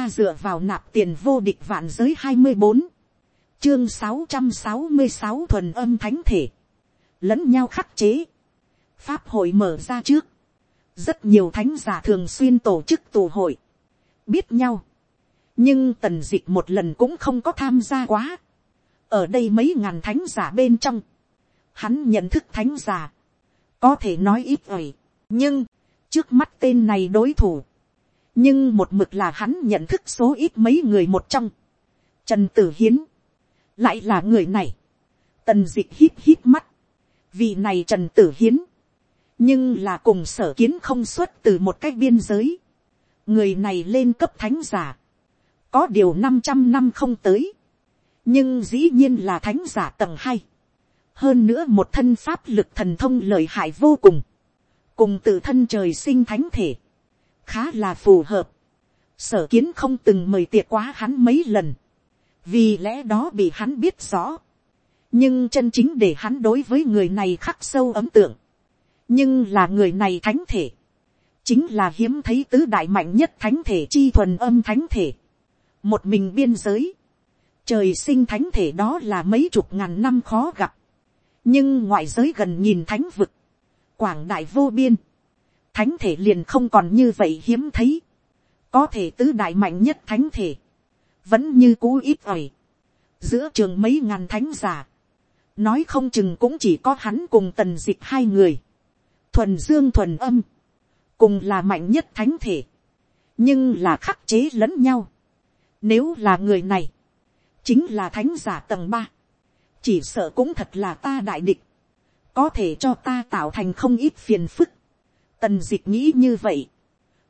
ta dựa vào nạp tiền vô địch vạn giới hai mươi bốn, chương sáu trăm sáu mươi sáu thuần âm thánh thể, lẫn nhau khắc chế, pháp hội mở ra trước, rất nhiều thánh giả thường xuyên tổ chức tù hội, biết nhau, nhưng tần dịch một lần cũng không có tham gia quá, ở đây mấy ngàn thánh giả bên trong, hắn nhận thức thánh giả, có thể nói ít ỏi, nhưng, trước mắt tên này đối thủ, nhưng một mực là hắn nhận thức số ít mấy người một trong, trần tử hiến, lại là người này, tần dịch hít hít mắt, vì này trần tử hiến, nhưng là cùng sở kiến không xuất từ một cái biên giới. người này lên cấp thánh giả, có điều năm trăm năm không tới, nhưng dĩ nhiên là thánh giả tầng hai, hơn nữa một thân pháp lực thần thông lợi hại vô cùng, cùng tự thân trời sinh thánh thể, khá là phù hợp, sở kiến không từng mời tiệc quá hắn mấy lần, vì lẽ đó bị hắn biết rõ, nhưng chân chính để hắn đối với người này khắc sâu ấm tượng, nhưng là người này thánh thể, chính là hiếm thấy tứ đại mạnh nhất thánh thể chi thuần âm thánh thể, một mình biên giới, trời sinh thánh thể đó là mấy chục ngàn năm khó gặp, nhưng ngoại giới gần nhìn thánh vực, quảng đại vô biên, thánh thể liền không còn như vậy hiếm thấy, có thể tứ đại mạnh nhất thánh thể, vẫn như cũ ít ỏi, giữa trường mấy ngàn thánh giả, nói không chừng cũng chỉ có hắn cùng tần dịch hai người, thuần dương thuần âm, cùng là mạnh nhất thánh thể, nhưng là khắc chế lẫn nhau. Nếu là người này, chính là thánh giả tầng ba, chỉ sợ cũng thật là ta đại địch, có thể cho ta tạo thành không ít phiền phức. Tần Dịch nghĩ như vậy,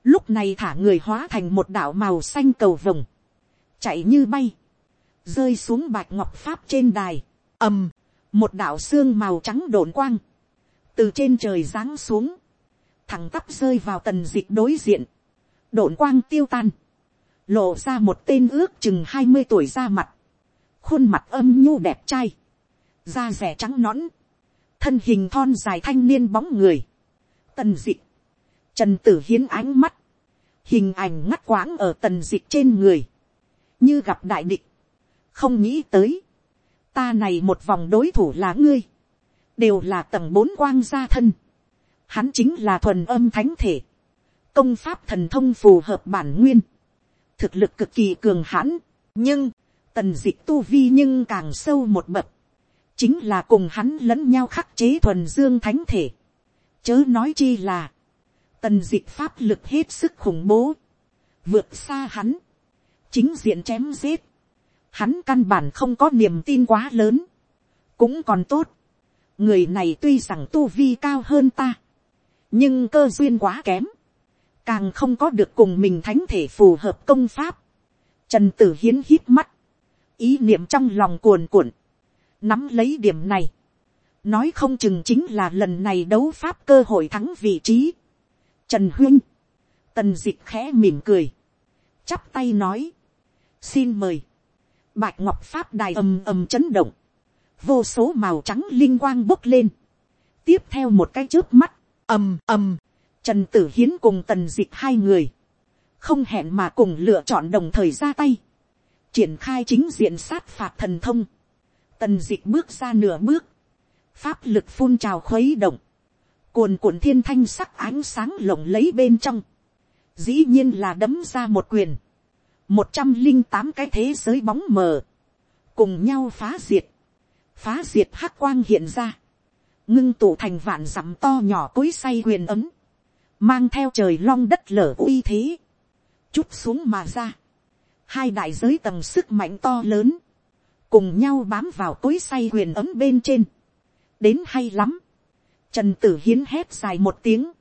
lúc này thả người hóa thành một đạo màu xanh cầu vồng, chạy như bay, rơi xuống bạch ngọc pháp trên đài, ầm, một đạo xương màu trắng đổn quang, từ trên trời giáng xuống, thẳng tắp rơi vào tần dịch đối diện, đổn quang tiêu tan, lộ ra một tên ước chừng hai mươi tuổi ra mặt, khuôn mặt âm nhu đẹp trai, da rẻ trắng nõn, thân hình thon dài thanh niên bóng người, tần dịch, trần tử hiến ánh mắt, hình ảnh ngắt quãng ở tần dịch trên người, như gặp đại địch, không nghĩ tới, ta này một vòng đối thủ là ngươi, đều là tầng bốn quang gia thân. Hắn chính là thuần âm thánh thể. Công pháp thần thông phù hợp bản nguyên. Thực lực cực kỳ cường hãn. Nhưng, tần dịch tu vi nhưng càng sâu một bậc. Chính là cùng hắn lẫn nhau khắc chế thuần dương thánh thể. Chớ nói chi là, tần dịch pháp lực hết sức khủng bố. Vượt xa hắn. Chính diện chém giết. Hắn căn bản không có niềm tin quá lớn. Cũng còn tốt người này tuy rằng tu vi cao hơn ta, nhưng cơ duyên quá kém, càng không có được cùng mình thánh thể phù hợp công pháp. Trần tử hiến hít mắt, ý niệm trong lòng cuồn cuộn, nắm lấy điểm này, nói không chừng chính là lần này đấu pháp cơ hội thắng vị trí. Trần huyên, tần dịch khẽ mỉm cười, chắp tay nói, xin mời, bạch ngọc pháp đài ầm ầm chấn động, vô số màu trắng linh quang bốc lên, tiếp theo một cái trước mắt, ầm ầm, trần tử hiến cùng tần dịch hai người, không hẹn mà cùng lựa chọn đồng thời ra tay, triển khai chính diện sát phạt thần thông, tần dịch bước ra nửa bước, pháp lực phun trào khuấy động, cuồn cuộn thiên thanh sắc ánh sáng lộng lấy bên trong, dĩ nhiên là đấm ra một quyền, một trăm linh tám cái thế giới bóng mờ, cùng nhau phá diệt, phá diệt hắc quang hiện ra, ngưng tụ thành vạn dặm to nhỏ cối say quyền ấm, mang theo trời long đất lở uy thế, chút xuống mà ra, hai đại giới tầng sức mạnh to lớn, cùng nhau bám vào cối say quyền ấm bên trên, đến hay lắm, trần tử hiến hét dài một tiếng,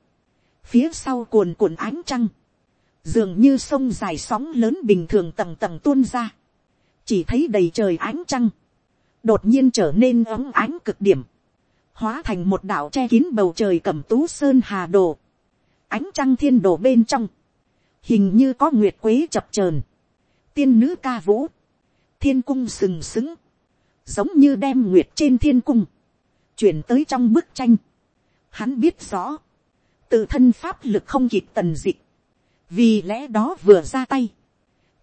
phía sau cuồn cuộn ánh trăng, dường như sông dài sóng lớn bình thường tầng tầng tuôn ra, chỉ thấy đầy trời ánh trăng, đột nhiên trở nên ấm ánh cực điểm, hóa thành một đạo che kín bầu trời cẩm tú sơn hà đồ, ánh trăng thiên đồ bên trong, hình như có nguyệt quế chập chờn. tiên nữ ca vũ, thiên cung sừng sững, giống như đem nguyệt trên thiên cung, chuyển tới trong bức tranh. Hắn biết rõ, tự thân pháp lực không kịp tần dịch, vì lẽ đó vừa ra tay,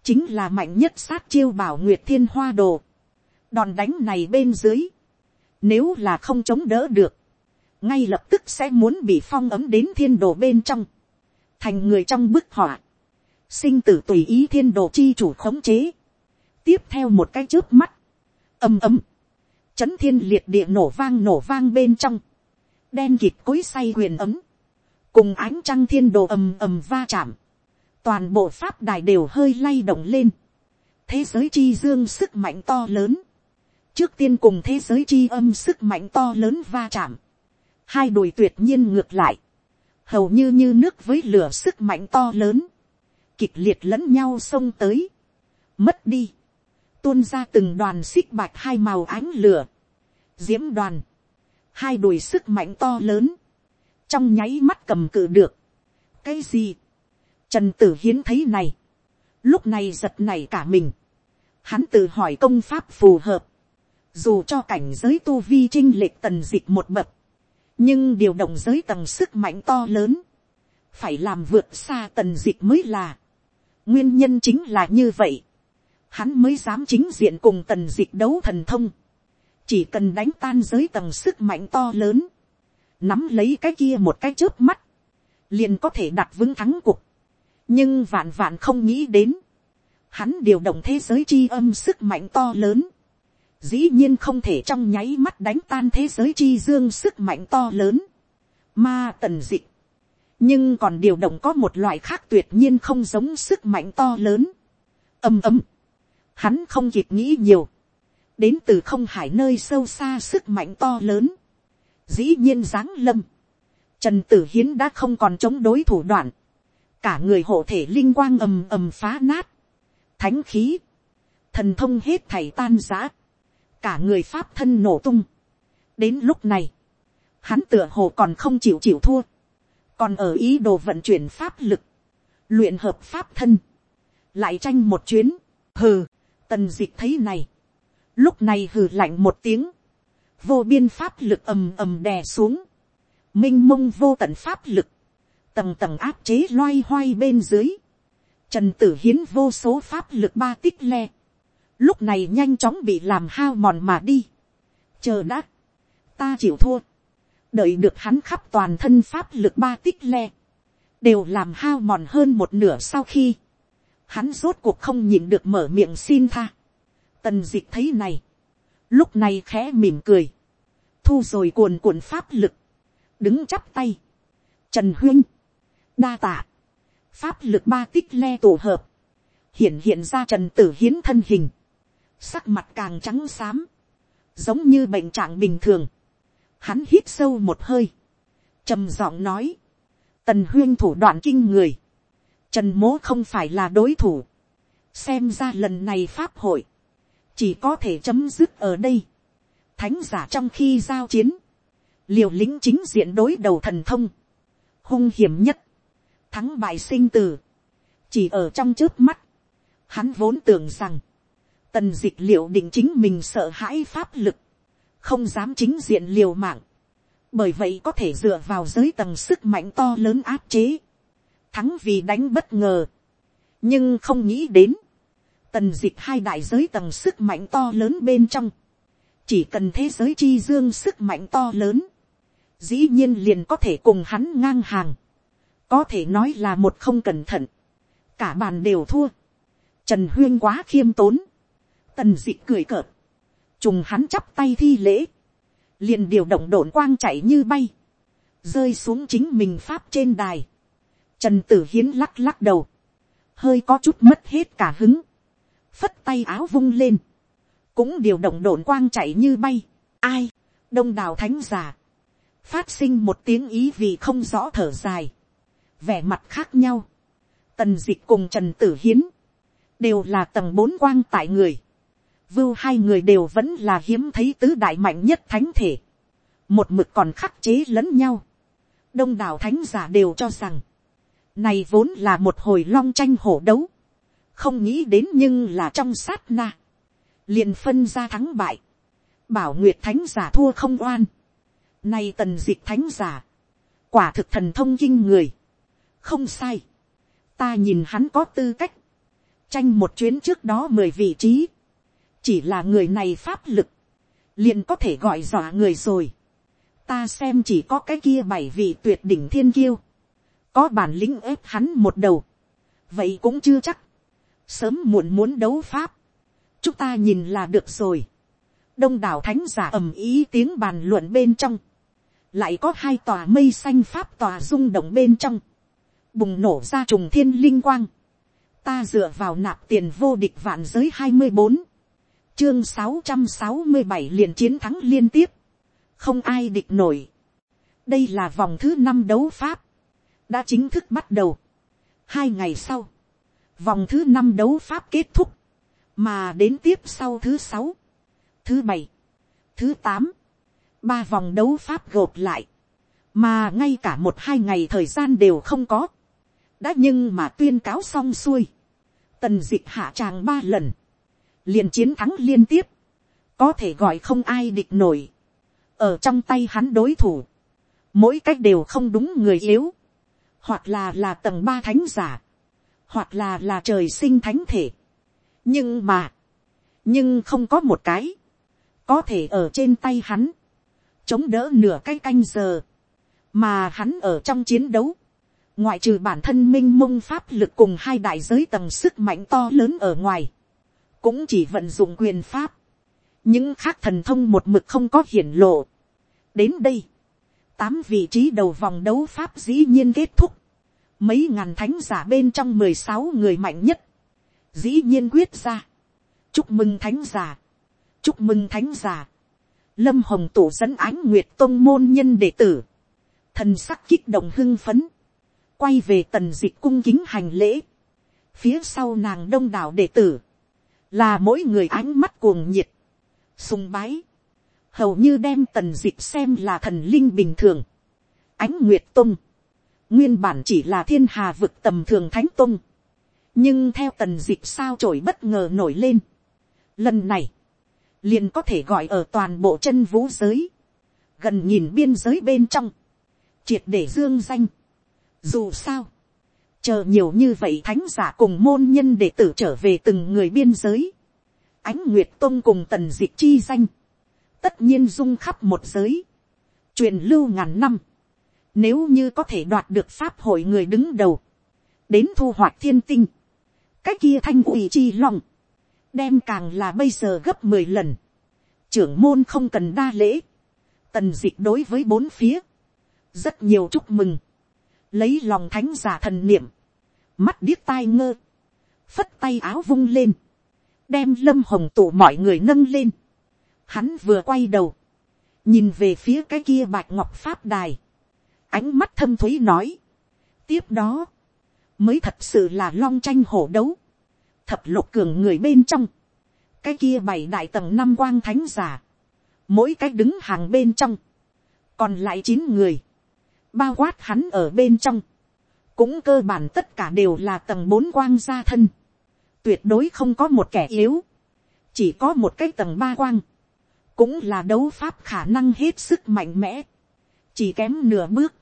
chính là mạnh nhất sát chiêu bảo nguyệt thiên hoa đồ. đòn đánh này bên dưới, nếu là không chống đỡ được, ngay lập tức sẽ muốn bị phong ấm đến thiên đồ bên trong, thành người trong bức họa, sinh tử tùy ý thiên đồ chi chủ khống chế, tiếp theo một cái trước mắt, ầm ầm, chấn thiên liệt địa nổ vang nổ vang bên trong, đen kịt cối say huyền ấm, cùng ánh trăng thiên đồ ầm ầm va chạm, toàn bộ pháp đài đều hơi lay động lên, thế giới chi dương sức mạnh to lớn, trước tiên cùng thế giới chi âm sức mạnh to lớn va chạm, hai đùi tuyệt nhiên ngược lại, hầu như như nước với lửa sức mạnh to lớn, kịch liệt lẫn nhau xông tới, mất đi, tuôn ra từng đoàn xích bạch hai màu ánh lửa, diễm đoàn, hai đùi sức mạnh to lớn, trong nháy mắt cầm cự được. cái gì, trần tử hiến thấy này, lúc này giật này cả mình, hắn tự hỏi công pháp phù hợp, dù cho cảnh giới tu vi trinh lệch tần dịch một bậc, nhưng điều động giới tầng sức mạnh to lớn, phải làm vượt xa tần dịch mới là, nguyên nhân chính là như vậy, hắn mới dám chính diện cùng tần dịch đấu thần thông, chỉ cần đánh tan giới tầng sức mạnh to lớn, nắm lấy cái kia một cái chớp mắt, liền có thể đặt vững thắng cuộc. nhưng vạn vạn không nghĩ đến, hắn điều động thế giới chi âm sức mạnh to lớn, dĩ nhiên không thể trong nháy mắt đánh tan thế giới chi dương sức mạnh to lớn, ma tần dịch, nhưng còn điều động có một loại khác tuyệt nhiên không giống sức mạnh to lớn, ầm ầm, hắn không kịp nghĩ nhiều, đến từ không hải nơi sâu xa sức mạnh to lớn, dĩ nhiên giáng lâm, trần tử hiến đã không còn chống đối thủ đoạn, cả người hộ thể linh quang ầm ầm phá nát, thánh khí, thần thông hết thảy tan giã, cả người pháp thân nổ tung. đến lúc này, hắn tựa hồ còn không chịu chịu thua, còn ở ý đồ vận chuyển pháp lực, luyện hợp pháp thân, lại tranh một chuyến, hừ, tần dịch thấy này, lúc này hừ lạnh một tiếng, vô biên pháp lực ầm ầm đè xuống, m i n h mông vô tận pháp lực, tầng tầng áp chế loay hoay bên dưới, trần tử hiến vô số pháp lực ba tích le, lúc này nhanh chóng bị làm hao mòn mà đi, chờ đã, ta chịu thua, đợi được hắn khắp toàn thân pháp lực ba tích le, đều làm hao mòn hơn một nửa sau khi, hắn rốt cuộc không nhìn được mở miệng xin tha. Tần d ị c h thấy này, lúc này khẽ mỉm cười, thu rồi cuồn cuộn pháp lực, đứng chắp tay, trần huyên, đa tạ, pháp lực ba tích le tổ hợp, hiện hiện ra trần tử hiến thân hình, sắc mặt càng trắng xám, giống như bệnh trạng bình thường, hắn hít sâu một hơi, trầm giọng nói, tần huyên thủ đoạn kinh người, trần mố không phải là đối thủ, xem ra lần này pháp hội, chỉ có thể chấm dứt ở đây. Thánh giả trong khi giao chiến, liều lĩnh chính diện đối đầu thần thông, hung hiểm nhất, thắng bại sinh tử, chỉ ở trong trước mắt, hắn vốn tưởng rằng, tần dịch liệu định chính mình sợ hãi pháp lực, không dám chính diện liều mạng, bởi vậy có thể dựa vào giới tầng sức mạnh to lớn áp chế, thắng vì đánh bất ngờ, nhưng không nghĩ đến, tần dịch hai đại giới tầng sức mạnh to lớn bên trong, chỉ cần thế giới chi dương sức mạnh to lớn, dĩ nhiên liền có thể cùng hắn ngang hàng, có thể nói là một không cẩn thận, cả bàn đều thua, trần huyên quá khiêm tốn, tần dịch cười cợt, trùng hắn chắp tay thi lễ, liền điều động đổn quang chạy như bay, rơi xuống chính mình pháp trên đài, trần tử hiến lắc lắc đầu, hơi có chút mất hết cả hứng, phất tay áo vung lên, cũng điều động đồn quang chạy như bay, ai, đông đào thánh giả, phát sinh một tiếng ý vì không rõ thở dài, vẻ mặt khác nhau, tần dịch cùng trần tử hiến, đều là tầng bốn quang tại người, vưu hai người đều vẫn là hiếm thấy tứ đại mạnh nhất thánh thể, một mực còn khắc chế lẫn nhau, đông đảo thánh giả đều cho rằng, này vốn là một hồi long tranh hổ đấu, không nghĩ đến nhưng là trong sát na, liền phân ra thắng bại, bảo nguyệt thánh giả thua không oan, nay tần dịch thánh giả, quả thực thần thông kinh người, không sai, ta nhìn hắn có tư cách, tranh một chuyến trước đó mười vị trí, chỉ là người này pháp lực, liền có thể gọi dọa người rồi. ta xem chỉ có cái kia bảy vị tuyệt đỉnh thiên kiêu, có bản lĩnh ép hắn một đầu, vậy cũng chưa chắc, sớm muộn muốn đấu pháp, chúng ta nhìn là được rồi. đông đảo thánh giả ầm ý tiếng bàn luận bên trong, lại có hai tòa mây xanh pháp tòa rung động bên trong, bùng nổ ra trùng thiên linh quang, ta dựa vào nạp tiền vô địch vạn giới hai mươi bốn, chương sáu trăm sáu mươi bảy liền chiến thắng liên tiếp, không ai địch nổi. đây là vòng thứ năm đấu pháp, đã chính thức bắt đầu. hai ngày sau, vòng thứ năm đấu pháp kết thúc, mà đến tiếp sau thứ sáu, thứ bảy, thứ tám, ba vòng đấu pháp gộp lại, mà ngay cả một hai ngày thời gian đều không có, đã nhưng mà tuyên cáo xong xuôi, tần d ị c h hạ tràng ba lần, liền chiến thắng liên tiếp, có thể gọi không ai địch nổi, ở trong tay hắn đối thủ, mỗi cách đều không đúng người yếu, hoặc là là tầng ba thánh giả, hoặc là là trời sinh thánh thể, nhưng mà, nhưng không có một cái, có thể ở trên tay hắn, chống đỡ nửa cái canh giờ, mà hắn ở trong chiến đấu, ngoại trừ bản thân m i n h mông pháp lực cùng hai đại giới tầng sức mạnh to lớn ở ngoài, cũng chỉ vận dụng quyền pháp, những khác thần thông một mực không có hiển lộ. đến đây, tám vị trí đầu vòng đấu pháp dĩ nhiên kết thúc, mấy ngàn thánh giả bên trong mười sáu người mạnh nhất, dĩ nhiên quyết ra, chúc mừng thánh giả, chúc mừng thánh giả, lâm hồng tổ dẫn ánh nguyệt tôn môn nhân đệ tử, thần sắc kích động hưng phấn, quay về tần dịch cung kính hành lễ, phía sau nàng đông đảo đệ tử, là mỗi người ánh mắt cuồng nhiệt, sùng bái, hầu như đem tần dịch xem là thần linh bình thường, ánh nguyệt tung, nguyên bản chỉ là thiên hà vực tầm thường thánh tung, nhưng theo tần dịch sao trổi bất ngờ nổi lên, lần này, liền có thể gọi ở toàn bộ chân vũ giới, gần nhìn biên giới bên trong, triệt để dương danh, dù sao, chờ nhiều như vậy thánh giả cùng môn nhân đệ tử trở về từng người biên giới. Ánh Nguyệt Tông cùng tần dịch chi danh. Tất nhiên dung khắp một giới. Truyền lưu ngàn năm. Nếu như có thể đoạt được pháp hội người đứng đầu. Đến thu hoạch thiên tinh. Cái kia thanh ủy chi lòng. Đem càng là bây giờ gấp mười lần. Trưởng môn không cần đa lễ. Tần diệt đối với bốn phía. Rất nhiều chúc mừng lấy lòng thánh giả thần niệm, mắt điếc tai ngơ, phất tay áo vung lên, đem lâm hồng tụ mọi người nâng lên, hắn vừa quay đầu, nhìn về phía cái kia bạch ngọc pháp đài, ánh mắt thâm thúy nói, tiếp đó, mới thật sự là long tranh hổ đấu, thập lục cường người bên trong, cái kia bảy đại tầng năm quang thánh giả, mỗi cái đứng hàng bên trong, còn lại chín người, bao quát hắn ở bên trong, cũng cơ bản tất cả đều là tầng bốn quang gia thân, tuyệt đối không có một kẻ yếu, chỉ có một cái tầng ba quang, cũng là đấu pháp khả năng hết sức mạnh mẽ, chỉ kém nửa bước,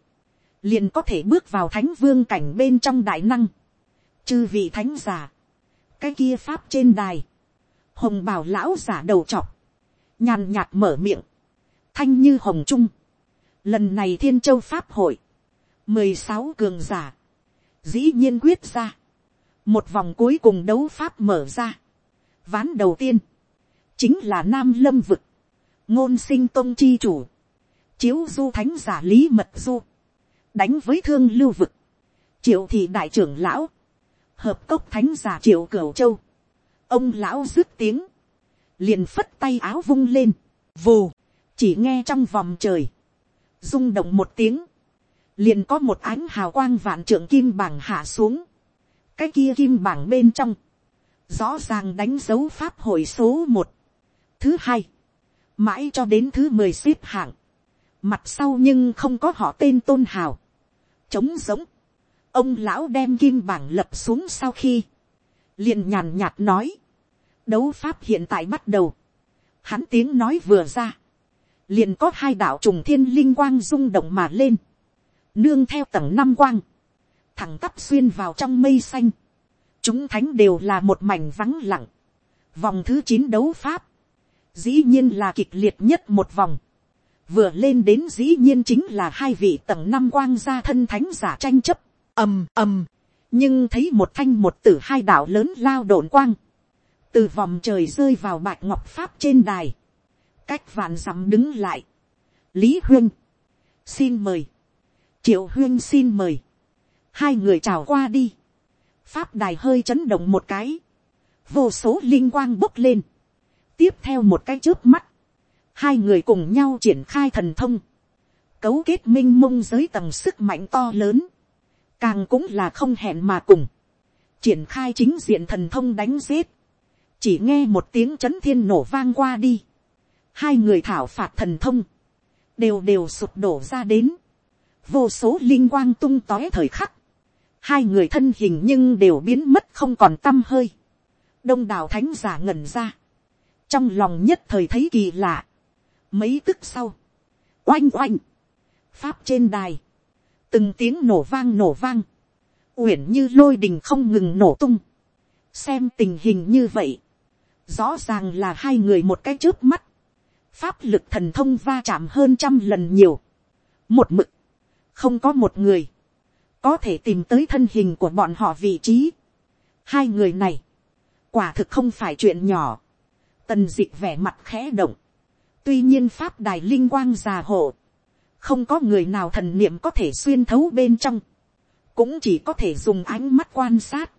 liền có thể bước vào thánh vương cảnh bên trong đại năng, chư vị thánh giả, cái kia pháp trên đài, hồng bảo lão giả đầu trọc, nhàn nhạt mở miệng, thanh như hồng trung, Lần này thiên châu pháp hội, mười sáu cường giả, dĩ nhiên quyết ra. Một vòng cuối cùng đấu pháp mở ra. Ván đầu tiên, chính là Nam Lâm Vực, ngôn sinh tôn chi chủ, chiếu du thánh giả lý mật du, đánh với thương lưu vực, triệu thị đại trưởng lão, hợp cốc thánh giả triệu cửu châu, ông lão dứt tiếng, liền phất tay áo vung lên, vù, chỉ nghe trong vòng trời, rung động một tiếng, liền có một ánh hào quang vạn trưởng kim bảng hạ xuống, cái kia kim bảng bên trong, rõ ràng đánh dấu pháp hội số một, thứ hai, mãi cho đến thứ mười xếp hạng, mặt sau nhưng không có họ tên tôn hào, trống giống, ông lão đem kim bảng lập xuống sau khi, liền nhàn nhạt nói, đấu pháp hiện tại bắt đầu, hắn tiếng nói vừa ra, liền có hai đạo trùng thiên linh quang rung động mà lên, nương theo tầng năm quang, thẳng tắp xuyên vào trong mây xanh, chúng thánh đều là một mảnh vắng lặng, vòng thứ chín đấu pháp, dĩ nhiên là kịch liệt nhất một vòng, vừa lên đến dĩ nhiên chính là hai vị tầng năm quang gia thân thánh giả tranh chấp, ầm ầm, nhưng thấy một thanh một tử hai đạo lớn lao đồn quang, từ vòng trời rơi vào bạch ngọc pháp trên đài, cách vạn dặm đứng lại, lý huyên, xin mời, triệu huyên xin mời, hai người chào qua đi, pháp đài hơi chấn động một cái, vô số linh quang bốc lên, tiếp theo một cái trước mắt, hai người cùng nhau triển khai thần thông, cấu kết m i n h mông giới tầng sức mạnh to lớn, càng cũng là không hẹn mà cùng, triển khai chính diện thần thông đánh giết, chỉ nghe một tiếng c h ấ n thiên nổ vang qua đi, hai người thảo phạt thần thông, đều đều sụp đổ ra đến, vô số linh quang tung tói thời khắc, hai người thân hình nhưng đều biến mất không còn t â m hơi, đông đảo thánh giả ngẩn ra, trong lòng nhất thời thấy kỳ lạ, Mấy tức sau. Oanh oanh. Pháp trên đài. Từng tiếng nổ vang nổ vang. Uyển như lôi đình không ngừng nổ tung. Xem tình hình như vậy. Rõ ràng là hai người một cái trước mắt. Pháp lực thần thông va chạm hơn trăm lần nhiều. Một mực. Không có một người. Có thể tìm tới thân hình của bọn họ vị trí. Hai người này. Quả thực không phải chuyện nhỏ. Tần dịch vẻ mặt khẽ động. Tuy nhiên pháp đài linh quang già hộ, không có người nào thần niệm có thể xuyên thấu bên trong, cũng chỉ có thể dùng ánh mắt quan sát,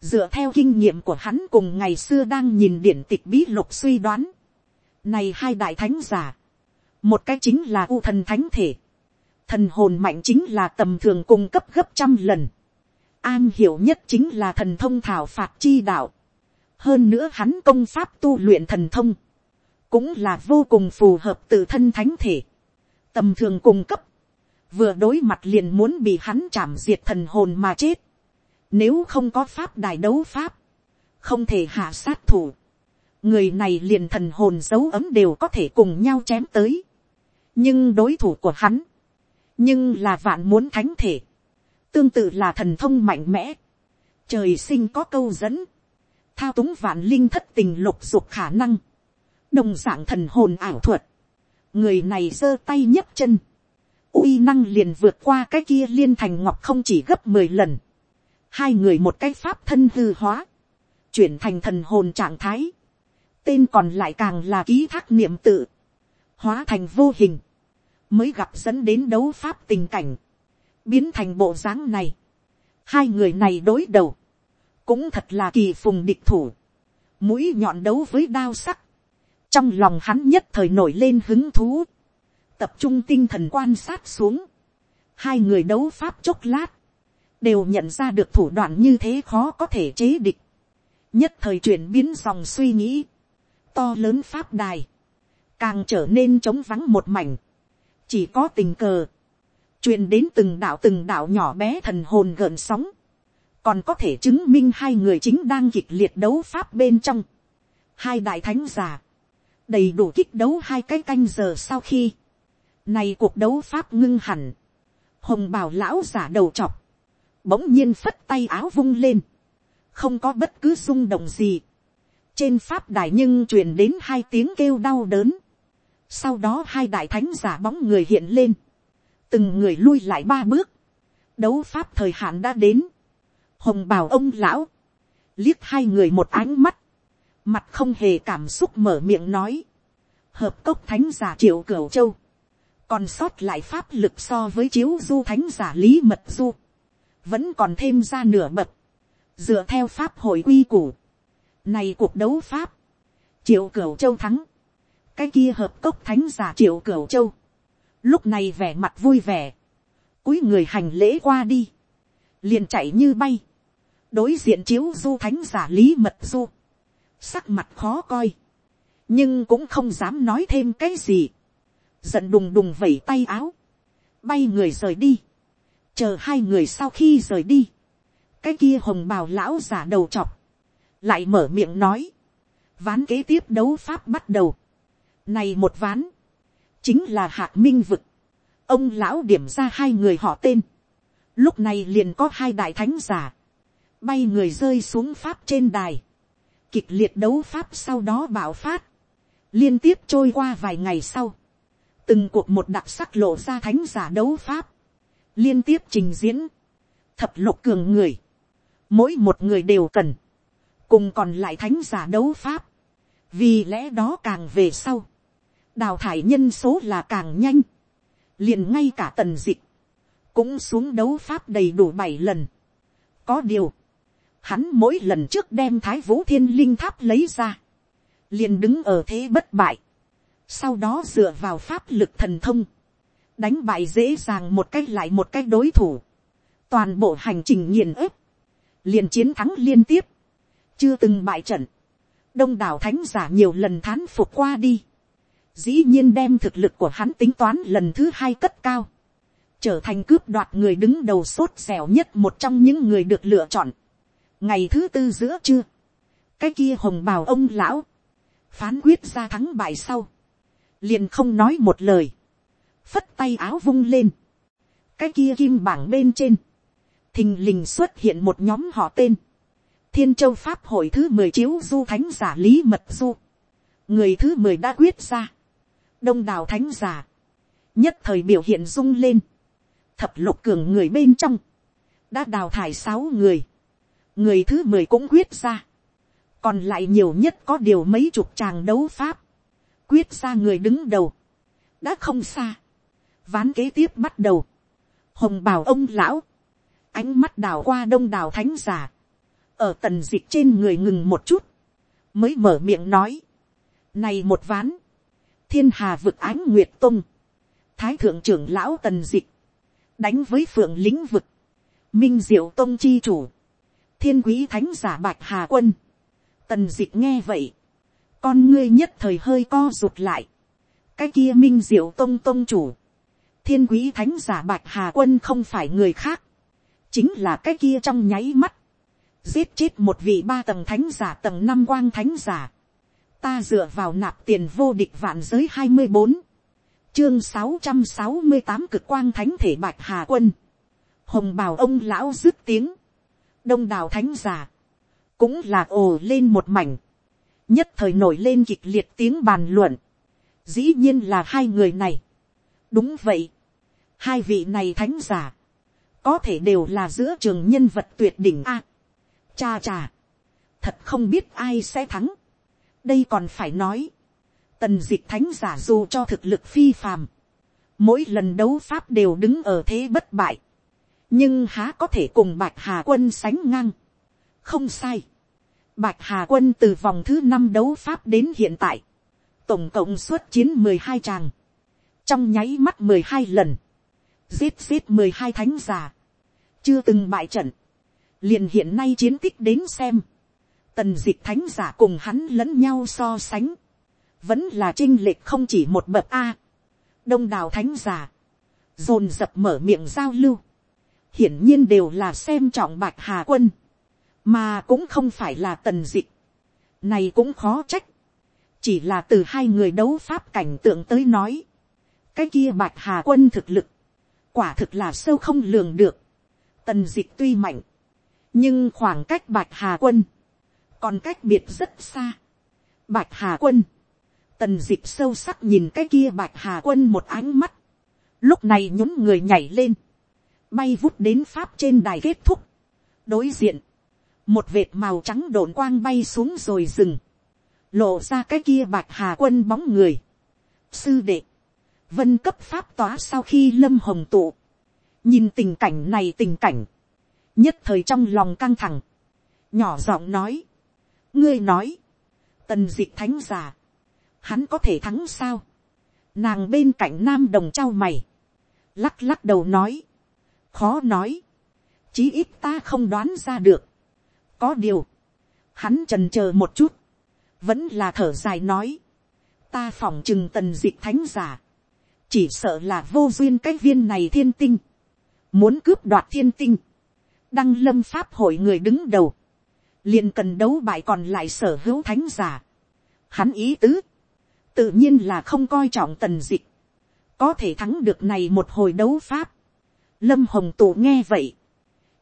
dựa theo kinh nghiệm của hắn cùng ngày xưa đang nhìn điển tịch bí lục suy đoán, này hai đại thánh giả, một cái chính là u thần thánh thể, thần hồn mạnh chính là tầm thường cung cấp gấp trăm lần, an hiểu nhất chính là thần thông thảo phạt chi đạo, hơn nữa hắn công pháp tu luyện thần thông, cũng là vô cùng phù hợp tự thân thánh thể, tầm thường cung cấp, vừa đối mặt liền muốn bị hắn chạm diệt thần hồn mà chết, nếu không có pháp đài đấu pháp, không thể hạ sát thủ, người này liền thần hồn dấu ấm đều có thể cùng nhau chém tới, nhưng đối thủ của hắn, nhưng là vạn muốn thánh thể, tương tự là thần thông mạnh mẽ, trời sinh có câu dẫn, thao túng vạn linh thất tình lục dục khả năng, đồng dạng thần hồn ảo thuật, người này giơ tay nhấc chân, uy năng liền vượt qua cái kia liên thành ngọc không chỉ gấp mười lần, hai người một cái pháp thân hư hóa, chuyển thành thần hồn trạng thái, tên còn lại càng là ký thác niệm tự, hóa thành vô hình, mới gặp dẫn đến đấu pháp tình cảnh, biến thành bộ dáng này, hai người này đối đầu, cũng thật là kỳ phùng địch thủ, mũi nhọn đấu với đao sắc, trong lòng hắn nhất thời nổi lên hứng thú, tập trung tinh thần quan sát xuống, hai người đấu pháp chốc lát, đều nhận ra được thủ đoạn như thế khó có thể chế địch, nhất thời chuyển biến dòng suy nghĩ, to lớn pháp đài, càng trở nên trống vắng một mảnh, chỉ có tình cờ, truyền đến từng đạo từng đạo nhỏ bé thần hồn gợn sóng, còn có thể chứng minh hai người chính đang kịch liệt đấu pháp bên trong, hai đại thánh giả, đầy đủ kích đấu hai cái canh giờ sau khi, này cuộc đấu pháp ngưng hẳn, hồng bảo lão giả đầu chọc, bỗng nhiên phất tay áo vung lên, không có bất cứ rung động gì, trên pháp đài nhưng truyền đến hai tiếng kêu đau đớn, sau đó hai đại thánh giả bóng người hiện lên, từng người lui lại ba bước, đấu pháp thời hạn đã đến, hồng bào ông lão, liếc hai người một ánh mắt, mặt không hề cảm xúc mở miệng nói, hợp cốc thánh giả triệu cửu châu, còn sót lại pháp lực so với chiếu du thánh giả lý mật du, vẫn còn thêm ra nửa bậc, dựa theo pháp hội quy củ, này cuộc đấu pháp, triệu cửu châu thắng, cái kia hợp cốc thánh giả triệu cửu châu, lúc này vẻ mặt vui vẻ, cúi người hành lễ qua đi, liền chạy như bay, đối diện chiếu du thánh giả lý mật du, sắc mặt khó coi, nhưng cũng không dám nói thêm cái gì, giận đùng đùng vẩy tay áo, bay người rời đi, chờ hai người sau khi rời đi, cái kia hồng bào lão giả đầu chọc, lại mở miệng nói, ván kế tiếp đấu pháp bắt đầu, này một ván, chính là hạc minh vực, ông lão điểm ra hai người họ tên, lúc này liền có hai đại thánh giả, bay người rơi xuống pháp trên đài, kịch liệt đấu pháp sau đó bạo phát, liên tiếp trôi qua vài ngày sau, từng cuộc một đặc sắc lộ ra thánh giả đấu pháp, liên tiếp trình diễn, thập lục cường người, mỗi một người đều cần, cùng còn lại thánh giả đấu pháp, vì lẽ đó càng về sau, đào thải nhân số là càng nhanh, liền ngay cả tần dịch, cũng xuống đấu pháp đầy đủ bảy lần. có điều, hắn mỗi lần trước đem thái vũ thiên linh tháp lấy ra, liền đứng ở thế bất bại, sau đó dựa vào pháp lực thần thông, đánh bại dễ dàng một cách lại một cách đối thủ, toàn bộ hành trình nghiền ép, liền chiến thắng liên tiếp, chưa từng bại trận, đông đảo thánh giả nhiều lần thán phục qua đi, dĩ nhiên đem thực lực của hắn tính toán lần thứ hai cất cao, trở thành cướp đoạt người đứng đầu sốt dẻo nhất một trong những người được lựa chọn. ngày thứ tư giữa trưa, cái kia hồng bào ông lão, phán quyết ra thắng bại sau, liền không nói một lời, phất tay áo vung lên, cái kia kim bảng bên trên, thình lình xuất hiện một nhóm họ tên, thiên châu pháp hội thứ mười chiếu du thánh giả lý mật du, người thứ mười đã quyết ra, đông đảo thánh giả, nhất thời biểu hiện rung lên, thập lục cường người bên trong, đã đào thải sáu người, người thứ mười cũng quyết ra, còn lại nhiều nhất có điều mấy chục tràng đấu pháp, quyết ra người đứng đầu, đã không xa, ván kế tiếp bắt đầu, hồng bảo ông lão, ánh mắt đào qua đông đào thánh giả, ở tần d ị c h trên người ngừng một chút, mới mở miệng nói, này một ván, thiên hà vực ánh nguyệt tung, thái thượng trưởng lão tần d ị c h đánh với phượng lĩnh vực, minh diệu tông chi chủ, thiên quý thánh giả bạch hà quân, tần d ị c h nghe vậy, con ngươi nhất thời hơi co rụt lại, cái kia minh diệu tông tông chủ, thiên quý thánh giả bạch hà quân không phải người khác, chính là cái kia trong nháy mắt, giết chết một vị ba tầng thánh giả tầng năm quang thánh giả, ta dựa vào nạp tiền vô địch vạn giới hai mươi bốn, chương sáu trăm sáu mươi tám cực quang thánh thể bạch hà quân, hồng bào ông lão dứt tiếng, đông đảo thánh giả, cũng là ồ lên một mảnh, nhất thời nổi lên kịch liệt tiếng bàn luận, dĩ nhiên là hai người này, đúng vậy, hai vị này thánh giả, có thể đều là giữa trường nhân vật tuyệt đỉnh a, Cha cha. Thật không biết ai sẽ thắng. Đây còn phải nói. Tần dịch thánh giả dù cho thực lực phi phàm. Mỗi lần đấu pháp đều đứng ở thế bất bại. Nhưng há có thể cùng Bạch Hà quân sánh ngang. Không sai. Bạch Hà quân từ vòng thứ năm đấu pháp đến hiện tại. Tổng cộng xuất chiến mười hai tràng. Trong nháy mắt mười hai lần. Giết giết mười hai thánh giả. Chưa từng bại trận liền hiện nay chiến tích đến xem, tần d ị c h thánh giả cùng hắn lẫn nhau so sánh, vẫn là trinh lệch không chỉ một bậc a, đông đào thánh giả, dồn dập mở miệng giao lưu, hiển nhiên đều là xem trọng bạch hà quân, mà cũng không phải là tần d ị này cũng khó trách, chỉ là từ hai người đấu pháp cảnh tượng tới nói, cái kia bạch hà quân thực lực, quả thực là sâu không lường được, tần d ị tuy mạnh, nhưng khoảng cách bạch hà quân, còn cách biệt rất xa. bạch hà quân, tần dịp sâu sắc nhìn cái kia bạch hà quân một ánh mắt, lúc này nhún người nhảy lên, bay vút đến pháp trên đài kết thúc, đối diện, một vệt màu trắng đồn quang bay xuống rồi dừng, lộ ra cái kia bạch hà quân bóng người, sư đệ, vân cấp pháp tỏa sau khi lâm hồng tụ, nhìn tình cảnh này tình cảnh, nhất thời trong lòng căng thẳng, nhỏ giọng nói, ngươi nói, tần d ị thánh giả hắn có thể thắng sao, nàng bên cạnh nam đồng trao mày, lắc lắc đầu nói, khó nói, chí ít ta không đoán ra được, có điều, hắn trần c h ờ một chút, vẫn là thở dài nói, ta phỏng chừng tần d ị c h thánh giả, chỉ sợ là vô duyên cái viên này thiên tinh, muốn cướp đoạt thiên tinh, đăng lâm pháp hội người đứng đầu, liền cần đấu bại còn lại sở hữu thánh giả. Hắn ý tứ, tự nhiên là không coi trọng tần dịch, có thể thắng được này một hồi đấu pháp. Lâm hồng tụ nghe vậy,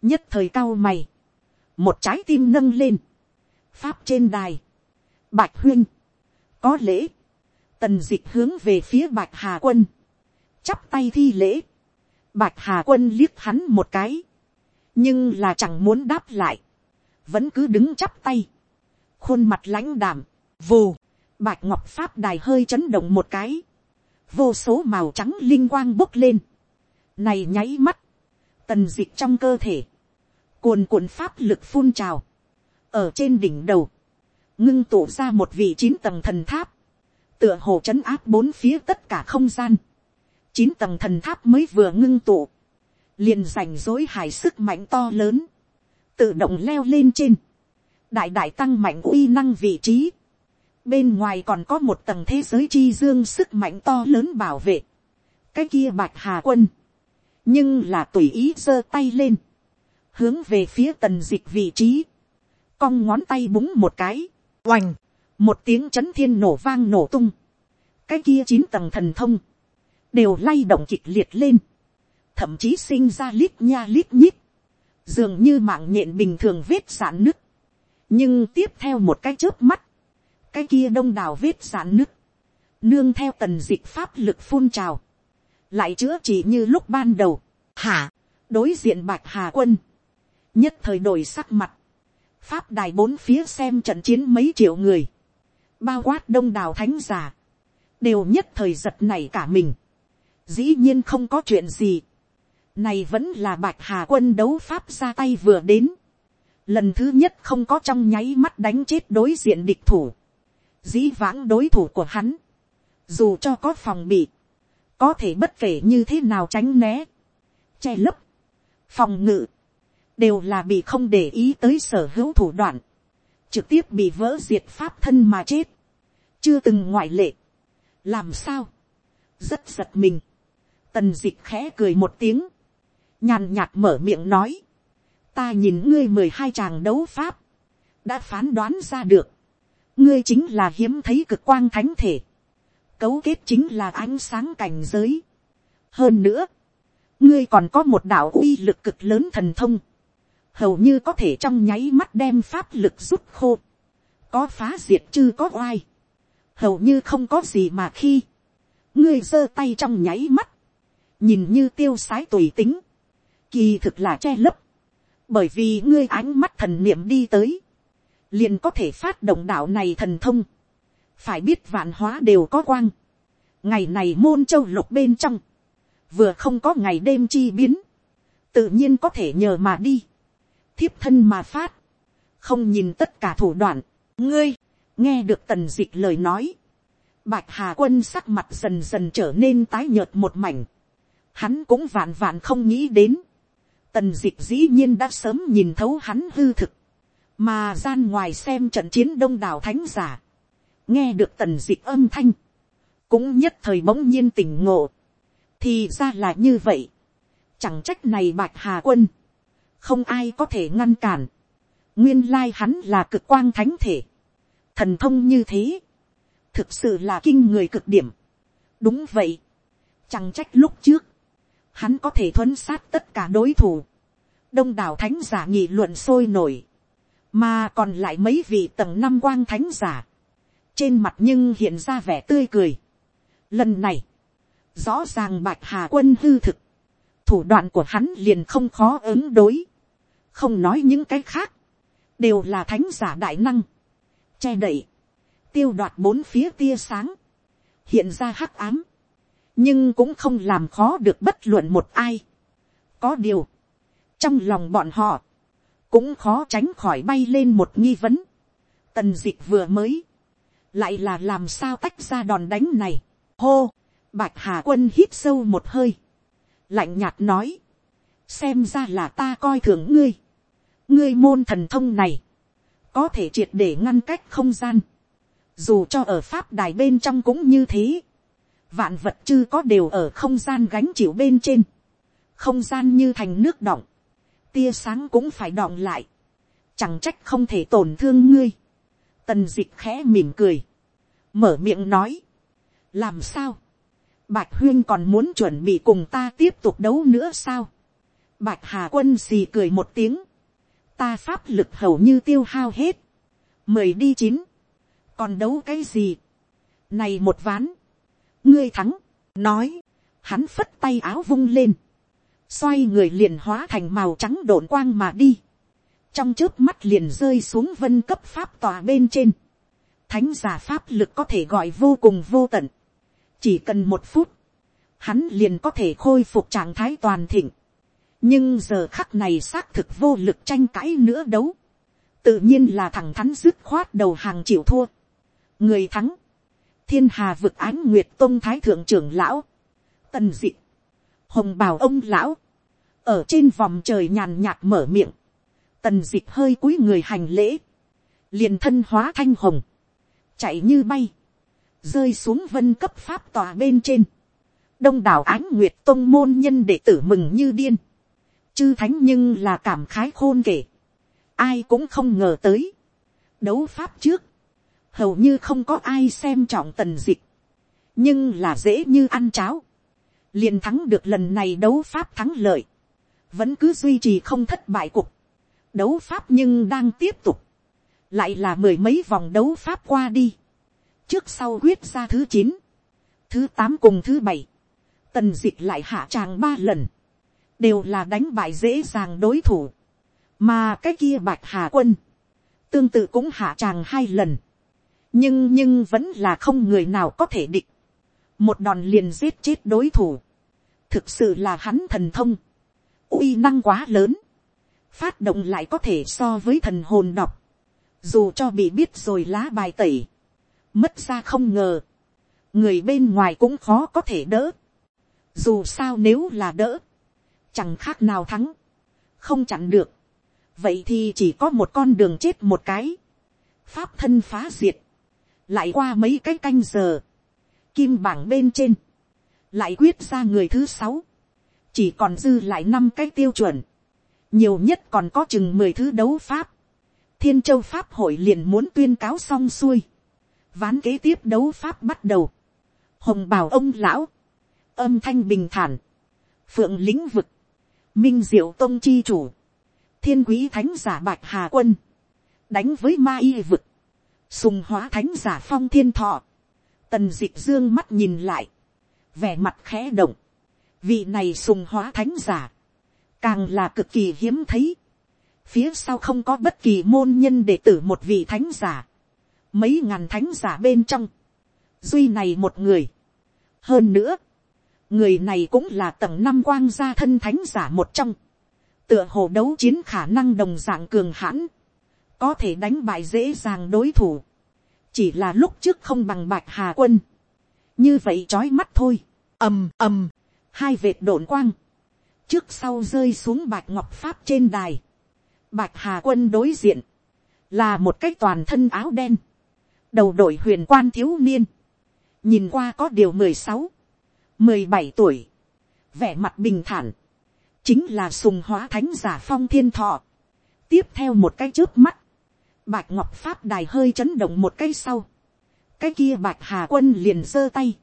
nhất thời cao mày, một trái tim nâng lên, pháp trên đài, bạch huyên, có lễ, tần dịch hướng về phía bạch hà quân, chắp tay thi lễ, bạch hà quân liếc hắn một cái, nhưng là chẳng muốn đáp lại, vẫn cứ đứng chắp tay, khuôn mặt lãnh đảm, vù, bạch ngọc pháp đài hơi chấn động một cái, vô số màu trắng linh quang bốc lên, này nháy mắt, tần dịch trong cơ thể, cuồn cuộn pháp lực phun trào, ở trên đỉnh đầu, ngưng tụ ra một vị chín tầng thần tháp, tựa hồ c h ấ n áp bốn phía tất cả không gian, chín tầng thần tháp mới vừa ngưng tụ, liền rảnh rối hài sức mạnh to lớn, tự động leo lên trên, đại đại tăng mạnh uy năng vị trí, bên ngoài còn có một tầng thế giới chi dương sức mạnh to lớn bảo vệ, cái kia bạch hà quân, nhưng là tùy ý giơ tay lên, hướng về phía tần dịch vị trí, cong ngón tay búng một cái, oành, một tiếng chấn thiên nổ vang nổ tung, cái kia chín tầng thần thông, đều lay động kịch liệt lên, thậm chí sinh ra lít nha lít nhít, dường như mạng nhện bình thường vết sạn nứt, nhưng tiếp theo một cái chớp mắt, cái kia đông đảo vết giãn nứt, nương theo tần dịch pháp lực phun trào, lại chữa chỉ như lúc ban đầu, hả, đối diện bạch hà quân, nhất thời đổi sắc mặt, pháp đài bốn phía xem trận chiến mấy triệu người, bao quát đông đảo thánh giả, đều nhất thời giật này cả mình. dĩ nhiên không có chuyện gì. này vẫn là bạch hà quân đấu pháp ra tay vừa đến. lần thứ nhất không có trong nháy mắt đánh chết đối diện địch thủ dĩ vãng đối thủ của hắn. dù cho có phòng bị, có thể bất kể như thế nào tránh né, che lấp, phòng ngự, đều là bị không để ý tới sở hữu thủ đoạn, trực tiếp bị vỡ diệt pháp thân mà chết, chưa từng ngoại lệ. làm sao, rất giật mình, tần d ị c h khẽ cười một tiếng, nhàn nhạt mở miệng nói, ta nhìn ngươi mười hai chàng đấu pháp, đã phán đoán ra được, ngươi chính là hiếm thấy cực quang thánh thể, cấu kết chính là ánh sáng cảnh giới. hơn nữa, ngươi còn có một đạo uy lực cực lớn thần thông, hầu như có thể trong nháy mắt đem pháp lực rút khô, có phá diệt chứ có oai, hầu như không có gì mà khi, ngươi giơ tay trong nháy mắt, nhìn như tiêu sái tùy tính, kỳ thực là che lấp, bởi vì ngươi ánh mắt thần niệm đi tới, liền có thể phát động đạo này thần thông, phải biết vạn hóa đều có quang, ngày này môn châu lục bên trong, vừa không có ngày đêm chi biến, tự nhiên có thể nhờ mà đi, thiếp thân mà phát, không nhìn tất cả thủ đoạn, ngươi, nghe được tần d ị c h lời nói, bạch hà quân sắc mặt dần dần trở nên tái nhợt một mảnh, hắn cũng vạn vạn không nghĩ đến, tần d ị c h dĩ nhiên đã sớm nhìn thấu hắn hư thực, mà gian ngoài xem trận chiến đông đảo thánh giả, nghe được tần dịch âm thanh, cũng nhất thời bỗng nhiên tỉnh ngộ, thì ra là như vậy, chẳng trách này bạch hà quân, không ai có thể ngăn cản. nguyên lai hắn là cực quang thánh thể. thần thông như thế, thực sự là kinh người cực điểm. đúng vậy, chẳng trách lúc trước, hắn có thể thuấn sát tất cả đối thủ. đông đảo thánh giả nghị luận sôi nổi, mà còn lại mấy vị tầng năm quang thánh giả, trên mặt nhưng hiện ra vẻ tươi cười. lần này, rõ ràng bạch hà quân hư thực, thủ đoạn của hắn liền không khó ứng đối. Không nói những cái khác, đều là thánh giả đại năng, che đậy, tiêu đoạt bốn phía tia sáng, hiện ra hắc ám, nhưng cũng không làm khó được bất luận một ai. có điều, trong lòng bọn họ, cũng khó tránh khỏi bay lên một nghi vấn, tần dịch vừa mới, lại là làm sao tách ra đòn đánh này, hô, bạch hà quân hít sâu một hơi, lạnh nhạt nói, xem ra là ta coi thường ngươi, ngươi môn thần thông này, có thể triệt để ngăn cách không gian, dù cho ở pháp đài bên trong cũng như thế, vạn vật chư có đều ở không gian gánh chịu bên trên, không gian như thành nước động tia sáng cũng phải đọng lại, chẳng trách không thể tổn thương ngươi, tần d ị c h khẽ mỉm cười, mở miệng nói, làm sao, bạch huyên còn muốn chuẩn bị cùng ta tiếp tục đấu nữa sao, bạch hà quân xì cười một tiếng, ta pháp lực hầu như tiêu hao hết, mười đi chín, còn đấu cái gì, này một ván, ngươi thắng, nói, hắn phất tay áo vung lên, xoay người liền hóa thành màu trắng đổn quang mà đi, trong trước mắt liền rơi xuống vân cấp pháp tòa bên trên, thánh giả pháp lực có thể gọi vô cùng vô tận, chỉ cần một phút, hắn liền có thể khôi phục trạng thái toàn thịnh, nhưng giờ khắc này xác thực vô lực tranh cãi nữa đấu, tự nhiên là thẳng thắn dứt khoát đầu hàng chịu thua, người thắng, thiên hà vực ánh nguyệt tôn thái thượng trưởng lão, tần dị, hồng bào ông lão, ở trên vòng trời nhàn nhạt mở miệng, tần d ị c h hơi cúi người hành lễ, liền thân hóa thanh hồng, chạy như bay, rơi xuống vân cấp pháp tòa bên trên, đông đảo ánh nguyệt tông môn nhân đệ tử mừng như điên, chư thánh nhưng là cảm khái khôn kể, ai cũng không ngờ tới, đấu pháp trước, hầu như không có ai xem trọng tần dịch, nhưng là dễ như ăn cháo, liền thắng được lần này đấu pháp thắng lợi, vẫn cứ duy trì không thất bại cục, đấu pháp nhưng đang tiếp tục, lại là mười mấy vòng đấu pháp qua đi, trước sau quyết ra thứ chín, thứ tám cùng thứ bảy, tần d ị c h lại hạ tràng ba lần, đều là đánh bại dễ dàng đối thủ, mà cái kia bạch hà quân, tương tự cũng hạ tràng hai lần, nhưng nhưng vẫn là không người nào có thể địch, một đòn liền giết chết đối thủ, thực sự là hắn thần thông, uy năng quá lớn, phát động lại có thể so với thần hồn đọc, dù cho bị biết rồi lá bài tẩy, mất ra không ngờ, người bên ngoài cũng khó có thể đỡ, dù sao nếu là đỡ, chẳng khác nào thắng, không chặn được, vậy thì chỉ có một con đường chết một cái, pháp thân phá diệt, lại qua mấy cái canh giờ, kim bảng bên trên, lại quyết ra người thứ sáu, chỉ còn dư lại năm cái tiêu chuẩn, nhiều nhất còn có chừng mười thứ đấu pháp, thiên châu pháp hội liền muốn tuyên cáo xong xuôi, ván kế tiếp đấu pháp bắt đầu, hồng bào ông lão, âm thanh bình thản, phượng lĩnh vực, minh diệu tông chi chủ, thiên quý thánh giả bạch hà quân, đánh với ma y vực, sùng hóa thánh giả phong thiên thọ, tần d ị c h dương mắt nhìn lại, vẻ mặt khẽ động, vị này sùng hóa thánh giả, càng là cực kỳ hiếm thấy. Phía sau không có bất kỳ môn nhân đệ tử một vị thánh giả, mấy ngàn thánh giả bên trong, duy này một người. hơn nữa, người này cũng là tầng năm quang gia thân thánh giả một trong, tựa hồ đấu chiến khả năng đồng dạng cường hãn, có thể đánh bại dễ dàng đối thủ, chỉ là lúc trước không bằng bạch hà quân, như vậy trói mắt thôi, ầm ầm, hai vệt đổn quang, trước sau rơi xuống bạch ngọc pháp trên đài, bạch hà quân đối diện, là một cái toàn thân áo đen, đầu đội huyền quan thiếu niên, nhìn qua có điều mười sáu, mười bảy tuổi, vẻ mặt bình thản, chính là sùng hóa thánh giả phong thiên thọ. tiếp theo một cái trước mắt, bạch ngọc pháp đài hơi chấn động một cái sau, cái kia bạch hà quân liền giơ tay,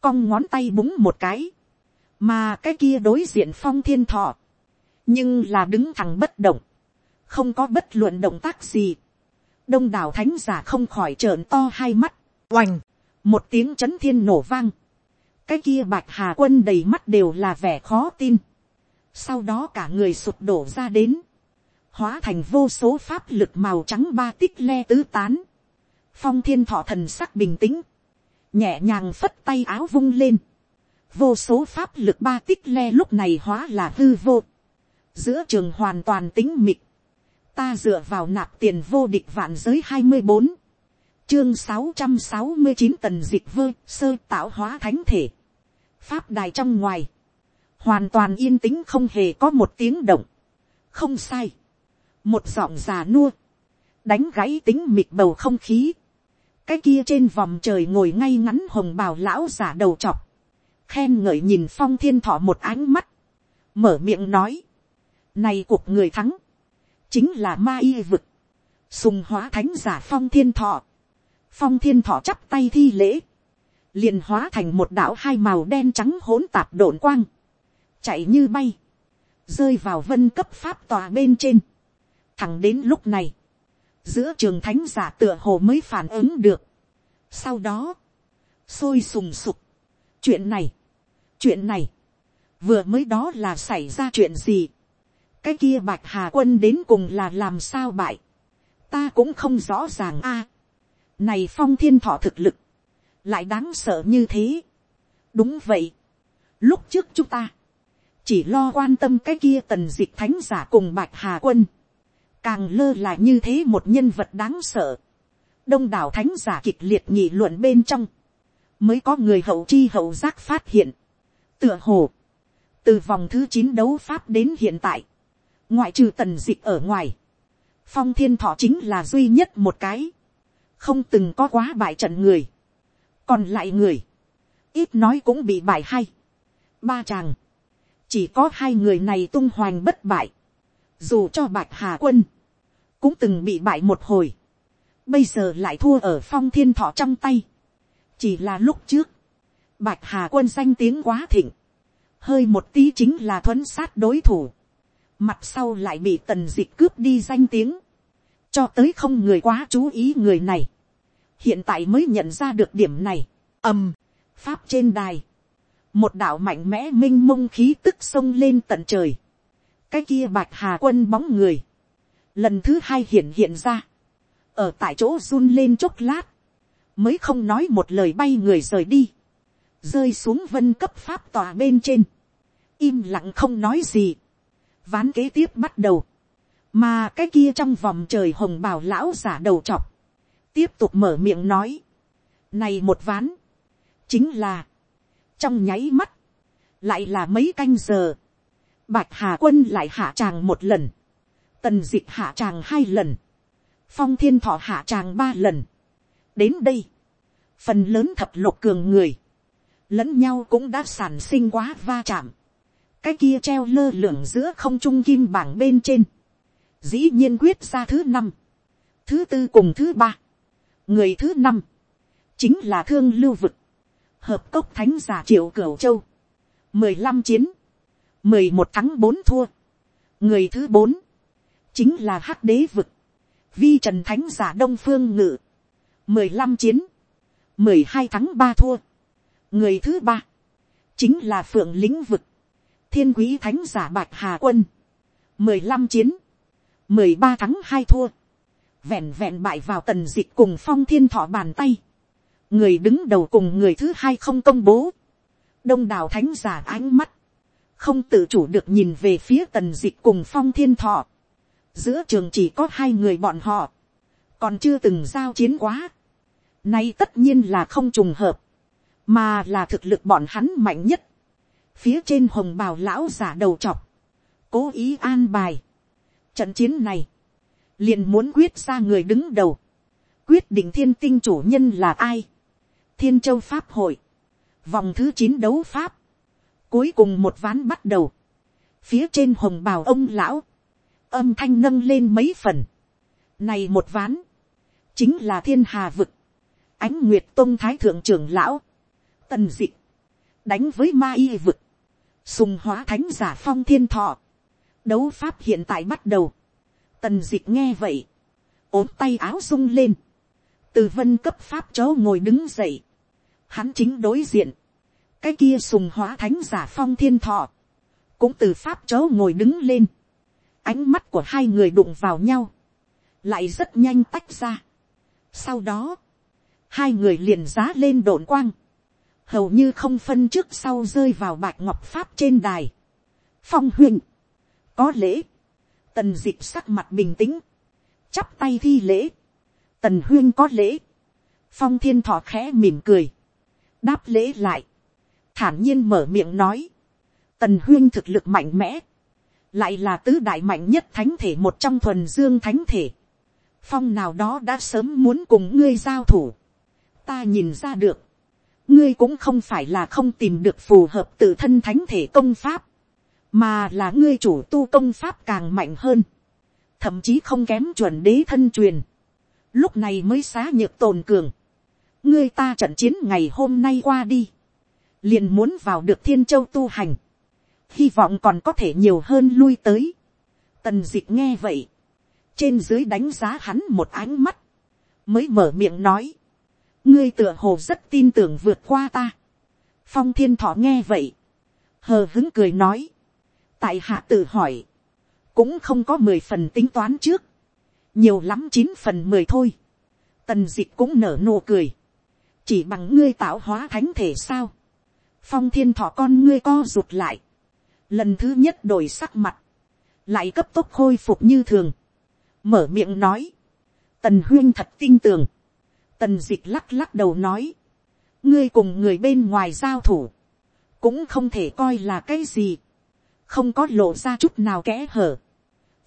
cong ngón tay búng một cái, mà cái kia đối diện phong thiên thọ, nhưng là đứng thẳng bất động, không có bất luận động tác gì, đông đảo thánh giả không khỏi trợn to hai mắt, oành, một tiếng c h ấ n thiên nổ vang, cái kia bạch hà quân đầy mắt đều là vẻ khó tin, sau đó cả người sụp đổ ra đến, hóa thành vô số pháp lực màu trắng ba tích le tứ tán, phong thiên thọ thần sắc bình tĩnh, nhẹ nhàng phất tay áo vung lên, vô số pháp lực ba tích le lúc này hóa là hư vô, giữa trường hoàn toàn tính mịt, ta dựa vào nạp tiền vô địch vạn giới hai mươi bốn, chương sáu trăm sáu mươi chín tần dịch vơ sơ tạo hóa thánh thể, pháp đài trong ngoài, hoàn toàn yên tĩnh không hề có một tiếng động, không sai, một giọng già nua, đánh gáy tính mịt bầu không khí, cái kia trên vòng trời ngồi ngay ngắn hồng bào lão giả đầu chọc, khen ngợi nhìn phong thiên thọ một ánh mắt, mở miệng nói, này cuộc người thắng, chính là ma y vực, sùng hóa thánh giả phong thiên thọ, phong thiên thọ chắp tay thi lễ, liền hóa thành một đảo hai màu đen trắng hỗn tạp đổn quang, chạy như bay, rơi vào vân cấp pháp tòa bên trên, Thẳng đến lúc này, giữa trường thánh giả tựa hồ mới phản ứng được. Sau đó, sôi sùng sục. Chuyện này, chuyện này, vừa mới đó là xảy ra chuyện gì. Cái kia bạch hà quân đến cùng là làm sao bại. Ta cũng không rõ ràng a. này phong thiên thọ thực lực, lại đáng sợ như thế. đúng vậy. lúc trước chúng ta, chỉ lo quan tâm cái kia tần dịch thánh giả cùng bạch hà quân càng lơ là như thế một nhân vật đáng sợ. đông đảo thánh giả kịch liệt nghị luận bên trong, mới có người hậu chi hậu giác phát hiện. tựa hồ, từ vòng thứ chín đấu pháp đến hiện tại, ngoại trừ tần dịch ở ngoài, phong thiên thọ chính là duy nhất một cái, không từng có quá bại trận người, còn lại người, ít nói cũng bị bại hay, ba chàng, chỉ có hai người này tung hoành bất bại, dù cho bạch hà quân, cũng từng bị bại một hồi, bây giờ lại thua ở phong thiên thọ trong tay chỉ là lúc trước, bạch hà quân danh tiếng quá thịnh, hơi một tí chính là thuấn sát đối thủ, mặt sau lại bị tần d ị c h cướp đi danh tiếng, cho tới không người quá chú ý người này, hiện tại mới nhận ra được điểm này, ầm, pháp trên đài, một đạo mạnh mẽ m i n h mông khí tức xông lên tận trời, cái kia bạch hà quân bóng người, lần thứ hai hiện hiện ra, ở tại chỗ run lên chốc lát, mới không nói một lời bay người rời đi, rơi xuống vân cấp pháp tòa bên trên, im lặng không nói gì, ván kế tiếp bắt đầu, mà cái kia trong vòng trời hồng bào lão giả đầu chọc, tiếp tục mở miệng nói, này một ván, chính là, trong nháy mắt, lại là mấy canh giờ, bạch hà quân lại hạ tràng một lần, tần d ị hạ tràng hai lần, phong thiên thọ hạ tràng ba lần đến đây, phần lớn thập lục cường người, lẫn nhau cũng đã sản sinh quá va chạm, cái kia treo lơ lửng giữa không trung kim bảng bên trên, dĩ nhiên quyết ra thứ năm, thứ tư cùng thứ ba, người thứ năm, chính là thương lưu vực, hợp cốc thánh giả triệu cửu châu, mười lăm chiến, mười một thắng bốn thua, người thứ bốn, chính là hắc đế vực, vi trần thánh giả đông phương ngự, mười lăm chiến, mười hai thắng ba thua, người thứ ba, chính là phượng lĩnh vực, thiên quý thánh giả bạch hà quân, mười lăm chiến, mười ba thắng hai thua, vẹn vẹn bại vào tần dịch cùng phong thiên thọ bàn tay, người đứng đầu cùng người thứ hai không công bố, đông đảo thánh giả ánh mắt, không tự chủ được nhìn về phía tần dịch cùng phong thiên thọ, giữa trường chỉ có hai người bọn họ, còn chưa từng giao chiến quá. Nay tất nhiên là không trùng hợp, mà là thực lực bọn hắn mạnh nhất. Phía trên hồng bào lão giả đầu chọc, cố ý an bài. Trận chiến này, liền muốn quyết ra người đứng đầu, quyết định thiên tinh chủ nhân là ai. Thiên châu Pháp hội, vòng thứ chín đấu Pháp, cuối cùng một ván bắt đầu. Phía trên hồng bào ông lão, âm thanh nâng lên mấy phần. Này một ván, chính là thiên hà vực, ánh nguyệt tôn thái thượng trưởng lão, tần dị, đánh với ma y vực, sùng hóa thánh giả phong thiên thọ, đấu pháp hiện tại bắt đầu, tần d ị nghe vậy, ốm tay áo rung lên, từ vân cấp pháp chó ngồi đứng dậy, hắn chính đối diện, cái kia sùng hóa thánh giả phong thiên thọ, cũng từ pháp chó ngồi đứng lên, ánh mắt của hai người đụng vào nhau, lại rất nhanh tách ra. sau đó, hai người liền giá lên đồn quang, hầu như không phân trước sau rơi vào bạch ngọc pháp trên đài. phong huynh, có lễ, tần d ị c h sắc mặt bình tĩnh, chắp tay thi lễ, tần huyên có lễ, phong thiên thọ khẽ mỉm cười, đáp lễ lại, thản nhiên mở miệng nói, tần huyên thực lực mạnh mẽ, lại là tứ đại mạnh nhất thánh thể một trong thuần dương thánh thể, phong nào đó đã sớm muốn cùng ngươi giao thủ, ta nhìn ra được, ngươi cũng không phải là không tìm được phù hợp tự thân thánh thể công pháp, mà là ngươi chủ tu công pháp càng mạnh hơn, thậm chí không kém chuẩn đế thân truyền, lúc này mới xá nhược tồn cường, ngươi ta trận chiến ngày hôm nay qua đi, liền muốn vào được thiên châu tu hành, hy vọng còn có thể nhiều hơn lui tới. tần d ị c h nghe vậy, trên dưới đánh giá hắn một ánh mắt, mới mở miệng nói, ngươi tựa hồ rất tin tưởng vượt qua ta. phong thiên thọ nghe vậy, hờ hứng cười nói, tại hạ tự hỏi, cũng không có mười phần tính toán trước, nhiều lắm chín phần mười thôi. tần d ị c h cũng nở nụ cười, chỉ bằng ngươi tạo hóa thánh thể sao. phong thiên thọ con ngươi co rụt lại, lần thứ nhất đổi sắc mặt, lại cấp tốc khôi phục như thường, mở miệng nói, tần huyên thật tin tưởng, tần d ị c h lắc lắc đầu nói, ngươi cùng người bên ngoài giao thủ, cũng không thể coi là cái gì, không có lộ ra chút nào kẽ hở,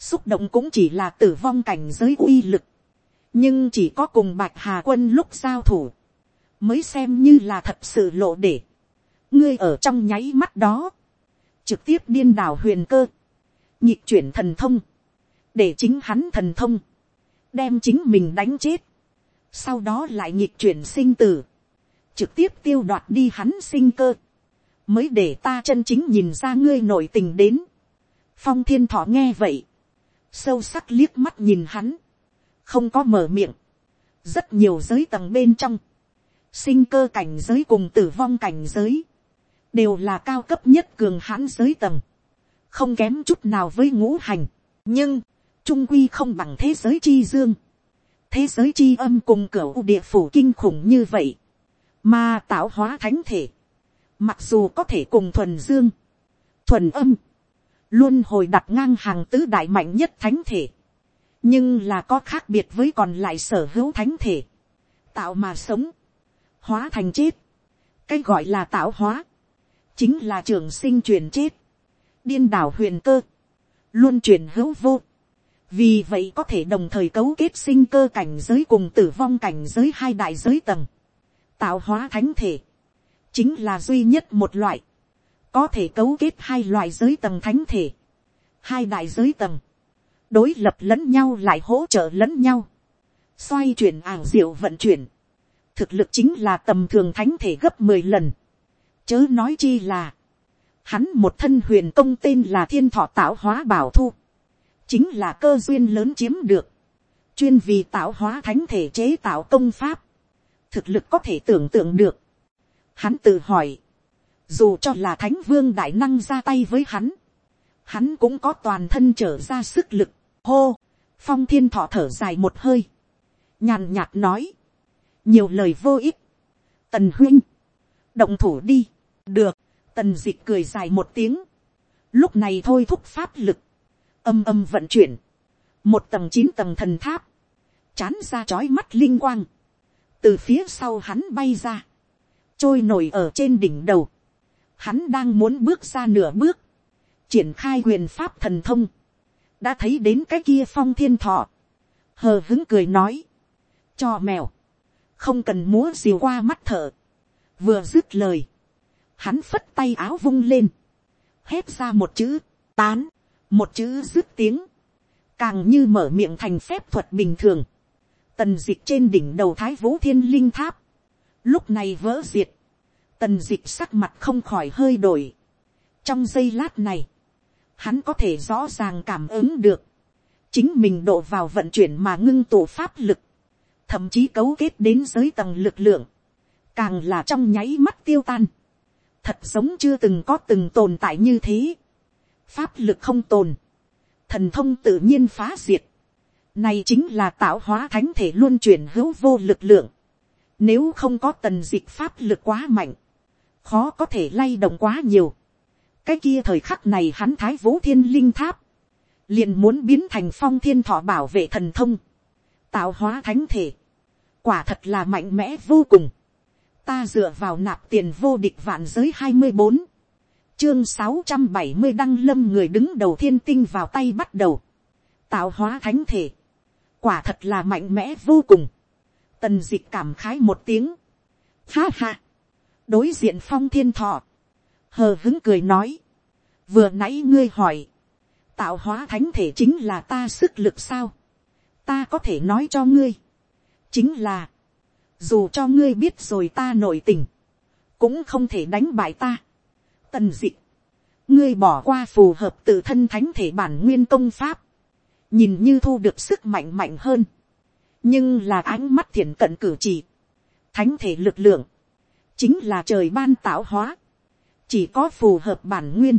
xúc động cũng chỉ là tử vong cảnh giới uy lực, nhưng chỉ có cùng bạch hà quân lúc giao thủ, mới xem như là thật sự lộ để, ngươi ở trong nháy mắt đó, trực tiếp điên đảo huyền cơ, nhịp chuyển thần thông, để chính hắn thần thông, đem chính mình đánh chết, sau đó lại nhịp chuyển sinh tử, trực tiếp tiêu đoạt đi hắn sinh cơ, mới để ta chân chính nhìn ra ngươi nội tình đến. phong thiên thọ nghe vậy, sâu sắc liếc mắt nhìn hắn, không có mở miệng, rất nhiều giới tầng bên trong, sinh cơ cảnh giới cùng tử vong cảnh giới, đều là cao cấp nhất cường hãn giới tầng, không kém chút nào với ngũ hành, nhưng, trung quy không bằng thế giới chi dương, thế giới chi âm cùng cửa địa phủ kinh khủng như vậy, mà tạo hóa thánh thể, mặc dù có thể cùng thuần dương, thuần âm, luôn hồi đặt ngang hàng tứ đại mạnh nhất thánh thể, nhưng là có khác biệt với còn lại sở hữu thánh thể, tạo mà sống, hóa thành chết, cái gọi là tạo hóa, chính là trường sinh truyền chết, điên đảo huyền cơ, luôn truyền hữu vô, vì vậy có thể đồng thời cấu kết sinh cơ cảnh giới cùng tử vong cảnh giới hai đại giới tầng, tạo hóa thánh thể, chính là duy nhất một loại, có thể cấu kết hai loại giới tầng thánh thể, hai đại giới tầng, đối lập lẫn nhau lại hỗ trợ lẫn nhau, xoay chuyển ảo diệu vận chuyển, thực lực chính là tầm thường thánh thể gấp mười lần, chớ nói chi là, hắn một thân huyền công tên là thiên thọ tạo hóa bảo thu, chính là cơ duyên lớn chiếm được, chuyên vì tạo hóa thánh thể chế tạo công pháp, thực lực có thể tưởng tượng được. Hắn tự hỏi, dù cho là thánh vương đại năng ra tay với hắn, hắn cũng có toàn thân trở ra sức lực, hô, phong thiên thọ thở dài một hơi, nhàn nhạt nói, nhiều lời vô ích, tần huynh, động thủ đi, được, tần d ị c h cười dài một tiếng, lúc này thôi thúc pháp lực, âm âm vận chuyển, một tầng chín tầng thần tháp, chán ra trói mắt linh quang, từ phía sau hắn bay ra, trôi nổi ở trên đỉnh đầu, hắn đang muốn bước ra nửa bước, triển khai quyền pháp thần thông, đã thấy đến cái kia phong thiên thọ, hờ hứng cười nói, cho mèo, không cần múa diều qua mắt thở, vừa dứt lời, hắn phất tay áo vung lên, hét ra một chữ, tán, một chữ dứt tiếng, càng như mở miệng thành phép thuật bình thường, tần dịch trên đỉnh đầu thái vũ thiên linh tháp, lúc này vỡ diệt, tần dịch sắc mặt không khỏi hơi đổi. trong giây lát này, hắn có thể rõ ràng cảm ứng được, chính mình độ vào vận chuyển mà ngưng tổ pháp lực, thậm chí cấu kết đến giới tầng lực lượng, càng là trong nháy mắt tiêu tan, thật giống chưa từng có từng tồn tại như thế, pháp lực không tồn, thần thông tự nhiên phá diệt, này chính là tạo hóa thánh thể luôn chuyển hữu vô lực lượng, nếu không có tần dịch pháp lực quá mạnh, khó có thể lay động quá nhiều. cái kia thời khắc này hắn thái vũ thiên linh tháp, liền muốn biến thành phong thiên thọ bảo vệ thần thông, tạo hóa thánh thể, quả thật là mạnh mẽ vô cùng. ta dựa vào nạp tiền vô địch vạn giới hai mươi bốn, chương sáu trăm bảy mươi đăng lâm người đứng đầu thiên tinh vào tay bắt đầu, tạo hóa thánh thể, quả thật là mạnh mẽ vô cùng, tần dịch cảm khái một tiếng, ha ha, đối diện phong thiên thọ, hờ hứng cười nói, vừa nãy ngươi hỏi, tạo hóa thánh thể chính là ta sức lực sao, ta có thể nói cho ngươi, chính là, dù cho ngươi biết rồi ta nội tình, cũng không thể đánh bại ta. Tần dịch. ngươi bỏ qua phù hợp tự thân thánh thể bản nguyên công pháp, nhìn như thu được sức mạnh mạnh hơn, nhưng là ánh mắt thiện cận cử chỉ, thánh thể lực lượng, chính là trời ban tạo hóa, chỉ có phù hợp bản nguyên,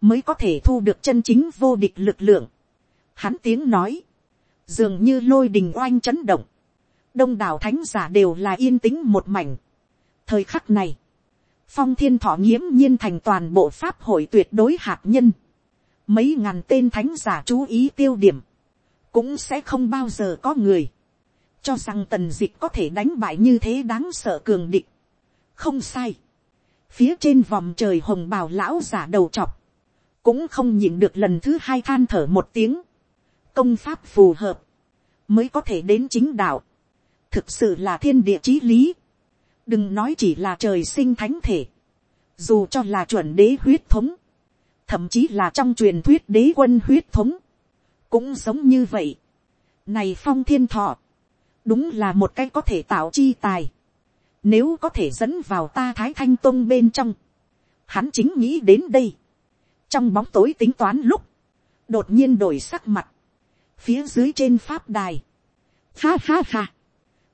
mới có thể thu được chân chính vô địch lực lượng. Hắn tiếng nói, dường như lôi đình oanh chấn động, đông đảo thánh giả đều là yên tĩnh một mảnh. thời khắc này, phong thiên thọ nghiễm nhiên thành toàn bộ pháp hội tuyệt đối hạt nhân, mấy ngàn tên thánh giả chú ý tiêu điểm, cũng sẽ không bao giờ có người, cho rằng tần dịch có thể đánh bại như thế đáng sợ cường địch. không sai, phía trên vòng trời hồng bào lão giả đầu chọc, cũng không nhìn được lần thứ hai than thở một tiếng, công pháp phù hợp, mới có thể đến chính đạo, thực sự là thiên địa chí lý, đừng nói chỉ là trời sinh thánh thể, dù cho là chuẩn đế huyết thống, thậm chí là trong truyền thuyết đế quân huyết thống, cũng giống như vậy. Này phong thiên thọ, đúng là một cái có thể tạo chi tài, nếu có thể dẫn vào ta thái thanh tông bên trong, hắn chính nghĩ đến đây, trong bóng tối tính toán lúc, đột nhiên đổi sắc mặt, phía dưới trên pháp đài, ha ha ha,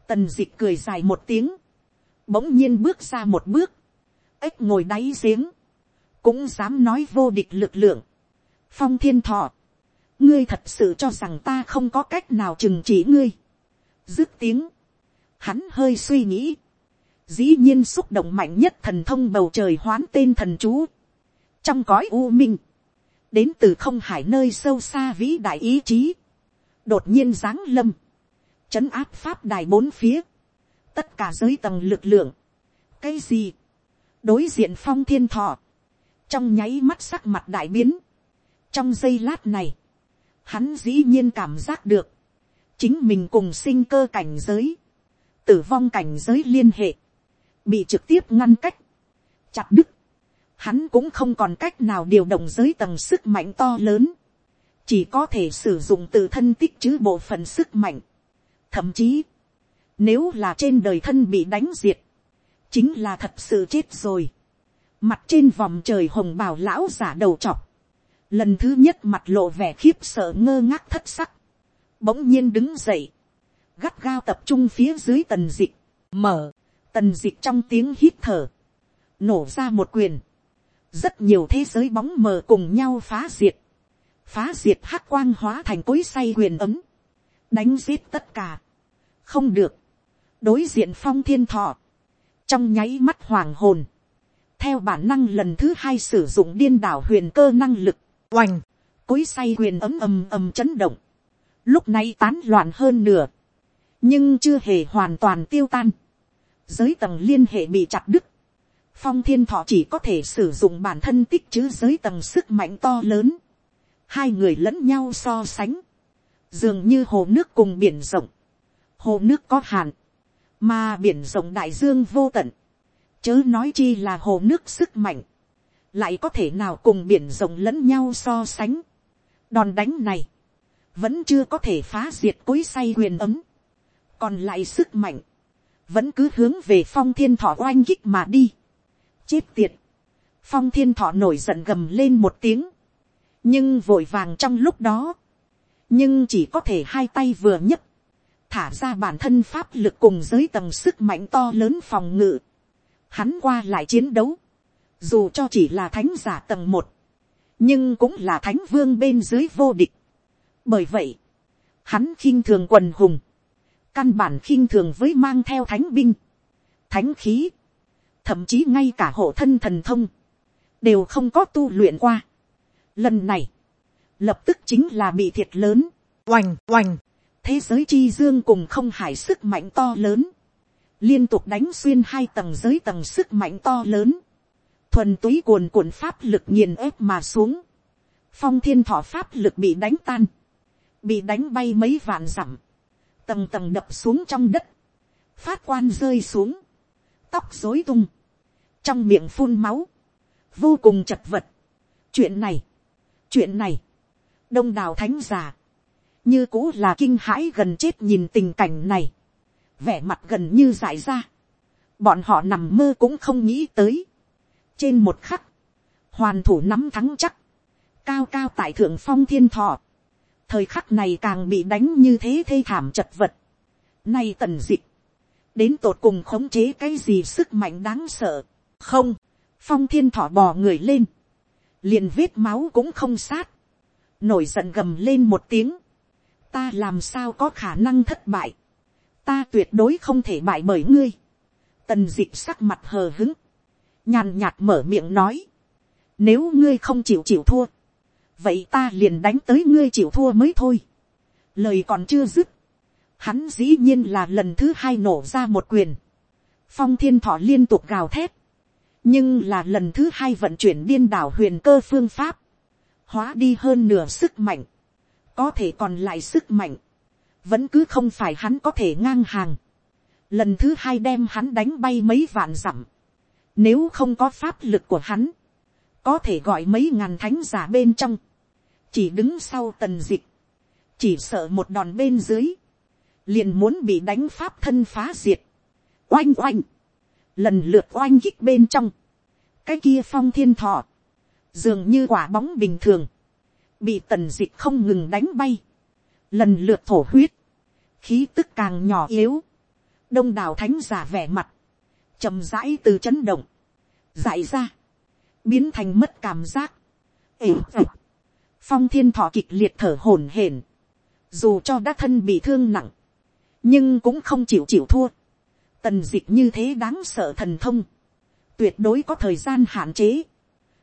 tần d ị c h cười dài một tiếng, bỗng nhiên bước ra một bước, ếch ngồi đáy giếng, cũng dám nói vô địch lực lượng, phong thiên thọ, ngươi thật sự cho rằng ta không có cách nào trừng chỉ ngươi, dứt tiếng, hắn hơi suy nghĩ, dĩ nhiên xúc động mạnh nhất thần thông bầu trời hoán tên thần chú, trong cõi u minh, đến từ không hải nơi sâu xa vĩ đại ý chí, đột nhiên giáng lâm, chấn áp pháp đài bốn phía, tất cả giới tầng lực lượng, cái gì, đối diện phong thiên thọ, trong nháy mắt sắc mặt đại biến, trong giây lát này, hắn dĩ nhiên cảm giác được, chính mình cùng sinh cơ cảnh giới, tử vong cảnh giới liên hệ, bị trực tiếp ngăn cách, chặt đứt, hắn cũng không còn cách nào điều động giới tầng sức mạnh to lớn, chỉ có thể sử dụng tự thân tích chứ bộ phận sức mạnh. Thậm chí, nếu là trên đời thân bị đánh diệt, chính là thật sự chết rồi. Mặt trên vòng trời hồng bào lão giả đầu chọc, lần thứ nhất mặt lộ vẻ khiếp sợ ngơ ngác thất sắc, bỗng nhiên đứng dậy, gắt gao tập trung phía dưới tần dịch, mở, tần dịch trong tiếng hít thở, nổ ra một quyền, rất nhiều thế giới bóng mờ cùng nhau phá diệt, phá diệt hắc quang hóa thành cối say quyền ấm, đánh giết tất cả, không được, đối diện phong thiên thọ, trong nháy mắt hoàng hồn, theo bản năng lần thứ hai sử dụng điên đảo huyền cơ năng lực, oành, cối say huyền ấm ầm ầm chấn động, lúc này tán loạn hơn nửa, nhưng chưa hề hoàn toàn tiêu tan, giới tầng liên hệ bị chặt đứt, phong thiên thọ chỉ có thể sử dụng bản thân tích chứ giới tầng sức mạnh to lớn. hai người lẫn nhau so sánh, dường như hồ nước cùng biển rộng, hồ nước có hạn, mà biển rộng đại dương vô tận, chớ nói chi là hồ nước sức mạnh, lại có thể nào cùng biển rộng lẫn nhau so sánh. đòn đánh này, vẫn chưa có thể phá diệt cối say quyền ấm, còn lại sức mạnh, vẫn cứ hướng về phong thiên thọ oanh kích mà đi chết tiệt. Phong thiên thọ nổi giận gầm lên một tiếng. Nhưng vội vàng trong lúc đó. Nhưng chỉ có thể hai tay vừa nhấc. Thả ra bản thân pháp lực cùng giới tầng sức mạnh to lớn phòng ngự. Hắn qua lại chiến đấu. Dù cho chỉ là thánh giả tầng một. Nhưng cũng là thánh vương bên dưới vô địch. Bởi vậy. Hắn khinh thường quần hùng. Căn bản khinh thường với mang theo thánh binh. Thánh khí thậm chí ngay cả hộ thân thần thông, đều không có tu luyện qua. Lần này, lập tức chính là bị thiệt lớn, oành oành, thế giới chi dương cùng không hải sức mạnh to lớn, liên tục đánh xuyên hai tầng giới tầng sức mạnh to lớn, thuần túy cuồn cuộn pháp lực nghiền ép mà xuống, phong thiên thọ pháp lực bị đánh tan, bị đánh bay mấy vạn dặm, tầng tầng đập xuống trong đất, phát quan rơi xuống, tóc dối tung, trong miệng phun máu, vô cùng chật vật. chuyện này, chuyện này, đông đảo thánh giả, như cũ là kinh hãi gần chết nhìn tình cảnh này, vẻ mặt gần như dại ra, bọn họ nằm mơ cũng không nghĩ tới. trên một khắc, hoàn thủ nắm thắng chắc, cao cao tại thượng phong thiên thọ, thời khắc này càng bị đánh như thế thê thảm chật vật. Nay tần dịch, đến tột cùng khống chế cái gì sức mạnh đáng sợ, không, phong thiên thọ bò người lên, liền vết máu cũng không sát, nổi giận gầm lên một tiếng, ta làm sao có khả năng thất bại, ta tuyệt đối không thể bại bởi ngươi, tần d ị sắc mặt hờ hứng, nhàn nhạt mở miệng nói, nếu ngươi không chịu chịu thua, vậy ta liền đánh tới ngươi chịu thua mới thôi, lời còn chưa dứt, hắn dĩ nhiên là lần thứ hai nổ ra một quyền, phong thiên thọ liên tục gào thét, nhưng là lần thứ hai vận chuyển điên đảo huyền cơ phương pháp, hóa đi hơn nửa sức mạnh, có thể còn lại sức mạnh, vẫn cứ không phải hắn có thể ngang hàng, lần thứ hai đem hắn đánh bay mấy vạn dặm, nếu không có pháp lực của hắn, có thể gọi mấy ngàn thánh giả bên trong, chỉ đứng sau tần dịch, chỉ sợ một đòn bên dưới, liền muốn bị đánh pháp thân phá diệt, oanh oanh, lần lượt oanh kích bên trong, cái kia phong thiên thọ, dường như quả bóng bình thường, bị tần dịch không ngừng đánh bay, lần lượt thổ huyết, khí tức càng nhỏ yếu, đông đảo thánh giả vẻ mặt, chầm rãi từ chấn động, dại ra, biến thành mất cảm giác, ể phong thiên thọ kịch liệt thở hổn hển, dù cho đã thân bị thương nặng, nhưng cũng không chịu chịu thua, tần dịch như thế đáng sợ thần thông, tuyệt đối có thời gian hạn chế,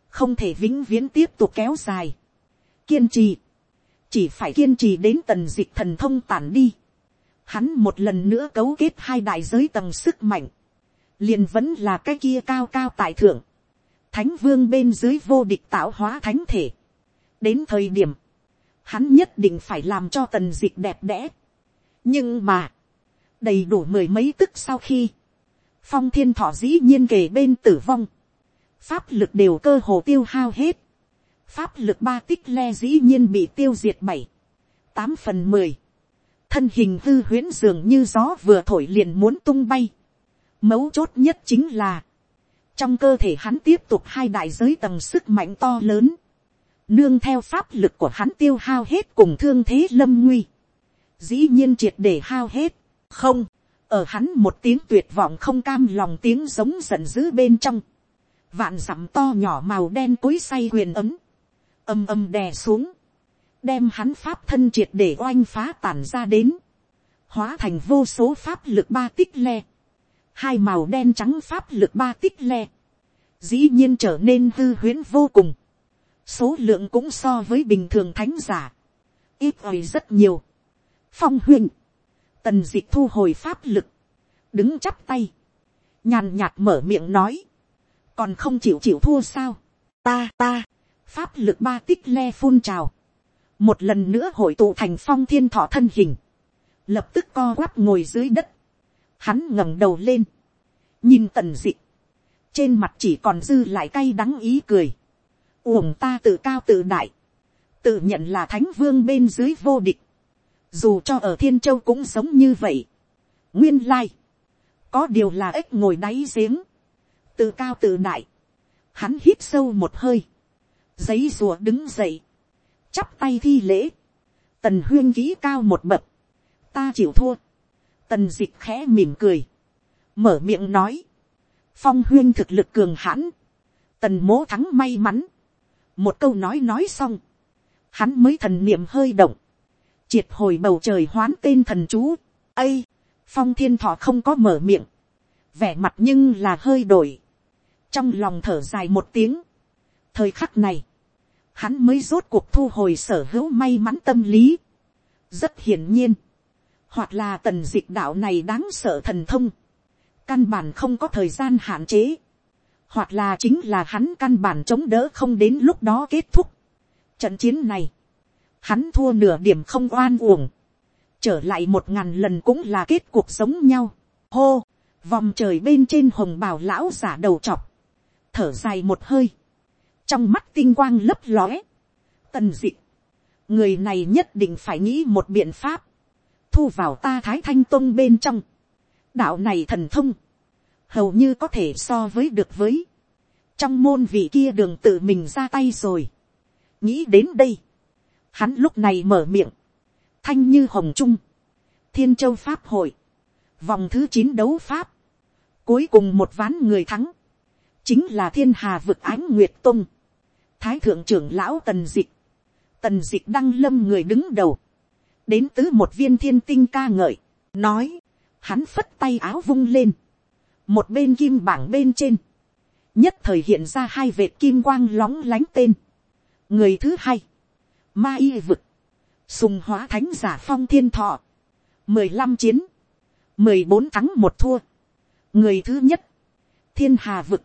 không thể vĩnh viễn tiếp tục kéo dài, kiên trì, chỉ phải kiên trì đến tần dịch thần thông tản đi, hắn một lần nữa cấu kết hai đại giới tầng sức mạnh, liền vẫn là cái kia cao cao tại thượng, thánh vương bên dưới vô địch tạo hóa thánh thể. đến thời điểm, hắn nhất định phải làm cho tần dịch đẹp đẽ. nhưng mà, đầy đủ mười mấy tức sau khi, phong thiên thọ dĩ nhiên kề bên tử vong, pháp lực đều cơ hồ tiêu hao hết, pháp lực ba tích le dĩ nhiên bị tiêu diệt bảy, tám phần mười, thân hình hư huyễn dường như gió vừa thổi liền muốn tung bay. Mấu chốt nhất chính là, trong cơ thể hắn tiếp tục hai đại giới tầng sức mạnh to lớn, nương theo pháp lực của hắn tiêu hao hết cùng thương thế lâm nguy, dĩ nhiên triệt để hao hết, không, ở hắn một tiếng tuyệt vọng không cam lòng tiếng giống giận dữ bên trong, vạn dặm to nhỏ màu đen cối say huyền ấm, âm âm đè xuống, đem hắn pháp thân triệt để oanh phá tản ra đến, hóa thành vô số pháp lực ba tích le, hai màu đen trắng pháp lực ba tích le, dĩ nhiên trở nên hư huyễn vô cùng, số lượng cũng so với bình thường thánh giả, ít ỏi rất nhiều, phong huynh, tần d ị thu hồi pháp lực, đứng chắp tay, nhàn nhạt mở miệng nói, còn không chịu chịu thua sao, ta ta, pháp lực ba tích le phun trào, một lần nữa hội tụ thành phong thiên thọ thân hình, lập tức co quắp ngồi dưới đất, hắn ngẩng đầu lên, nhìn tần dị, trên mặt chỉ còn dư lại cay đắng ý cười, uổng ta tự cao tự đại, tự nhận là thánh vương bên dưới vô địch, dù cho ở thiên châu cũng sống như vậy, nguyên lai, có điều là ếch ngồi đáy giếng, tự cao tự đại, hắn hít sâu một hơi, giấy rùa đứng dậy, chắp tay thi lễ, tần huyên ký cao một bậc, ta chịu thua, tần d ị c h khẽ mỉm cười, mở miệng nói, phong huyên thực lực cường hãn, tần mố thắng may mắn, một câu nói nói xong, hắn mới thần niệm hơi động, triệt hồi bầu trời hoán tên thần chú, ây, phong thiên thọ không có mở miệng, vẻ mặt nhưng là hơi đổi, trong lòng thở dài một tiếng, thời khắc này, hắn mới rốt cuộc thu hồi sở hữu may mắn tâm lý. rất hiển nhiên, hoặc là tần dịch đạo này đáng sợ thần thông, căn bản không có thời gian hạn chế, hoặc là chính là hắn căn bản chống đỡ không đến lúc đó kết thúc. Trận chiến này, hắn thua nửa điểm không oan uổng, trở lại một ngàn lần cũng là kết cuộc sống nhau. Hô, vòng trời bên trên hồng bào lão giả đầu chọc, thở dài một hơi, trong mắt tinh quang lấp lóe, tần dị, người này nhất định phải nghĩ một biện pháp, thu vào ta thái thanh tôn bên trong, đạo này thần thông, hầu như có thể so với được với, trong môn vị kia đường tự mình ra tay rồi, nghĩ đến đây, hắn lúc này mở miệng, thanh như hồng trung, thiên châu pháp hội, vòng thứ chín đấu pháp, cuối cùng một ván người thắng, chính là thiên hà vực ánh nguyệt tung, thái thượng trưởng lão tần dịch, tần dịch đăng lâm người đứng đầu, đến tứ một viên thiên tinh ca ngợi, nói, hắn phất tay áo vung lên, một bên kim bảng bên trên, nhất thời hiện ra hai vệt kim quang lóng lánh tên, người thứ hai, ma y vực, sùng hóa thánh giả phong thiên thọ, mười lăm chiến, mười bốn thắng một thua, người thứ nhất, thiên hà vực,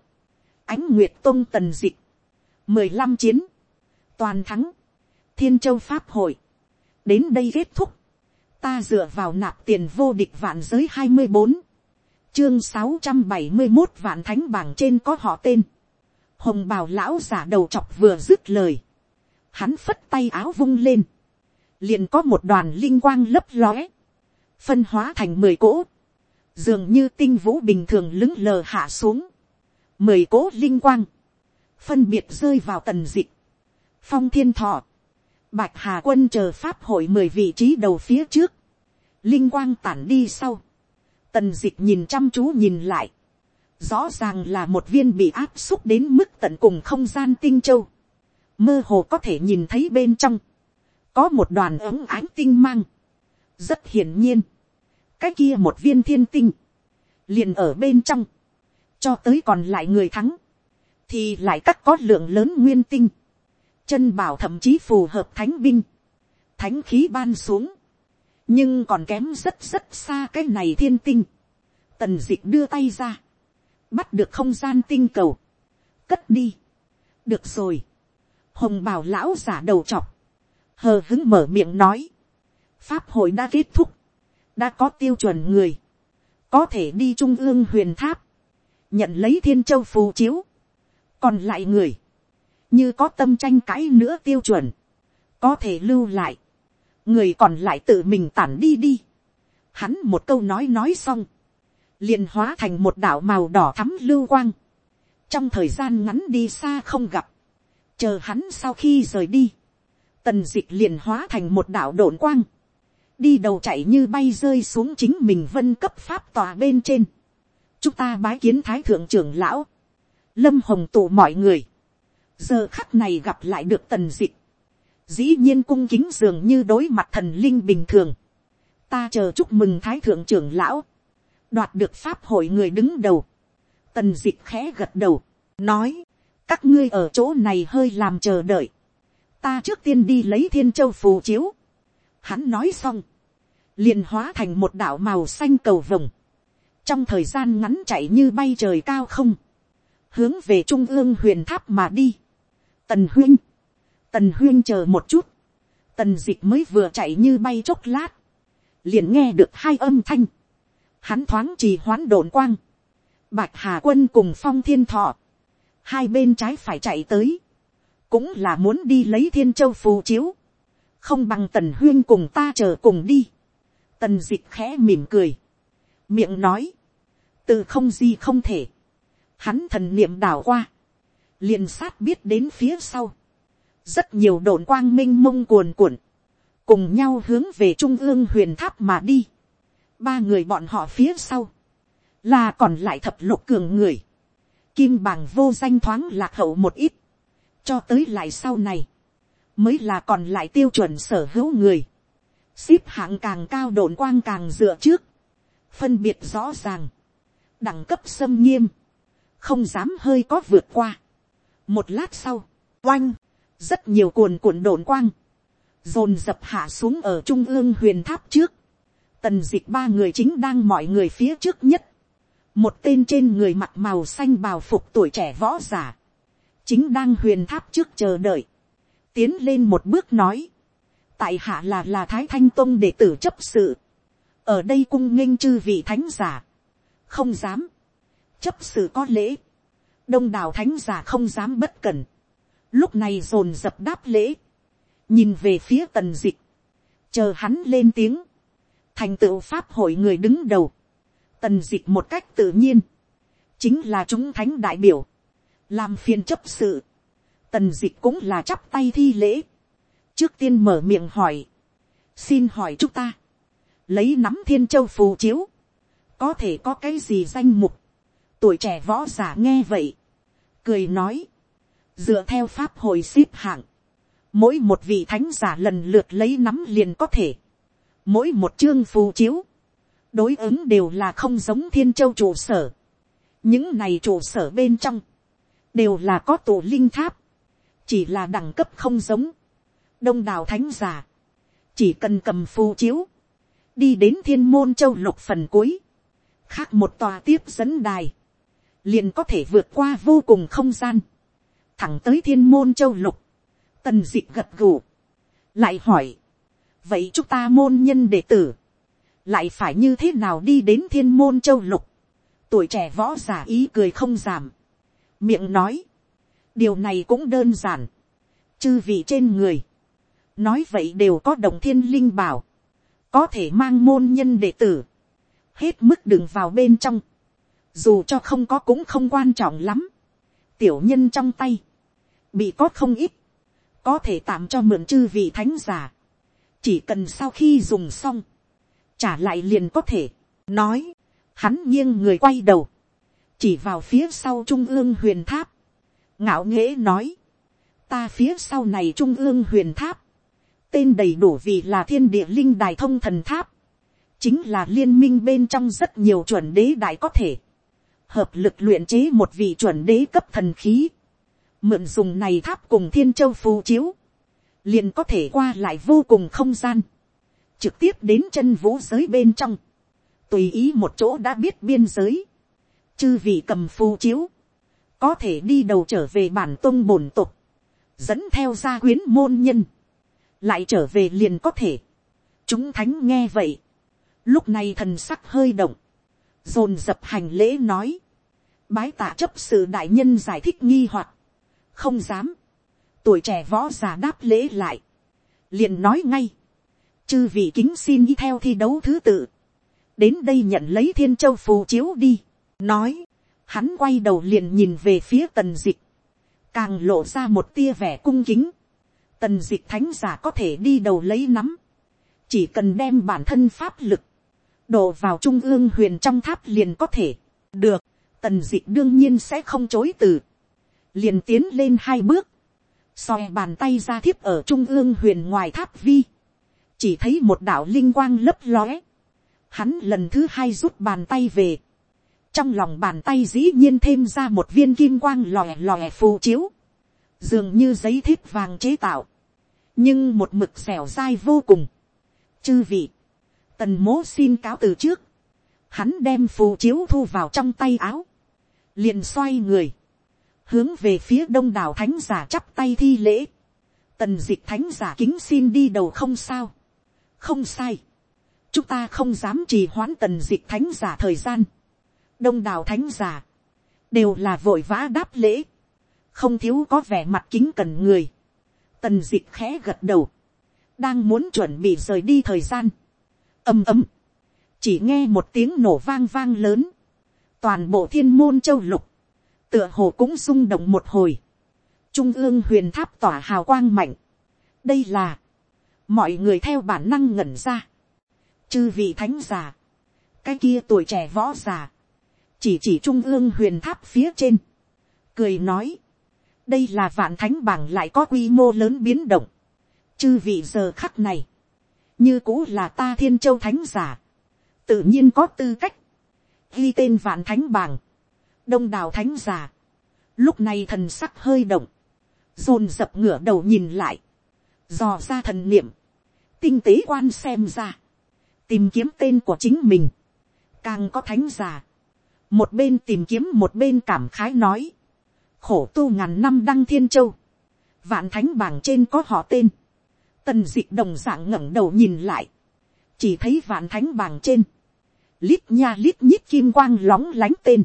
ánh nguyệt tôn tần dịch, mười lăm chiến, toàn thắng, thiên châu pháp hội, đến đây kết thúc, ta dựa vào nạp tiền vô địch vạn giới hai mươi bốn, chương sáu trăm bảy mươi một vạn thánh bảng trên có họ tên, hồng bào lão giả đầu chọc vừa dứt lời, hắn phất tay áo vung lên, liền có một đoàn linh quang lấp lóe, phân hóa thành mười cỗ, dường như tinh vũ bình thường lững lờ hạ xuống, mười cỗ linh quang, phân biệt rơi vào tần dịch, phong thiên thọ, bạch hà quân chờ pháp hội mười vị trí đầu phía trước, linh quang tản đi sau, tần dịch nhìn chăm chú nhìn lại, rõ ràng là một viên bị áp xúc đến mức tận cùng không gian tinh châu, mơ hồ có thể nhìn thấy bên trong, có một đoàn ống ánh tinh mang, rất hiển nhiên, cái kia một viên thiên tinh, liền ở bên trong, cho tới còn lại người thắng, thì lại cắt có lượng lớn nguyên tinh, chân bảo thậm chí phù hợp thánh binh, thánh khí ban xuống, nhưng còn kém rất rất xa cái này thiên tinh, tần d ị c h đưa tay ra, bắt được không gian tinh cầu, cất đi, được rồi, hồng bảo lão giả đầu chọc, hờ hứng mở miệng nói, pháp hội đã kết thúc, đã có tiêu chuẩn người, có thể đi trung ương huyền tháp, nhận lấy thiên châu phù chiếu, còn lại người, như có tâm tranh cãi nữa tiêu chuẩn, có thể lưu lại, người còn lại tự mình tản đi đi. Hắn một câu nói nói xong, liền hóa thành một đảo màu đỏ thắm lưu quang, trong thời gian ngắn đi xa không gặp, chờ hắn sau khi rời đi, tần dịch liền hóa thành một đảo đổn quang, đi đầu chạy như bay rơi xuống chính mình vân cấp pháp tòa bên trên. chúng ta bái kiến thái thượng trưởng lão, lâm hồng tụ mọi người, giờ khắc này gặp lại được tần dịch, dĩ nhiên cung kính dường như đối mặt thần linh bình thường, ta chờ chúc mừng thái thượng trưởng lão, đoạt được pháp hội người đứng đầu, tần dịch khẽ gật đầu, nói, các ngươi ở chỗ này hơi làm chờ đợi, ta trước tiên đi lấy thiên châu phù chiếu, hắn nói xong, liền hóa thành một đạo màu xanh cầu vồng, trong thời gian ngắn chạy như bay trời cao không, hướng về trung ương huyền tháp mà đi. Tần huyên, tần huyên chờ một chút, tần d ị c h mới vừa chạy như bay chốc lát, liền nghe được hai âm thanh, hắn thoáng trì hoán đồn quang, bạch hà quân cùng phong thiên thọ, hai bên trái phải chạy tới, cũng là muốn đi lấy thiên châu phù chiếu, không bằng tần huyên cùng ta chờ cùng đi, tần d ị c h khẽ mỉm cười, miệng nói, từ không gì không thể, hắn thần niệm đảo qua, liền sát biết đến phía sau, rất nhiều đồn quang minh mông cuồn cuộn, cùng nhau hướng về trung ương huyền tháp mà đi, ba người bọn họ phía sau, là còn lại thập lục cường người, kim bảng vô danh thoáng lạc hậu một ít, cho tới lại sau này, mới là còn lại tiêu chuẩn sở hữu người, ship hạng càng cao đồn quang càng dựa trước, phân biệt rõ ràng, đẳng cấp xâm nghiêm, không dám hơi có vượt qua, một lát sau, oanh, rất nhiều cuồn cuộn đồn quang, dồn dập hạ xuống ở trung ương huyền tháp trước, tần dịch ba người chính đang mọi người phía trước nhất, một tên trên người mặt màu xanh bào phục tuổi trẻ võ giả, chính đang huyền tháp trước chờ đợi, tiến lên một bước nói, tại hạ là là thái thanh tông để tử chấp sự, ở đây cung nghênh chư vị thánh giả, không dám, chấp sự có lễ, đông đảo thánh giả không dám bất cẩn, lúc này rồn dập đáp lễ, nhìn về phía tần dịch, chờ hắn lên tiếng, thành tựu pháp hội người đứng đầu, tần dịch một cách tự nhiên, chính là chúng thánh đại biểu, làm phiên chấp sự, tần dịch cũng là chắp tay thi lễ, trước tiên mở miệng hỏi, xin hỏi chúng ta, lấy nắm thiên châu phù chiếu, có thể có cái gì danh mục, tuổi trẻ võ giả nghe vậy, cười nói, dựa theo pháp hồi xếp hạng, mỗi một vị thánh giả lần lượt lấy nắm liền có thể, mỗi một chương phù chiếu, đối ứng đều là không giống thiên châu trụ sở, những này trụ sở bên trong, đều là có tổ linh tháp, chỉ là đẳng cấp không giống, đông đảo thánh giả, chỉ cần cầm phù chiếu, đi đến thiên môn châu lục phần cuối, khác một tòa tiếp dẫn đài, liền có thể vượt qua vô cùng không gian, thẳng tới thiên môn châu lục, tần d ị gật gù, lại hỏi, vậy chúng ta môn nhân đệ tử, lại phải như thế nào đi đến thiên môn châu lục, tuổi trẻ võ giả ý cười không giảm, miệng nói, điều này cũng đơn giản, chư vị trên người, nói vậy đều có đồng thiên linh bảo, có thể mang môn nhân đệ tử, hết mức đừng vào bên trong, dù cho không có cũng không quan trọng lắm, tiểu nhân trong tay, bị có không ít, có thể tạm cho mượn chư vị thánh giả, chỉ cần sau khi dùng xong, trả lại liền có thể, nói, hắn nghiêng người quay đầu, chỉ vào phía sau trung ương huyền tháp, ngạo nghễ nói, ta phía sau này trung ương huyền tháp, tên đầy đủ vì là thiên địa linh đài thông thần tháp, chính là liên minh bên trong rất nhiều chuẩn đế đại có thể, hợp lực luyện chế một vị chuẩn đế cấp thần khí, mượn dùng này tháp cùng thiên châu phù chiếu, liền có thể qua lại vô cùng không gian, trực tiếp đến chân vũ giới bên trong, tùy ý một chỗ đã biết biên giới, chư vị cầm phù chiếu, có thể đi đầu trở về bản tôn bổn tục, dẫn theo gia quyến môn nhân, lại trở về liền có thể. chúng thánh nghe vậy, lúc này thần sắc hơi động, dồn dập hành lễ nói, bái tạ chấp sự đại nhân giải thích nghi hoặc, không dám, tuổi trẻ võ già đáp lễ lại, liền nói ngay, chư vị kính xin đi theo thi đấu thứ tự, đến đây nhận lấy thiên châu phù chiếu đi, nói, hắn quay đầu liền nhìn về phía tần dịch, càng lộ ra một tia vẻ cung kính, tần dịch thánh giả có thể đi đầu lấy nắm, chỉ cần đem bản thân pháp lực, đổ vào trung ương huyền trong tháp liền có thể, được, tần dịch đương nhiên sẽ không chối từ, liền tiến lên hai bước, soi bàn tay ra thiếp ở trung ương huyền ngoài tháp vi, chỉ thấy một đạo linh quang lấp lóe, hắn lần thứ hai rút bàn tay về, trong lòng bàn tay dĩ nhiên thêm ra một viên kim quang lòe lòe phù chiếu, dường như giấy thiếp vàng chế tạo, nhưng một mực dẻo dai vô cùng. chư vị, tần mố xin cáo từ trước, hắn đem phù chiếu thu vào trong tay áo, liền xoay người, hướng về phía đông đảo thánh giả chắp tay thi lễ, tần d ị c h thánh giả kính xin đi đầu không sao, không sai, chúng ta không dám trì hoãn tần d ị c h thánh giả thời gian, đông đảo thánh giả, đều là vội vã đáp lễ, không thiếu có vẻ mặt kính cần người, tần d ị c h khẽ gật đầu, đang muốn chuẩn bị rời đi thời gian, ầm ầm, chỉ nghe một tiếng nổ vang vang lớn, toàn bộ thiên môn châu lục, tựa hồ cũng rung động một hồi, trung ương huyền tháp tỏa hào quang mạnh, đây là, mọi người theo bản năng ngẩn ra, chư vị thánh già, cái kia tuổi trẻ võ già, chỉ chỉ trung ương huyền tháp phía trên, cười nói, đây là vạn thánh bảng lại có quy mô lớn biến động, chư vị giờ khắc này, như cũ là ta thiên châu thánh giả, tự nhiên có tư cách, ghi tên vạn thánh bảng, đông đào thánh già lúc này thần sắc hơi động, dồn dập ngửa đầu nhìn lại, dò ra thần niệm, tinh tế quan xem ra, tìm kiếm tên của chính mình, càng có thánh già một bên tìm kiếm một bên cảm khái nói, khổ tu ngàn năm đăng thiên châu, vạn thánh bảng trên có họ tên, tần d ị c h đồng d ạ n g ngẩng đầu nhìn lại, chỉ thấy vạn thánh bảng trên, lít nha lít nhít kim quang lóng lánh tên,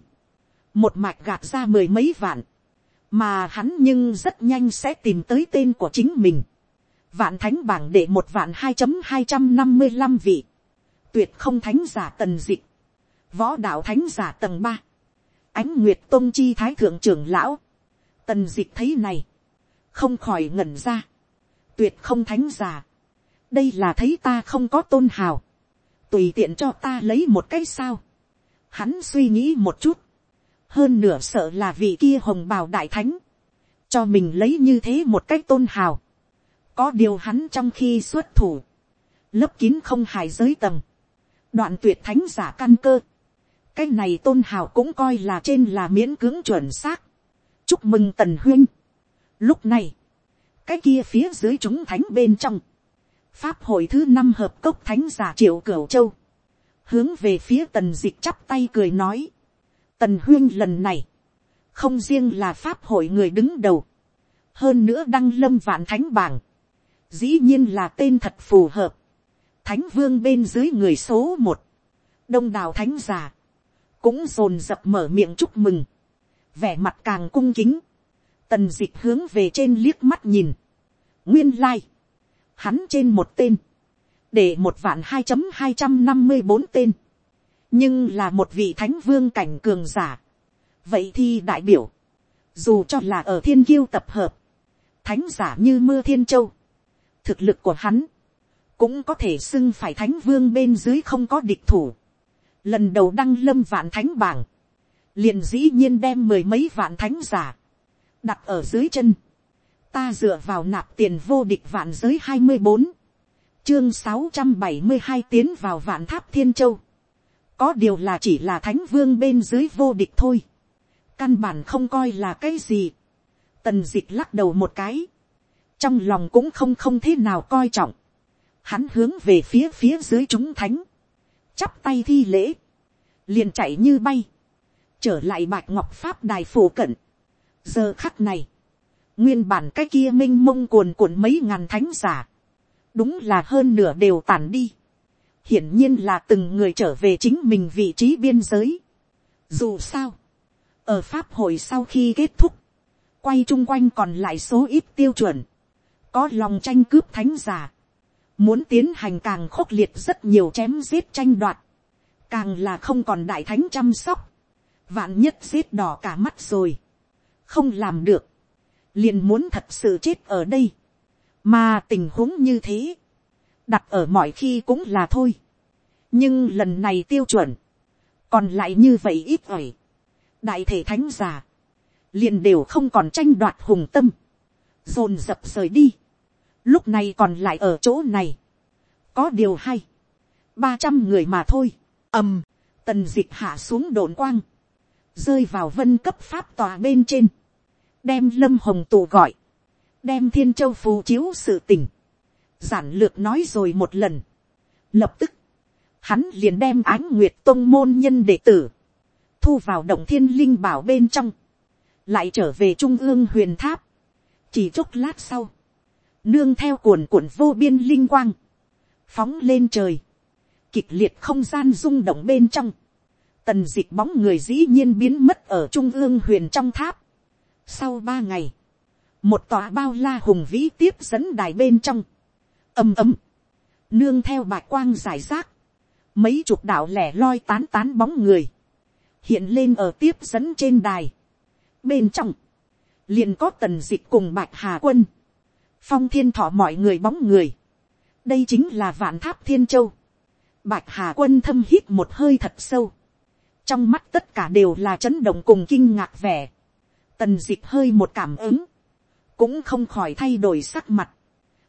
một mạch gạt ra mười mấy vạn, mà hắn nhưng rất nhanh sẽ tìm tới tên của chính mình. vạn thánh bảng để một vạn hai chấm hai trăm năm mươi năm vị, tuyệt không thánh giả tần dịch, võ đạo thánh giả tầng ba, ánh nguyệt tôn chi thái thượng trưởng lão, tần dịch thấy này, không khỏi ngẩn ra, tuyệt không thánh giả, đây là thấy ta không có tôn hào, tùy tiện cho ta lấy một cái sao. Hắn suy nghĩ một chút, hơn nửa sợ là vị kia hồng bào đại thánh, cho mình lấy như thế một cách tôn hào. có điều hắn trong khi xuất thủ, lấp kín không hài giới tầng, đoạn tuyệt thánh giả căn cơ, cái này tôn hào cũng coi là trên là miễn cưỡng chuẩn xác. chúc mừng tần huyên. lúc này, cái kia phía dưới chúng thánh bên trong, pháp hội thứ năm hợp cốc thánh giả triệu cửu châu, hướng về phía tần dịch chắp tay cười nói, tần huyên lần này, không riêng là pháp hội người đứng đầu, hơn nữa đăng lâm vạn thánh bảng, dĩ nhiên là tên thật phù hợp, thánh vương bên dưới người số một, đông đào thánh giả, cũng rồn rập mở miệng chúc mừng, vẻ mặt càng cung kính, tần d ị c h hướng về trên liếc mắt nhìn, nguyên lai, hắn trên một tên, để một vạn hai chấm hai trăm năm mươi bốn tên, nhưng là một vị thánh vương cảnh cường giả, vậy thì đại biểu, dù cho là ở thiên kiêu tập hợp, thánh giả như mưa thiên châu, thực lực của hắn, cũng có thể xưng phải thánh vương bên dưới không có địch thủ, lần đầu đăng lâm vạn thánh bảng, liền dĩ nhiên đem mười mấy vạn thánh giả, đặt ở dưới chân, ta dựa vào nạp tiền vô địch vạn giới hai mươi bốn, chương sáu trăm bảy mươi hai tiến vào vạn tháp thiên châu, có điều là chỉ là thánh vương bên dưới vô địch thôi, căn bản không coi là cái gì, tần dịch lắc đầu một cái, trong lòng cũng không không thế nào coi trọng, hắn hướng về phía phía dưới chúng thánh, chắp tay thi lễ, liền chạy như bay, trở lại bạch ngọc pháp đài phổ cận. giờ khắc này, nguyên bản cái kia m i n h mông cuồn cuộn mấy ngàn thánh giả, đúng là hơn nửa đều tàn đi, hiển nhiên là từng người trở về chính mình vị trí biên giới. dù sao, ở pháp hội sau khi kết thúc, quay chung quanh còn lại số ít tiêu chuẩn, có lòng tranh cướp thánh giả, muốn tiến hành càng khốc liệt rất nhiều chém giết tranh đoạt, càng là không còn đại thánh chăm sóc, vạn nhất giết đỏ cả mắt rồi, không làm được, liền muốn thật sự chết ở đây, mà tình huống như thế, đặt ở mọi khi cũng là thôi, nhưng lần này tiêu chuẩn, còn lại như vậy ít ỏi, đại thể thánh già, liền đều không còn tranh đoạt hùng tâm, dồn dập rời đi, lúc này còn lại ở chỗ này, có điều hay, ba trăm người mà thôi, ầm, tần d ị c h hạ xuống đồn quang, rơi vào vân cấp pháp tòa bên trên, đem lâm hồng tù gọi, đem thiên châu phù chiếu sự tình, giản lược nói rồi một lần, lập tức, hắn liền đem ánh nguyệt tông môn nhân đệ tử, thu vào động thiên linh bảo bên trong, lại trở về trung ương huyền tháp, chỉ chốc lát sau, nương theo cuồn cuộn vô biên linh quang, phóng lên trời, kịch liệt không gian rung động bên trong, tần d ị c h bóng người dĩ nhiên biến mất ở trung ương huyền trong tháp. Sau ba ngày, một tòa bao la hùng vĩ tiếp dẫn đài bên trong, ầm ầm, nương theo bạch quang giải rác, mấy chục đạo lẻ loi tán tán bóng người, hiện lên ở tiếp dẫn trên đài. Bên trong, liền có tần dịch cùng bạch hà quân, phong thiên thọ mọi người bóng người, đây chính là vạn tháp thiên châu. Bạch hà quân thâm hít một hơi thật sâu. trong mắt tất cả đều là chấn động cùng kinh ngạc vẻ tần dịch hơi một cảm ứng, cũng không khỏi thay đổi sắc mặt.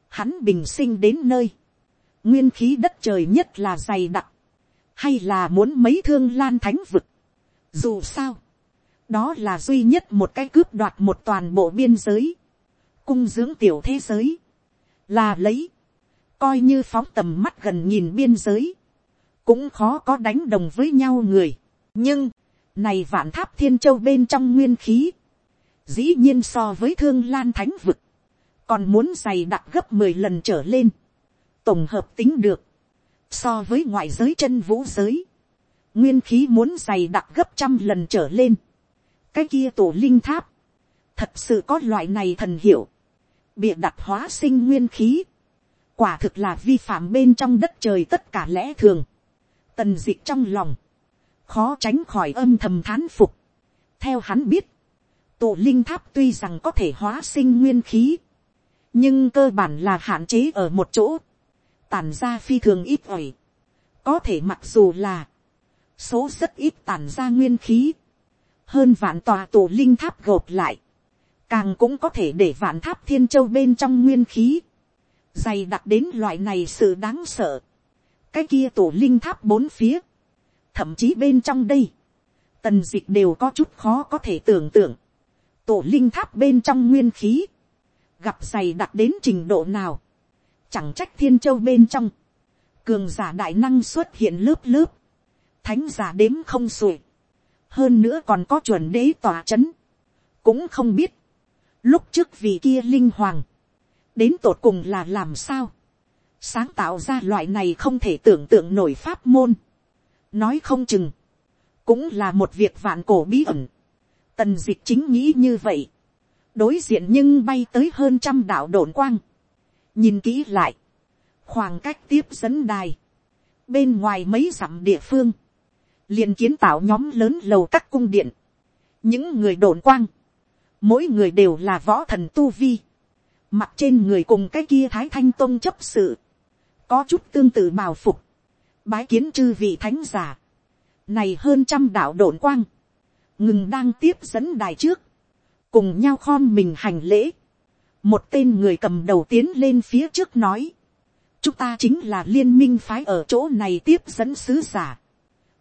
hắn bình sinh đến nơi, nguyên khí đất trời nhất là dày đặc, hay là muốn mấy thương lan thánh vực. dù sao, đó là duy nhất một cái cướp đoạt một toàn bộ biên giới, cung dưỡng tiểu thế giới, là lấy coi như phóng tầm mắt gần nhìn biên giới, cũng khó có đánh đồng với nhau người. nhưng, này vạn tháp thiên châu bên trong nguyên khí, dĩ nhiên so với thương lan thánh vực, còn muốn dày đặc gấp mười lần trở lên, tổng hợp tính được, so với ngoại giới chân vũ giới, nguyên khí muốn dày đặc gấp trăm lần trở lên, cái kia tổ linh tháp, thật sự có loại này thần hiểu bịa đặt hóa sinh nguyên khí, quả thực là vi phạm bên trong đất trời tất cả lẽ thường, tần d ị c h trong lòng, khó tránh khỏi âm thầm thán phục. theo hắn biết, tụ linh tháp tuy rằng có thể hóa sinh nguyên khí, nhưng cơ bản là hạn chế ở một chỗ, tàn ra phi thường ít ỏi. Có thể mặc dù là số rất ít tàn ra nguyên khí, hơn vạn tòa tù linh tháp gộp lại, càng cũng có thể để vạn tháp thiên châu bên trong nguyên khí, dày đặc đến loại này sự đáng sợ. cái kia tổ linh tháp bốn phía, thậm chí bên trong đây, tần dịch đều có chút khó có thể tưởng tượng, tổ linh tháp bên trong nguyên khí, gặp dày đặt đến trình độ nào, chẳng trách thiên châu bên trong, cường giả đại năng xuất hiện lớp lớp, thánh giả đếm không xuể, hơn nữa còn có chuẩn đế tòa c h ấ n cũng không biết, lúc trước vì kia linh hoàng, đến tột cùng là làm sao, sáng tạo ra loại này không thể tưởng tượng nổi pháp môn, nói không chừng, cũng là một việc vạn cổ bí ẩn, tần dịch chính nghĩ như vậy, đối diện nhưng bay tới hơn trăm đạo đồn quang, nhìn kỹ lại, khoảng cách tiếp dẫn đài, bên ngoài mấy dặm địa phương, liền kiến tạo nhóm lớn lầu các cung điện, những người đồn quang, mỗi người đều là võ thần tu vi, mặt trên người cùng cái kia thái thanh tôn chấp sự, có chút tương tự bào phục, bái kiến chư vị thánh giả, này hơn trăm đạo đồn quang, ngừng đang tiếp dẫn đài trước, cùng nhau khom mình hành lễ, một tên người cầm đầu tiến lên phía trước nói, chúng ta chính là liên minh phái ở chỗ này tiếp dẫn sứ giả,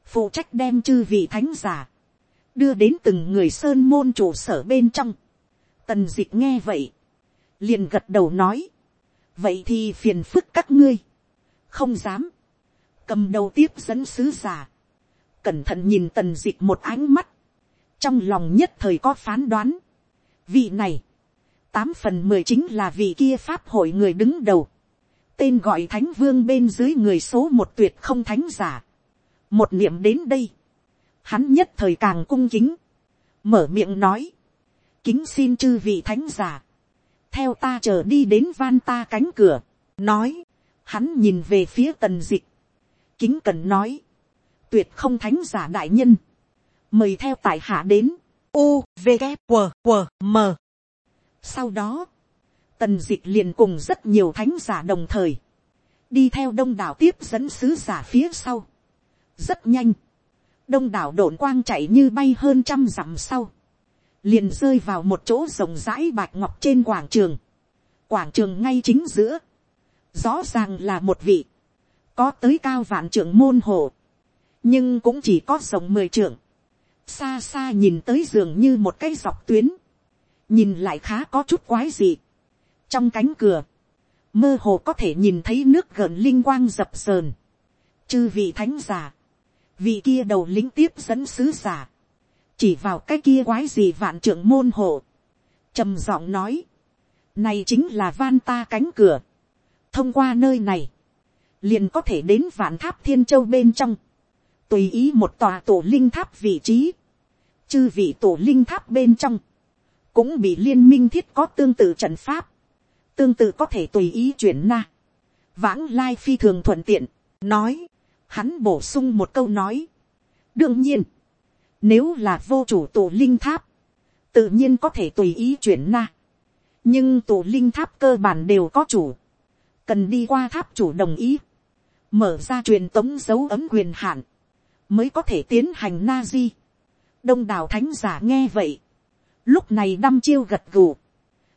phụ trách đem chư vị thánh giả, đưa đến từng người sơn môn trụ sở bên trong. Tần d ị c h nghe vậy, liền gật đầu nói, vậy thì phiền phức các ngươi, không dám, cầm đầu tiếp dẫn sứ giả, cẩn thận nhìn tần d ị c h một ánh mắt, trong lòng nhất thời có phán đoán, vị này, tám phần mười chính là vị kia pháp hội người đứng đầu, tên gọi thánh vương bên dưới người số một tuyệt không thánh giả, một niệm đến đây, hắn nhất thời càng cung kính, mở miệng nói, kính xin chư vị thánh giả, theo ta chờ đi đến van ta cánh cửa, nói, hắn nhìn về phía tần dịch, kính cần nói, tuyệt không thánh giả đại nhân, mời theo tại hạ đến, u v g q q m. Sau đó, tần dịch liền cùng rất nhiều thánh giả đồng thời, đi theo đông đảo tiếp dẫn sứ giả phía sau, rất nhanh, đông đảo đồn quang chạy như bay hơn trăm dặm sau, liền rơi vào một chỗ rộng rãi bạch ngọc trên quảng trường, quảng trường ngay chính giữa, rõ ràng là một vị, có tới cao vạn trưởng môn hồ, nhưng cũng chỉ có rộng mười trưởng, xa xa nhìn tới giường như một cái dọc tuyến, nhìn lại khá có chút quái gì. trong cánh cửa, mơ hồ có thể nhìn thấy nước gần linh quang dập sờn, chư vị thánh giả, vị kia đầu lính tiếp dẫn sứ giả, chỉ vào cái kia quái gì vạn trưởng môn hộ, trầm giọng nói, này chính là van ta cánh cửa, thông qua nơi này, liền có thể đến vạn tháp thiên châu bên trong, tùy ý một tòa tổ linh tháp vị trí, chư vị tổ linh tháp bên trong, cũng bị liên minh thiết có tương tự trận pháp, tương tự có thể tùy ý chuyển na, vãng lai phi thường thuận tiện, nói, hắn bổ sung một câu nói. đương nhiên, nếu là vô chủ tổ linh tháp, tự nhiên có thể tùy ý chuyển na. nhưng tổ linh tháp cơ bản đều có chủ, cần đi qua tháp chủ đồng ý, mở ra truyền tống dấu ấm quyền hạn, mới có thể tiến hành na di đông đảo thánh giả nghe vậy, lúc này đăm chiêu gật gù,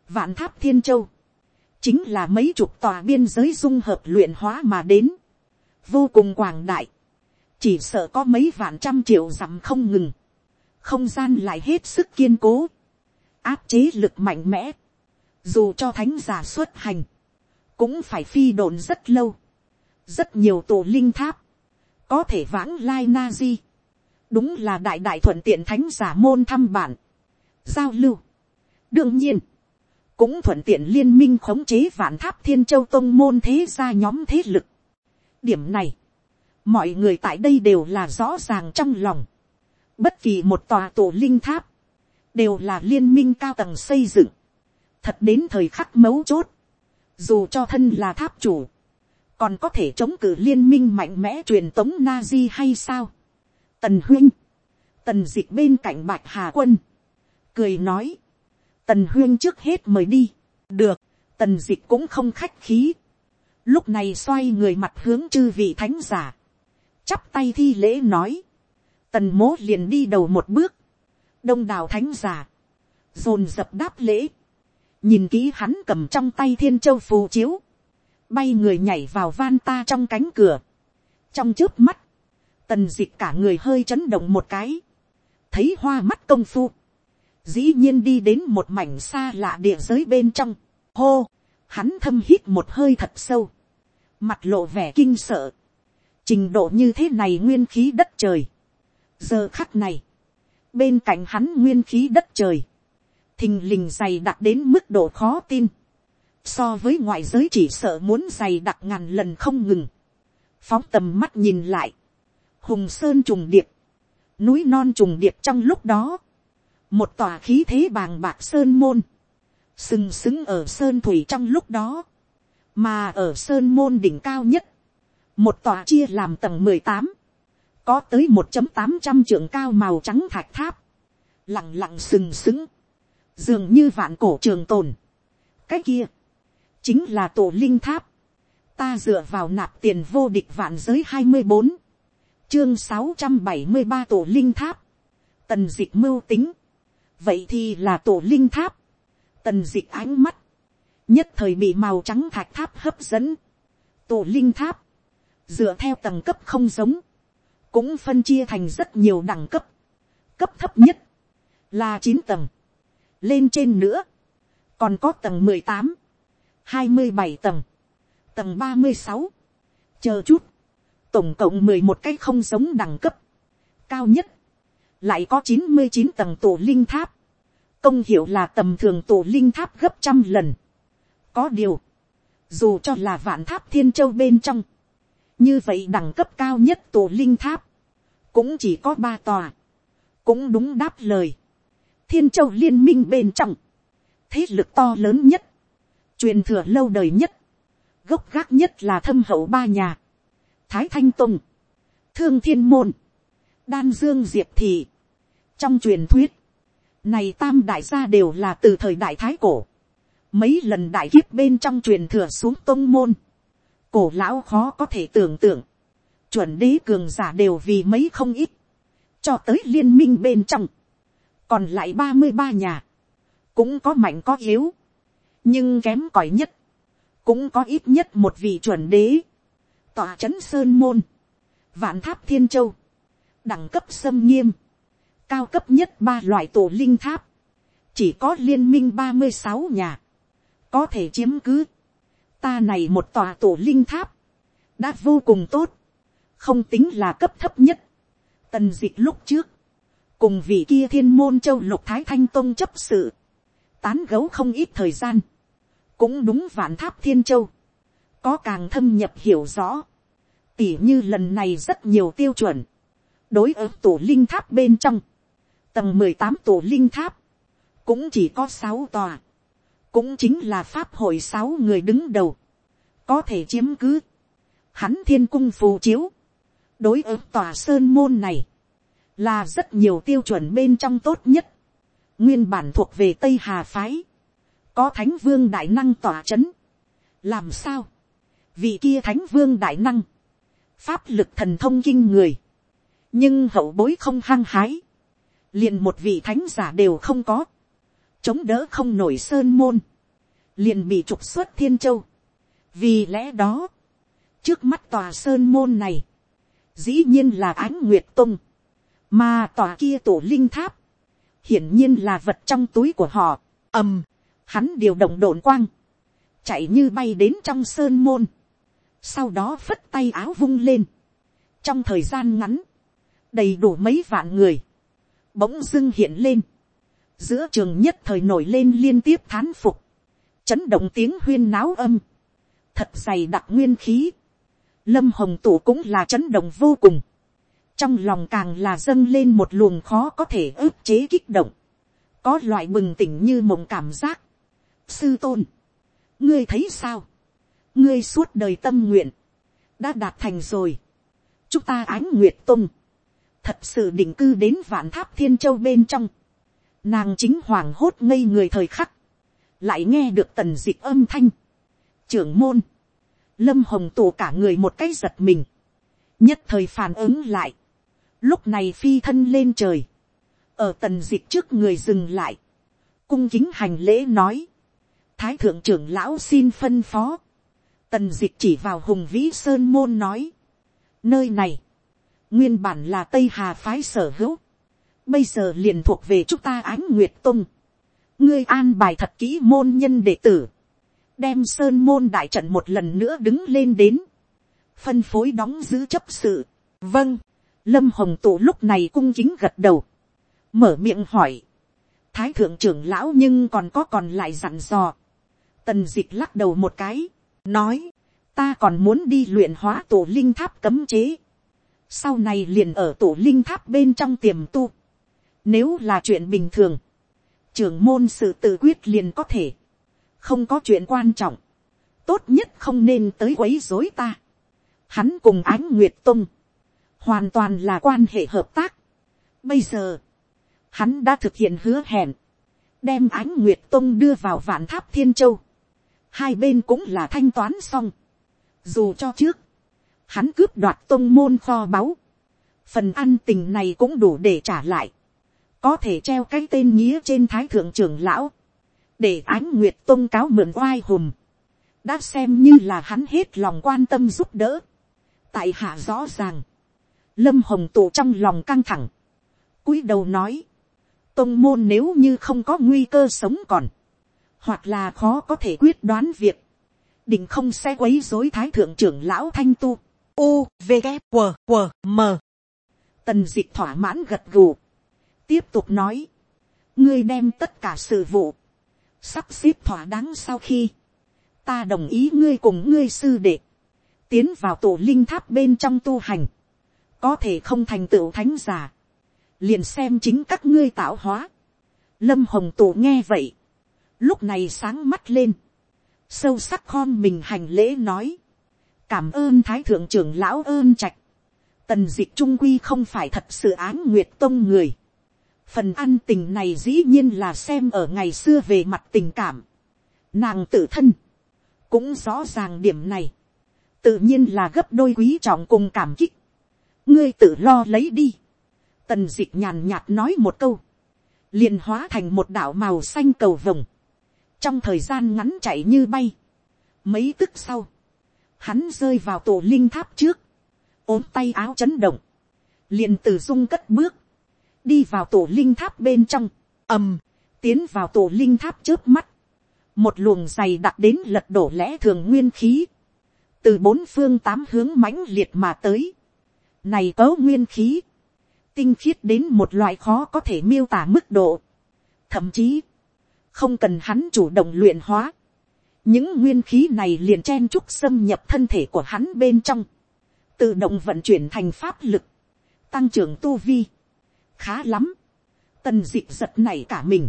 vạn tháp thiên châu, chính là mấy chục tòa biên giới dung hợp luyện hóa mà đến, vô cùng quảng đại, chỉ sợ có mấy vạn trăm triệu dặm không ngừng, không gian lại hết sức kiên cố, áp chế lực mạnh mẽ, dù cho thánh giả xuất hành, cũng phải phi đồn rất lâu, rất nhiều tổ linh tháp, có thể vãng lai na di, đúng là đại đại thuận tiện thánh giả môn thăm bản, giao lưu. đương nhiên, cũng thuận tiện liên minh khống chế vạn tháp thiên châu tông môn thế gia nhóm thế lực, điểm này, mọi người tại đây đều là rõ ràng trong lòng. Bất kỳ một tòa tổ linh tháp, đều là liên minh cao tầng xây dựng. Thật đến thời khắc mấu chốt, dù cho thân là tháp chủ, còn có thể chống cự liên minh mạnh mẽ truyền tống na di hay sao. Tần Huyên, tần dịch bên cạnh bạch hà quân, cười nói, tần Huyên trước hết mời đi, được, tần dịch cũng không khách khí, lúc này xoay người mặt hướng chư vị thánh giả, chắp tay thi lễ nói, tần mố liền đi đầu một bước, đông đào thánh giả, dồn dập đáp lễ, nhìn kỹ hắn cầm trong tay thiên châu phù chiếu, bay người nhảy vào van ta trong cánh cửa, trong trước mắt, tần dịch cả người hơi chấn động một cái, thấy hoa mắt công phu, dĩ nhiên đi đến một mảnh xa lạ địa giới bên trong, hô, hắn thâm hít một hơi thật sâu, mặt lộ vẻ kinh sợ, trình độ như thế này nguyên khí đất trời, giờ khắc này, bên cạnh hắn nguyên khí đất trời, thình lình dày đặc đến mức độ khó tin, so với ngoại giới chỉ sợ muốn dày đặc ngàn lần không ngừng, phóng tầm mắt nhìn lại, hùng sơn trùng điệp, núi non trùng điệp trong lúc đó, một tòa khí thế bàng bạc sơn môn, sừng sững ở sơn thủy trong lúc đó, mà ở sơn môn đỉnh cao nhất, một tòa chia làm tầng mười tám, có tới một tám trăm trượng cao màu trắng thạch tháp, lặng lặng sừng sững, dường như vạn cổ trường tồn. cái kia, chính là tổ linh tháp, ta dựa vào nạp tiền vô địch vạn giới hai mươi bốn, chương sáu trăm bảy mươi ba tổ linh tháp, tần d ị c h mưu tính, vậy thì là tổ linh tháp, tần d ị c h ánh mắt, nhất thời bị màu trắng thạch tháp hấp dẫn, tổ linh tháp, dựa theo tầng cấp không giống, cũng phân chia thành rất nhiều đẳng cấp, cấp thấp nhất, là chín tầng, lên trên nữa, còn có tầng mười tám, hai mươi bảy tầng, tầng ba mươi sáu, chờ chút, tổng cộng mười một cái không giống đẳng cấp, cao nhất, lại có chín mươi chín tầng tổ linh tháp, công hiệu là tầm thường tổ linh tháp gấp trăm lần. có điều, dù cho là vạn tháp thiên châu bên trong, như vậy đẳng cấp cao nhất tổ linh tháp, cũng chỉ có ba tòa, cũng đúng đáp lời. thiên châu liên minh bên trong, thế lực to lớn nhất, truyền thừa lâu đời nhất, gốc gác nhất là thâm hậu ba nhà, thái thanh tùng, thương thiên môn, đan dương diệp thị. trong truyền thuyết, này tam đại gia đều là từ thời đại thái cổ, mấy lần đại kiếp bên trong truyền thừa xuống tôn môn, cổ lão khó có thể tưởng tượng, chuẩn đế cường giả đều vì mấy không ít, cho tới liên minh bên trong, còn lại ba mươi ba nhà, cũng có mạnh có yếu, nhưng kém cỏi nhất, cũng có ít nhất một vị chuẩn đế, tòa trấn sơn môn, vạn tháp thiên châu, đẳng cấp xâm nghiêm, cao cấp nhất ba loại tổ linh tháp, chỉ có liên minh ba mươi sáu nhà, có thể chiếm cứ, ta này một tòa tổ linh tháp, đã vô cùng tốt, không tính là cấp thấp nhất, tần d ị c h lúc trước, cùng vị kia thiên môn châu lục thái thanh tôn chấp sự, tán gấu không ít thời gian, cũng đúng vạn tháp thiên châu, có càng thâm nhập hiểu rõ, tỉ như lần này rất nhiều tiêu chuẩn, đối ứng tổ linh tháp bên trong, tầng mười tám tổ linh tháp, cũng chỉ có sáu tòa, cũng chính là pháp hội sáu người đứng đầu, có thể chiếm cứ, hắn thiên cung phù chiếu, đối ứng tòa sơn môn này, là rất nhiều tiêu chuẩn bên trong tốt nhất, nguyên bản thuộc về tây hà phái, có thánh vương đại năng tỏa c h ấ n làm sao, vì kia thánh vương đại năng, pháp lực thần thông kinh người, nhưng hậu bối không hăng hái, liền một vị thánh giả đều không có, chống đỡ không nổi sơn môn, liền bị trục xuất thiên châu. vì lẽ đó, trước mắt tòa sơn môn này, dĩ nhiên là ánh nguyệt tung, mà tòa kia tổ linh tháp, hiển nhiên là vật trong túi của họ, ầm, hắn điều động đồn quang, chạy như bay đến trong sơn môn, sau đó phất tay áo vung lên, trong thời gian ngắn, đầy đủ mấy vạn người, bỗng dưng hiện lên, giữa trường nhất thời nổi lên liên tiếp thán phục, chấn động tiếng huyên náo âm, thật dày đặc nguyên khí, lâm hồng tủ cũng là chấn động vô cùng, trong lòng càng là dâng lên một luồng khó có thể ức chế kích động, có loại bừng tỉnh như mộng cảm giác, sư tôn, ngươi thấy sao, ngươi suốt đời tâm nguyện, đã đạt thành rồi, chúng ta ánh nguyệt tung, thật sự định cư đến vạn tháp thiên châu bên trong, nàng chính hoàng hốt ngây người thời khắc, lại nghe được tần d ị âm thanh, trưởng môn, lâm hồng tù cả người một cái giật mình, nhất thời phản ứng lại, lúc này phi thân lên trời, ở tần dịch trước người dừng lại, cung kính hành lễ nói, thái thượng trưởng lão xin phân phó, tần dịch chỉ vào hùng vĩ sơn môn nói, nơi này, nguyên bản là tây hà phái sở hữu, bây giờ liền thuộc về chúng ta ánh nguyệt tung, ngươi an bài thật kỹ môn nhân đệ tử, đem sơn môn đại trận một lần nữa đứng lên đến, phân phối đóng giữ chấp sự. vâng, lâm hồng tụ lúc này cung chính gật đầu, mở miệng hỏi, thái thượng trưởng lão nhưng còn có còn lại dặn dò, tần d ị c h lắc đầu một cái, nói, ta còn muốn đi luyện hóa tổ linh tháp cấm chế, sau này liền ở tổ linh tháp bên trong tiềm tu, nếu là chuyện bình thường, trưởng môn sự tự quyết liền có thể, không có chuyện quan trọng, tốt nhất không nên tới quấy dối ta. Hắn cùng ánh nguyệt tung, hoàn toàn là quan hệ hợp tác. Bây giờ, hắn đã thực hiện hứa hẹn, đem ánh nguyệt tông đưa vào vạn tháp thiên châu. Hai bên cũng là thanh toán xong. Dù cho trước, hắn cướp đoạt tông môn kho báu. Phần ăn tình này cũng đủ để trả lại. Có thể treo cái tên nghĩa trên thái thượng trưởng lão để ánh nguyệt tôn cáo mượn oai hùm, đã xem như là hắn hết lòng quan tâm giúp đỡ. tại hạ rõ ràng, lâm hồng tụ trong lòng căng thẳng, cúi đầu nói, tôn môn nếu như không có nguy cơ sống còn, hoặc là khó có thể quyết đoán việc, định không sẽ quấy dối thái thượng trưởng lão thanh tu, u v g q q m. Tần d ị c h thỏa mãn gật gù, tiếp tục nói, ngươi đem tất cả sự vụ, sắp xếp thỏa đáng sau khi, ta đồng ý ngươi cùng ngươi sư đệ, tiến vào tổ linh tháp bên trong tu hành, có thể không thành tựu thánh giả, liền xem chính các ngươi tạo hóa. Lâm hồng tổ nghe vậy, lúc này sáng mắt lên, sâu sắc khom mình hành lễ nói, cảm ơn thái thượng trưởng lão ơn trạch, tần d ị trung quy không phải thật sự án nguyệt tông người, phần ăn tình này dĩ nhiên là xem ở ngày xưa về mặt tình cảm. Nàng tự thân, cũng rõ ràng điểm này, tự nhiên là gấp đôi quý trọng cùng cảm kích. ngươi tự lo lấy đi. tần d ị c h nhàn nhạt nói một câu, liền hóa thành một đạo màu xanh cầu vồng, trong thời gian ngắn chạy như bay. mấy tức sau, hắn rơi vào tổ linh tháp trước, ốm tay áo chấn động, liền từ dung cất bước, đi vào tổ linh tháp bên trong, ầm, tiến vào tổ linh tháp trước mắt, một luồng dày đặc đến lật đổ lẽ thường nguyên khí, từ bốn phương tám hướng mãnh liệt mà tới, này có nguyên khí, tinh khiết đến một loại khó có thể miêu tả mức độ, thậm chí, không cần hắn chủ động luyện hóa, những nguyên khí này liền chen chúc xâm nhập thân thể của hắn bên trong, tự động vận chuyển thành pháp lực, tăng trưởng tu vi, khá lắm. Tần dịp giật này cả mình.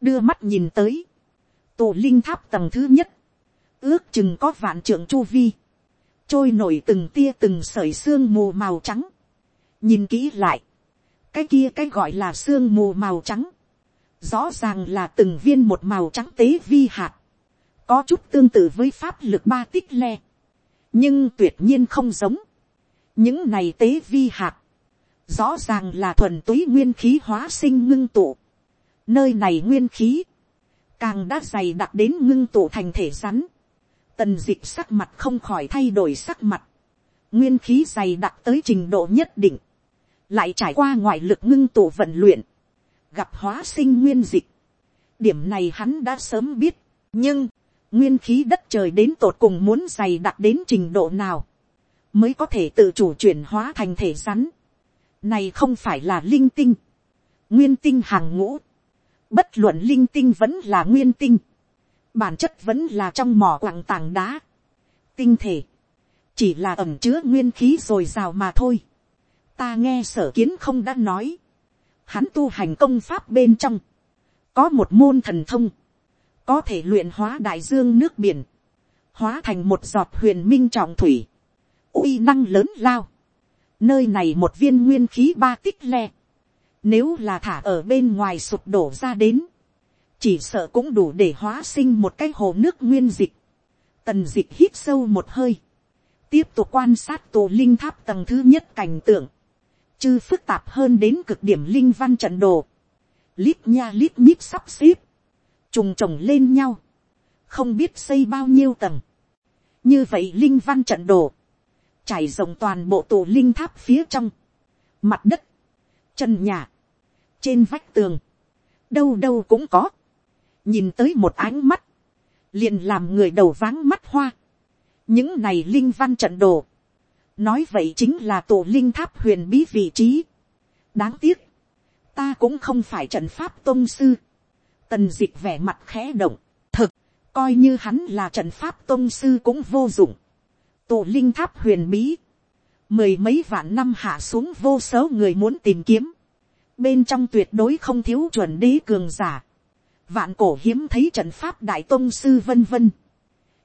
Đưa mắt nhìn tới. Tổ linh tháp tầng thứ nhất. Ước chừng có vạn trưởng chu vi. Trôi nổi từng tia từng sợi xương mù màu trắng. Nhìn kỹ lại. Cái kia cái gọi là xương mù màu trắng. Rõ ràng là từng viên một màu trắng tế vi hạt. Có chút tương tự với pháp lực ba tích le. Nhưng tuyệt nhiên không giống. Những này tế vi hạt rõ ràng là thuần túy nguyên khí hóa sinh ngưng tụ. Nơi này nguyên khí, càng đã dày đặc đến ngưng tụ thành thể rắn. Tần dịch sắc mặt không khỏi thay đổi sắc mặt. Nguyên khí dày đặc tới trình độ nhất định. Lại trải qua ngoại lực ngưng tụ vận luyện. Gặp hóa sinh nguyên dịch. Điểm này hắn đã sớm biết. Nhưng, nguyên khí đất trời đến tột cùng muốn dày đặc đến trình độ nào. Mới có thể tự chủ chuyển hóa thành thể rắn này không phải là linh tinh. Nguyên tinh hàng ngũ. Bất luận linh tinh vẫn là nguyên tinh. Bản chất vẫn là trong mỏ quặng tảng đá. Tinh thể. Chỉ là ẩm chứa nguyên khí rồi rào mà thôi. Ta nghe sở kiến không đã nói. Hắn tu hành công pháp bên trong. Có một môn thần thông. Có thể luyện hóa đại dương nước biển. Hóa thành một giọt huyền minh trọng thủy. uy năng lớn lao Nơi này một viên nguyên khí ba tích le. Nếu là thả ở bên ngoài sụp đổ ra đến. Chỉ sợ cũng đủ để hóa sinh một cái hồ nước nguyên dịch. tần dịch hít sâu một hơi, tiếp tục quan sát tổ linh tháp tầng thứ nhất cảnh tượng, chư phức tạp hơn đến cực điểm linh văn trận đồ, lít nha lít nhíp sắp xếp, trùng trồng lên nhau, không biết xây bao nhiêu tầng, như vậy linh văn trận đồ, trải rộng toàn bộ tổ linh tháp phía trong, mặt đất, chân nhà, trên vách tường, đâu đâu cũng có, nhìn tới một ánh mắt, liền làm người đầu váng mắt hoa. những này linh văn trận đồ, nói vậy chính là tổ linh tháp huyền bí vị trí. đáng tiếc, ta cũng không phải trận pháp tôn sư. tần d ị c h vẻ mặt khẽ động, thực, coi như hắn là trận pháp tôn sư cũng vô dụng. tổ linh tháp huyền bí, mười mấy vạn năm hạ xuống vô số người muốn tìm kiếm, bên trong tuyệt đối không thiếu chuẩn đế cường giả vạn cổ hiếm thấy trận pháp đại tôn sư vân vân.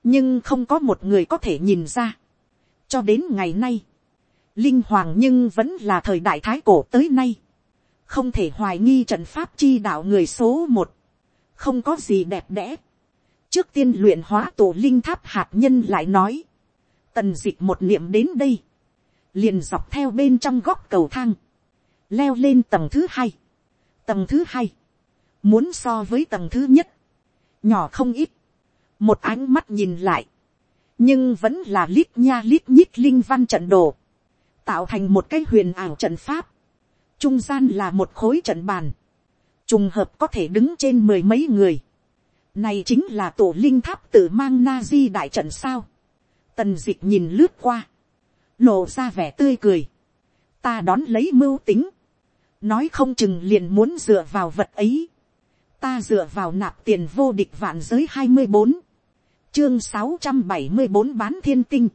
nhưng không có một người có thể nhìn ra cho đến ngày nay, linh hoàng nhưng vẫn là thời đại thái cổ tới nay. không thể hoài nghi trận pháp chi đạo người số một. không có gì đẹp đẽ. trước tiên luyện hóa tổ linh tháp hạt nhân lại nói. tần d ị c h một niệm đến đây. liền dọc theo bên trong góc cầu thang. leo lên tầng thứ hai. tầng thứ hai muốn so với tầng thứ nhất, nhỏ không ít, một ánh mắt nhìn lại, nhưng vẫn là lít nha lít nhít linh văn trận đồ, tạo thành một cái huyền ảo trận pháp, trung gian là một khối trận bàn, trùng hợp có thể đứng trên mười mấy người, này chính là tổ linh tháp tự mang na di đại trận sao, tần d ị c h nhìn lướt qua, lộ ra vẻ tươi cười, ta đón lấy mưu tính, nói không chừng liền muốn dựa vào vật ấy, ta dựa vào nạp tiền vô địch vạn giới hai mươi bốn, chương sáu trăm bảy mươi bốn bán thiên tinh,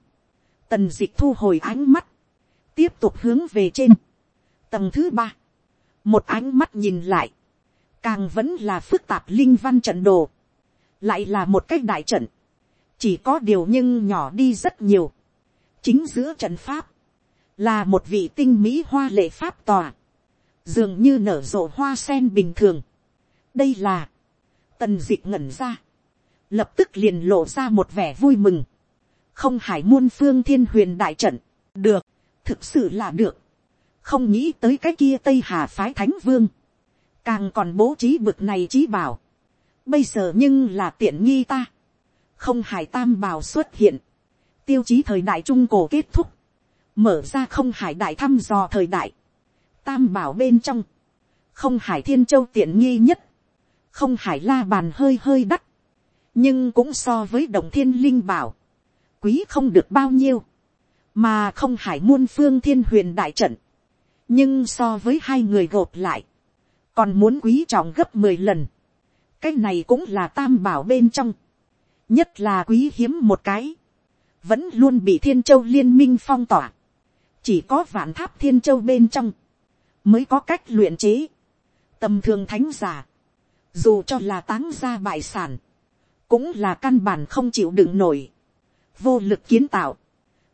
tần dịch thu hồi ánh mắt, tiếp tục hướng về trên, tầng thứ ba, một ánh mắt nhìn lại, càng vẫn là phức tạp linh văn trận đồ, lại là một cách đại trận, chỉ có điều nhưng nhỏ đi rất nhiều, chính giữa trận pháp, là một vị tinh mỹ hoa lệ pháp tòa, dường như nở rộ hoa sen bình thường, đây là, tần d ị c h ngẩn ra, lập tức liền lộ ra một vẻ vui mừng, không hải muôn phương thiên huyền đại trận, được, thực sự là được, không nghĩ tới cái kia tây hà phái thánh vương, càng còn bố trí bực này trí bảo, bây giờ nhưng là tiện nghi ta, không hải tam bảo xuất hiện, tiêu chí thời đại trung cổ kết thúc, mở ra không hải đại thăm dò thời đại, tam bảo bên trong, không hải thiên châu tiện nghi nhất, không hải la bàn hơi hơi đắt, nhưng cũng so với đồng thiên linh bảo, quý không được bao nhiêu, mà không hải muôn phương thiên huyền đại trận, nhưng so với hai người gộp lại, còn muốn quý trọng gấp mười lần, cái này cũng là tam bảo bên trong, nhất là quý hiếm một cái, vẫn luôn bị thiên châu liên minh phong tỏa, chỉ có vạn tháp thiên châu bên trong, mới có cách luyện chế, tầm thường thánh giả, dù cho là táng ra bại sản, cũng là căn bản không chịu đựng nổi, vô lực kiến tạo.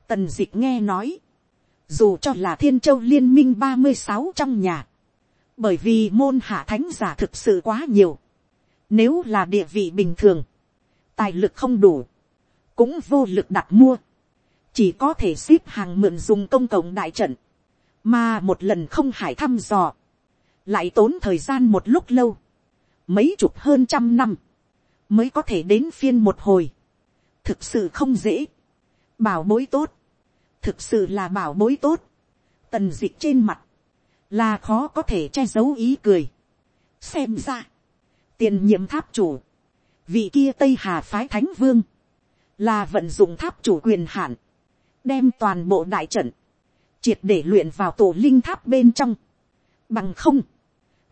Tần d ị c h nghe nói, dù cho là thiên châu liên minh ba mươi sáu trong nhà, bởi vì môn hạ thánh giả thực sự quá nhiều, nếu là địa vị bình thường, tài lực không đủ, cũng vô lực đặt mua, chỉ có thể ship hàng mượn dùng công cộng đại trận, mà một lần không hải thăm dò, lại tốn thời gian một lúc lâu, mấy chục hơn trăm năm, mới có thể đến phiên một hồi. thực sự không dễ. bảo bối tốt, thực sự là bảo bối tốt. tần d ị c h trên mặt, là khó có thể che giấu ý cười. xem ra, tiền nhiệm tháp chủ, vị kia tây hà phái thánh vương, là vận dụng tháp chủ quyền hạn, đem toàn bộ đại trận, triệt để luyện vào tổ linh tháp bên trong. Bằng không,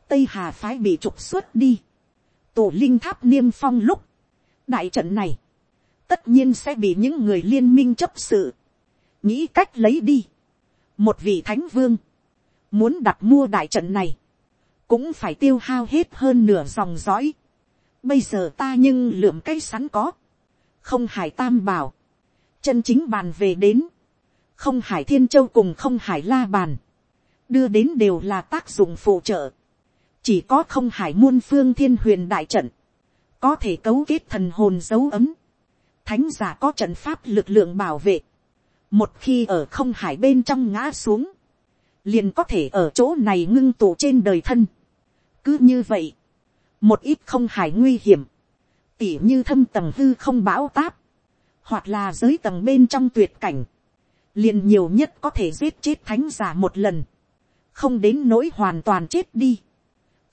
tây hà phái bị trục xuất đi, tổ linh tháp niêm phong lúc, đại trận này, tất nhiên sẽ bị những người liên minh chấp sự, nghĩ cách lấy đi. một vị thánh vương, muốn đặt mua đại trận này, cũng phải tiêu hao hết hơn nửa dòng dõi. bây giờ ta nhưng lượm cái sắn có, không hải tam bảo, chân chính bàn về đến, không hải thiên châu cùng không hải la bàn, đưa đến đều là tác dụng phụ trợ, chỉ có không hải muôn phương thiên huyền đại trận, có thể cấu kết thần hồn dấu ấm, thánh giả có trận pháp lực lượng bảo vệ, một khi ở không hải bên trong ngã xuống, liền có thể ở chỗ này ngưng tụ trên đời thân. cứ như vậy, một ít không hải nguy hiểm, tỉ như thâm tầng hư không bão táp, hoặc là giới tầng bên trong tuyệt cảnh, liền nhiều nhất có thể giết chết thánh giả một lần, không đến nỗi hoàn toàn chết đi,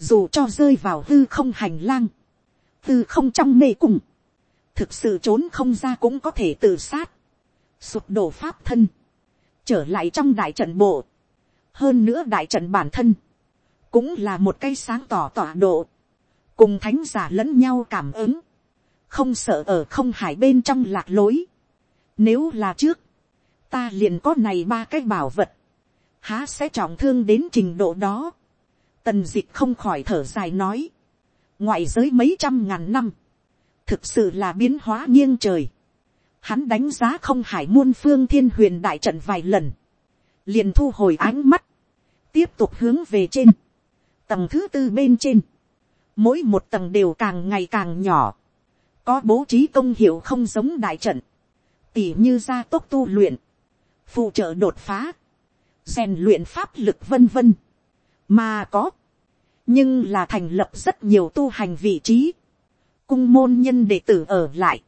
dù cho rơi vào hư không hành lang, hư không trong mê cùng, thực sự trốn không ra cũng có thể tự sát, sụp đổ pháp thân, trở lại trong đại trận bộ, hơn nữa đại trận bản thân, cũng là một cây sáng tỏ tọa độ, cùng thánh giả lẫn nhau cảm ứng, không sợ ở không hải bên trong lạc lối. Nếu là trước, ta liền có này ba cái bảo vật, há sẽ trọng thương đến trình độ đó. Tần dịch không khỏi thở dài nói, ngoại giới mấy trăm ngàn năm, thực sự là biến hóa nghiêng trời. Hắn đánh giá không hải muôn phương thiên huyền đại trận vài lần, liền thu hồi ánh mắt, tiếp tục hướng về trên, tầng thứ tư bên trên, mỗi một tầng đều càng ngày càng nhỏ, có bố trí công hiệu không giống đại trận, tỉ như gia tốc tu luyện, phụ trợ đột phá, rèn luyện pháp lực vân vân, mà có, nhưng là thành lập rất nhiều tu hành vị trí, cung môn nhân đệ tử ở lại,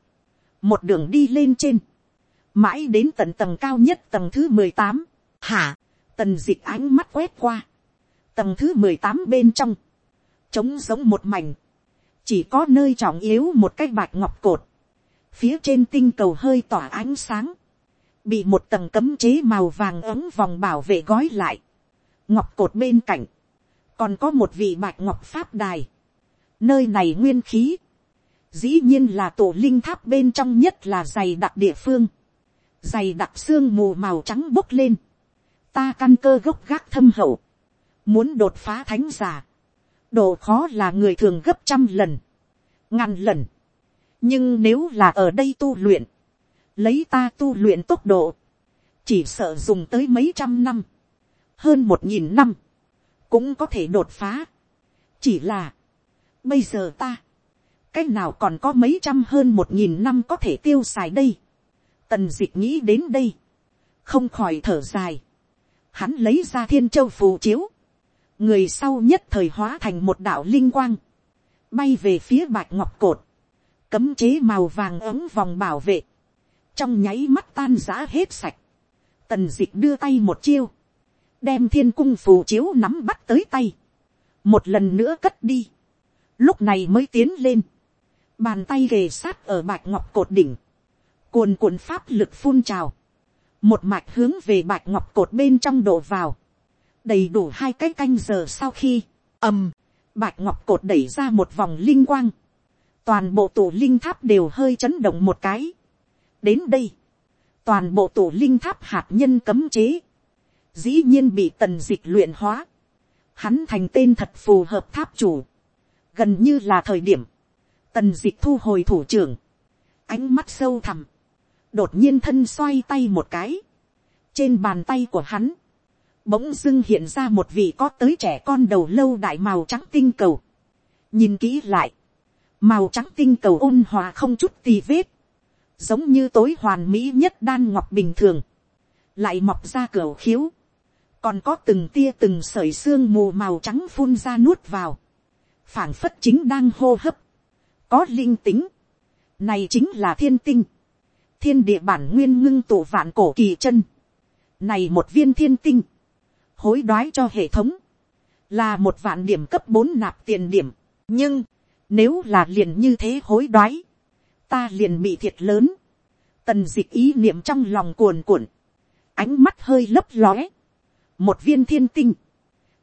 một đường đi lên trên, mãi đến tận tầng cao nhất tầng thứ mười tám, hả, tần d ị c h ánh mắt quét qua, tầng thứ mười tám bên trong, trống giống một mảnh, chỉ có nơi trọng yếu một cái bạch ngọc cột, phía trên tinh cầu hơi tỏa ánh sáng, bị một tầng cấm chế màu vàng ấm vòng bảo vệ gói lại, ngọc cột bên cạnh, còn có một vị bạch ngọc pháp đài, nơi này nguyên khí, dĩ nhiên là tổ linh tháp bên trong nhất là dày đặc địa phương, dày đặc xương mù màu trắng bốc lên, ta căn cơ gốc gác thâm hậu, muốn đột phá thánh giả, độ khó là người thường gấp trăm lần, ngàn lần, nhưng nếu là ở đây tu luyện, lấy ta tu luyện tốc độ, chỉ sợ dùng tới mấy trăm năm, hơn một nghìn năm, cũng có thể đột phá. chỉ là, bây giờ ta, cái nào còn có mấy trăm hơn một nghìn năm có thể tiêu xài đây. tần d ị c h nghĩ đến đây, không khỏi thở dài. hắn lấy ra thiên châu phù chiếu, người sau nhất thời hóa thành một đạo linh quang, bay về phía bạch ngọc cột, cấm chế màu vàng ấm vòng bảo vệ, trong nháy mắt tan giã hết sạch, tần d ị c h đưa tay một chiêu, đem thiên cung phù chiếu nắm bắt tới tay, một lần nữa cất đi, lúc này mới tiến lên, bàn tay ghề sát ở bạch ngọc cột đỉnh, cuồn cuộn pháp lực phun trào, một mạch hướng về bạch ngọc cột bên trong đổ vào, đầy đủ hai cái canh giờ sau khi, ầm, bạch ngọc cột đẩy ra một vòng linh quang, toàn bộ tổ linh tháp đều hơi chấn động một cái. đến đây, toàn bộ tổ linh tháp hạt nhân cấm chế, dĩ nhiên bị tần dịch luyện hóa, hắn thành tên thật phù hợp tháp chủ, gần như là thời điểm, Tần dịch thu hồi thủ trưởng. Ánh mắt sâu thẳm. Đột nhiên thân xoay tay một cái. Trên bàn tay của hắn. Bỗng dưng hiện ra một vị có tới trẻ con đầu lâu đại màu trắng tinh cầu. Nhìn kỹ lại. Màu trắng tinh cầu ôn hòa không chút tì vết. Giống như tối hoàn mỹ nhất đan ngọc bình thường. Lại mọc ra cửa khiếu. Còn có từng tia từng sợi xương mù màu trắng phun ra nuốt vào. Phảng phất chính đang hô hấp, có linh tính, này chính là thiên tinh, thiên địa bản nguyên ngưng tụ vạn cổ kỳ chân, này một viên thiên tinh, hối đoái cho hệ thống, là một vạn điểm cấp bốn nạp tiền điểm, nhưng, nếu là liền như thế hối đoái, ta liền bị thiệt lớn, tần d ị c h ý niệm trong lòng cuồn cuộn, ánh mắt hơi lấp lóe, một viên thiên tinh,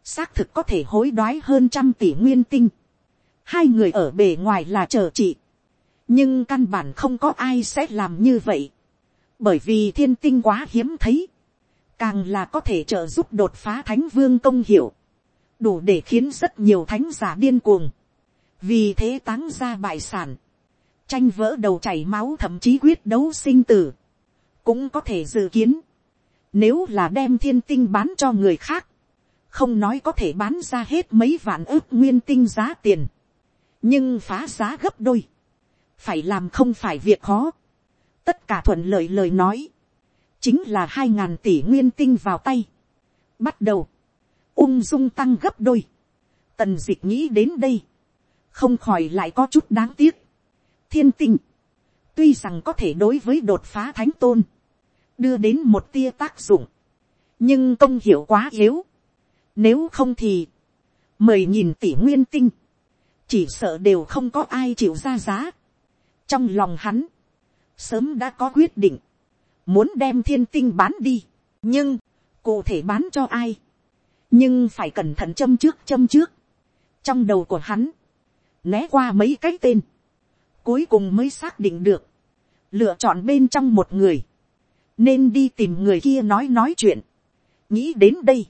xác thực có thể hối đoái hơn trăm tỷ nguyên tinh, hai người ở bề ngoài là chờ chị, nhưng căn bản không có ai sẽ làm như vậy, bởi vì thiên tinh quá hiếm thấy, càng là có thể trợ giúp đột phá thánh vương công hiệu, đủ để khiến rất nhiều thánh giả điên cuồng, vì thế táng ra bại sản, tranh vỡ đầu chảy máu thậm chí quyết đấu sinh tử, cũng có thể dự kiến, nếu là đem thiên tinh bán cho người khác, không nói có thể bán ra hết mấy vạn ước nguyên tinh giá tiền, nhưng phá giá gấp đôi, phải làm không phải việc khó, tất cả thuận lợi lời nói, chính là hai ngàn tỷ nguyên tinh vào tay. Bắt đầu, ung dung tăng gấp đôi. Tần dịch nghĩ đến đây, không khỏi lại có chút đáng tiếc. Thiên tinh, tuy rằng có thể đối với đột phá thánh tôn, đưa đến một tia tác dụng, nhưng công hiệu quá yếu. Nếu không thì, mười nghìn tỷ nguyên tinh, chỉ sợ đều không có ai chịu ra giá. Trong lòng hắn, sớm đã có quyết định, muốn đem thiên tinh bán đi, nhưng, cụ thể bán cho ai, nhưng phải cẩn thận châm trước châm trước, trong đầu của hắn, né qua mấy cái tên, cuối cùng mới xác định được, lựa chọn bên trong một người, nên đi tìm người kia nói nói chuyện, nghĩ đến đây,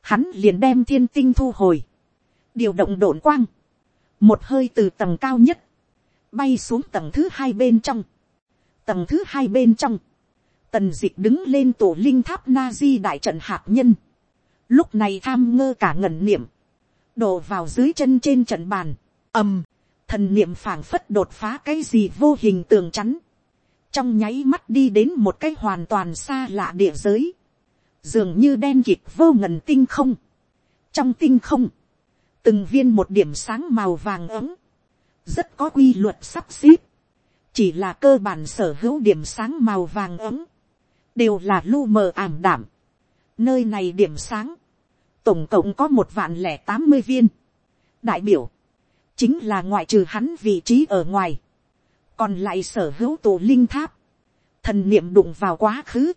hắn liền đem thiên tinh thu hồi, điều động đổn quang, một hơi từ tầng cao nhất, bay xuống tầng thứ hai bên trong, tầng thứ hai bên trong, tần d ị c h đứng lên tổ linh tháp na di đại trận hạt nhân, lúc này tham ngơ cả ngẩn niệm, đổ vào dưới chân trên trận bàn, ầm, thần niệm phảng phất đột phá cái gì vô hình tường chắn, trong nháy mắt đi đến một cái hoàn toàn xa lạ địa giới, dường như đen kịt vô ngần tinh không, trong tinh không, từng viên một điểm sáng màu vàng ấm, rất có quy luật sắp xếp, chỉ là cơ bản sở hữu điểm sáng màu vàng ấm, đều là lu mờ ảm đảm. Nơi này điểm sáng, tổng cộng có một vạn lẻ tám mươi viên. đại biểu, chính là ngoại trừ hắn vị trí ở ngoài, còn lại sở hữu tổ linh tháp, thần niệm đụng vào quá khứ,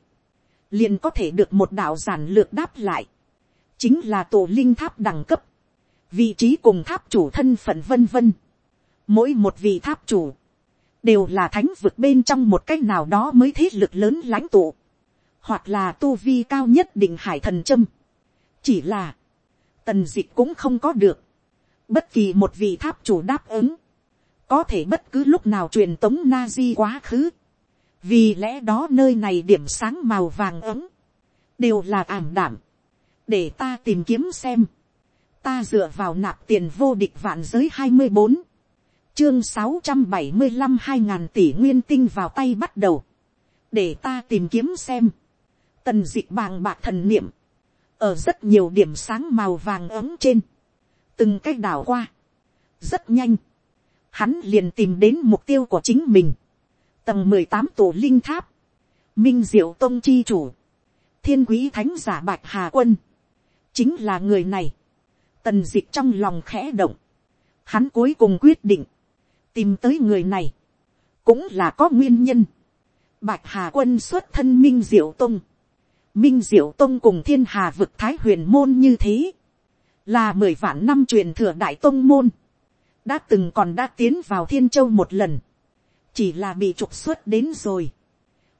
liền có thể được một đạo giản lược đáp lại, chính là tổ linh tháp đẳng cấp, vị trí cùng tháp chủ thân phận vân vân. Mỗi một vị tháp chủ, đều là thánh vực bên trong một cách nào đó mới thế lực lớn lãnh tụ, hoặc là tu vi cao nhất định hải thần châm. chỉ là, tần d ị c h cũng không có được, bất kỳ một vị tháp chủ đáp ứng, có thể bất cứ lúc nào truyền tống na di quá khứ, vì lẽ đó nơi này điểm sáng màu vàng ấm, đều là ảm đảm, để ta tìm kiếm xem, ta dựa vào nạp tiền vô địch vạn giới hai mươi bốn, chương sáu trăm bảy mươi năm hai ngàn tỷ nguyên tinh vào tay bắt đầu, để ta tìm kiếm xem, tần d ị bàng bạc thần niệm, ở rất nhiều điểm sáng màu vàng ấm trên, từng cái đảo qua, rất nhanh, hắn liền tìm đến mục tiêu của chính mình, tầng mười tám tổ linh tháp, minh diệu tôn chi chủ, thiên quý thánh giả bạch hà quân, chính là người này, tần dịch trong lòng khẽ động, hắn cuối cùng quyết định, tìm tới người này, cũng là có nguyên nhân. Bạch Hà quân xuất thân Minh Diệu Tông. Minh Diệu Tông cùng thiên hà vực Thái huyền môn như thế. Là mười vạn năm truyền thừa Đại Tông môn. Đã từng còn đã tiến vào Thiên Châu một lần. Chỉ là bị trục xuất đến rồi.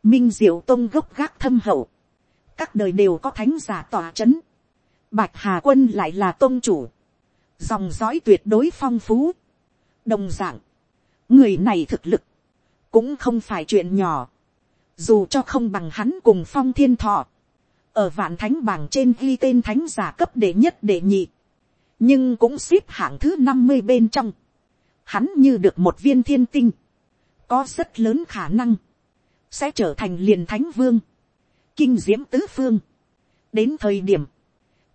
Minh Diệu Tông gốc gác thâm hậu. Các đời đều có thánh giả tỏa chấn. Bạch Hà quân lại là tôn chủ. Dòng dõi tuyệt đối phong phú. Đồng dạng người này thực lực, cũng không phải chuyện nhỏ, dù cho không bằng hắn cùng phong thiên thọ, ở vạn thánh bảng trên ghi tên thánh giả cấp đệ nhất đệ nhị, nhưng cũng xếp hạng thứ năm mươi bên trong, hắn như được một viên thiên tinh, có rất lớn khả năng, sẽ trở thành liền thánh vương, kinh diễm tứ phương. đến thời điểm,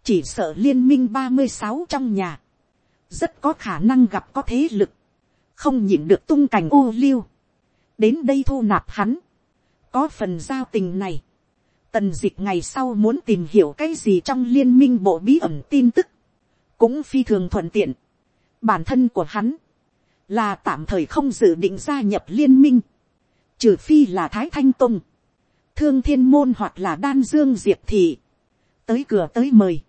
chỉ sợ liên minh ba mươi sáu trong nhà, rất có khả năng gặp có thế lực, không nhịn được tung cảnh ô liu, đến đây thu nạp hắn, có phần giao tình này, tần d ị c h ngày sau muốn tìm hiểu cái gì trong liên minh bộ bí ẩn tin tức, cũng phi thường thuận tiện, bản thân của hắn, là tạm thời không dự định gia nhập liên minh, trừ phi là thái thanh tông, thương thiên môn hoặc là đan dương diệp thị, tới cửa tới mời,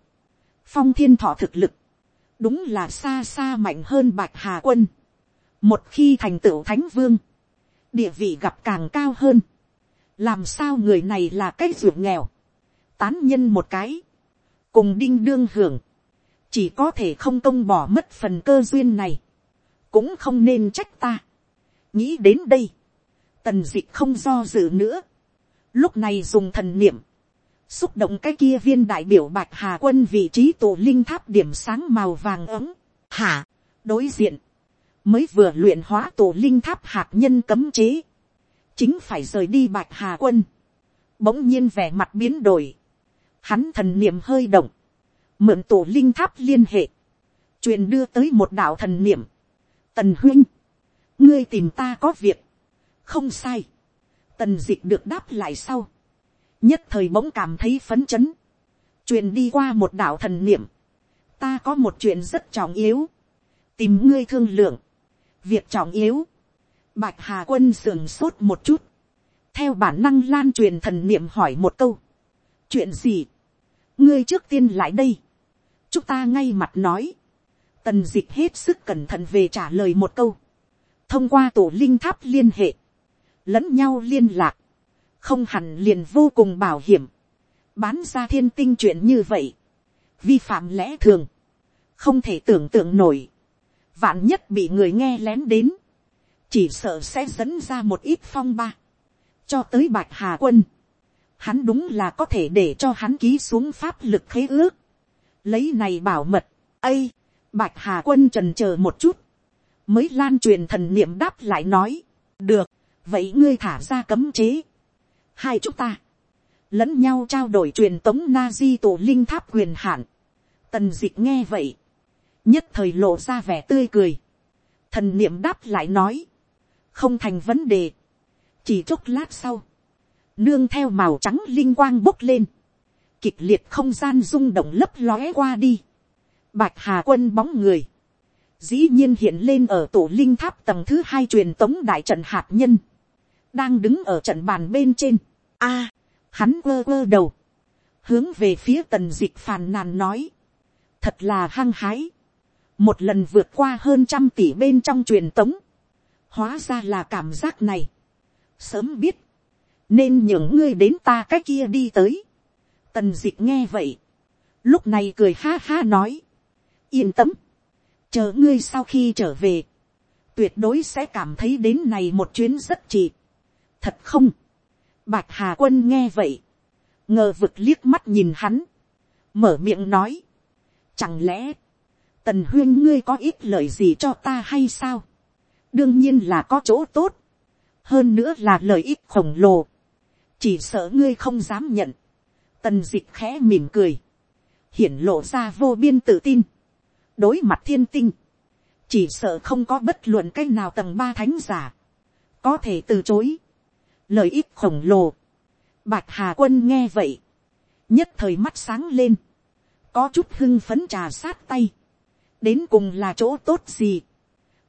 phong thiên thọ thực lực, đúng là xa xa mạnh hơn bạch hà quân, một khi thành tựu thánh vương, địa vị gặp càng cao hơn, làm sao người này là cái ruột nghèo, tán nhân một cái, cùng đinh đương hưởng, chỉ có thể không công bỏ mất phần cơ duyên này, cũng không nên trách ta. nghĩ đến đây, tần d ị không do dự nữa, lúc này dùng thần niệm, xúc động cái kia viên đại biểu bạch hà quân vị trí tổ linh tháp điểm sáng màu vàng ấm, hả, đối diện, mới vừa luyện hóa tổ linh tháp hạt nhân cấm chế, chính phải rời đi bạch hà quân, bỗng nhiên vẻ mặt biến đổi, hắn thần niệm hơi động, mượn tổ linh tháp liên hệ, truyền đưa tới một đạo thần niệm, tần huynh, ngươi tìm ta có việc, không sai, tần d ị c h được đáp lại sau, nhất thời bỗng cảm thấy phấn chấn, truyền đi qua một đạo thần niệm, ta có một chuyện rất trọng yếu, tìm ngươi thương lượng, việc trọng yếu, bạch hà quân sườn sốt một chút, theo bản năng lan truyền thần niệm hỏi một câu, chuyện gì, ngươi trước tiên lại đây, chúng ta ngay mặt nói, tần dịch hết sức cẩn thận về trả lời một câu, thông qua tổ linh tháp liên hệ, lẫn nhau liên lạc, không hẳn liền vô cùng bảo hiểm, bán ra thiên tinh chuyện như vậy, vi phạm lẽ thường, không thể tưởng tượng nổi, vạn nhất bị người nghe lén đến, chỉ sợ sẽ dẫn ra một ít phong ba, cho tới bạch hà quân, hắn đúng là có thể để cho hắn ký xuống pháp lực khế ước, lấy này bảo mật, ây, bạch hà quân trần c h ờ một chút, mới lan truyền thần niệm đáp lại nói, được, vậy ngươi thả ra cấm chế, hai chúng ta, lẫn nhau trao đổi truyền tống na di tổ linh tháp quyền hạn, tần d ị c h nghe vậy, nhất thời lộ ra vẻ tươi cười, thần niệm đáp lại nói, không thành vấn đề, chỉ chốc lát sau, nương theo màu trắng linh quang bốc lên, kịch liệt không gian rung động lấp lóe qua đi, bạch hà quân bóng người, dĩ nhiên hiện lên ở tổ linh tháp tầng thứ hai truyền tống đại trận hạt nhân, đang đứng ở trận bàn bên trên. a, hắn ơ ơ đầu, hướng về phía tần dịch phàn nàn nói, thật là hăng hái, một lần vượt qua hơn trăm tỷ bên trong truyền tống, hóa ra là cảm giác này, sớm biết, nên những ngươi đến ta cái kia đi tới, tần dịch nghe vậy, lúc này cười ha ha nói, yên tâm, chờ ngươi sau khi trở về, tuyệt đối sẽ cảm thấy đến này một chuyến rất trị. Thật không, bạch hà quân nghe vậy, ngờ vực liếc mắt nhìn hắn, mở miệng nói, chẳng lẽ, tần huyên ngươi có ít lời gì cho ta hay sao, đương nhiên là có chỗ tốt, hơn nữa là lợi ích khổng lồ, chỉ sợ ngươi không dám nhận, tần dịch khẽ mỉm cười, hiển lộ ra vô biên tự tin, đối mặt thiên tinh, chỉ sợ không có bất luận cách nào tầng ba thánh giả, có thể từ chối, lợi ích khổng lồ. Bạch Hà quân nghe vậy, nhất thời mắt sáng lên, có chút hưng phấn trà sát tay, đến cùng là chỗ tốt gì,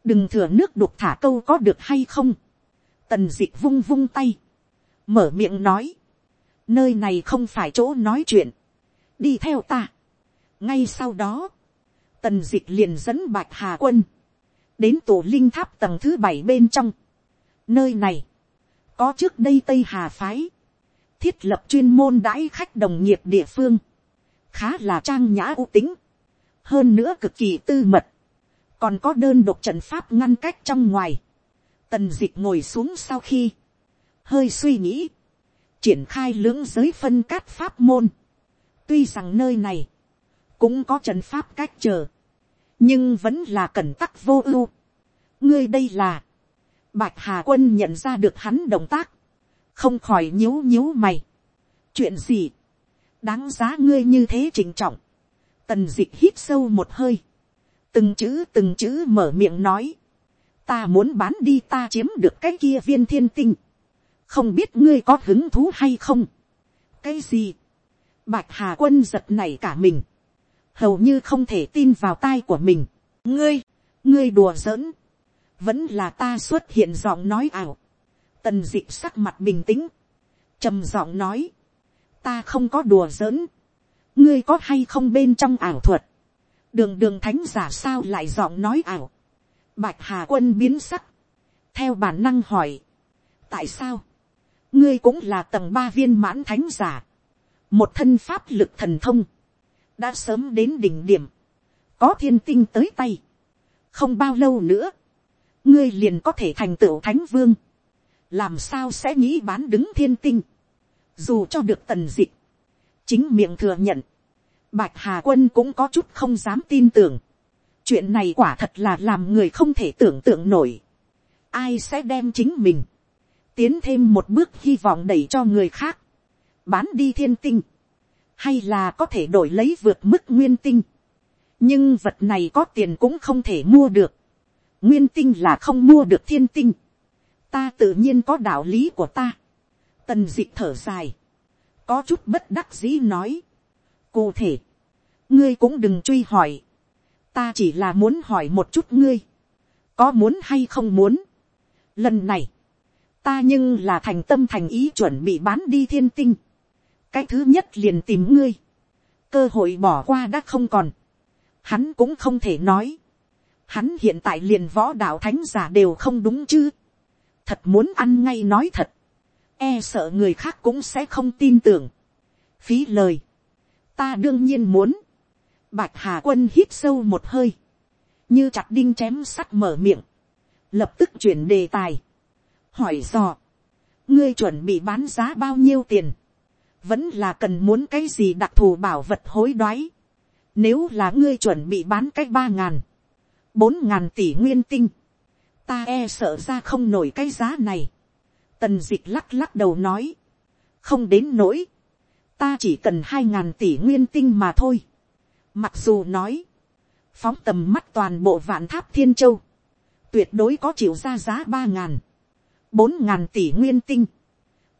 đừng thừa nước đục thả câu có được hay không, tần dịch vung vung tay, mở miệng nói, nơi này không phải chỗ nói chuyện, đi theo ta. ngay sau đó, tần d ị c h liền dẫn bạch hà quân, đến tổ linh tháp tầng thứ bảy bên trong, nơi này, có trước đây tây hà phái, thiết lập chuyên môn đãi khách đồng nghiệp địa phương, khá là trang nhã u tính, hơn nữa cực kỳ tư mật, còn có đơn độc trận pháp ngăn cách trong ngoài, tần d ị c h ngồi xuống sau khi, hơi suy nghĩ, triển khai lưỡng giới phân cát pháp môn, tuy rằng nơi này, cũng có trận pháp cách chờ, nhưng vẫn là cẩn tắc vô ưu. ngươi đây là, Bạch Hà Quân nhận ra được hắn động tác. Không khỏi nhíu nhíu mày. Chuyện gì? Đáng giá ngươi như thế trình trọng. Tần dịch hít sâu một hơi. Từng chữ từng chữ mở miệng nói. Ta muốn bán đi ta chiếm được cái kia viên thiên tinh. Không biết ngươi có hứng thú hay không? Cái gì? Bạch Hà Quân giật nảy cả mình. Hầu như không thể tin vào tai của mình. Ngươi, ngươi đùa giỡn. Vẫn là ta xuất hiện giọng nói ảo, tần d ị sắc mặt bình tĩnh, trầm giọng nói, ta không có đùa giỡn, ngươi có hay không bên trong ảo thuật, đường đường thánh giả sao lại giọng nói ảo, bạch hà quân biến sắc, theo bản năng hỏi, tại sao, ngươi cũng là tầng ba viên mãn thánh giả, một thân pháp lực thần thông, đã sớm đến đỉnh điểm, có thiên tinh tới tay, không bao lâu nữa, ngươi liền có thể thành tựu thánh vương, làm sao sẽ nghĩ bán đứng thiên tinh, dù cho được tần dịch, chính miệng thừa nhận, bạch hà quân cũng có chút không dám tin tưởng, chuyện này quả thật là làm người không thể tưởng tượng nổi, ai sẽ đem chính mình, tiến thêm một bước hy vọng đẩy cho người khác, bán đi thiên tinh, hay là có thể đổi lấy vượt mức nguyên tinh, nhưng vật này có tiền cũng không thể mua được, nguyên tinh là không mua được thiên tinh, ta tự nhiên có đạo lý của ta, tần d ị thở dài, có chút bất đắc dĩ nói, cụ thể, ngươi cũng đừng truy hỏi, ta chỉ là muốn hỏi một chút ngươi, có muốn hay không muốn, lần này, ta nhưng là thành tâm thành ý chuẩn bị bán đi thiên tinh, cái thứ nhất liền tìm ngươi, cơ hội bỏ qua đã không còn, hắn cũng không thể nói, hắn hiện tại liền võ đạo thánh giả đều không đúng chứ, thật muốn ăn ngay nói thật, e sợ người khác cũng sẽ không tin tưởng. phí lời, ta đương nhiên muốn, bạch hà quân hít sâu một hơi, như chặt đinh chém sắt mở miệng, lập tức chuyển đề tài, hỏi dò, ngươi chuẩn bị bán giá bao nhiêu tiền, vẫn là cần muốn cái gì đặc thù bảo vật hối đoái, nếu là ngươi chuẩn bị bán cái ba ngàn, bốn ngàn tỷ nguyên tinh, ta e sợ ra không nổi cái giá này. tần d ị c h lắc lắc đầu nói, không đến nỗi, ta chỉ cần hai ngàn tỷ nguyên tinh mà thôi. mặc dù nói, phóng tầm mắt toàn bộ vạn tháp thiên châu, tuyệt đối có chịu ra giá ba ngàn, bốn ngàn tỷ nguyên tinh,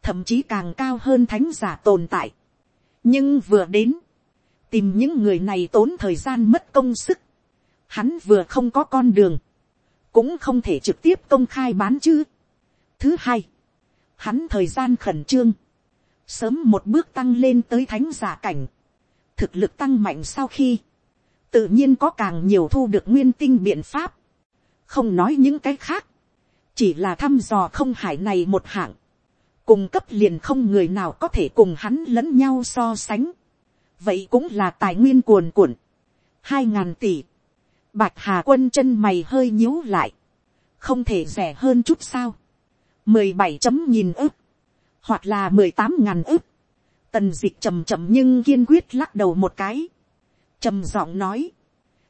thậm chí càng cao hơn thánh giả tồn tại. nhưng vừa đến, tìm những người này tốn thời gian mất công sức, hắn vừa không có con đường, cũng không thể trực tiếp công khai bán chứ. Thứ hai, hắn thời gian khẩn trương, sớm một bước tăng lên tới thánh giả cảnh, thực lực tăng mạnh sau khi, tự nhiên có càng nhiều thu được nguyên tinh biện pháp, không nói những cái khác, chỉ là thăm dò không hải này một hạng, cùng cấp liền không người nào có thể cùng hắn lẫn nhau so sánh, vậy cũng là tài nguyên cuồn cuộn, hai ngàn tỷ, Bạch Hà quân chân mày hơi nhíu lại. Không thể rẻ hơn chút sao. mười bảy chấm nghìn ức. Hoặc là mười tám ngàn ức. Tần dịch chậm chậm nhưng kiên quyết lắc đầu một cái. trầm giọng nói.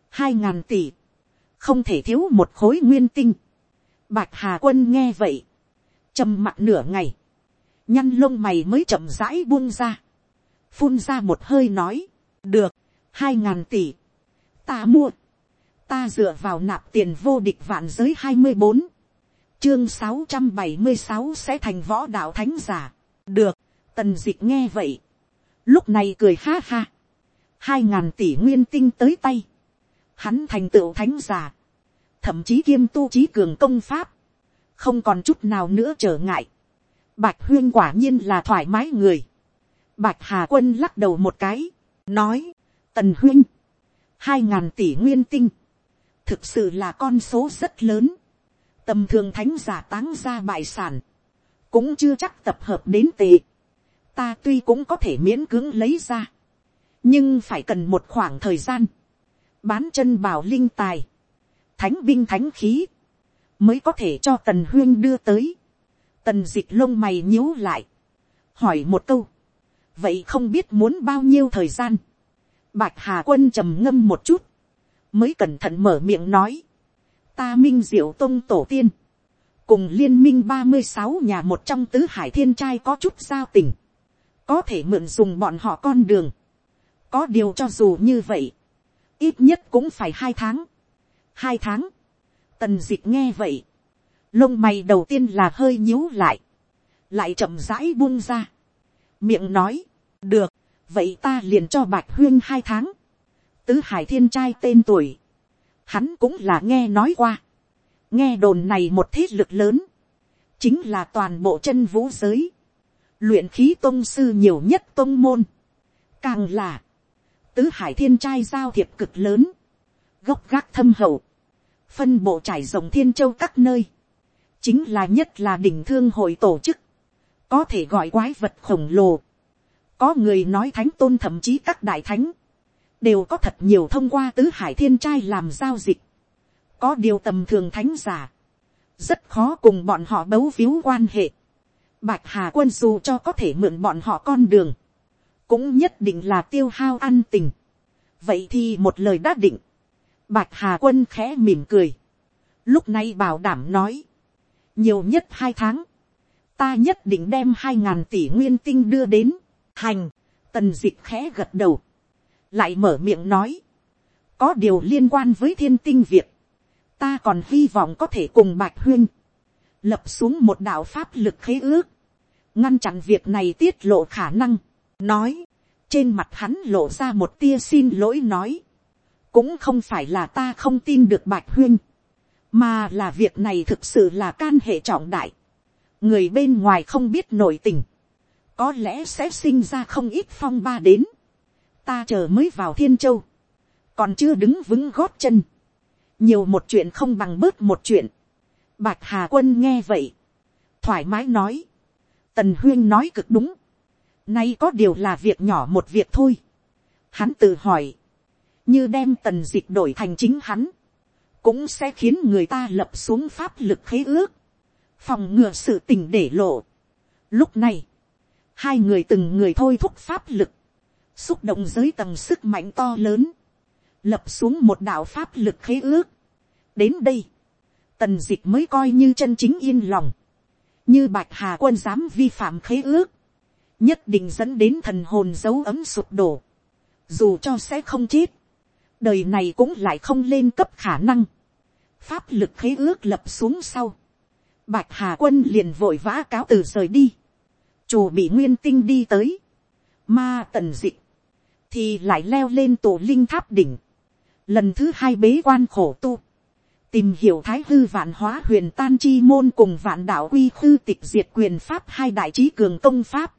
hai ngàn tỷ. Không thể thiếu một khối nguyên tinh. Bạch Hà quân nghe vậy. trầm mặt nửa ngày. Nhăn lông mày mới chậm rãi buông ra. Phun ra một hơi nói. Được. Hai ngàn tỷ. Ta mua ta dựa vào nạp tiền vô địch vạn giới hai mươi bốn, chương sáu trăm bảy mươi sáu sẽ thành võ đạo thánh giả, được, tần dịch nghe vậy, lúc này cười ha ha, hai ngàn tỷ nguyên tinh tới tay, hắn thành tựu thánh giả, thậm chí kiêm tu trí cường công pháp, không còn chút nào nữa trở ngại, bạch huyên quả nhiên là thoải mái người, bạch hà quân lắc đầu một cái, nói, tần huyên, hai ngàn tỷ nguyên tinh, thực sự là con số rất lớn, tầm thường thánh giả táng ra bại sản, cũng chưa chắc tập hợp đến tệ, ta tuy cũng có thể miễn cưỡng lấy ra, nhưng phải cần một khoảng thời gian, bán chân bảo linh tài, thánh binh thánh khí, mới có thể cho tần huyên đưa tới, tần dịch lông mày nhíu lại, hỏi một câu, vậy không biết muốn bao nhiêu thời gian, bạch hà quân trầm ngâm một chút, mới cẩn thận mở miệng nói, ta minh diệu tông tổ tiên, cùng liên minh ba mươi sáu nhà một trong tứ hải thiên trai có chút giao tình, có thể mượn dùng bọn họ con đường, có điều cho dù như vậy, ít nhất cũng phải hai tháng, hai tháng, tần d nghe vậy, lông mày đầu tiên là hơi nhíu lại, lại chậm rãi buông ra, miệng nói, được, vậy ta liền cho bạch huyên hai tháng, tứ hải thiên trai tên tuổi, hắn cũng là nghe nói qua, nghe đồn này một thế lực lớn, chính là toàn bộ chân vũ giới, luyện khí tôn sư nhiều nhất tôn môn, càng là, tứ hải thiên trai giao thiệp cực lớn, gốc gác thâm hậu, phân bộ trải rộng thiên châu các nơi, chính là nhất là đỉnh thương hội tổ chức, có thể gọi quái vật khổng lồ, có người nói thánh tôn thậm chí các đại thánh, đều có thật nhiều thông qua tứ hải thiên trai làm giao dịch, có điều tầm thường thánh giả, rất khó cùng bọn họ bấu víu quan hệ. Bạch hà quân dù cho có thể mượn bọn họ con đường, cũng nhất định là tiêu hao ăn tình. vậy thì một lời đã định, bạch hà quân khẽ mỉm cười, lúc này bảo đảm nói, nhiều nhất hai tháng, ta nhất định đem hai ngàn tỷ nguyên tinh đưa đến, hành, tần dịch khẽ gật đầu, lại mở miệng nói, có điều liên quan với thiên tinh việc, ta còn hy vọng có thể cùng bạch huyên, lập xuống một đạo pháp lực khế ước, ngăn chặn việc này tiết lộ khả năng, nói, trên mặt hắn lộ ra một tia xin lỗi nói, cũng không phải là ta không tin được bạch huyên, mà là việc này thực sự là can hệ trọng đại, người bên ngoài không biết nội tình, có lẽ sẽ sinh ra không ít phong ba đến, ta chờ mới vào thiên châu, còn chưa đứng vững gót chân, nhiều một chuyện không bằng bớt một chuyện, bạch hà quân nghe vậy, thoải mái nói, tần huyên nói cực đúng, nay có điều là việc nhỏ một việc thôi, hắn tự hỏi, như đem tần dịch đổi thành chính hắn, cũng sẽ khiến người ta lập xuống pháp lực khế ước, phòng ngừa sự tình để lộ. Lúc này, hai người từng người thôi thúc pháp lực, xúc động giới tầng sức mạnh to lớn, lập xuống một đạo pháp lực khế ước. đến đây, tần dịch mới coi như chân chính yên lòng, như bạch hà quân dám vi phạm khế ước, nhất định dẫn đến thần hồn dấu ấm sụp đổ, dù cho sẽ không chết, đời này cũng lại không lên cấp khả năng, pháp lực khế ước lập xuống sau, Bạch Hà quân liền vội vã cáo từ rời đi. Chủ bị nguyên tinh đi tới. Ma tần dị. Thì lại leo lên tổ linh tháp đỉnh. Lần thứ hai bế quan khổ tu. Tìm hiểu thái hư vạn hóa huyền tan chi môn cùng vạn đạo quy khư tịch diệt quyền pháp hai đại trí cường công pháp.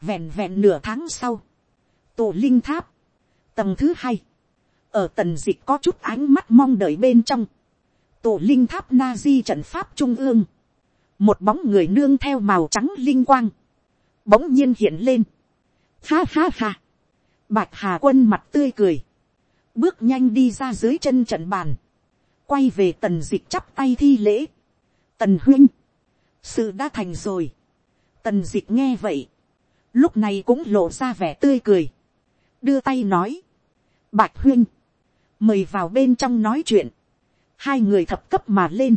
Vẹn vẹn nửa tháng sau. Tổ linh tháp. Tầng thứ hai. Ở tần dịch có chút ánh mắt mong đợi bên trong. Tổ linh tháp na di trận pháp trung ương, một bóng người nương theo màu trắng linh quang, bỗng nhiên hiện lên. Ha ha ha, bạch hà quân mặt tươi cười, bước nhanh đi ra dưới chân trận bàn, quay về tần dịch chắp tay thi lễ. Tần huynh, sự đã thành rồi. Tần dịch nghe vậy, lúc này cũng lộ ra vẻ tươi cười, đưa tay nói, bạch huynh, mời vào bên trong nói chuyện, hai người thập cấp mà lên,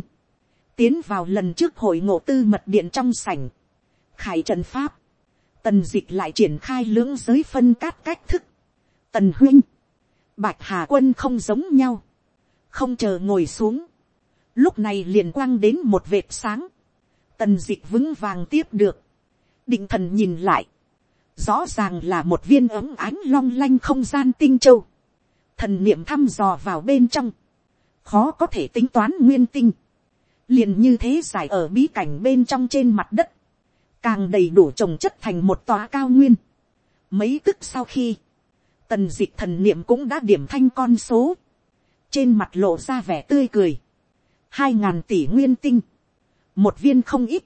tiến vào lần trước hội ngộ tư mật điện trong sảnh, khải trần pháp, tần d ị c h lại triển khai lưỡng giới phân cát cách thức, tần huynh, bạch hà quân không giống nhau, không chờ ngồi xuống, lúc này liền quang đến một vệt sáng, tần d ị c h vững vàng tiếp được, định thần nhìn lại, rõ ràng là một viên ấm ánh long lanh không gian tinh châu, thần niệm thăm dò vào bên trong, khó có thể tính toán nguyên tinh, liền như thế giải ở bí cảnh bên trong trên mặt đất, càng đầy đủ trồng chất thành một tòa cao nguyên. Mấy tức sau khi, tần dịch thần niệm cũng đã điểm thanh con số, trên mặt lộ ra vẻ tươi cười, hai ngàn tỷ nguyên tinh, một viên không ít,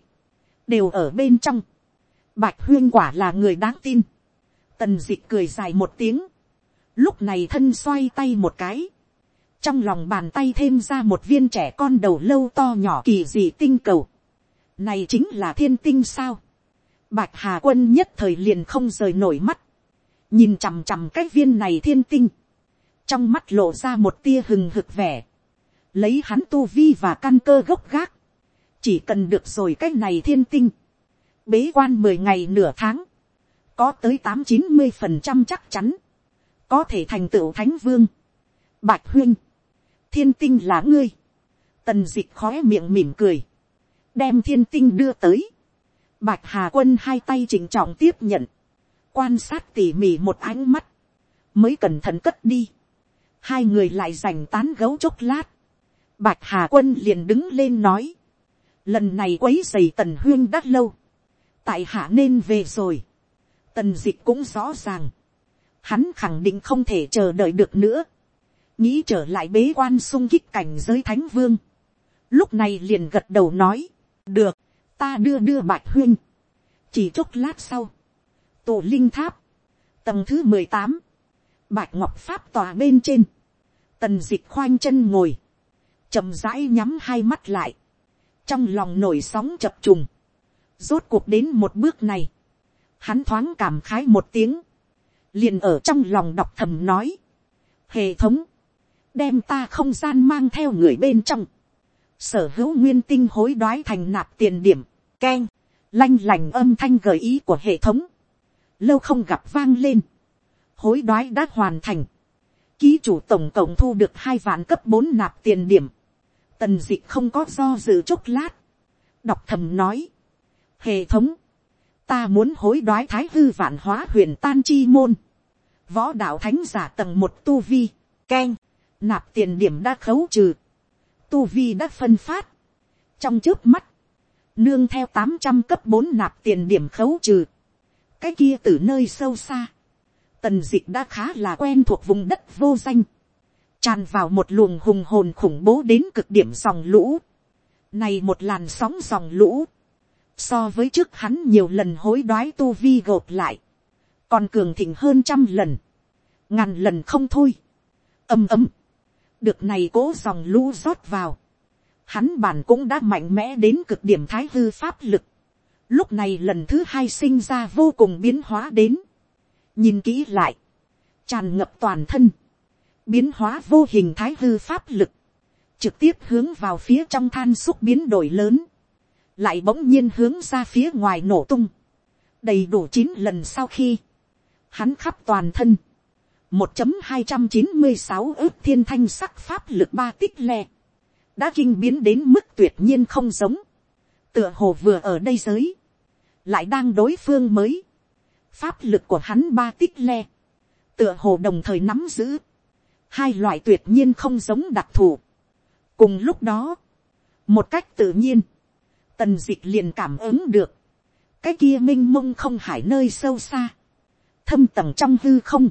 đều ở bên trong, bạch huyên quả là người đáng tin, tần dịch cười dài một tiếng, lúc này thân xoay tay một cái, trong lòng bàn tay thêm ra một viên trẻ con đầu lâu to nhỏ kỳ dị tinh cầu. này chính là thiên tinh sao. bạch hà quân nhất thời liền không rời nổi mắt. nhìn chằm chằm cái viên này thiên tinh. trong mắt lộ ra một tia hừng hực vẻ. lấy hắn tu vi và căn cơ gốc gác. chỉ cần được rồi cái này thiên tinh. bế quan mười ngày nửa tháng. có tới tám chín mươi phần trăm chắc chắn có thể thành tựu thánh vương. bạch huynh thiên tinh là ngươi, tần dịch khóe khói miệng mỉm cười, đem thiên tinh đưa tới, bạch hà quân hai tay chỉnh trọng tiếp nhận, quan sát tỉ mỉ một ánh mắt, mới cẩn thận cất đi, hai người lại dành tán gấu chốc lát, bạch hà quân liền đứng lên nói, lần này quấy dày tần huyên đắt lâu, tại hạ nên về rồi, tần dịch cũng rõ ràng, hắn khẳng định không thể chờ đợi được nữa, nghĩ trở lại bế quan sung kích cảnh giới thánh vương, lúc này liền gật đầu nói, được, ta đưa đưa bạch huyên, chỉ chốc lát sau, tổ linh tháp, tầng thứ mười tám, bạch ngọc pháp tòa bên trên, tần dịch khoanh chân ngồi, chậm rãi nhắm hai mắt lại, trong lòng nổi sóng chập trùng, rốt cuộc đến một bước này, hắn thoáng cảm khái một tiếng, liền ở trong lòng đọc thầm nói, hệ thống, đem ta không gian mang theo người bên trong, sở hữu nguyên tinh hối đoái thành nạp tiền điểm, k lanh lành âm thanh gợi ý của hệ thống, lâu không gặp vang lên, hối đoái đã hoàn thành, ký chủ tổng cộng thu được hai vạn cấp bốn nạp tiền điểm, tần d ị không có do dự chốc lát, đọc thầm nói, hệ thống, ta muốn hối đoái thái hư vạn hóa huyền tan chi môn, võ đạo thánh giả tầng một tu vi, k nạp tiền điểm đã khấu trừ, tu vi đã phân phát, trong trước mắt, nương theo tám trăm cấp bốn nạp tiền điểm khấu trừ, cái kia từ nơi sâu xa, tần dịch đã khá là quen thuộc vùng đất vô danh, tràn vào một luồng hùng hồn khủng bố đến cực điểm dòng lũ, này một làn sóng dòng lũ, so với trước hắn nhiều lần hối đoái tu vi gộp lại, còn cường thịnh hơn trăm lần, ngàn lần không thôi, ầm ầm, được này cố dòng lũ rót vào, hắn bản cũng đã mạnh mẽ đến cực điểm thái hư pháp lực, lúc này lần thứ hai sinh ra vô cùng biến hóa đến, nhìn kỹ lại, tràn ngập toàn thân, biến hóa vô hình thái hư pháp lực, trực tiếp hướng vào phía trong than xúc biến đổi lớn, lại bỗng nhiên hướng ra phía ngoài nổ tung, đầy đủ chín lần sau khi, hắn khắp toàn thân, một chấm hai trăm chín mươi sáu ước thiên thanh sắc pháp lực ba tích le, đã kinh biến đến mức tuyệt nhiên không giống, tựa hồ vừa ở đây giới, lại đang đối phương mới, pháp lực của hắn ba tích le, tựa hồ đồng thời nắm giữ, hai loại tuyệt nhiên không giống đặc thù. cùng lúc đó, một cách tự nhiên, tần d ị c h liền cảm ứng được, cái kia m i n h mông không hải nơi sâu xa, thâm tầng trong hư không,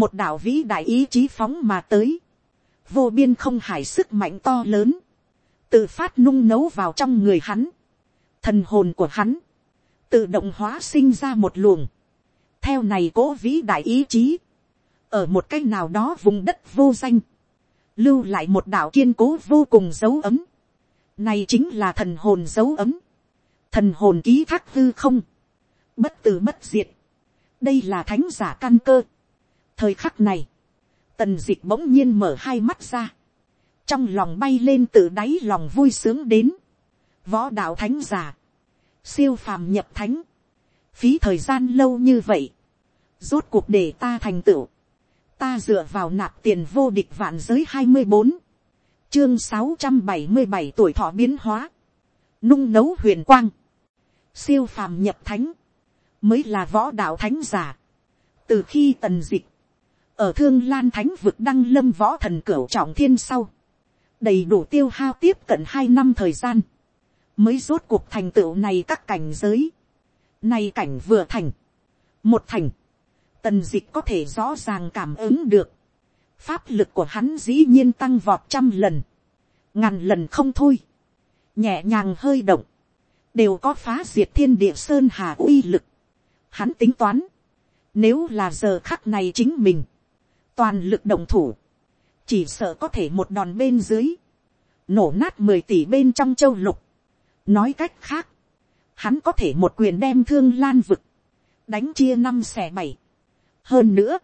một đạo vĩ đại ý chí phóng mà tới, vô biên không hải sức mạnh to lớn, tự phát nung nấu vào trong người hắn, thần hồn của hắn, tự động hóa sinh ra một luồng, theo này cố vĩ đại ý chí, ở một cái nào đó vùng đất vô danh, lưu lại một đạo kiên cố vô cùng dấu ấm, này chính là thần hồn dấu ấm, thần hồn ký thác hư không, bất tử bất diệt, đây là thánh giả căn cơ. thời khắc này, tần dịch bỗng nhiên mở hai mắt ra, trong lòng bay lên từ đáy lòng vui sướng đến, võ đạo thánh giả, siêu phàm nhập thánh, phí thời gian lâu như vậy, rốt cuộc để ta thành tựu, ta dựa vào nạp tiền vô địch vạn giới hai mươi bốn, chương sáu trăm bảy mươi bảy tuổi thọ biến hóa, nung nấu huyền quang, siêu phàm nhập thánh, mới là võ đạo thánh giả. từ khi tần dịch, ở thương lan thánh vực đăng lâm võ thần cửu trọng thiên sau, đầy đủ tiêu hao tiếp cận hai năm thời gian, mới rốt cuộc thành tựu này các cảnh giới. Này cảnh vừa thành, một thành, tần dịch có thể rõ ràng cảm ứng được. Pháp lực của hắn dĩ nhiên tăng vọt trăm lần, ngàn lần không thôi. Nhẹ nhàng hơi động, đều có phá diệt thiên địa sơn hà uy lực. Hắn tính toán, nếu là giờ khắc này chính mình, toàn lực động thủ, chỉ sợ có thể một đòn bên dưới, nổ nát mười tỷ bên trong châu lục, nói cách khác, hắn có thể một quyền đem thương lan vực, đánh chia năm xẻ bảy. hơn nữa,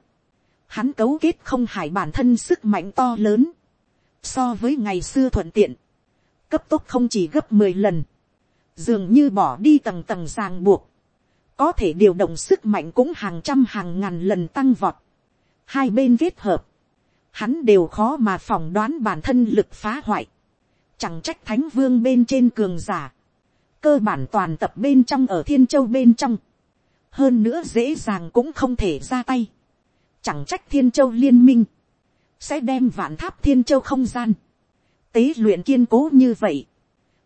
hắn cấu kết không hải bản thân sức mạnh to lớn, so với ngày xưa thuận tiện, cấp tốc không chỉ gấp mười lần, dường như bỏ đi tầng tầng ràng buộc, có thể điều động sức mạnh cũng hàng trăm hàng ngàn lần tăng vọt, hai bên kết hợp, hắn đều khó mà phỏng đoán bản thân lực phá hoại, chẳng trách thánh vương bên trên cường giả, cơ bản toàn tập bên trong ở thiên châu bên trong, hơn nữa dễ dàng cũng không thể ra tay, chẳng trách thiên châu liên minh, sẽ đem vạn tháp thiên châu không gian, tế luyện kiên cố như vậy,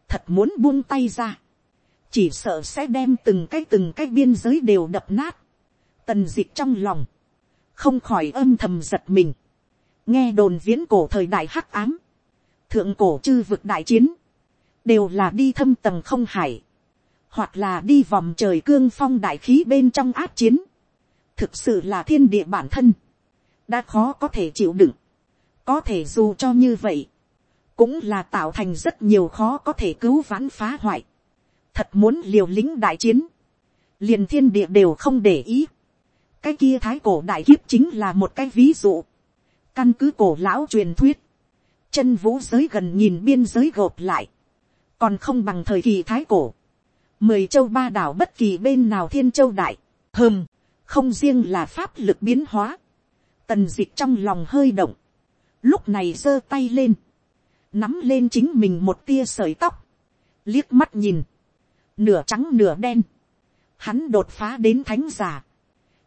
thật muốn buông tay ra, chỉ sợ sẽ đem từng cái từng cái biên giới đều đập nát, tần dịch trong lòng, không khỏi âm thầm giật mình, nghe đồn viễn cổ thời đại hắc ám, thượng cổ chư vực đại chiến, đều là đi thâm tầng không hải, hoặc là đi vòng trời cương phong đại khí bên trong át chiến, thực sự là thiên địa bản thân, đã khó có thể chịu đựng, có thể dù cho như vậy, cũng là tạo thành rất nhiều khó có thể cứu vãn phá hoại, thật muốn liều lĩnh đại chiến, liền thiên địa đều không để ý, cái kia thái cổ đại kiếp chính là một cái ví dụ, căn cứ cổ lão truyền thuyết, chân vũ giới gần nhìn biên giới gộp lại, còn không bằng thời kỳ thái cổ, mười châu ba đảo bất kỳ bên nào thiên châu đại, hơm, không riêng là pháp lực biến hóa, tần d ị c h trong lòng hơi động, lúc này giơ tay lên, nắm lên chính mình một tia sợi tóc, liếc mắt nhìn, nửa trắng nửa đen, hắn đột phá đến thánh giả,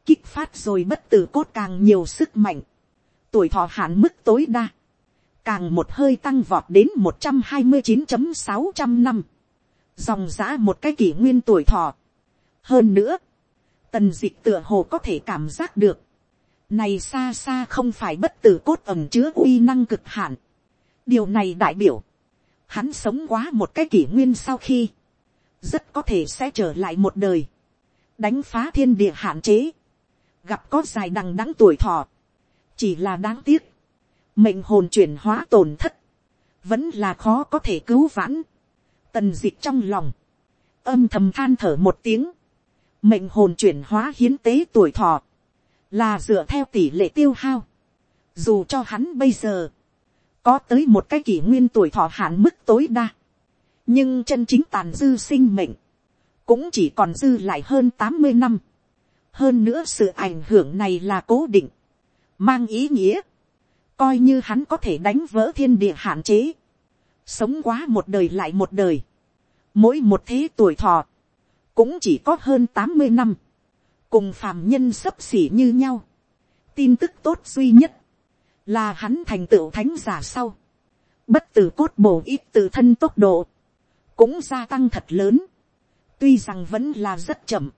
kích phát rồi bất tử cốt càng nhiều sức mạnh, tuổi thọ hạn mức tối đa, càng một hơi tăng vọt đến một trăm hai mươi chín sáu trăm năm, dòng giã một cái kỷ nguyên tuổi thọ. hơn nữa, tần dịch tựa hồ có thể cảm giác được, này xa xa không phải bất tử cốt ẩm chứa uy năng cực hạn. điều này đại biểu, hắn sống quá một cái kỷ nguyên sau khi, rất có thể sẽ trở lại một đời, đánh phá thiên địa hạn chế, gặp có dài đằng đắng tuổi thọ, chỉ là đáng tiếc, mệnh hồn chuyển hóa tổn thất, vẫn là khó có thể cứu vãn, tần d ị c h trong lòng, âm thầm than thở một tiếng, mệnh hồn chuyển hóa hiến tế tuổi thọ, là dựa theo tỷ lệ tiêu hao. Dù cho hắn bây giờ, có tới một cái kỷ nguyên tuổi thọ hạn mức tối đa, nhưng chân chính tàn dư sinh mệnh, cũng chỉ còn dư lại hơn tám mươi năm. hơn nữa sự ảnh hưởng này là cố định, mang ý nghĩa, coi như hắn có thể đánh vỡ thiên địa hạn chế, sống quá một đời lại một đời, mỗi một thế tuổi thọ, cũng chỉ có hơn tám mươi năm, cùng phàm nhân sấp xỉ như nhau. tin tức tốt duy nhất, là hắn thành tựu thánh giả sau, bất tử cốt bổ ít từ thân tốc độ, cũng gia tăng thật lớn, tuy rằng vẫn là rất chậm,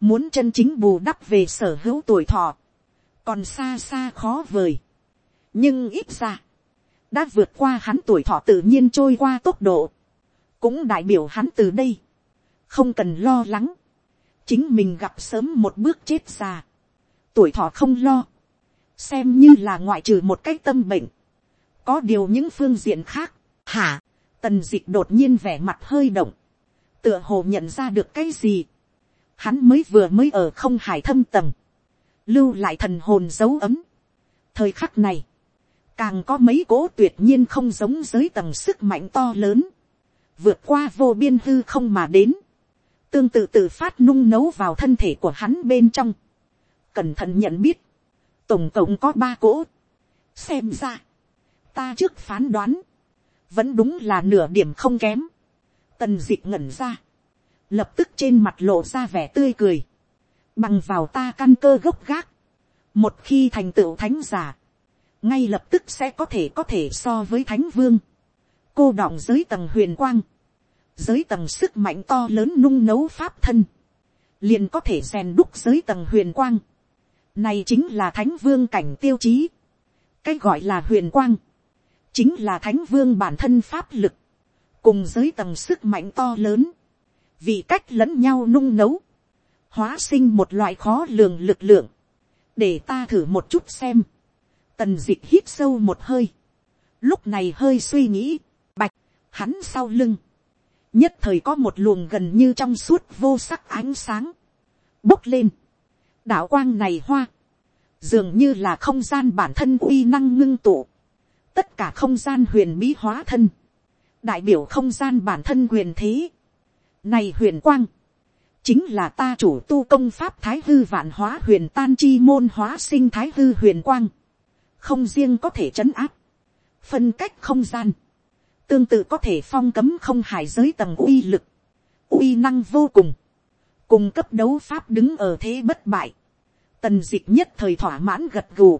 muốn chân chính bù đắp về sở hữu tuổi thọ, còn xa xa khó vời, nhưng ít ra, đã vượt qua hắn tuổi thọ tự nhiên trôi qua tốc độ, cũng đại biểu hắn từ đây, không cần lo lắng, chính mình gặp sớm một bước chết già, tuổi thọ không lo, xem như là ngoại trừ một cái tâm bệnh, có điều những phương diện khác, hả, tần d ị c h đột nhiên vẻ mặt hơi động, tựa hồ nhận ra được cái gì, hắn mới vừa mới ở không hải thâm tầng, lưu lại thần hồn dấu ấm. thời khắc này, càng có mấy cố tuyệt nhiên không giống giới tầng sức mạnh to lớn, vượt qua vô biên hư không mà đến, tương tự tự phát nung nấu vào thân thể của hắn bên trong. Cẩn thận nhận biết, tổng cộng có ba cỗ. Xem ra, ta trước phán đoán, vẫn đúng là nửa điểm không kém. Tần dịch ngẩn ra, lập tức trên mặt lộ ra vẻ tươi cười, bằng vào ta căn cơ gốc gác. Một khi thành tựu thánh giả, ngay lập tức sẽ có thể có thể so với thánh vương. Cô đọng giới tầng huyền quang giới tầng sức mạnh to lớn nung nấu pháp thân, liền có thể rèn đúc giới tầng huyền quang. Này chính là thánh vương cảnh tiêu chí. Cái gọi là huyền quang, chính là thánh vương bản thân pháp lực, cùng giới tầng sức mạnh to lớn, vì cách lẫn nhau nung nấu, hóa sinh một loại khó lường lực lượng, để ta thử một chút xem. Tần dịch hít sâu một hơi, lúc này hơi suy nghĩ, bạch, hắn sau lưng, nhất thời có một luồng gần như trong suốt vô sắc ánh sáng, bốc lên, đạo quang này hoa, dường như là không gian bản thân uy năng ngưng tụ, tất cả không gian huyền bí hóa thân, đại biểu không gian bản thân huyền thế, này huyền quang, chính là ta chủ tu công pháp thái hư vạn hóa huyền tan chi môn hóa sinh thái hư huyền quang, không riêng có thể trấn áp, phân cách không gian, tương tự có thể phong cấm không hải giới tầng uy lực, uy năng vô cùng, cùng cấp đấu pháp đứng ở thế bất bại, tần d ị c h nhất thời thỏa mãn gật gù,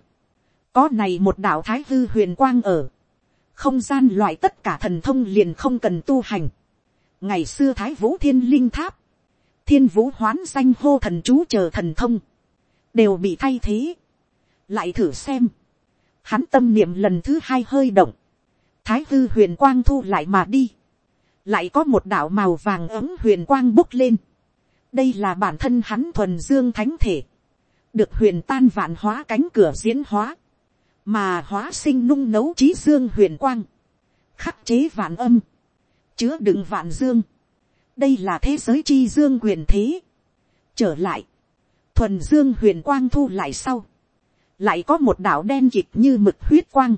có này một đạo thái hư huyền quang ở, không gian loại tất cả thần thông liền không cần tu hành, ngày xưa thái vũ thiên linh tháp, thiên vũ hoán danh hô thần chú chờ thần thông, đều bị thay thế, lại thử xem, hắn tâm niệm lần thứ hai hơi động, thái hư huyền quang thu lại mà đi, lại có một đạo màu vàng ấm huyền quang bốc lên, đây là bản thân hắn thuần dương thánh thể, được huyền tan vạn hóa cánh cửa diễn hóa, mà hóa sinh nung nấu trí dương huyền quang, khắc chế vạn âm, chứa đựng vạn dương, đây là thế giới chi dương huyền thế. trở lại, thuần dương huyền quang thu lại sau, lại có một đạo đen kịt như mực huyết quang,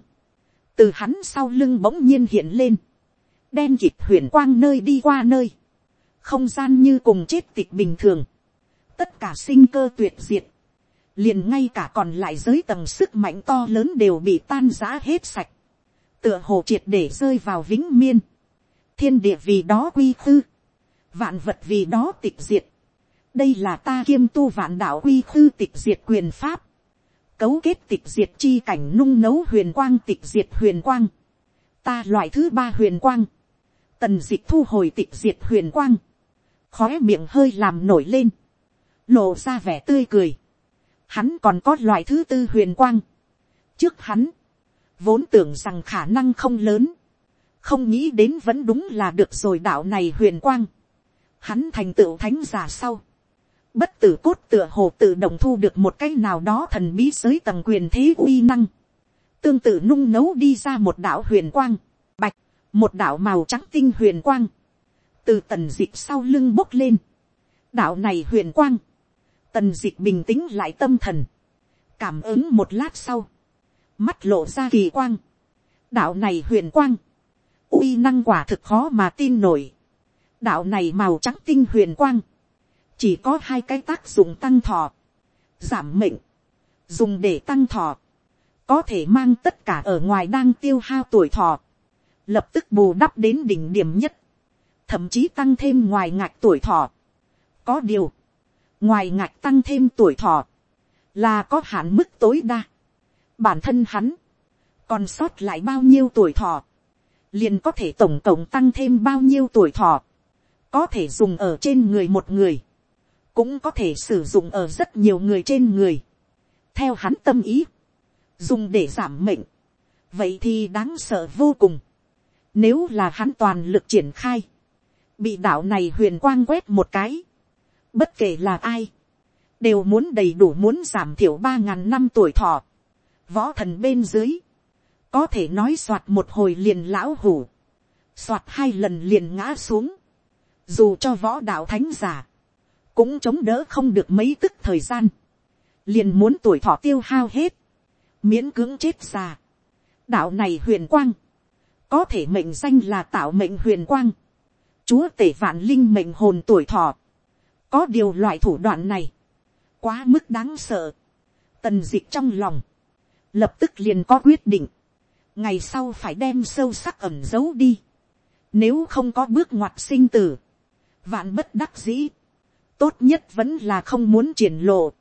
từ hắn sau lưng bỗng nhiên hiện lên, đen kịt huyền quang nơi đi qua nơi, không gian như cùng chết tịch bình thường, tất cả sinh cơ tuyệt diệt, liền ngay cả còn lại giới tầng sức mạnh to lớn đều bị tan giã hết sạch, tựa hồ triệt để rơi vào vĩnh miên, thiên địa vì đó quy khư, vạn vật vì đó tịch diệt, đây là ta kiêm tu vạn đạo quy khư tịch diệt quyền pháp, cấu kết tịch diệt chi cảnh nung nấu huyền quang tịch diệt huyền quang, ta loại thứ ba huyền quang, tần dịch thu hồi tịch diệt huyền quang, khó miệng hơi làm nổi lên, lộ ra vẻ tươi cười, hắn còn có loại thứ tư huyền quang, trước hắn, vốn tưởng rằng khả năng không lớn, không nghĩ đến vẫn đúng là được rồi đạo này huyền quang, hắn thành tựu thánh giả sau, bất tử cốt tựa hồ tự động thu được một cái nào đó thần bí giới tầng quyền thế uy năng, tương tự nung nấu đi ra một đạo huyền quang, bạch, một đạo màu trắng tinh huyền quang, từ tần dịp sau lưng bốc lên, đạo này huyền quang, tần dịp bình tĩnh lại tâm thần, cảm ứng một lát sau, mắt lộ ra kỳ quang, đạo này huyền quang, uy năng quả thực khó mà tin nổi, đạo này màu trắng tinh huyền quang, chỉ có hai cái tác dụng tăng thọ, giảm mệnh, dùng để tăng thọ, có thể mang tất cả ở ngoài đang tiêu hao tuổi thọ, lập tức bù đắp đến đỉnh điểm nhất, thậm chí tăng thêm ngoài ngạch tuổi thọ. có điều, ngoài ngạch tăng thêm tuổi thọ, là có hạn mức tối đa. bản thân hắn, còn sót lại bao nhiêu tuổi thọ, liền có thể tổng cộng tăng thêm bao nhiêu tuổi thọ, có thể dùng ở trên người một người, cũng có thể sử dụng ở rất nhiều người trên người. theo hắn tâm ý, dùng để giảm mệnh, vậy thì đáng sợ vô cùng. Nếu là hắn toàn lực triển khai. Bị đạo này huyền quang quét một cái. Bất kể là ai. Đều muốn đầy đủ muốn giảm thiểu ba ngàn năm tuổi thọ. Võ thần bên dưới. Có thể nói soạt một hồi liền lão hủ. Soạt hai lần liền ngã xuống. Dù cho võ đạo thánh giả. Cũng chống đỡ không được mấy tức thời gian. Liền muốn tuổi thọ tiêu hao hết. Miễn cưỡng chết già. Đạo này huyền quang. Có thể mệnh danh là tạo mệnh huyền quang, chúa tể vạn linh mệnh hồn tuổi thọ, có điều loại thủ đoạn này, quá mức đáng sợ, tần d ị c h trong lòng, lập tức liền có quyết định, ngày sau phải đem sâu sắc ẩm giấu đi, nếu không có bước ngoặt sinh tử, vạn bất đắc dĩ, tốt nhất vẫn là không muốn triển lộ,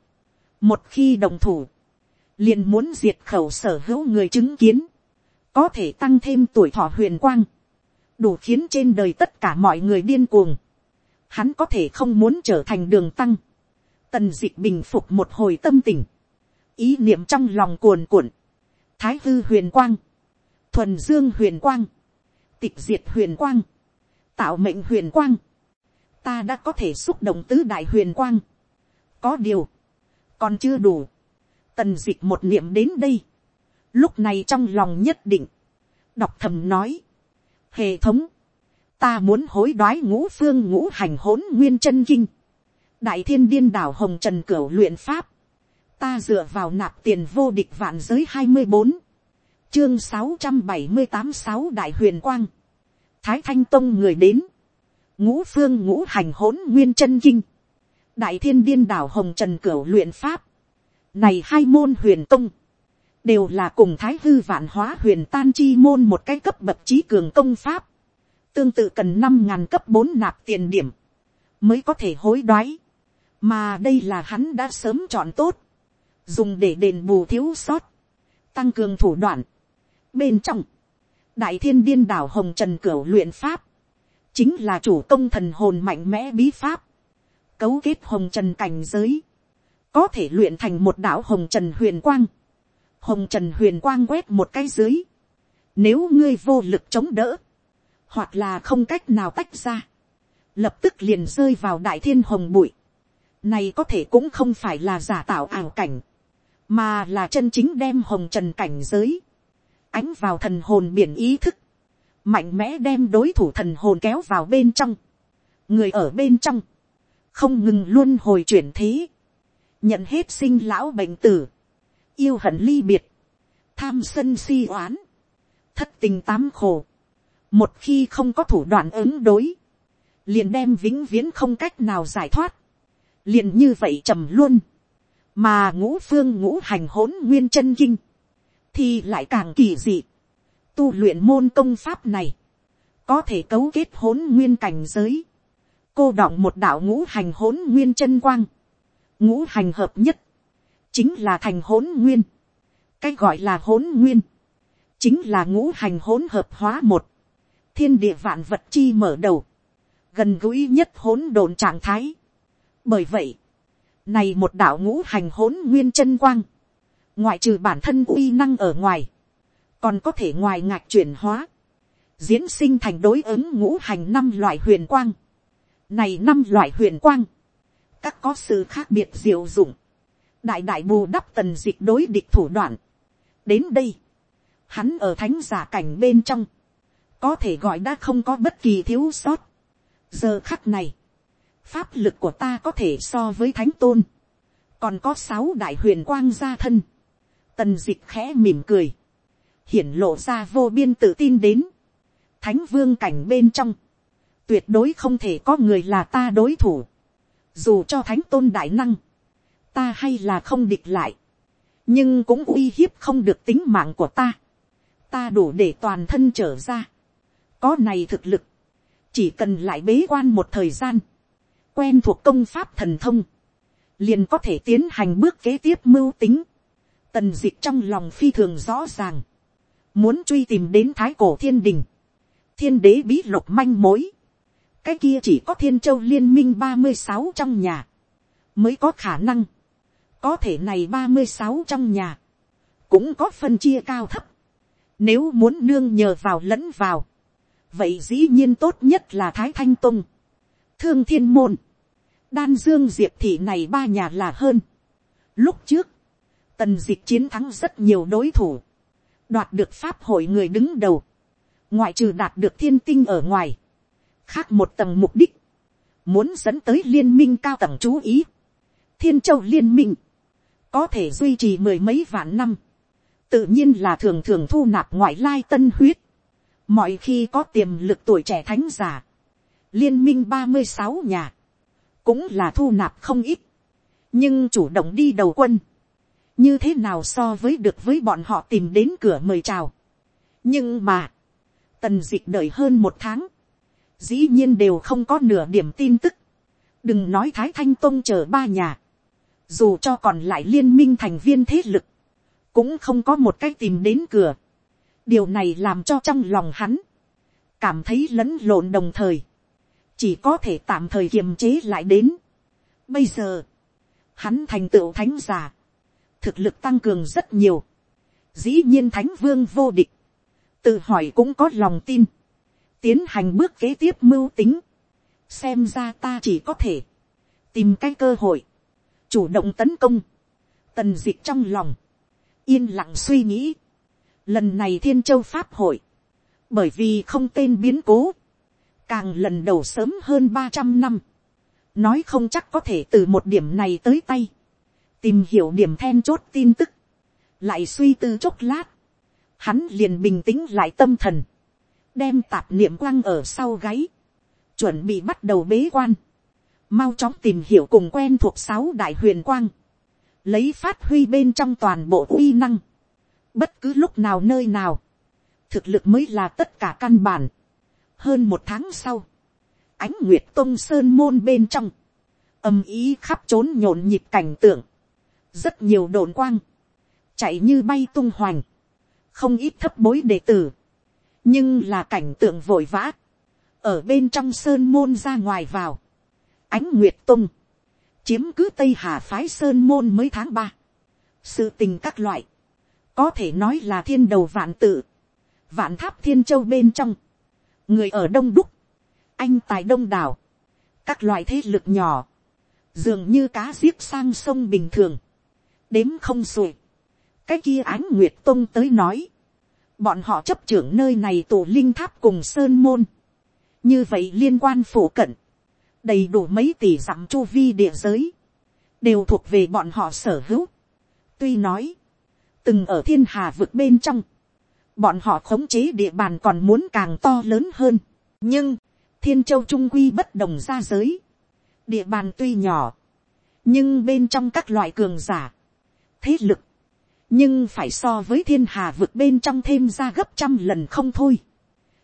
một khi đồng thủ, liền muốn diệt khẩu sở hữu người chứng kiến, có thể tăng thêm tuổi thọ huyền quang, đủ khiến trên đời tất cả mọi người điên cuồng. Hắn có thể không muốn trở thành đường tăng. Tần dịch bình phục một hồi tâm tình. Ý niệm trong lòng cuồn cuộn. Thái hư huyền quang. Thuần dương huyền quang. Tịch diệt huyền quang. Tạo mệnh huyền quang. Ta đã có thể xúc động tứ đại huyền quang. Có điều. Còn chưa đủ. Tần dịch một niệm đến đây. Lúc này trong lòng nhất định, đọc thầm nói, hệ thống, ta muốn hối đoái ngũ phương ngũ hành hỗn nguyên chân kinh, đại thiên điên đảo hồng trần cửu luyện pháp, ta dựa vào nạp tiền vô địch vạn giới hai mươi bốn, chương sáu trăm bảy mươi tám sáu đại huyền quang, thái thanh tông người đến, ngũ phương ngũ hành hỗn nguyên chân kinh, đại thiên điên đảo hồng trần cửu luyện pháp, này hai môn huyền công, đều là cùng thái hư vạn hóa huyền tan chi môn một cái cấp bậc trí cường công pháp, tương tự cần năm ngàn cấp bốn nạp tiền điểm, mới có thể hối đoái, mà đây là hắn đã sớm chọn tốt, dùng để đền bù thiếu sót, tăng cường thủ đoạn. Bên trong, đại thiên điên đảo hồng trần cửu luyện pháp, chính là chủ công thần hồn mạnh mẽ bí pháp, cấu kết hồng trần cảnh giới, có thể luyện thành một đạo hồng trần huyền quang, hồng trần huyền quang quét một cái dưới, nếu ngươi vô lực chống đỡ, hoặc là không cách nào tách ra, lập tức liền rơi vào đại thiên hồng bụi, này có thể cũng không phải là giả tạo ảo cảnh, mà là chân chính đem hồng trần cảnh giới, ánh vào thần hồn biển ý thức, mạnh mẽ đem đối thủ thần hồn kéo vào bên trong, người ở bên trong, không ngừng luôn hồi chuyển thế, nhận hết sinh lão bệnh tử, yêu hận ly biệt, tham sân si oán, thất tình tám khổ, một khi không có thủ đoạn ứng đối, liền đem vĩnh viễn không cách nào giải thoát, liền như vậy trầm luôn, mà ngũ phương ngũ hành hỗn nguyên chân kinh, thì lại càng kỳ dị, tu luyện môn công pháp này, có thể cấu kết hỗn nguyên cảnh giới, cô đọng một đạo ngũ hành hỗn nguyên chân quang, ngũ hành hợp nhất, chính là thành hỗn nguyên, cái gọi là hỗn nguyên, chính là ngũ hành hỗn hợp hóa một, thiên địa vạn vật chi mở đầu, gần gũi nhất hỗn độn trạng thái. bởi vậy, này một đạo ngũ hành hỗn nguyên chân quang, ngoại trừ bản thân uy năng ở ngoài, còn có thể ngoài ngạch chuyển hóa, diễn sinh thành đối ứng ngũ hành năm loại huyền quang. Này năm loại huyền quang, các có sự khác biệt diệu dụng, đại đại bù đắp tần dịch đối địch thủ đoạn. đến đây, hắn ở thánh giả cảnh bên trong, có thể gọi đã không có bất kỳ thiếu sót. giờ khắc này, pháp lực của ta có thể so với thánh tôn, còn có sáu đại huyền quang gia thân, tần dịch khẽ mỉm cười, hiển lộ ra vô biên tự tin đến, thánh vương cảnh bên trong, tuyệt đối không thể có người là ta đối thủ, dù cho thánh tôn đại năng, ta hay là không địch lại, nhưng cũng uy hiếp không được tính mạng của ta, ta đủ để toàn thân trở ra, có này thực lực, chỉ cần lại bế quan một thời gian, quen thuộc công pháp thần thông, liền có thể tiến hành bước kế tiếp mưu tính, tần d ị c h trong lòng phi thường rõ ràng, muốn truy tìm đến thái cổ thiên đình, thiên đế bí lục manh mối, cái kia chỉ có thiên châu liên minh ba mươi sáu trong nhà, mới có khả năng, có thể này ba mươi sáu trong nhà, cũng có phân chia cao thấp, nếu muốn nương nhờ vào lẫn vào, vậy dĩ nhiên tốt nhất là thái thanh tông, thương thiên môn, đan dương diệp thị này ba nhà là hơn. Lúc trước, tần dịch chiến thắng rất nhiều đối thủ, đoạt được pháp hội người đứng đầu, ngoại trừ đạt được thiên tinh ở ngoài, khác một tầng mục đích, muốn dẫn tới liên minh cao tầng chú ý, thiên châu liên minh, có thể duy trì mười mấy vạn năm, tự nhiên là thường thường thu nạp ngoại lai tân huyết, mọi khi có tiềm lực tuổi trẻ thánh giả, liên minh ba mươi sáu nhà, cũng là thu nạp không ít, nhưng chủ động đi đầu quân, như thế nào so với được với bọn họ tìm đến cửa mời chào. nhưng mà, tần d ị c h đợi hơn một tháng, dĩ nhiên đều không có nửa điểm tin tức. đừng nói thái thanh tông chờ ba nhà, dù cho còn lại liên minh thành viên thế lực, cũng không có một cách tìm đến cửa. điều này làm cho trong lòng hắn, cảm thấy lẫn lộn đồng thời, chỉ có thể tạm thời kiềm chế lại đến. bây giờ, hắn thành tựu thánh giả, thực lực tăng cường rất nhiều. Dĩ nhiên thánh vương vô địch. Tự hỏi cũng có lòng tin. Tiến hành bước kế tiếp mưu tính. Xem ra ta chỉ có thể. Tìm cái cơ hội. Chủ động tấn công. Tần dịch trong lòng. Yên lặng suy nghĩ. Lần này thiên châu pháp hội. Bởi vì không tên biến cố. Càng lần đầu sớm hơn ba trăm năm. Nói không chắc có thể từ một điểm này tới tay tìm hiểu điểm then chốt tin tức, lại suy tư chốc lát, hắn liền bình tĩnh lại tâm thần, đem tạp niệm quăng ở sau gáy, chuẩn bị bắt đầu bế quan, mau chóng tìm hiểu cùng quen thuộc sáu đại huyền quang, lấy phát huy bên trong toàn bộ uy năng, bất cứ lúc nào nơi nào, thực lực mới là tất cả căn bản. hơn một tháng sau, ánh nguyệt tông sơn môn bên trong, âm ý khắp trốn nhộn nhịp cảnh tượng, rất nhiều đồn quang, chạy như bay tung hoành, không ít thấp bối đệ tử, nhưng là cảnh tượng vội vã, ở bên trong sơn môn ra ngoài vào, ánh nguyệt tung, chiếm cứ tây hà phái sơn môn mới tháng ba, sự tình các loại, có thể nói là thiên đầu vạn tự, vạn tháp thiên châu bên trong, người ở đông đúc, anh tài đông đảo, các loại thế lực nhỏ, dường như cá giết sang sông bình thường, đếm không xuể. cái kia ánh nguyệt tông tới nói, bọn họ chấp trưởng nơi này tổ linh tháp cùng sơn môn. như vậy liên quan phổ cận, đầy đủ mấy tỷ dặm chu vi địa giới, đều thuộc về bọn họ sở hữu. tuy nói, từng ở thiên hà vực bên trong, bọn họ khống chế địa bàn còn muốn càng to lớn hơn, nhưng, thiên châu trung quy bất đồng ra giới, địa bàn tuy nhỏ, nhưng bên trong các loại cường giả, thế lực, nhưng phải so với thiên hà vực bên trong thêm ra gấp trăm lần không thôi.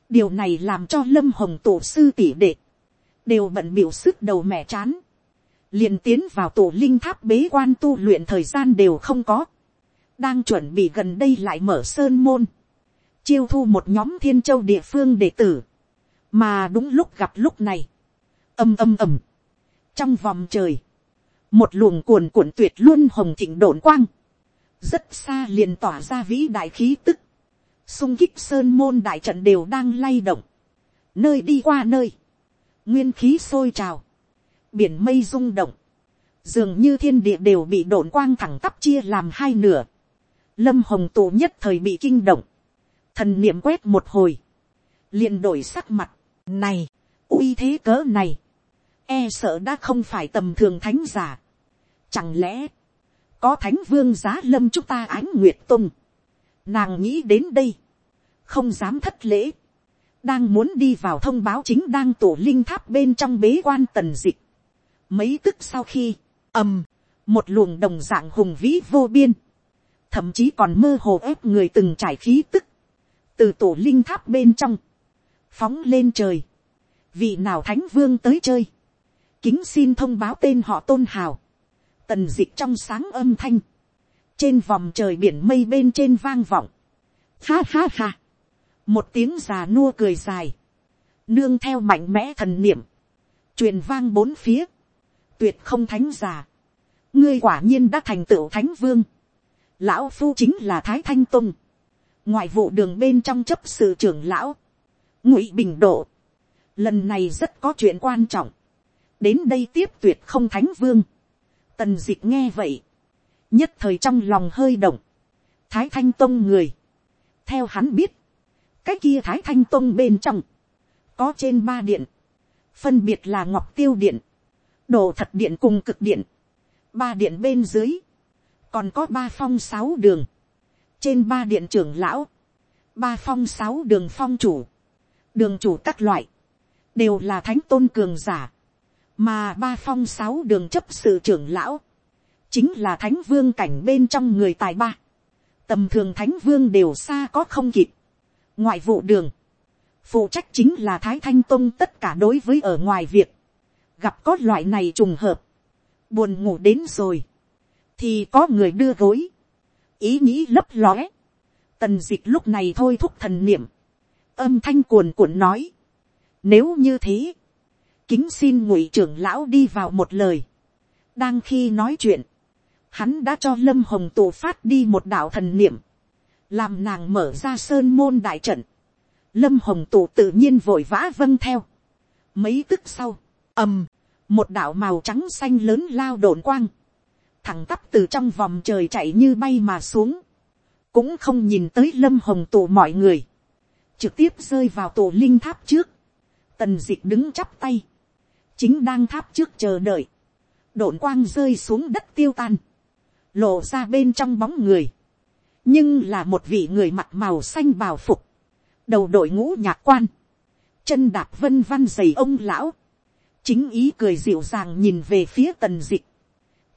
điều này làm cho lâm hồng tổ sư tỷ đệ, đều bận biểu sức đầu mẻ chán, liền tiến vào tổ linh tháp bế quan tu luyện thời gian đều không có, đang chuẩn bị gần đây lại mở sơn môn, chiêu thu một nhóm thiên châu địa phương đệ tử, mà đúng lúc gặp lúc này, âm âm ầm, trong vòng trời, một luồng cuồn cuộn tuyệt luôn hồng thịnh đồn quang, rất xa liền tỏa ra vĩ đại khí tức, sung kích sơn môn đại trận đều đang lay động, nơi đi qua nơi, nguyên khí sôi trào, biển mây rung động, dường như thiên địa đều bị đồn quang thẳng tắp chia làm hai nửa, lâm hồng tù nhất thời bị kinh động, thần niệm quét một hồi, liền đổi sắc mặt, này, uy thế cỡ này, e sợ đã không phải tầm thường thánh giả. Chẳng lẽ, có thánh vương giá lâm chúng ta ánh nguyệt tung. Nàng nghĩ đến đây, không dám thất lễ, đang muốn đi vào thông báo chính đang tổ linh tháp bên trong bế quan tần dịch. Mấy tức sau khi, ầm, một luồng đồng dạng hùng vĩ vô biên, thậm chí còn mơ hồ ép người từng trải khí tức, từ tổ linh tháp bên trong, phóng lên trời, vị nào thánh vương tới chơi, kính xin thông báo tên họ tôn hào, tần d ị c h trong sáng âm thanh, trên vòng trời biển mây bên trên vang vọng, ha ha ha, một tiếng già nua cười dài, nương theo mạnh mẽ thần niệm, truyền vang bốn phía, tuyệt không thánh già, ngươi quả nhiên đã thành tựu thánh vương, lão phu chính là thái thanh tông, ngoại vụ đường bên trong chấp sự trưởng lão, ngụy bình độ, lần này rất có chuyện quan trọng, đến đây tiếp tuyệt không thánh vương tần d ị c h nghe vậy, nhất thời trong lòng hơi động, thái thanh tông người, theo hắn biết, cái kia thái thanh tông bên trong, có trên ba điện, phân biệt là ngọc tiêu điện, đồ thật điện cùng cực điện, ba điện bên dưới, còn có ba phong sáu đường, trên ba điện trưởng lão, ba phong sáu đường phong chủ, đường chủ các loại, đều là thánh tôn cường giả, mà ba phong sáu đường chấp sự trưởng lão, chính là thánh vương cảnh bên trong người tài ba, tầm thường thánh vương đều xa có không kịp, ngoại vụ đường, phụ trách chính là thái thanh tông tất cả đối với ở ngoài việc, gặp có loại này trùng hợp, buồn ngủ đến rồi, thì có người đưa gối, ý nghĩ lấp lóe, tần d ị c h lúc này thôi thúc thần niệm, âm thanh cuồn cuộn nói, nếu như thế, kính xin ngụy trưởng lão đi vào một lời. đang khi nói chuyện, hắn đã cho lâm hồng tù phát đi một đạo thần niệm, làm nàng mở ra sơn môn đại trận. lâm hồng tù tự nhiên vội vã vâng theo. mấy tức sau, ầm, một đạo màu trắng xanh lớn lao đồn quang, thẳng tắp từ trong vòng trời chạy như bay mà xuống, cũng không nhìn tới lâm hồng tù mọi người, trực tiếp rơi vào tổ linh tháp trước, tần d ị c h đứng chắp tay, chính đang tháp trước chờ đợi, đổn quang rơi xuống đất tiêu tan, lộ ra bên trong bóng người, nhưng là một vị người mặt màu xanh bào phục, đầu đội ngũ nhạc quan, chân đạp vân văn dày ông lão, chính ý cười dịu dàng nhìn về phía tần dịch,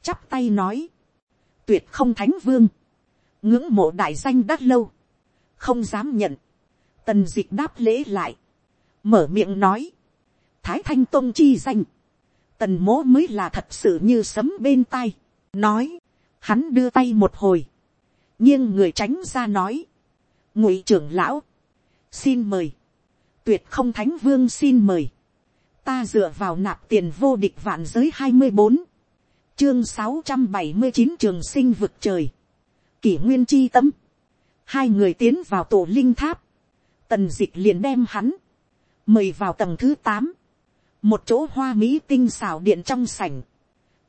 chắp tay nói, tuyệt không thánh vương, ngưỡng mộ đại danh đắt lâu, không dám nhận, tần dịch đáp lễ lại, mở miệng nói, thái thanh tôn chi danh, tần mố mới là thật sự như sấm bên tai, nói, hắn đưa tay một hồi, nghiêng người tránh ra nói, ngụy trưởng lão, xin mời, tuyệt không thánh vương xin mời, ta dựa vào nạp tiền vô địch vạn giới hai mươi bốn, chương sáu trăm bảy mươi chín trường sinh vực trời, kỷ nguyên chi tâm, hai người tiến vào tổ linh tháp, tần d ị c h liền đem hắn, mời vào tầng thứ tám, một chỗ hoa mỹ tinh xảo điện trong sảnh,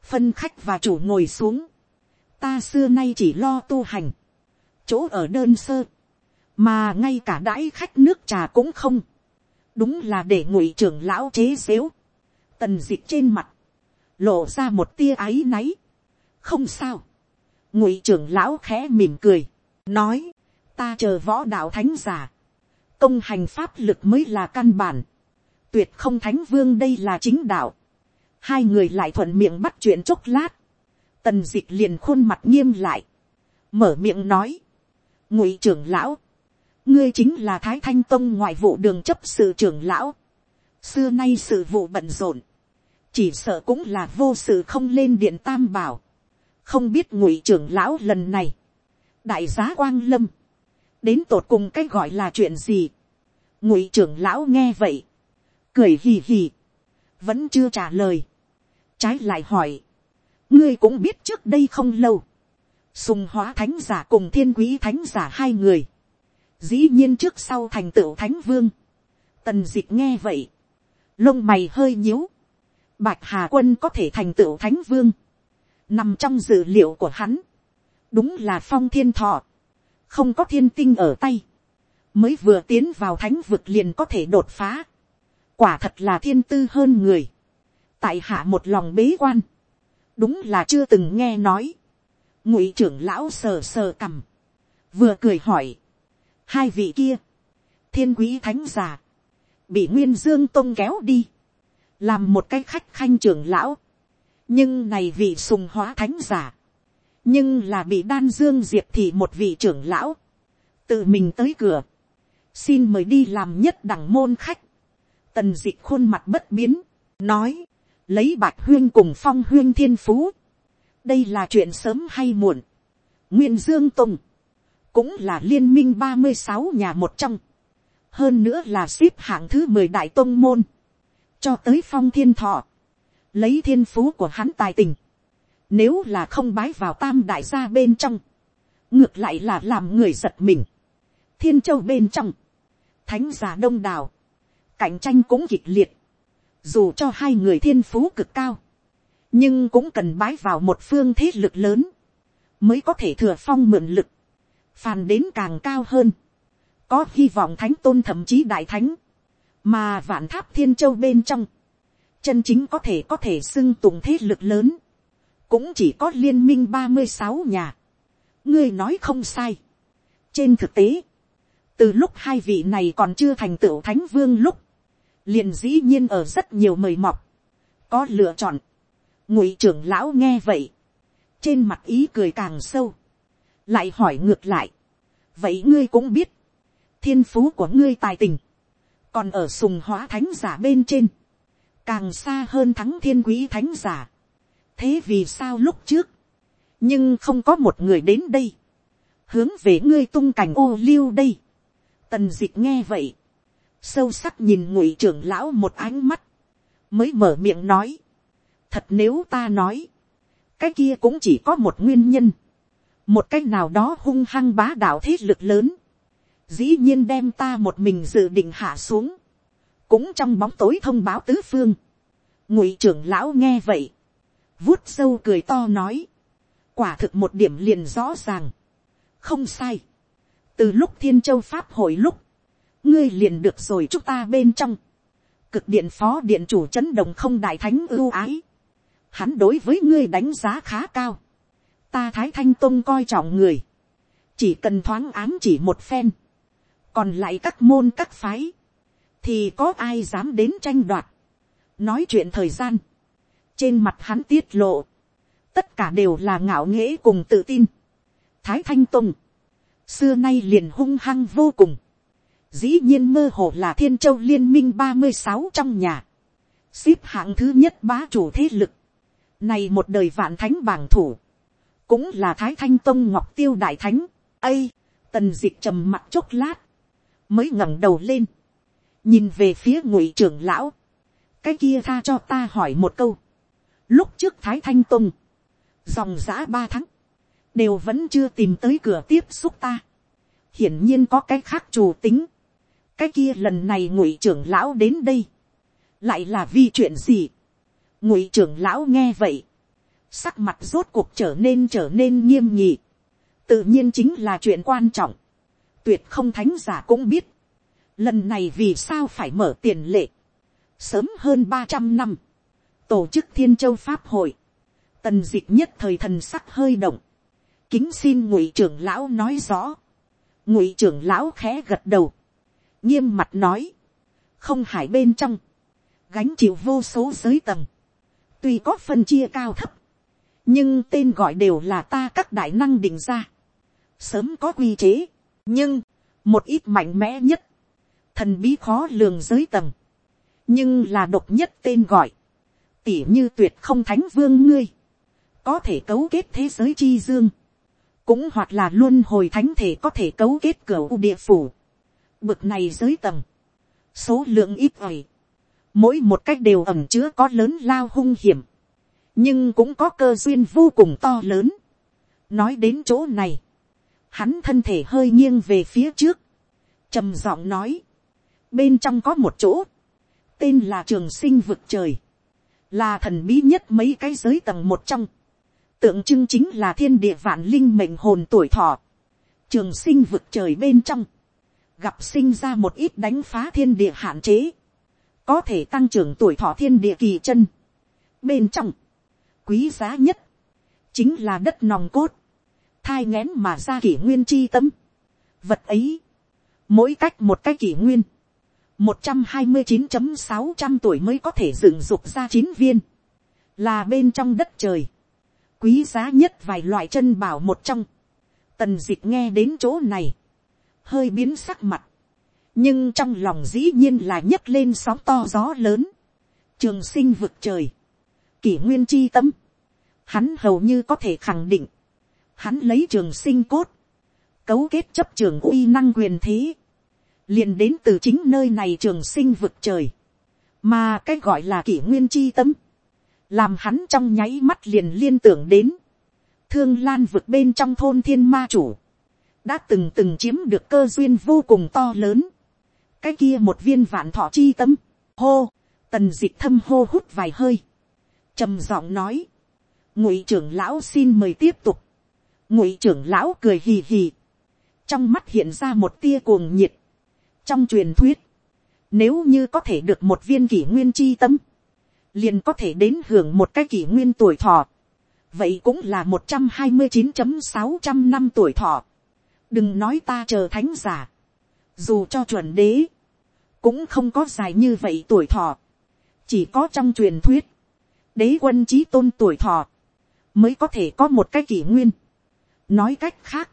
phân khách và chủ ngồi xuống, ta xưa nay chỉ lo tu hành, chỗ ở đơn sơ, mà ngay cả đãi khách nước trà cũng không, đúng là để ngụy trưởng lão chế xếu, tần d ị c h trên mặt, lộ ra một tia áy náy, không sao, ngụy trưởng lão khẽ mỉm cười, nói, ta chờ võ đạo thánh giả, công hành pháp lực mới là căn bản, tuyệt không thánh vương đây là chính đạo, hai người lại thuận miệng bắt chuyện chốc lát, tần dịch liền khuôn mặt nghiêm lại, mở miệng nói, ngụy trưởng lão, ngươi chính là thái thanh tông ngoại vụ đường chấp sự trưởng lão, xưa nay sự vụ bận rộn, chỉ sợ cũng là vô sự không lên điện tam bảo, không biết ngụy trưởng lão lần này, đại giá quang lâm, đến tột cùng cái gọi là chuyện gì, ngụy trưởng lão nghe vậy, cười hì hì, vẫn chưa trả lời, trái lại hỏi, ngươi cũng biết trước đây không lâu, sùng hóa thánh giả cùng thiên quý thánh giả hai người, dĩ nhiên trước sau thành tựu thánh vương, tần d ị c h nghe vậy, lông mày hơi nhíu, bạch hà quân có thể thành tựu thánh vương, nằm trong dự liệu của hắn, đúng là phong thiên thọ, không có thiên tinh ở tay, mới vừa tiến vào thánh vực liền có thể đột phá, quả thật là thiên tư hơn người, tại hạ một lòng bế quan, đúng là chưa từng nghe nói, ngụy trưởng lão sờ sờ cằm, vừa cười hỏi, hai vị kia, thiên quý thánh già, bị nguyên dương tôn kéo đi, làm một cái khách khanh trưởng lão, nhưng này vị sùng hóa thánh giả, nhưng là bị đan dương diệt thì một vị trưởng lão, tự mình tới cửa, xin mời đi làm nhất đẳng môn khách, tần dịch khuôn mặt bất biến, nói, lấy bạch huyên cùng phong huyên thiên phú, đây là chuyện sớm hay muộn. nguyên dương tùng, cũng là liên minh ba mươi sáu nhà một trong, hơn nữa là ship hạng thứ mười đại tôn môn, cho tới phong thiên thọ, lấy thiên phú của hắn tài tình, nếu là không bái vào tam đại gia bên trong, ngược lại là làm người giật mình, thiên châu bên trong, thánh giả đông đảo, cạnh tranh cũng kịch liệt, dù cho hai người thiên phú cực cao, nhưng cũng cần bái vào một phương thế lực lớn, mới có thể thừa phong mượn lực, phàn đến càng cao hơn, có hy vọng thánh tôn thậm chí đại thánh, mà vạn tháp thiên châu bên trong, chân chính có thể có thể xưng tụng thế lực lớn, cũng chỉ có liên minh ba mươi sáu nhà. ngươi nói không sai. trên thực tế, từ lúc hai vị này còn chưa thành tựu thánh vương lúc, liền dĩ nhiên ở rất nhiều mời mọc, có lựa chọn, ngụy trưởng lão nghe vậy, trên mặt ý cười càng sâu, lại hỏi ngược lại, vậy ngươi cũng biết, thiên phú của ngươi tài tình, còn ở sùng hóa thánh giả bên trên, càng xa hơn thắng thiên quý thánh giả, thế vì sao lúc trước, nhưng không có một người đến đây, hướng về ngươi tung cảnh ô liu đây, tần d ị c h nghe vậy, sâu sắc nhìn ngụy trưởng lão một ánh mắt, mới mở miệng nói, thật nếu ta nói, cái kia cũng chỉ có một nguyên nhân, một cách nào đó hung hăng bá đạo thế lực lớn, dĩ nhiên đem ta một mình dự định hạ xuống, cũng trong bóng tối thông báo tứ phương, ngụy trưởng lão nghe vậy, vuốt sâu cười to nói, quả thực một điểm liền rõ ràng, không sai, từ lúc thiên châu pháp hội lúc, ngươi liền được rồi chúng ta bên trong. Cực điện phó điện chủ chấn động không đại thánh ưu ái. Hắn đối với ngươi đánh giá khá cao. Ta thái thanh tông coi trọng người. Chỉ cần thoáng ám chỉ một phen. Còn lại các môn các phái. Thì có ai dám đến tranh đoạt. Nói chuyện thời gian. Trên mặt hắn tiết lộ. Tất cả đều là ngạo nghễ cùng tự tin. Thái thanh tông. Xưa nay liền hung hăng vô cùng dĩ nhiên mơ hồ là thiên châu liên minh ba mươi sáu trong nhà, xếp hạng thứ nhất bá chủ thế lực, này một đời vạn thánh bảng thủ, cũng là thái thanh tông ngọc tiêu đại thánh, ây, tần d ị c h trầm mặt chốc lát, mới ngẩng đầu lên, nhìn về phía ngụy trưởng lão, cái kia tha cho ta hỏi một câu, lúc trước thái thanh tông, dòng giã ba tháng, đều vẫn chưa tìm tới cửa tiếp xúc ta, hiển nhiên có cái khác chủ tính, cái kia lần này ngụy trưởng lão đến đây, lại là vì chuyện gì. ngụy trưởng lão nghe vậy, sắc mặt rốt cuộc trở nên trở nên nghiêm nhị, tự nhiên chính là chuyện quan trọng, tuyệt không thánh giả cũng biết, lần này vì sao phải mở tiền lệ, sớm hơn ba trăm năm, tổ chức thiên châu pháp hội, tần d ị c h nhất thời thần sắc hơi động, kính xin ngụy trưởng lão nói rõ, ngụy trưởng lão khẽ gật đầu, nghiêm mặt nói, không hải bên trong, gánh chịu vô số giới tầng, tuy có phân chia cao thấp, nhưng tên gọi đều là ta các đại năng định ra, sớm có quy chế, nhưng, một ít mạnh mẽ nhất, thần bí khó lường giới tầng, nhưng là độc nhất tên gọi, tỉ như tuyệt không thánh vương ngươi, có thể cấu kết thế giới chi dương, cũng hoặc là luôn hồi thánh thể có thể cấu kết cửa u địa phủ, bực này giới tầng, số lượng ít ỏi, mỗi một cách đều ẩm chứa có lớn lao hung hiểm, nhưng cũng có cơ duyên vô cùng to lớn. nói đến chỗ này, hắn thân thể hơi nghiêng về phía trước, trầm giọng nói, bên trong có một chỗ, tên là trường sinh vực trời, là thần bí nhất mấy cái giới tầng một trong, tượng trưng chính là thiên địa vạn linh mệnh hồn tuổi thọ, trường sinh vực trời bên trong, gặp sinh ra một ít đánh phá thiên địa hạn chế, có thể tăng trưởng tuổi thọ thiên địa kỳ chân. Bên trong, quý giá nhất, chính là đất nòng cốt, thai ngén mà ra kỷ nguyên chi tâm. Vật ấy, mỗi cách một cái kỷ nguyên, một trăm hai mươi chín sáu trăm tuổi mới có thể dựng dục ra chín viên, là bên trong đất trời, quý giá nhất vài loại chân bảo một trong, tần d ị c h nghe đến chỗ này, hơi biến sắc mặt, nhưng trong lòng dĩ nhiên là nhấc lên sóng to gió lớn, trường sinh vực trời, kỷ nguyên chi tâm, hắn hầu như có thể khẳng định, hắn lấy trường sinh cốt, cấu kết chấp trường uy năng quyền thế, liền đến từ chính nơi này trường sinh vực trời, mà cái gọi là kỷ nguyên chi tâm, làm hắn trong nháy mắt liền liên tưởng đến, thương lan vực bên trong thôn thiên ma chủ, đã từng từng chiếm được cơ duyên vô cùng to lớn, cái kia một viên vạn thọ chi tâm, hô, tần d ị c h thâm hô hút vài hơi, trầm giọng nói, ngụy trưởng lão xin mời tiếp tục, ngụy trưởng lão cười hì hì, trong mắt hiện ra một tia cuồng nhiệt, trong truyền thuyết, nếu như có thể được một viên kỷ nguyên chi tâm, liền có thể đến hưởng một cái kỷ nguyên tuổi thọ. vậy cũng là một trăm hai mươi chín sáu trăm năm tuổi thọ đừng nói ta chờ thánh giả. dù cho chuẩn đế, cũng không có dài như vậy tuổi thọ. chỉ có trong truyền thuyết, đế quân trí tôn tuổi thọ, mới có thể có một cái kỷ nguyên. nói cách khác,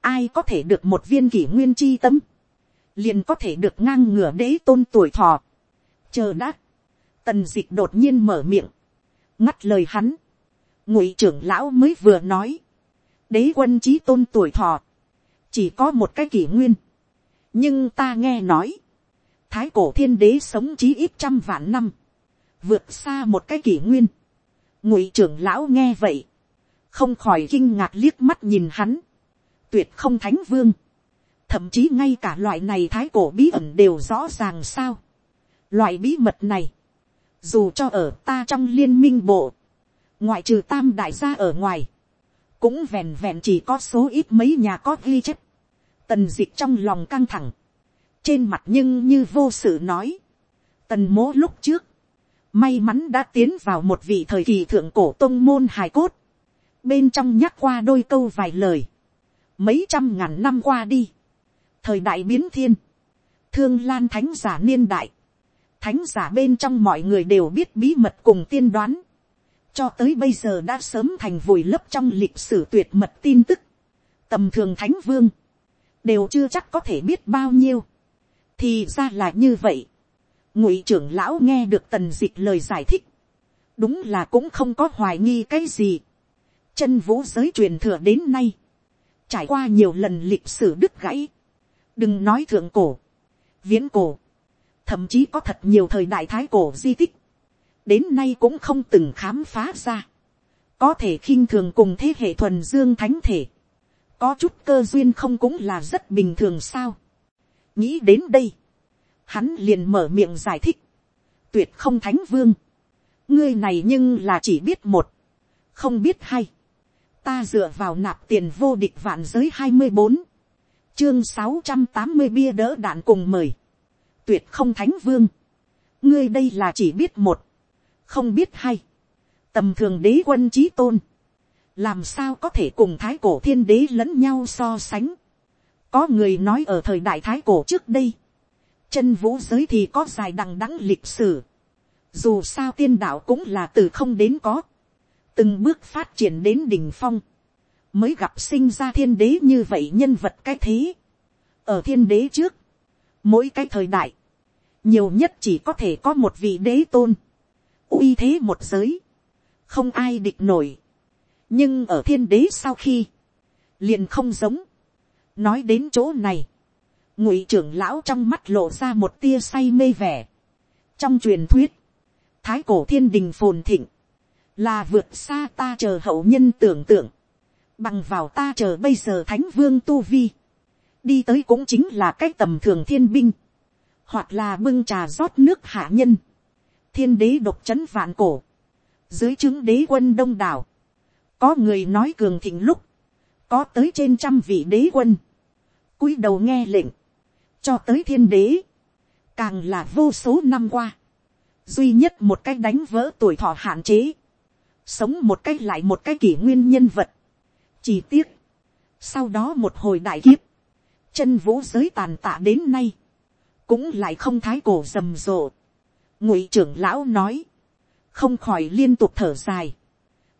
ai có thể được một viên kỷ nguyên chi tâm, liền có thể được ngang ngửa đế tôn tuổi thọ. chờ đã. Tần d ị c h đột nhiên mở miệng, ngắt lời hắn, ngụy trưởng lão mới vừa nói, đế quân trí tôn tuổi thọ, chỉ có một cái kỷ nguyên, nhưng ta nghe nói, thái cổ thiên đế sống chí ít trăm vạn năm, vượt xa một cái kỷ nguyên, ngụy trưởng lão nghe vậy, không khỏi kinh ngạc liếc mắt nhìn hắn, tuyệt không thánh vương, thậm chí ngay cả loại này thái cổ bí ẩn đều rõ ràng sao. Loại bí mật này, dù cho ở ta trong liên minh bộ, ngoại trừ tam đại gia ở ngoài, cũng vẹn vẹn chỉ có số ít mấy nhà có ghi chép, tần d trong lòng căng thẳng, trên mặt nhưng như vô sự nói, tần mố lúc trước, may mắn đã tiến vào một vị thời kỳ thượng cổ tôn môn hài cốt, bên trong nhắc qua đôi câu vài lời, mấy trăm ngàn năm qua đi, thời đại biến thiên, thương lan thánh giả niên đại, thánh giả bên trong mọi người đều biết bí mật cùng tiên đoán, cho tới bây giờ đã sớm thành vùi lấp trong lịch sử tuyệt mật tin tức, tầm thường thánh vương, đều chưa chắc có thể biết bao nhiêu, thì ra là như vậy, ngụy trưởng lão nghe được tần dịch lời giải thích, đúng là cũng không có hoài nghi cái gì, chân vũ giới truyền thừa đến nay, trải qua nhiều lần lịch sử đứt gãy, đừng nói thượng cổ, viễn cổ, thậm chí có thật nhiều thời đại thái cổ di tích, đến nay cũng không từng khám phá ra, có thể khinh thường cùng thế hệ thuần dương thánh thể, có chút cơ duyên không cũng là rất bình thường sao. nghĩ đến đây, hắn liền mở miệng giải thích, tuyệt không thánh vương, ngươi này nhưng là chỉ biết một, không biết hay, ta dựa vào nạp tiền vô địch vạn giới hai mươi bốn, chương sáu trăm tám mươi bia đỡ đạn cùng mời, tuyệt không thánh vương. ngươi đây là chỉ biết một, không biết hay. tầm thường đế quân trí tôn, làm sao có thể cùng thái cổ thiên đế lẫn nhau so sánh. có người nói ở thời đại thái cổ trước đây, chân vũ giới thì có dài đằng đắng lịch sử, Dù sao tiên đạo cũng là từ không đến có. Từng bước phát triển đến đỉnh phong. Mới gặp sinh ra thiên đế như vậy nhân vật cái thế. Ở thiên đế trước. Mỗi cái thời đại. Nhiều nhất chỉ có thể có một vị đế tôn uy thế một giới. Không ai địch nổi. Nhưng ở thiên đế sau khi. Liền không giống. Nói đến chỗ này. Ngụy trưởng lão trong mắt lộ ra một tia say mê vẻ. Trong truyền thuyết thái cổ thiên đình phồn thịnh, là vượt xa ta chờ hậu nhân tưởng tượng, bằng vào ta chờ bây giờ thánh vương tu vi, đi tới cũng chính là cách tầm thường thiên binh, hoặc là bưng trà rót nước hạ nhân, thiên đế độc c h ấ n vạn cổ, dưới chứng đế quân đông đảo, có người nói cường thịnh lúc, có tới trên trăm vị đế quân, cúi đầu nghe lệnh, cho tới thiên đế, càng là vô số năm qua, duy nhất một cái đánh vỡ tuổi thọ hạn chế, sống một cái lại một cái kỷ nguyên nhân vật, chỉ tiếc, sau đó một hồi đại kiếp, chân vũ giới tàn tạ đến nay, cũng lại không thái cổ rầm rộ ngụy trưởng lão nói, không khỏi liên tục thở dài,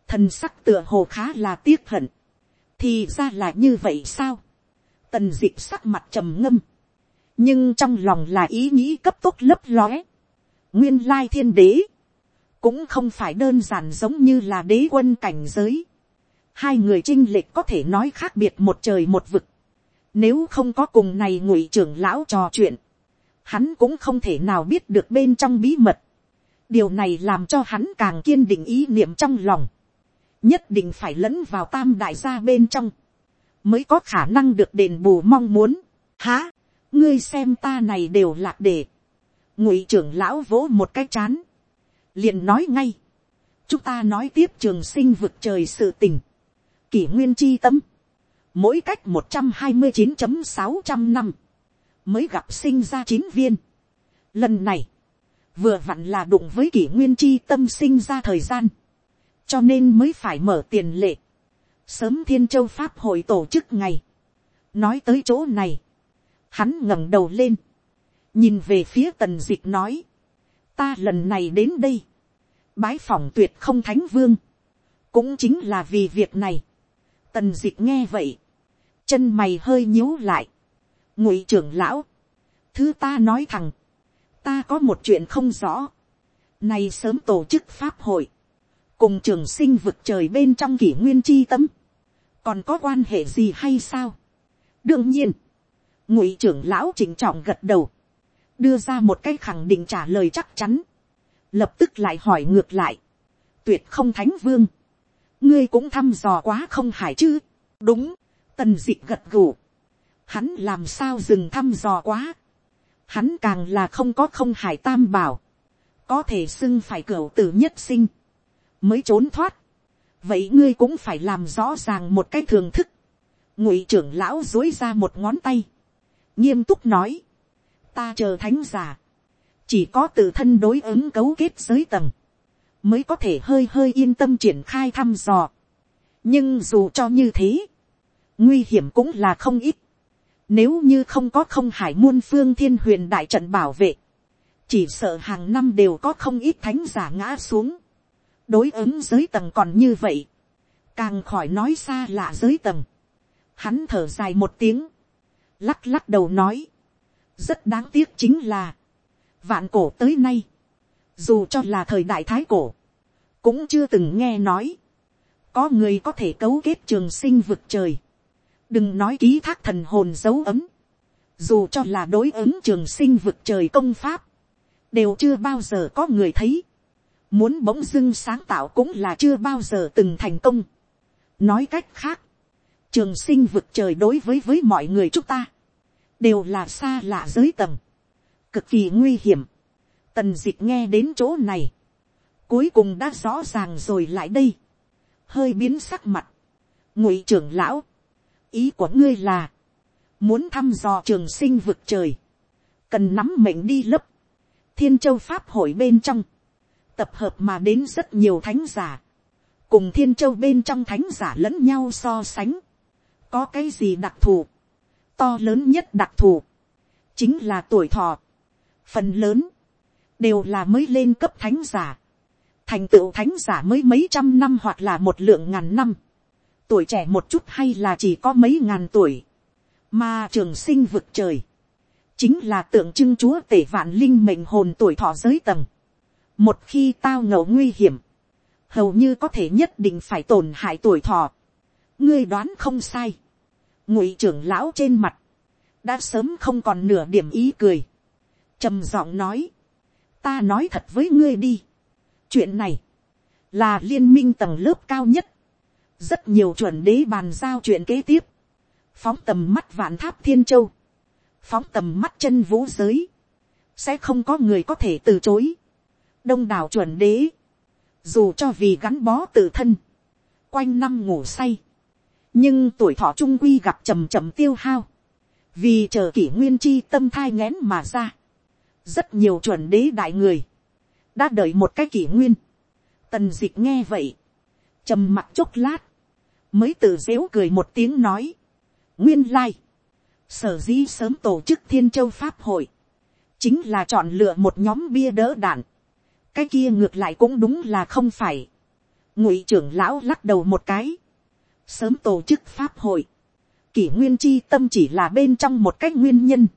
thần sắc tựa hồ khá là tiếc hận, thì ra là như vậy sao, tần d ị sắc mặt trầm ngâm, nhưng trong lòng là ý nghĩ cấp tốc lấp lóe, nguyên lai thiên đế, cũng không phải đơn giản giống như là đế quân cảnh giới. Hai người trinh lệch có thể nói khác biệt một trời một vực. Nếu không có cùng này ngụy trưởng lão trò chuyện, hắn cũng không thể nào biết được bên trong bí mật. điều này làm cho hắn càng kiên định ý niệm trong lòng. nhất định phải lẫn vào tam đại gia bên trong, mới có khả năng được đền bù mong muốn. há, ngươi xem ta này đều lạc đề. Ngụy trưởng lão vỗ một cái chán, liền nói ngay, chúng ta nói tiếp trường sinh vực trời sự tình, kỷ nguyên chi tâm, mỗi cách một trăm hai mươi chín chấm sáu trăm năm, mới gặp sinh ra chín viên. Lần này, vừa vặn là đụng với kỷ nguyên chi tâm sinh ra thời gian, cho nên mới phải mở tiền lệ, sớm thiên châu pháp hội tổ chức ngày. nói tới chỗ này, hắn ngẩng đầu lên, nhìn về phía tần dịch nói, ta lần này đến đây, bái phỏng tuyệt không thánh vương, cũng chính là vì việc này. tần dịch nghe vậy, chân mày hơi nhíu lại, ngụy trưởng lão, thứ ta nói thẳng, ta có một chuyện không rõ, nay sớm tổ chức pháp hội, cùng trường sinh vực trời bên trong kỷ nguyên chi tâm, còn có quan hệ gì hay sao. đương nhiên, ngụy trưởng lão chỉnh trọng gật đầu, đưa ra một cái khẳng định trả lời chắc chắn, lập tức lại hỏi ngược lại, tuyệt không thánh vương, ngươi cũng thăm dò quá không hải chứ, đúng, tần d ị gật gù, hắn làm sao dừng thăm dò quá, hắn càng là không có không hải tam bảo, có thể xưng phải cửa tử nhất sinh, mới trốn thoát, vậy ngươi cũng phải làm rõ ràng một cái thường thức, ngụy trưởng lão dối ra một ngón tay, nghiêm túc nói, ta chờ thánh giả, chỉ có tự thân đối ứng cấu kết giới tầng, mới có thể hơi hơi yên tâm triển khai thăm dò. nhưng dù cho như thế, nguy hiểm cũng là không ít. Nếu như không có không hải muôn phương thiên huyền đại trận bảo vệ, chỉ sợ hàng năm đều có không ít thánh giả ngã xuống. đối ứng giới tầng còn như vậy, càng khỏi nói xa lạ giới tầng. Hắn thở dài một tiếng, lắc lắc đầu nói, rất đáng tiếc chính là, vạn cổ tới nay, dù cho là thời đại thái cổ, cũng chưa từng nghe nói, có người có thể cấu kết trường sinh vực trời, đừng nói ký thác thần hồn dấu ấm, dù cho là đối ứng trường sinh vực trời công pháp, đều chưa bao giờ có người thấy, muốn bỗng dưng sáng tạo cũng là chưa bao giờ từng thành công. nói cách khác, trường sinh vực trời đối với với mọi người chúng ta, đều là xa lạ giới tầng, cực kỳ nguy hiểm. Tần dịch nghe đến chỗ này, cuối cùng đã rõ ràng rồi lại đây, hơi biến sắc mặt. ngụy trưởng lão, ý của ngươi là, muốn thăm dò trường sinh vực trời, cần nắm mệnh đi lấp, thiên châu pháp hội bên trong, tập hợp mà đến rất nhiều thánh giả, cùng thiên châu bên trong thánh giả lẫn nhau so sánh, có cái gì đặc thù, to lớn nhất đặc thù, chính là tuổi thọ. Phần lớn, đều là mới lên cấp thánh giả, thành tựu thánh giả mới mấy trăm năm hoặc là một lượng ngàn năm, tuổi trẻ một chút hay là chỉ có mấy ngàn tuổi, mà trường sinh vực trời, chính là tượng trưng chúa tể vạn linh mệnh hồn tuổi thọ giới tầng, một khi tao ngầu nguy hiểm, hầu như có thể nhất định phải tổn hại tuổi thọ, ngươi đoán không sai, ngụy trưởng lão trên mặt, đã sớm không còn nửa điểm ý cười, trầm giọng nói, ta nói thật với ngươi đi, chuyện này, là liên minh tầng lớp cao nhất, rất nhiều chuẩn đế bàn giao chuyện kế tiếp, phóng tầm mắt vạn tháp thiên châu, phóng tầm mắt chân vũ giới, sẽ không có người có thể từ chối. đông đảo chuẩn đế, dù cho vì gắn bó tự thân, quanh năm ngủ say, nhưng tuổi thọ trung quy gặp trầm trầm tiêu hao, vì chờ kỷ nguyên chi tâm thai nghén mà ra, rất nhiều chuẩn đế đại người, đã đợi một cái kỷ nguyên, tần d ị c h nghe vậy, trầm mặt chốc lát, mới tự dếu cười một tiếng nói, nguyên lai, sở dĩ sớm tổ chức thiên châu pháp hội, chính là chọn lựa một nhóm bia đỡ đạn, cái kia ngược lại cũng đúng là không phải, ngụy trưởng lão lắc đầu một cái, sớm tổ chức pháp hội, kỷ nguyên chi tâm chỉ là bên trong một cách nguyên nhân,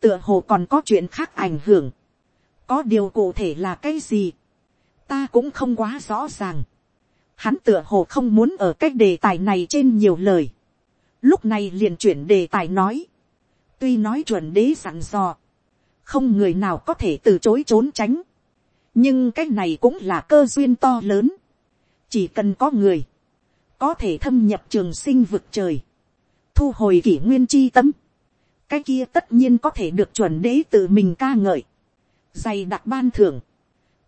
tựa hồ còn có chuyện khác ảnh hưởng, có điều cụ thể là cái gì, ta cũng không quá rõ ràng, hắn tựa hồ không muốn ở cái đề tài này trên nhiều lời, lúc này liền chuyển đề tài nói, tuy nói chuẩn đế sẵn dò, không người nào có thể từ chối trốn tránh, nhưng cái này cũng là cơ duyên to lớn, chỉ cần có người, có thể thâm nhập trường sinh vực trời, thu hồi kỷ nguyên chi tâm, cái kia tất nhiên có thể được chuẩn đế tự mình ca ngợi, dày đặc ban thưởng,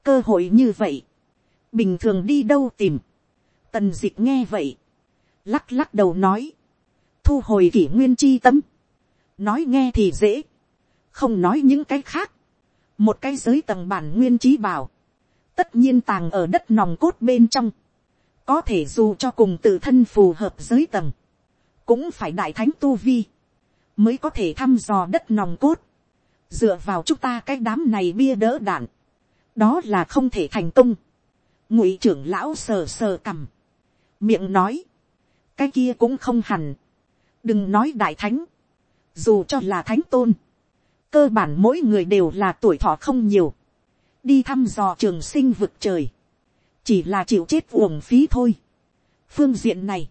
cơ hội như vậy, bình thường đi đâu tìm, tần dịch nghe vậy, lắc lắc đầu nói, thu hồi kỷ nguyên chi tâm, nói nghe thì dễ, không nói những cái khác, một cái giới tầng bản nguyên trí bảo, tất nhiên tàng ở đất nòng cốt bên trong, có thể dù cho cùng tự thân phù hợp giới tầng, cũng phải đại thánh tu vi, mới có thể thăm dò đất nòng cốt, dựa vào chúng ta cái đám này bia đỡ đạn, đó là không thể thành công. ngụy trưởng lão sờ sờ cằm, miệng nói, cái kia cũng không hẳn, đừng nói đại thánh, dù cho là thánh tôn, cơ bản mỗi người đều là tuổi thọ không nhiều, đi thăm dò trường sinh vực trời, chỉ là chịu chết uổng phí thôi. phương diện này,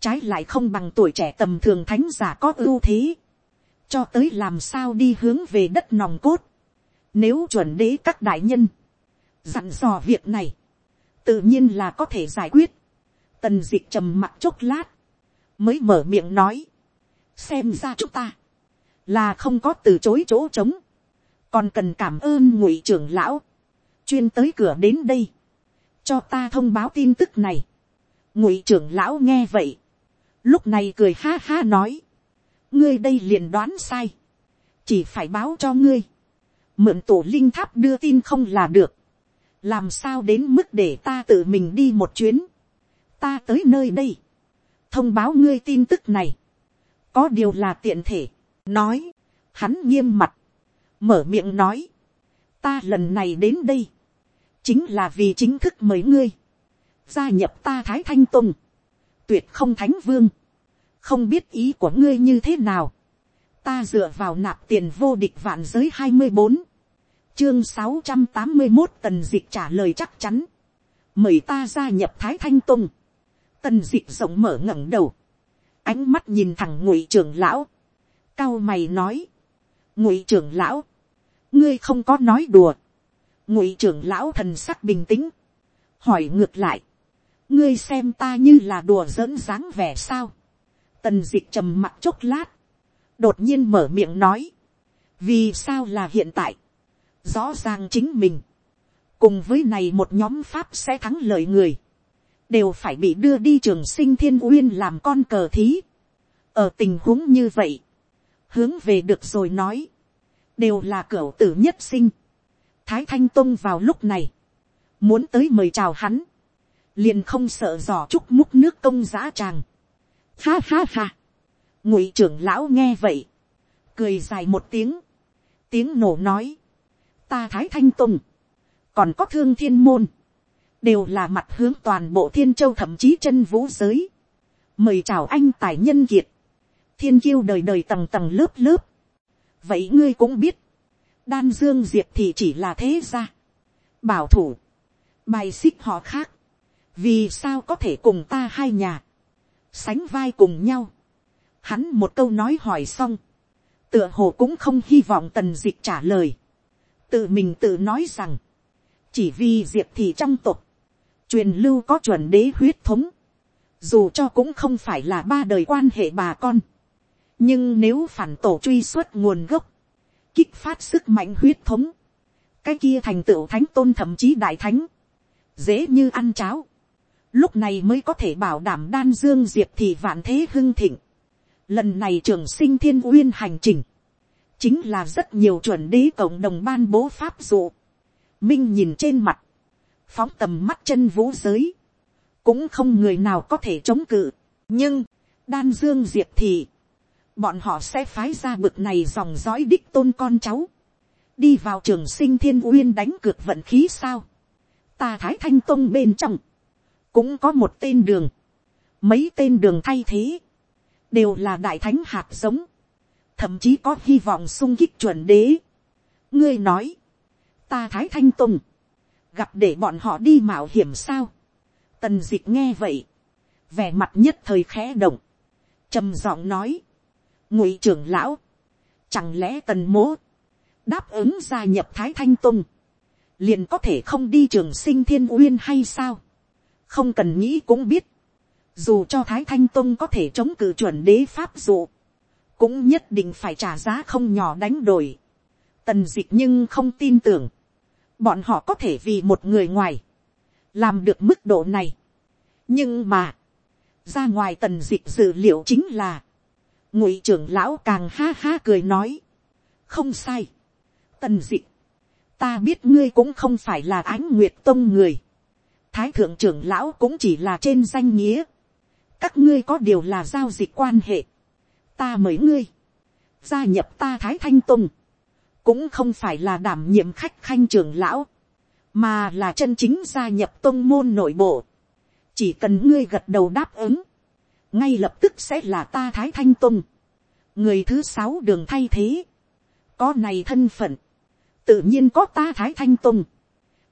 trái lại không bằng tuổi trẻ tầm thường thánh giả có ưu thế, cho tới làm sao đi hướng về đất nòng cốt, nếu chuẩn đế các đại nhân, dặn dò việc này, tự nhiên là có thể giải quyết, tần d ị trầm mặt chốc lát, mới mở miệng nói, xem ra chúng ta, là không có từ chối chỗ trống, còn cần cảm ơn ngụy trưởng lão, chuyên tới cửa đến đây, cho ta thông báo tin tức này. ngụy trưởng lão nghe vậy, lúc này cười ha ha nói, ngươi đây liền đoán sai, chỉ phải báo cho ngươi, mượn tổ linh tháp đưa tin không là được, làm sao đến mức để ta tự mình đi một chuyến, ta tới nơi đây, thông báo ngươi tin tức này, có điều là tiện thể, nói, hắn nghiêm mặt, mở miệng nói, ta lần này đến đây, chính là vì chính thức mời ngươi, gia nhập ta thái thanh tùng, tuyệt không thánh vương, không biết ý của ngươi như thế nào, ta dựa vào nạp tiền vô địch vạn giới hai mươi bốn, chương sáu trăm tám mươi một tần dịch trả lời chắc chắn, mời ta gia nhập thái thanh tùng, tần dịch rộng mở ngẩng đầu, ánh mắt nhìn thẳng ngụy trưởng lão, cao mày nói, ngụy trưởng lão, ngươi không có nói đùa, ngụy trưởng lão thần sắc bình tĩnh, hỏi ngược lại, ngươi xem ta như là đùa giỡn dáng vẻ sao, Tần dịch trầm mặt chốc lát. Đột nhiên mở miệng nói. Vì sao là hiện tại? Rõ ràng chính mình. Cùng với này một nhóm Pháp sẽ thắng lợi người. Đều phải bị đưa đi trường sinh thiên uyên làm con cờ thí. Ở tình huống như vậy. Hướng về được rồi nói. Đều là cửu tử nhất sinh. Thái Thanh Tông vào lúc này. Muốn tới mời chào hắn. Liền không sợ giỏ chúc múc nước công giá tràng Ha ha ha. Ngụy trưởng lão nghe vậy. Cười dài một tiếng. Tiếng nổ nói. ta thái thanh tùng, còn có thương thiên môn, đều là mặt hướng toàn bộ thiên châu thậm chí chân vũ giới. mời chào anh tài nhân kiệt, thiên kiêu đời đời tầng tầng lớp lớp. vậy ngươi cũng biết, đan dương diệp thì chỉ là thế ra, bảo thủ, bài xích họ khác, vì sao có thể cùng ta hai nhà, sánh vai cùng nhau. Hắn một câu nói hỏi xong, tựa hồ cũng không hy vọng tần d ị c h trả lời, tự mình tự nói rằng, chỉ vì diệp thì trong tục, truyền lưu có chuẩn đế huyết thống, dù cho cũng không phải là ba đời quan hệ bà con, nhưng nếu phản tổ truy xuất nguồn gốc, kích phát sức mạnh huyết thống, cái kia thành tựu thánh tôn thậm chí đại thánh, dễ như ăn cháo, lúc này mới có thể bảo đảm đan dương diệp thì vạn thế hưng thịnh. Lần này trường sinh thiên uyên hành trình, chính là rất nhiều chuẩn đế cộng đồng ban bố pháp dụ. Minh nhìn trên mặt, phóng tầm mắt chân vũ giới, cũng không người nào có thể chống cự. nhưng, đan dương diệp thì, bọn họ sẽ phái ra bực này dòng dõi đích tôn con cháu, đi vào trường sinh thiên uyên đánh cược vận khí sao. ta thái thanh tông bên trong, cũng có một tên đường, mấy tên đường thay thế, đều là đại thánh hạt giống, thậm chí có hy vọng sung kích chuẩn đế. ngươi nói, ta thái thanh tùng, gặp để bọn họ đi mạo hiểm sao. tần d ị c h nghe vậy, vẻ mặt nhất thời khẽ động, trầm giọng nói, ngụy trưởng lão, chẳng lẽ tần mố, đáp ứng gia nhập thái thanh tùng, liền có thể không đi trường sinh thiên uyên hay sao? Không cần nghĩ cũng biết, dù cho thái thanh tông có thể chống cự chuẩn đế pháp dụ, cũng nhất định phải trả giá không nhỏ đánh đổi. Tần d ị c h nhưng không tin tưởng, bọn họ có thể vì một người ngoài, làm được mức độ này. nhưng mà, ra ngoài tần d ị c h dự liệu chính là, ngụy trưởng lão càng ha ha cười nói, không sai, tần d ị c h ta biết ngươi cũng không phải là ánh nguyệt tông người, thái thượng trưởng lão cũng chỉ là trên danh nghĩa. các ngươi có điều là giao dịch quan hệ. ta mời ngươi, gia nhập ta thái thanh tùng, cũng không phải là đảm nhiệm khách khanh trưởng lão, mà là chân chính gia nhập tôn môn nội bộ. chỉ cần ngươi gật đầu đáp ứng, ngay lập tức sẽ là ta thái thanh tôn, người thứ sáu đường thay thế, có này thân phận, tự nhiên có ta thái thanh tôn,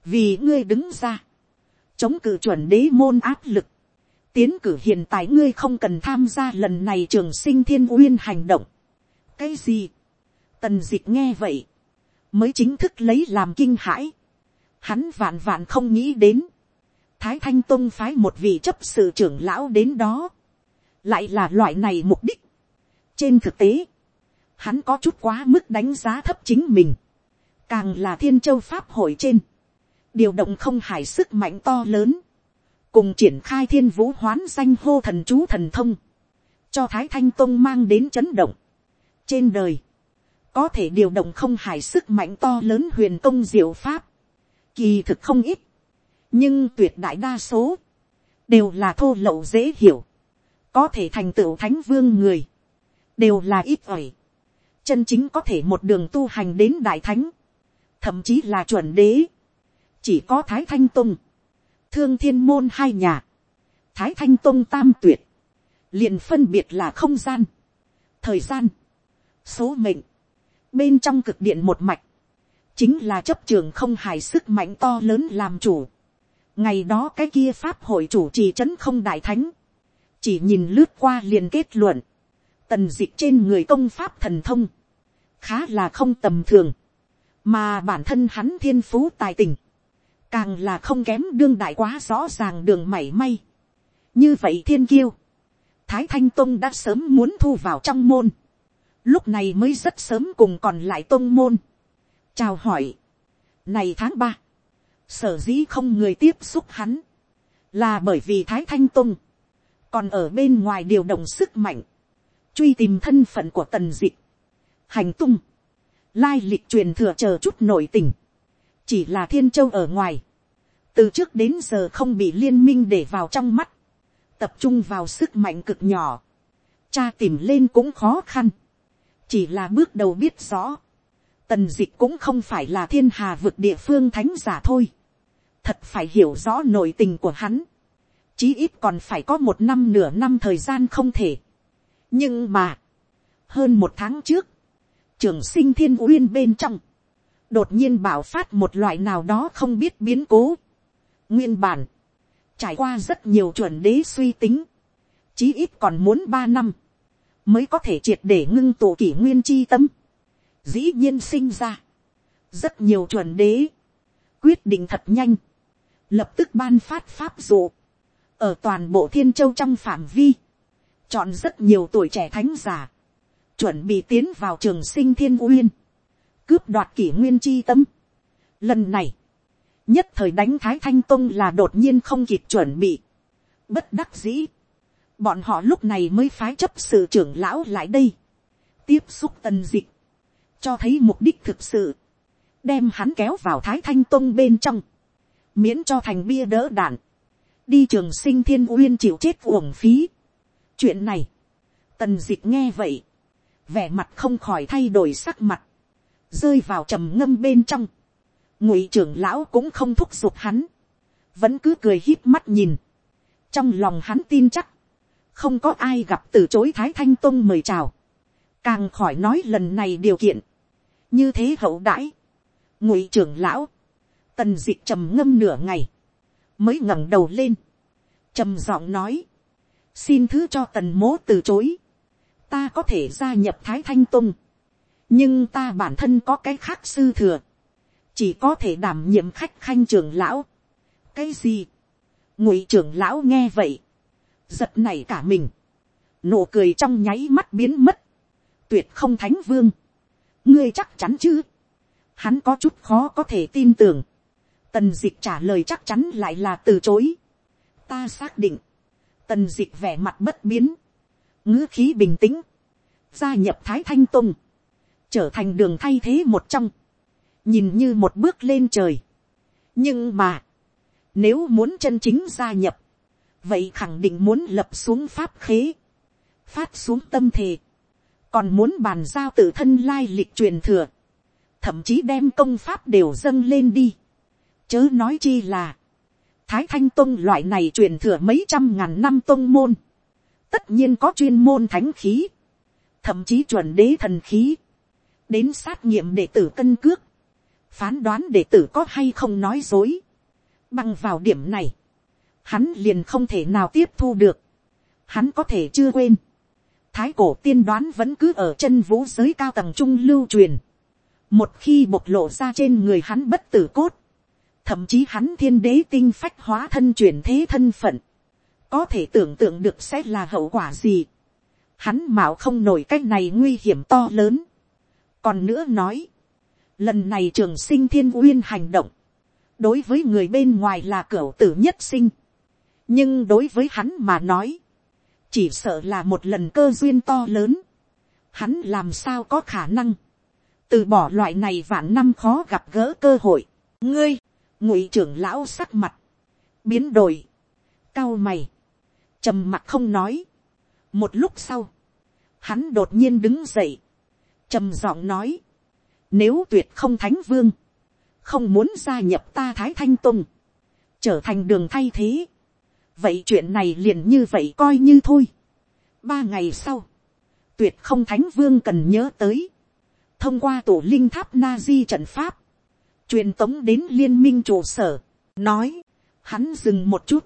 vì ngươi đứng ra, chống cự chuẩn đế môn áp lực, tiến cử hiện tại ngươi không cần tham gia lần này trường sinh thiên uyên hành động. cái gì, tần dịch nghe vậy, mới chính thức lấy làm kinh hãi, hắn vạn vạn không nghĩ đến, thái thanh tông phái một vị chấp sự trưởng lão đến đó, lại là loại này mục đích. trên thực tế, hắn có chút quá mức đánh giá thấp chính mình, càng là thiên châu pháp hội trên, điều động không hải sức mạnh to lớn, cùng triển khai thiên vũ hoán danh hô thần chú thần thông, cho thái thanh tông mang đến chấn động. trên đời, có thể điều động không hải sức mạnh to lớn huyền công diệu pháp, kỳ thực không ít, nhưng tuyệt đại đa số, đều là thô lậu dễ hiểu, có thể thành tựu thánh vương người, đều là ít ỏi, chân chính có thể một đường tu hành đến đại thánh, thậm chí là chuẩn đế, chỉ có thái thanh tông, thương thiên môn hai nhà, thái thanh tông tam tuyệt, liền phân biệt là không gian, thời gian, số mệnh, bên trong cực điện một mạch, chính là chấp trường không hài sức mạnh to lớn làm chủ. ngày đó cái kia pháp hội chủ trì c h ấ n không đại thánh, chỉ nhìn lướt qua liền kết luận, tần d ị c h trên người công pháp thần thông, khá là không tầm thường, mà bản thân hắn thiên phú tài tình, càng là không kém đương đại quá rõ ràng đường mảy may. như vậy thiên kiêu, thái thanh tông đã sớm muốn thu vào trong môn, lúc này mới rất sớm cùng còn lại tôn môn. chào hỏi, này tháng ba, sở dĩ không người tiếp xúc hắn, là bởi vì thái thanh tôn, còn ở bên ngoài điều động sức mạnh, truy tìm thân phận của tần d ị hành tung, lai lịch truyền thừa chờ chút nội tình, chỉ là thiên châu ở ngoài, từ trước đến giờ không bị liên minh để vào trong mắt, tập trung vào sức mạnh cực nhỏ, cha tìm lên cũng khó khăn, chỉ là bước đầu biết rõ, tần dịch cũng không phải là thiên hà vực địa phương thánh giả thôi. thật phải hiểu rõ nội tình của hắn. chí ít còn phải có một năm nửa năm thời gian không thể. nhưng mà, hơn một tháng trước, trường sinh thiên uyên bên trong, đột nhiên bảo phát một loại nào đó không biết biến cố. nguyên bản, trải qua rất nhiều chuẩn đế suy tính, chí ít còn muốn ba năm, mới có thể triệt để ngưng tụ kỷ nguyên chi tâm. Dĩ nhiên sinh ra, rất nhiều chuẩn đế, quyết định thật nhanh, lập tức ban phát pháp dụ, ở toàn bộ thiên châu trong phạm vi, chọn rất nhiều tuổi trẻ thánh giả, chuẩn bị tiến vào trường sinh thiên uyên, cướp đoạt kỷ nguyên chi tâm. Lần này, nhất thời đánh thái thanh tông là đột nhiên không kịp chuẩn bị, bất đắc dĩ, bọn họ lúc này mới phái chấp sự trưởng lão lại đây, tiếp xúc tần dịch, cho thấy mục đích thực sự, đem hắn kéo vào thái thanh tông bên trong, miễn cho thành bia đỡ đạn, đi trường sinh thiên uyên chịu chết uổng phí. chuyện này, tần dịch nghe vậy, vẻ mặt không khỏi thay đổi sắc mặt, rơi vào trầm ngâm bên trong, ngụy trưởng lão cũng không thúc giục hắn, vẫn cứ cười híp mắt nhìn, trong lòng hắn tin chắc, không có ai gặp từ chối thái thanh tông mời chào, càng khỏi nói lần này điều kiện, như thế hậu đãi, ngụy trưởng lão, tần d ị trầm ngâm nửa ngày, mới ngẩng đầu lên, trầm giọng nói, xin thứ cho tần mố từ chối, ta có thể gia nhập thái thanh Tông. Nhưng ta bản thân có cái khác sư thừa, chỉ có thể đảm nhiệm khách khanh trưởng lão. cái gì, ngụy trưởng lão nghe vậy, giật này cả mình, nụ cười trong nháy mắt biến mất, tuyệt không thánh vương, ngươi chắc chắn chứ, hắn có chút khó có thể tin tưởng, tần d ị c h trả lời chắc chắn lại là từ chối, ta xác định, tần d ị c h vẻ mặt bất biến, ngữ khí bình tĩnh, gia nhập thái thanh tùng, trở thành đường thay thế một trong, nhìn như một bước lên trời. nhưng mà, nếu muốn chân chính gia nhập, vậy khẳng định muốn lập xuống pháp khế, phát xuống tâm thề, còn muốn bàn giao tự thân lai lịch truyền thừa, thậm chí đem công pháp đều dâng lên đi. Chớ nói chi là, thái thanh tôn loại này truyền thừa mấy trăm ngàn năm tôn môn, tất nhiên có chuyên môn thánh khí, thậm chí chuẩn đế thần khí, đến sát nghiệm đệ tử cân cước, phán đoán đệ tử có hay không nói dối. Bằng vào điểm này, hắn liền không thể nào tiếp thu được, hắn có thể chưa quên, thái cổ tiên đoán vẫn cứ ở chân vũ giới cao tầng trung lưu truyền. Một khi bộc lộ ra trên người hắn bất tử cốt, thậm chí hắn thiên đế tinh phách hóa thân chuyển thế thân phận, có thể tưởng tượng được sẽ là hậu quả gì. Hắn mạo không nổi cách này nguy hiểm to lớn. Còn nữa nói, lần này trường sinh thiên uyên hành động, đối với người bên ngoài là cửa tử nhất sinh nhưng đối với hắn mà nói, chỉ sợ là một lần cơ duyên to lớn, hắn làm sao có khả năng, từ bỏ loại này vạn năm khó gặp gỡ cơ hội, ngươi, ngụy trưởng lão sắc mặt, biến đổi, cao mày, trầm mặt không nói, một lúc sau, hắn đột nhiên đứng dậy, trầm giọng nói, nếu tuyệt không thánh vương, không muốn gia nhập ta thái thanh tùng, trở thành đường thay thế, vậy chuyện này liền như vậy coi như thôi. ba ngày sau, tuyệt không thánh vương cần nhớ tới, thông qua tổ linh tháp na di trận pháp, truyền tống đến liên minh trụ sở, nói, hắn dừng một chút,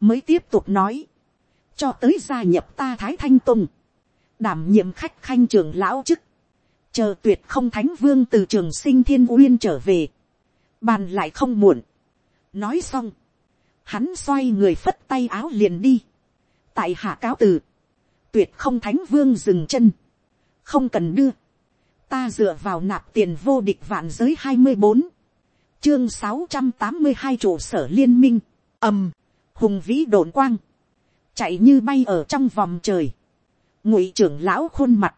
mới tiếp tục nói, cho tới gia nhập ta thái thanh tùng, đảm nhiệm khách khanh trường lão chức, chờ tuyệt không thánh vương từ trường sinh thiên uyên trở về, bàn lại không muộn, nói xong, hắn xoay người phất tay áo liền đi, tại hạ cáo từ, tuyệt không thánh vương dừng chân, không cần đưa, ta dựa vào nạp tiền vô địch vạn giới hai mươi bốn, chương sáu trăm tám mươi hai trụ sở liên minh, ầm, hùng vĩ đồn quang, chạy như bay ở trong vòng trời, ngụy trưởng lão khuôn mặt,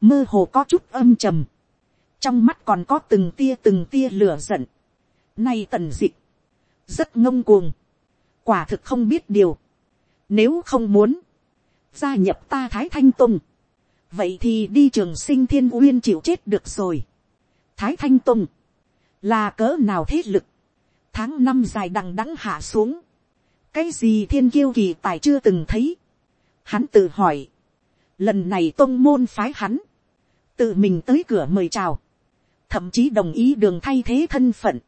mơ hồ có chút âm trầm, trong mắt còn có từng tia từng tia lửa giận, nay tần dịch, rất ngông cuồng, quả thực không biết điều. Nếu không muốn, gia nhập ta thái thanh Tông, vậy thì đi trường sinh thiên uyên chịu chết được rồi. thái thanh tông, là cỡ nào thế lực, tháng năm dài đằng đẵng hạ xuống, cái gì thiên kiêu kỳ tài chưa từng thấy, hắn tự hỏi, lần này tông môn phái hắn, tự mình tới cửa mời chào, thậm chí đồng ý đường thay thế thân phận,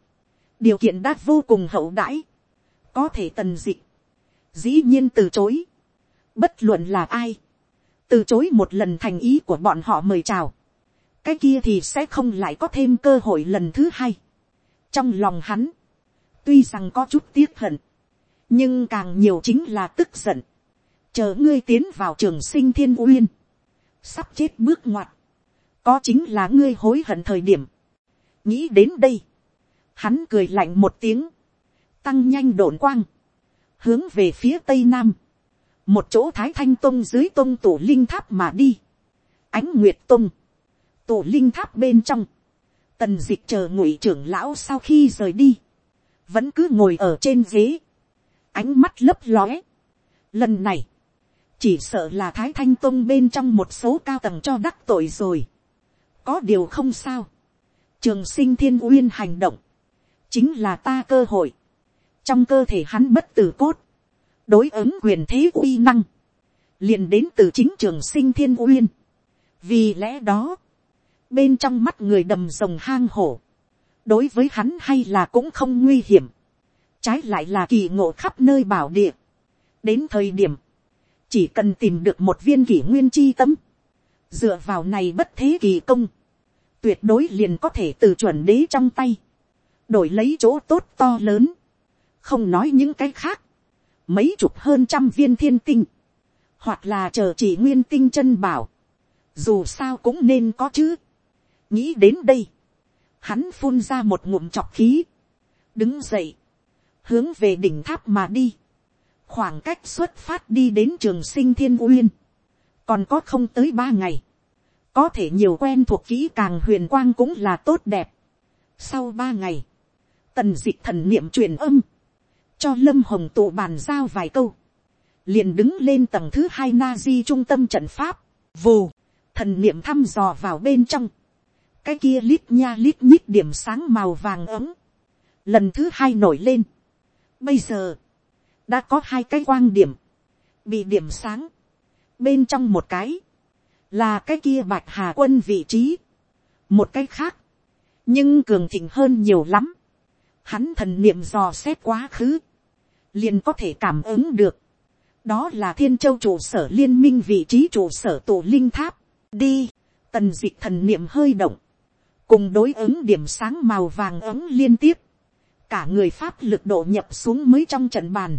điều kiện đã vô cùng hậu đãi, có thể tần dị, dĩ nhiên từ chối, bất luận là ai, từ chối một lần thành ý của bọn họ mời chào, cái kia thì sẽ không lại có thêm cơ hội lần thứ hai. trong lòng hắn, tuy rằng có chút tiếc hận, nhưng càng nhiều chính là tức giận, chờ ngươi tiến vào trường sinh thiên uyên, sắp chết bước ngoặt, có chính là ngươi hối hận thời điểm, nghĩ đến đây, hắn cười lạnh một tiếng, tăng nhanh đồn quang, hướng về phía tây nam, một chỗ thái thanh tông dưới tông tổ linh tháp mà đi, ánh nguyệt tông, tổ linh tháp bên trong, tần d ị c h chờ ngụy trưởng lão sau khi rời đi, vẫn cứ ngồi ở trên ghế, ánh mắt lấp lóe. Lần này, chỉ sợ là thái thanh tông bên trong một số cao tầng cho đắc tội rồi. có điều không sao. trường sinh thiên uyên hành động, chính là ta cơ hội trong cơ thể hắn bất tử cốt, đối ứng quyền thế uy năng, liền đến từ chính trường sinh thiên uyên. vì lẽ đó, bên trong mắt người đầm rồng hang hổ, đối với hắn hay là cũng không nguy hiểm, trái lại là kỳ ngộ khắp nơi bảo địa. đến thời điểm, chỉ cần tìm được một viên kỷ nguyên chi tâm, dựa vào này bất thế kỳ công, tuyệt đối liền có thể từ chuẩn đế trong tay, đổi lấy chỗ tốt to lớn, không nói những cái khác, mấy chục hơn trăm viên thiên tinh, hoặc là chờ chỉ nguyên tinh chân bảo, dù sao cũng nên có chứ. Nghĩ đến đây, hắn phun ra một ngụm chọc khí, đứng dậy, hướng về đỉnh tháp mà đi, khoảng cách xuất phát đi đến trường sinh thiên uyên, còn có không tới ba ngày, có thể nhiều quen thuộc kỹ càng huyền quang cũng là tốt đẹp. Sau ba ngày, tần d ị thần niệm truyền âm, cho lâm hồng tụ bàn giao vài câu, liền đứng lên tầng thứ hai na di trung tâm trận pháp, vù, thần niệm thăm dò vào bên trong, cái kia lít nha lít nhít điểm sáng màu vàng ấm, lần thứ hai nổi lên. Bây giờ, đã có hai cái quang điểm, bị điểm sáng, bên trong một cái, là cái kia bạch hà quân vị trí, một cái khác, nhưng cường thịnh hơn nhiều lắm, hắn thần niệm dò xét quá khứ, liền có thể cảm ứng được, đó là thiên châu trụ sở liên minh vị trí trụ sở tổ linh tháp, đi, tần d ị thần niệm hơi động, cùng đối ứng điểm sáng màu vàng ấm liên tiếp, cả người pháp lực độ nhập xuống mới trong trận bàn,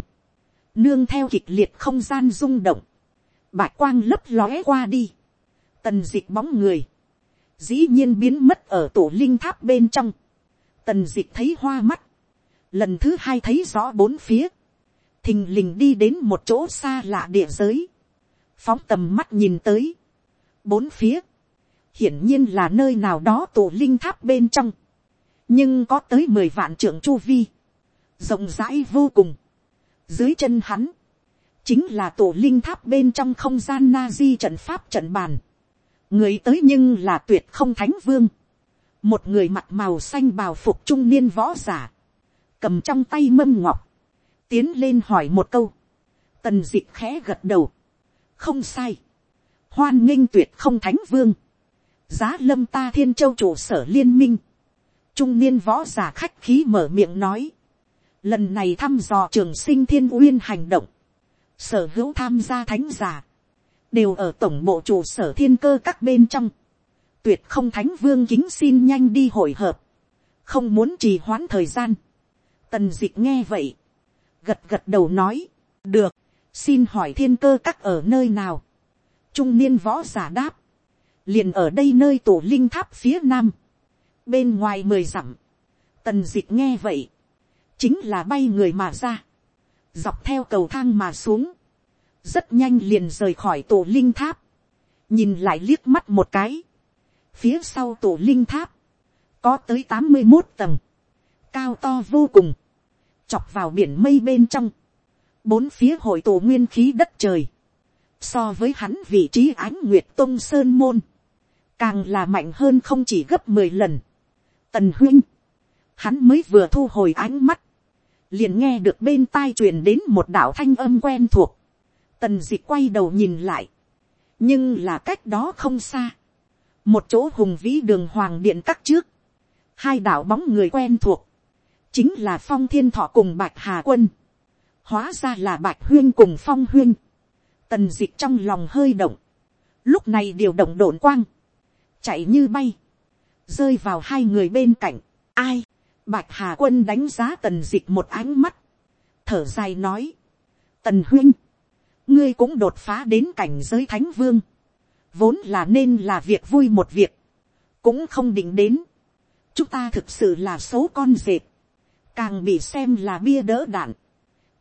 nương theo kịch liệt không gian rung động, bạch quang lấp lóe qua đi, tần d ị bóng người, dĩ nhiên biến mất ở tổ linh tháp bên trong, tần d ị thấy hoa mắt, lần thứ hai thấy rõ bốn phía, thình lình đi đến một chỗ xa lạ địa giới, phóng tầm mắt nhìn tới, bốn phía, hiển nhiên là nơi nào đó tổ linh tháp bên trong, nhưng có tới mười vạn trưởng chu vi, rộng rãi vô cùng. Dưới chân hắn, chính là tổ linh tháp bên trong không gian na di trận pháp trận bàn. người tới nhưng là tuyệt không thánh vương, một người mặt màu xanh bào phục trung niên võ giả, cầm trong tay mâm ngọc, tiến lên hỏi một câu, tần d khẽ gật đầu, không sai, hoan nghênh tuyệt không thánh vương, giá lâm ta thiên châu trụ sở liên minh, trung niên võ giả khách khí mở miệng nói, lần này thăm dò trường sinh thiên uyên hành động, sở hữu tham gia thánh giả, đều ở tổng bộ trụ sở thiên cơ các bên trong, tuyệt không thánh vương kính xin nhanh đi hội hợp, không muốn trì hoãn thời gian, tần dịch nghe vậy, gật gật đầu nói, được, xin hỏi thiên cơ các ở nơi nào, trung niên võ giả đáp, liền ở đây nơi tổ linh tháp phía nam, bên ngoài mười dặm, tần d nghe vậy, chính là bay người mà ra, dọc theo cầu thang mà xuống, rất nhanh liền rời khỏi tổ linh tháp, nhìn lại liếc mắt một cái, phía sau tổ linh tháp, có tới tám mươi một tầng, cao to vô cùng, chọc vào biển mây bên trong, bốn phía hội tổ nguyên khí đất trời, so với hắn vị trí ánh nguyệt tông sơn môn, càng là mạnh hơn không chỉ gấp mười lần, tần huynh, hắn mới vừa thu hồi ánh mắt, liền nghe được bên tai truyền đến một đạo thanh âm quen thuộc, tần dịch quay đầu nhìn lại, nhưng là cách đó không xa, một chỗ hùng vĩ đường hoàng điện cắt trước, hai đạo bóng người quen thuộc, chính là phong thiên thọ cùng bạch hà quân, hóa ra là bạch huyên cùng phong huyên, tần d ị c h trong lòng hơi động, lúc này điều động đồn quang, chạy như bay, rơi vào hai người bên cạnh, ai, Bạch Hà Quân đánh giá tần dịch một ánh mắt. Thở dài nói. Tần huyên Ngươi cũng đột phá đến cảnh giới thánh vương. Vốn là nên là việc vui một việc. Cũng không định đến. Chúng ta thực sự là số con dệt. Càng bị xem là bia đỡ đạn.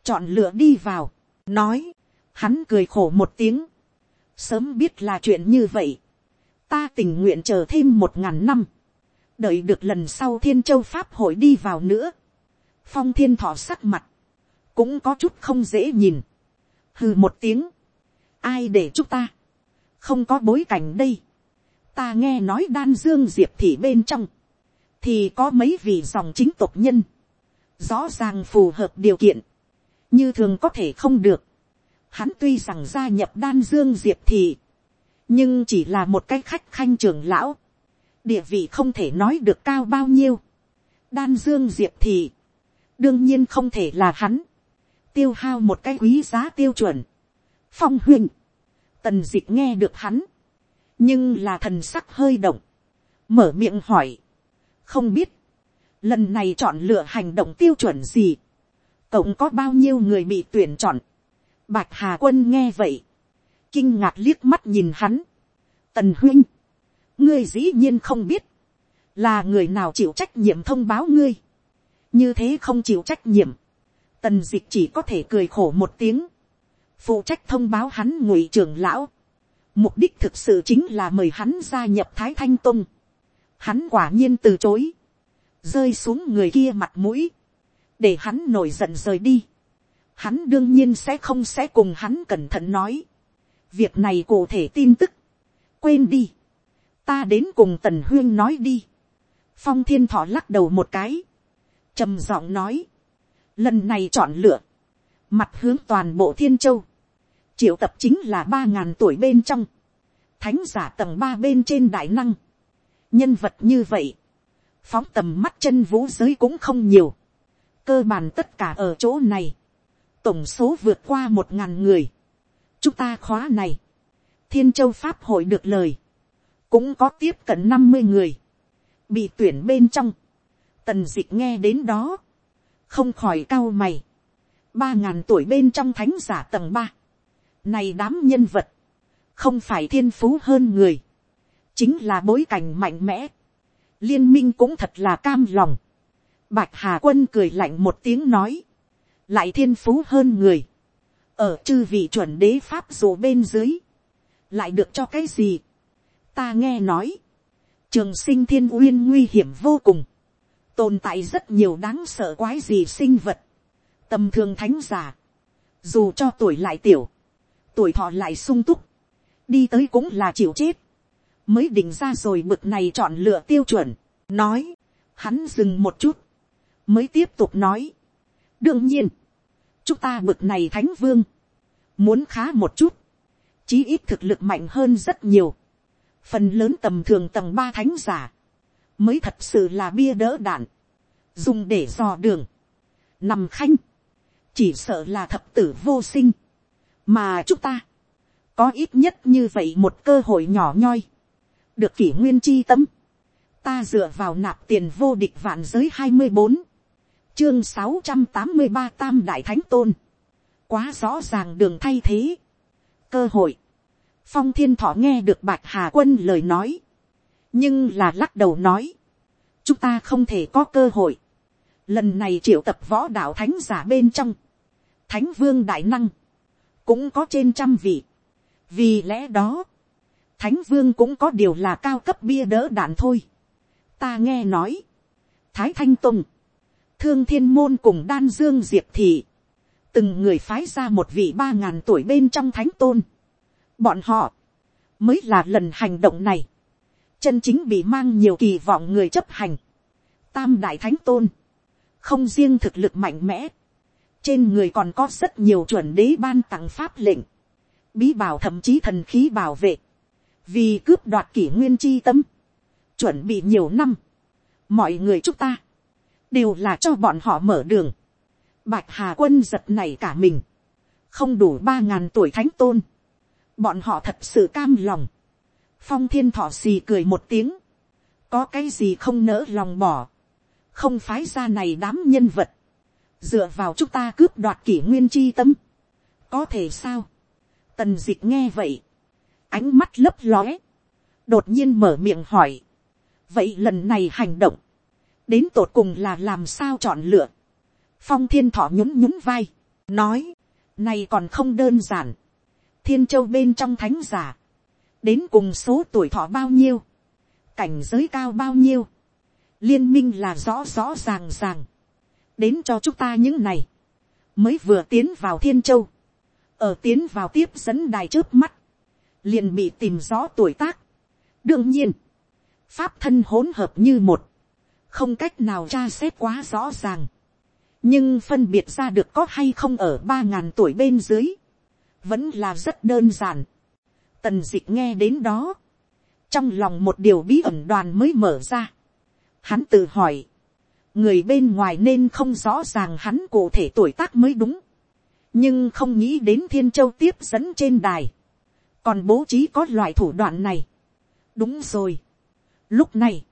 Chọn lựa đi vào. Nói. Hắn cười khổ một tiếng. Sớm biết là chuyện như vậy. Ta tình nguyện chờ thêm một ngàn năm đợi được lần sau thiên châu pháp hội đi vào nữa, phong thiên thọ sắc mặt, cũng có chút không dễ nhìn, hừ một tiếng, ai để chúc ta, không có bối cảnh đây, ta nghe nói đan dương diệp thị bên trong, thì có mấy vị dòng chính tộc nhân, rõ ràng phù hợp điều kiện, như thường có thể không được. Hắn tuy rằng gia nhập đan dương diệp thì nhưng chỉ là một cái khách khanh trưởng lão, địa vị không thể nói được cao bao nhiêu. đan dương diệp thì, đương nhiên không thể là hắn, tiêu hao một cái quý giá tiêu chuẩn. phong huynh, tần d ị c h nghe được hắn, nhưng là thần sắc hơi động, mở miệng hỏi, không biết, lần này chọn lựa hành động tiêu chuẩn gì, cộng có bao nhiêu người bị tuyển chọn, bạch hà quân nghe vậy, kinh ngạc liếc mắt nhìn hắn, tần huynh, ngươi dĩ nhiên không biết, là người nào chịu trách nhiệm thông báo ngươi, như thế không chịu trách nhiệm, tần d ị c h chỉ có thể cười khổ một tiếng, phụ trách thông báo hắn ngụy trưởng lão, mục đích thực sự chính là mời hắn gia nhập thái thanh tung, hắn quả nhiên từ chối, rơi xuống người kia mặt mũi, để hắn nổi giận rời đi, hắn đương nhiên sẽ không sẽ cùng hắn cẩn thận nói, việc này cụ thể tin tức, quên đi, ta đến cùng tần huyên nói đi. phong thiên thọ lắc đầu một cái, trầm giọng nói, lần này chọn lựa, mặt hướng toàn bộ thiên châu, triệu tập chính là ba ngàn tuổi bên trong, thánh giả tầng ba bên trên đại năng, nhân vật như vậy, phóng tầm mắt chân vũ giới cũng không nhiều, cơ bản tất cả ở chỗ này, tổng số vượt qua một ngàn người, chúng ta khóa này, thiên châu pháp hội được lời, cũng có tiếp cận năm mươi người, bị tuyển bên trong, tần d ị c h nghe đến đó, không khỏi cao mày, ba ngàn tuổi bên trong thánh giả tầng ba, này đám nhân vật, không phải thiên phú hơn người, chính là bối cảnh mạnh mẽ, liên minh cũng thật là cam lòng, bạch hà quân cười lạnh một tiếng nói, lại thiên phú hơn người, ở chư vị chuẩn đế pháp dù bên dưới, lại được cho cái gì, ta nghe nói, trường sinh thiên uyên nguy hiểm vô cùng, tồn tại rất nhiều đáng sợ quái gì sinh vật, tầm thường thánh giả, dù cho tuổi lại tiểu, tuổi thọ lại sung túc, đi tới cũng là chịu chết, mới định ra rồi mực này chọn lựa tiêu chuẩn, nói, hắn dừng một chút, mới tiếp tục nói, đương nhiên, chúng ta mực này thánh vương, muốn khá một chút, chí ít thực lực mạnh hơn rất nhiều, phần lớn tầm thường tầng ba thánh giả, mới thật sự là bia đỡ đạn, dùng để dò đường, nằm khanh, chỉ sợ là thập tử vô sinh, mà chúng ta, có ít nhất như vậy một cơ hội nhỏ nhoi, được kỷ nguyên chi tâm, ta dựa vào nạp tiền vô địch vạn giới hai mươi bốn, chương sáu trăm tám mươi ba tam đại thánh tôn, quá rõ ràng đường thay thế, cơ hội, phong thiên thọ nghe được bạch hà quân lời nói, nhưng là lắc đầu nói, chúng ta không thể có cơ hội, lần này triệu tập võ đạo thánh giả bên trong, thánh vương đại năng, cũng có trên trăm vị, vì lẽ đó, thánh vương cũng có điều là cao cấp bia đỡ đạn thôi. ta nghe nói, thái thanh tùng, thương thiên môn cùng đan dương diệp thị, từng người phái ra một vị ba ngàn tuổi bên trong thánh tôn, bọn họ, mới là lần hành động này, chân chính bị mang nhiều kỳ vọng người chấp hành, tam đại thánh tôn, không riêng thực lực mạnh mẽ, trên người còn có rất nhiều chuẩn đế ban tặng pháp lệnh, bí bảo thậm chí thần khí bảo vệ, vì cướp đoạt kỷ nguyên chi tâm, chuẩn bị nhiều năm, mọi người chúng ta, đều là cho bọn họ mở đường, bạch hà quân giật này cả mình, không đủ ba ngàn tuổi thánh tôn, bọn họ thật sự cam lòng, phong thiên thọ xì cười một tiếng, có cái gì không nỡ lòng bỏ, không phái ra này đám nhân vật, dựa vào chúng ta cướp đoạt kỷ nguyên chi tâm, có thể sao, tần d ị c h nghe vậy, ánh mắt lấp lóe, đột nhiên mở miệng hỏi, vậy lần này hành động, đến tột cùng là làm sao chọn lựa, phong thiên thọ nhún nhún vai, nói, này còn không đơn giản, thiên châu bên trong thánh giả, đến cùng số tuổi thọ bao nhiêu, cảnh giới cao bao nhiêu, liên minh là rõ rõ ràng ràng, đến cho chúng ta những này, mới vừa tiến vào thiên châu, ở tiến vào tiếp dẫn đài trước mắt, liền bị tìm rõ tuổi tác. đương nhiên, pháp thân hỗn hợp như một, không cách nào tra xét quá rõ ràng, nhưng phân biệt ra được có hay không ở ba ngàn tuổi bên dưới, vẫn là rất đơn giản. tần d ị c h nghe đến đó, trong lòng một điều bí ẩn đoàn mới mở ra. hắn tự hỏi, người bên ngoài nên không rõ ràng hắn cụ thể tuổi tác mới đúng, nhưng không nghĩ đến thiên châu tiếp dẫn trên đài, còn bố trí có loại thủ đoạn này. đúng rồi. lúc này,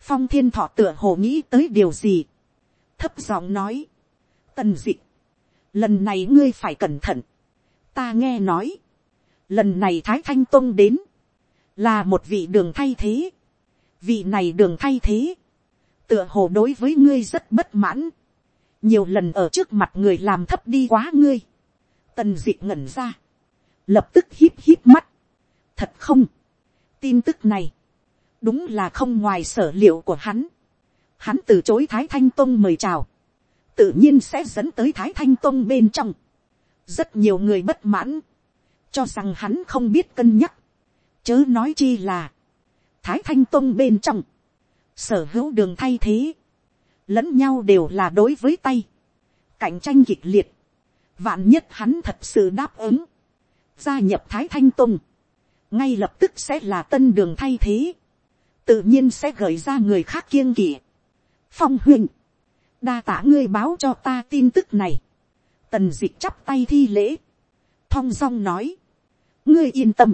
phong thiên thọ tựa hồ nghĩ tới điều gì, thấp giọng nói, tần d ị lần này ngươi phải cẩn thận, ta nghe nói, lần này thái thanh tông đến, là một vị đường thay thế, vị này đường thay thế, tựa hồ đối với ngươi rất bất mãn, nhiều lần ở trước mặt người làm thấp đi quá ngươi, tần d ị ngẩn ra, lập tức hít hít mắt, thật không, tin tức này, đúng là không ngoài sở liệu của hắn, hắn từ chối thái thanh tông mời chào, tự nhiên sẽ dẫn tới thái thanh tông bên trong, rất nhiều người bất mãn, cho rằng hắn không biết cân nhắc, chớ nói chi là, thái thanh tông bên trong, sở hữu đường thay thế, lẫn nhau đều là đối với tay, cạnh tranh kịch liệt, vạn nhất hắn thật sự đáp ứng, gia nhập thái thanh tông, ngay lập tức sẽ là tân đường thay thế, tự nhiên sẽ gợi ra người khác kiêng kỵ. phong huynh, đa tả ngươi báo cho ta tin tức này, tần d ị c h chắp tay thi lễ, thong dong nói, ngươi yên tâm,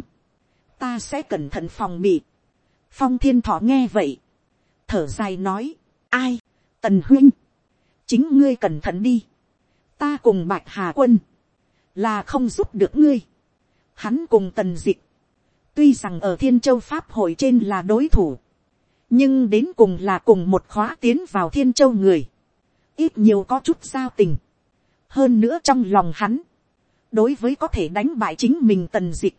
ta sẽ cẩn thận phòng bị, phong thiên thọ nghe vậy, thở dài nói, ai, tần huynh, chính ngươi cẩn thận đi, ta cùng bạch hà quân, là không giúp được ngươi, hắn cùng tần dịch, tuy rằng ở thiên châu pháp hội trên là đối thủ, nhưng đến cùng là cùng một khóa tiến vào thiên châu người, ít nhiều có chút giao tình, hơn nữa trong lòng hắn, đối với có thể đánh bại chính mình tần dịch,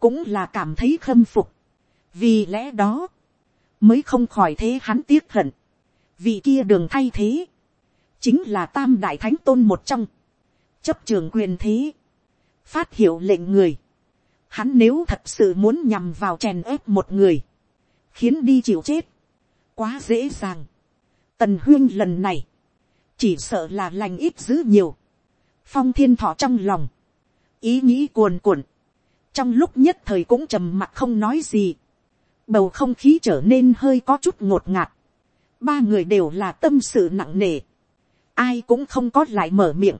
cũng là cảm thấy khâm phục, vì lẽ đó, mới không khỏi thế hắn tiếc hận. vì kia đường thay thế, chính là tam đại thánh tôn một trong, chấp trường quyền thế, phát hiệu lệnh người. Hắn nếu thật sự muốn nhằm vào chèn ép một người, khiến đi chịu chết, quá dễ dàng. Tần huyên lần này, chỉ sợ là lành ít dữ nhiều. Phong thiên thọ trong lòng, ý nghĩ cuồn cuộn, trong lúc nhất thời cũng trầm mặc không nói gì bầu không khí trở nên hơi có chút ngột ngạt. ba người đều là tâm sự nặng nề. ai cũng không có lại mở miệng.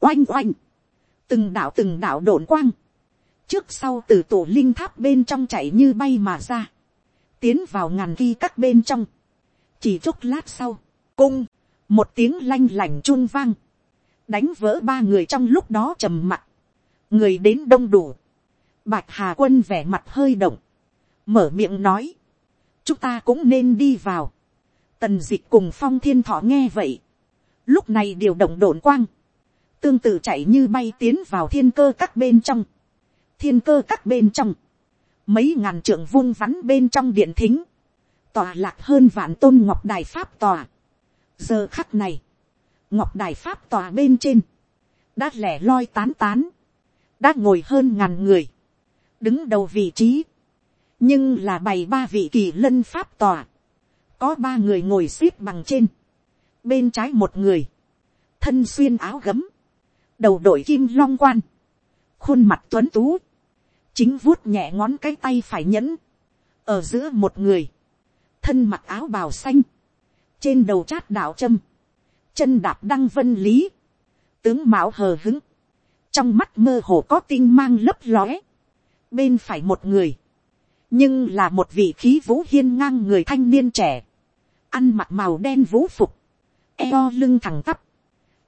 oanh oanh từng đạo từng đạo đổn quang. trước sau từ tổ linh tháp bên trong chạy như bay mà ra. tiến vào ngàn ghi các bên trong. chỉ chốc lát sau, cung, một tiếng lanh lành chun vang. đánh vỡ ba người trong lúc đó trầm mặt. người đến đông đủ. bạch hà quân vẻ mặt hơi động mở miệng nói, chúng ta cũng nên đi vào. tần d ị c h cùng phong thiên thọ nghe vậy, lúc này điều động đồn quang, tương tự chạy như bay tiến vào thiên cơ các bên trong, thiên cơ các bên trong, mấy ngàn trưởng vung vắn bên trong điện thính, tòa lạc hơn vạn tôn ngọc đài pháp tòa. giờ khắc này, ngọc đài pháp tòa bên trên, đã lẻ loi tán tán, đã ngồi hơn ngàn người, đứng đầu vị trí, nhưng là bày ba vị kỳ lân pháp tòa, có ba người ngồi x ế p bằng trên, bên trái một người, thân xuyên áo gấm, đầu đội kim long quan, khuôn mặt tuấn tú, chính vuốt nhẹ ngón cái tay phải nhẫn, ở giữa một người, thân mặc áo bào xanh, trên đầu chát đạo châm, chân đạp đăng vân lý, tướng mão hờ hứng, trong mắt mơ hồ có tinh mang lấp lóe, bên phải một người, nhưng là một vị khí vũ hiên ngang người thanh niên trẻ, ăn mặc màu đen vũ phục, eo lưng thẳng tắp,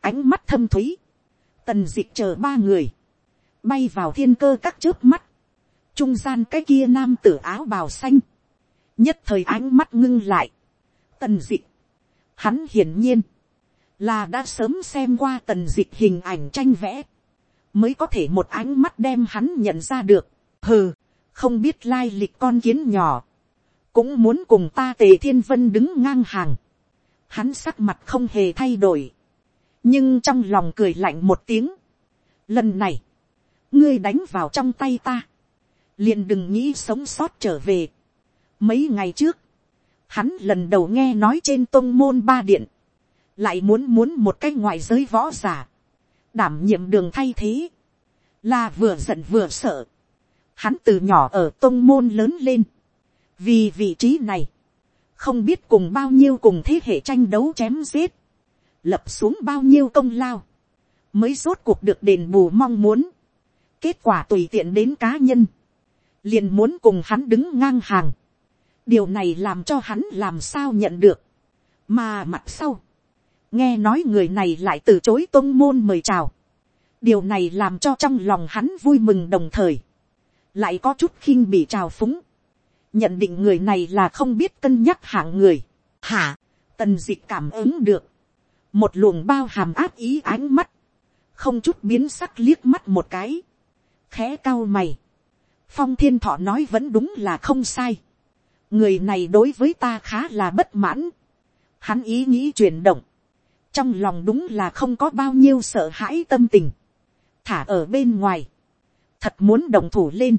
ánh mắt thâm thúy, tần dịch chờ ba người, bay vào thiên cơ các trước mắt, trung gian cái kia nam tử áo bào xanh, nhất thời ánh mắt ngưng lại, tần dịch, hắn hiển nhiên, là đã sớm xem qua tần dịch hình ảnh tranh vẽ, mới có thể một ánh mắt đem hắn nhận ra được, hừ, không biết lai lịch con kiến nhỏ, cũng muốn cùng ta tề thiên vân đứng ngang hàng, hắn sắc mặt không hề thay đổi, nhưng trong lòng cười lạnh một tiếng. lần này, ngươi đánh vào trong tay ta, liền đừng nghĩ sống sót trở về. mấy ngày trước, hắn lần đầu nghe nói trên tôn môn ba điện, lại muốn muốn một cái ngoài giới võ giả, đảm nhiệm đường thay thế, là vừa giận vừa sợ. Hắn từ nhỏ ở tôn môn lớn lên, vì vị trí này, không biết cùng bao nhiêu cùng thế hệ tranh đấu chém giết, lập xuống bao nhiêu công lao, mới rốt cuộc được đền bù mong muốn. kết quả tùy tiện đến cá nhân, liền muốn cùng hắn đứng ngang hàng. điều này làm cho hắn làm sao nhận được. mà mặt sau, nghe nói người này lại từ chối tôn môn mời chào. điều này làm cho trong lòng hắn vui mừng đồng thời, lại có chút khinh bị trào phúng. nhận định người này là không biết cân nhắc hạng người. hả, tần d ị c h cảm ứng được một luồng bao hàm áp ý ánh mắt, không chút biến sắc liếc mắt một cái, khẽ cao mày, phong thiên thọ nói vẫn đúng là không sai, người này đối với ta khá là bất mãn, hắn ý nghĩ chuyển động, trong lòng đúng là không có bao nhiêu sợ hãi tâm tình, thả ở bên ngoài, thật muốn đồng thủ lên,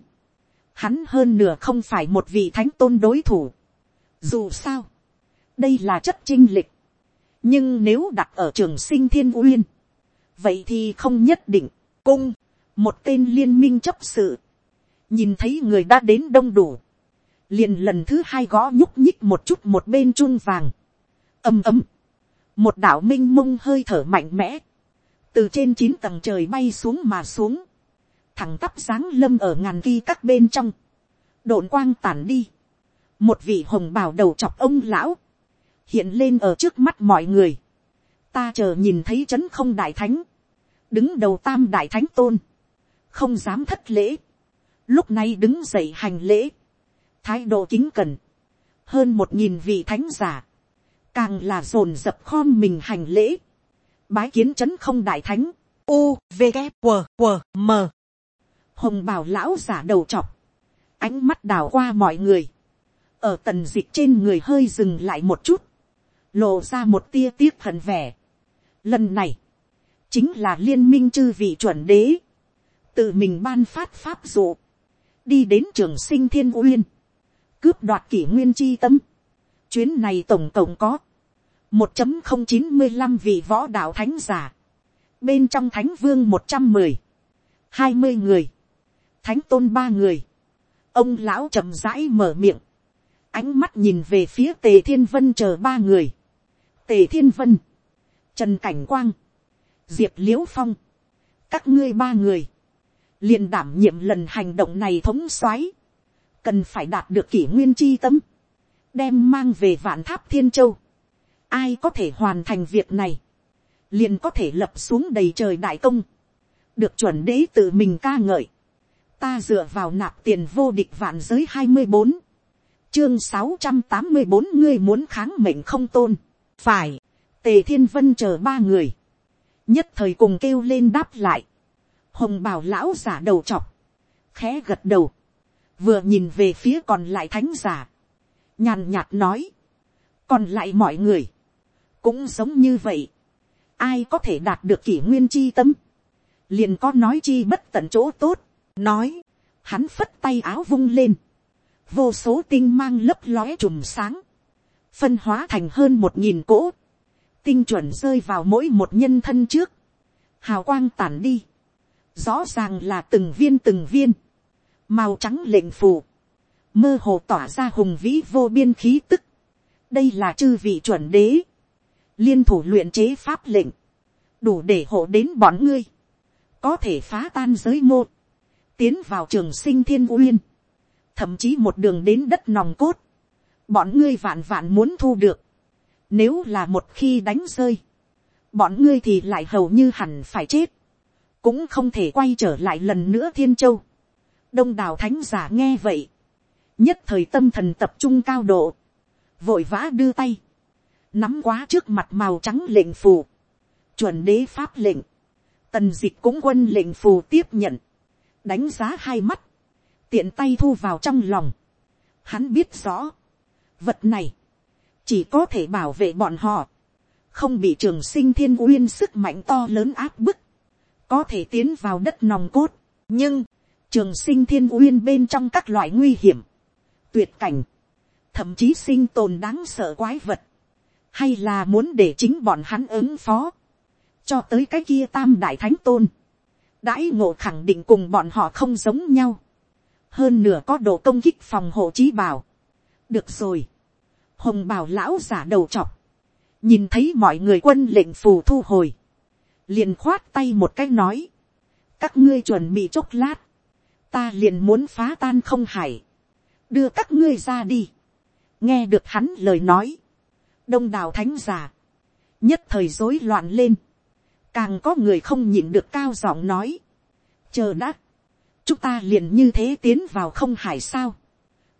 hắn hơn nửa không phải một vị thánh tôn đối thủ, dù sao, đây là chất chinh lịch, nhưng nếu đặt ở trường sinh thiên uyên, vậy thì không nhất định, cung, một tên liên minh chấp sự, nhìn thấy người đã đến đông đủ, liền lần thứ hai gõ nhúc nhích một chút một bên chun vàng, ầm ầm, một đạo minh mông hơi thở mạnh mẽ, từ trên chín tầng trời bay xuống mà xuống, thẳng tắp sáng lâm ở ngàn kỳ các bên trong, độn quang tản đi, một vị hồng bào đầu chọc ông lão, hiện lên ở trước mắt mọi người. ta chờ nhìn thấy chấn không đại thánh, đứng đầu tam đại thánh tôn, không dám thất lễ, lúc này đứng dậy hành lễ, thái độ kính cẩn, hơn một nghìn vị thánh giả, càng là dồn dập khom mình hành lễ, bái kiến chấn không đại thánh, u v g q q m. Hồng bảo lão giả đầu chọc, ánh mắt đào qua mọi người, ở tần dịch trên người hơi dừng lại một chút, lộ ra một tia tiếc hận vẻ. Lần này, chính là liên minh chư vị chuẩn đế, tự mình ban phát pháp dụ, đi đến trường sinh thiên uyên, cướp đoạt kỷ nguyên chi tâm. Chuyến này tổng tổng có một không chín mươi 1.095 vị võ đạo thánh giả, bên trong thánh vương một trăm mười hai mươi người, thánh tôn ba người, ông lão chậm rãi mở miệng, ánh mắt nhìn về phía tề thiên vân chờ ba người, tề thiên vân, trần cảnh quang, diệp l i ễ u phong, các ngươi ba người, liền đảm nhiệm lần hành động này thống soái, cần phải đạt được kỷ nguyên chi tâm, đem mang về vạn tháp thiên châu. Ai có thể hoàn thành việc này, liền có thể lập xuống đầy trời đại công, được chuẩn đế tự mình ca ngợi. Ta dựa vào nạp tiền vô địch vạn giới hai mươi bốn, chương sáu trăm tám mươi bốn ngươi muốn kháng mệnh không tôn phải, tề thiên vân chờ ba người, nhất thời cùng kêu lên đáp lại, hồng bảo lão giả đầu chọc, khẽ gật đầu, vừa nhìn về phía còn lại thánh giả, nhàn nhạt nói, còn lại mọi người, cũng giống như vậy, ai có thể đạt được kỷ nguyên chi tâm, liền có nói chi bất tận chỗ tốt, nói, hắn phất tay áo vung lên, vô số tinh mang lấp lóe trùm sáng, phân hóa thành hơn một nghìn cỗ, tinh chuẩn rơi vào mỗi một nhân thân trước, hào quang tản đi, rõ ràng là từng viên từng viên, màu trắng lệnh phù, mơ hồ tỏa ra hùng vĩ vô biên khí tức, đây là chư vị chuẩn đế, liên thủ luyện chế pháp lệnh, đủ để hộ đến bọn ngươi, có thể phá tan giới ngô, tiến vào trường sinh thiên uyên, thậm chí một đường đến đất nòng cốt, bọn ngươi vạn vạn muốn thu được, nếu là một khi đánh rơi, bọn ngươi thì lại hầu như hẳn phải chết, cũng không thể quay trở lại lần nữa thiên châu. đông đào thánh giả nghe vậy, nhất thời tâm thần tập trung cao độ, vội vã đưa tay, nắm quá trước mặt màu trắng lệnh phù, chuẩn đế pháp lệnh, tần dịch ị cũng quân lệnh phù tiếp nhận, đánh giá hai mắt, tiện tay thu vào trong lòng. Hắn biết rõ, vật này, chỉ có thể bảo vệ bọn họ, không bị trường sinh thiên uyên sức mạnh to lớn áp bức, có thể tiến vào đất nòng cốt, nhưng, trường sinh thiên uyên bên trong các loại nguy hiểm, tuyệt cảnh, thậm chí sinh tồn đáng sợ quái vật, hay là muốn để chính bọn hắn ứng phó, cho tới cái kia tam đại thánh tôn, đãi ngộ khẳng định cùng bọn họ không giống nhau, hơn nửa có độ công kích phòng hộ trí bảo, được rồi, hồng bảo lão giả đầu chọc, nhìn thấy mọi người quân lệnh phù thu hồi, liền khoát tay một cái nói, các ngươi chuẩn bị chốc lát, ta liền muốn phá tan không hải, đưa các ngươi ra đi, nghe được hắn lời nói, đông đảo thánh giả, nhất thời rối loạn lên, càng có người không nhịn được cao giọng nói, chờ đã, chúng ta liền như thế tiến vào không hải sao,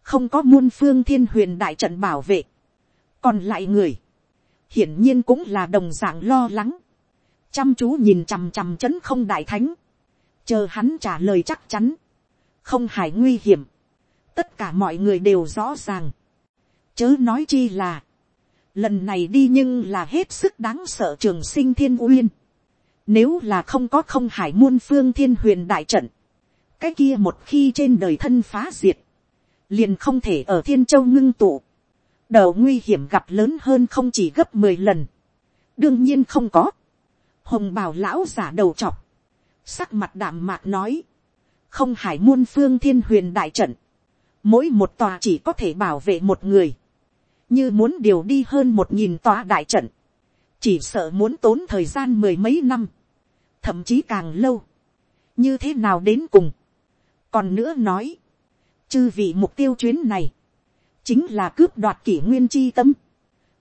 không có muôn phương thiên huyền đại trận bảo vệ, còn lại người, hiển nhiên cũng là đồng dạng lo lắng, chăm chú nhìn chằm chằm c h ấ n không đại thánh, chờ hắn trả lời chắc chắn, không hải nguy hiểm, tất cả mọi người đều rõ ràng, chớ nói chi là, lần này đi nhưng là hết sức đáng sợ trường sinh thiên uyên. Nếu là không có không hải muôn phương thiên huyền đại trận, cái kia một khi trên đời thân phá diệt, liền không thể ở thiên châu ngưng tụ. Đầu nguy hiểm gặp lớn hơn không chỉ gấp mười lần. đương nhiên không có. hồng bào lão giả đầu chọc, sắc mặt đạm mạc nói, không hải muôn phương thiên huyền đại trận, mỗi một tòa chỉ có thể bảo vệ một người như muốn điều đi hơn một nghìn tòa đại trận, chỉ sợ muốn tốn thời gian mười mấy năm, thậm chí càng lâu, như thế nào đến cùng. còn nữa nói, chư vị mục tiêu chuyến này, chính là cướp đoạt kỷ nguyên chi tâm,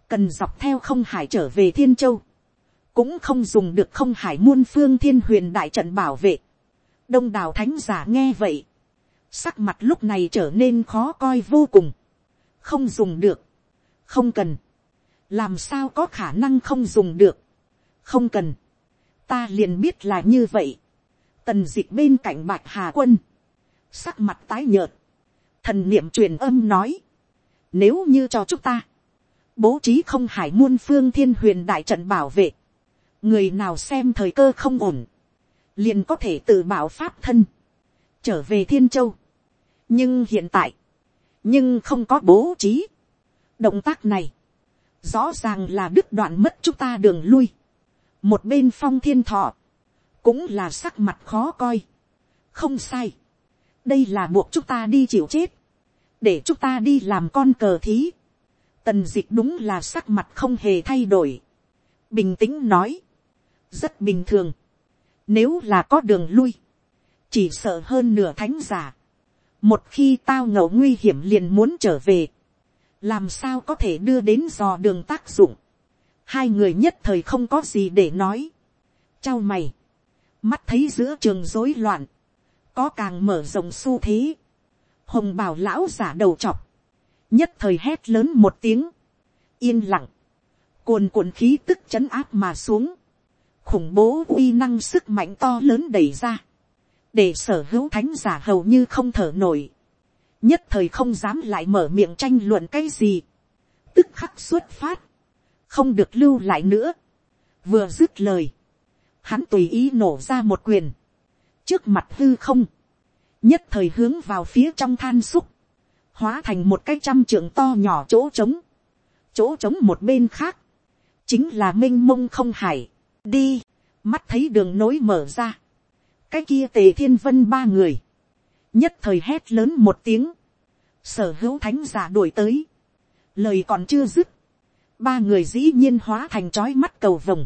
cần dọc theo không hải trở về thiên châu, cũng không dùng được không hải muôn phương thiên huyền đại trận bảo vệ. đông đào thánh giả nghe vậy, sắc mặt lúc này trở nên khó coi vô cùng, không dùng được, không cần, làm sao có khả năng không dùng được, không cần, ta liền biết là như vậy, tần d ị c h bên cạnh bạch hà quân, sắc mặt tái nhợt, thần niệm truyền âm nói, nếu như cho chúng ta, bố trí không hải muôn phương thiên huyền đại trận bảo vệ, người nào xem thời cơ không ổn, liền có thể tự bảo pháp thân, trở về thiên châu. nhưng hiện tại, nhưng không có bố trí, động tác này, rõ ràng là đứt đoạn mất chúng ta đường lui. một bên phong thiên thọ, cũng là sắc mặt khó coi. không sai, đây là buộc chúng ta đi chịu chết, để chúng ta đi làm con cờ thí. tần dịch đúng là sắc mặt không hề thay đổi. bình tĩnh nói, rất bình thường. nếu là có đường lui, chỉ sợ hơn nửa thánh giả. một khi tao ngầu nguy hiểm liền muốn trở về, làm sao có thể đưa đến dò đường tác dụng. hai người nhất thời không có gì để nói. trao mày, mắt thấy giữa trường rối loạn, có càng mở rộng xu thế hồng bảo lão giả đầu chọc, nhất thời hét lớn một tiếng, yên lặng, cuồn cuộn khí tức chấn áp mà xuống, khủng bố uy năng sức mạnh to lớn đẩy ra, để sở hữu thánh giả hầu như không thở nổi, nhất thời không dám lại mở miệng tranh luận cái gì, tức khắc xuất phát, không được lưu lại nữa, vừa dứt lời, hắn tùy ý nổ ra một quyền, trước mặt hư không, nhất thời hướng vào phía trong than xúc, hóa thành một cái trăm trưởng to nhỏ chỗ trống, chỗ trống một bên khác, chính là m i n h mông không hải, đi, mắt thấy đường nối mở ra, cái kia tề thiên vân ba người, nhất thời hét lớn một tiếng, sở hữu thánh giả đuổi tới, lời còn chưa dứt, ba người dĩ nhiên hóa thành trói mắt cầu vồng,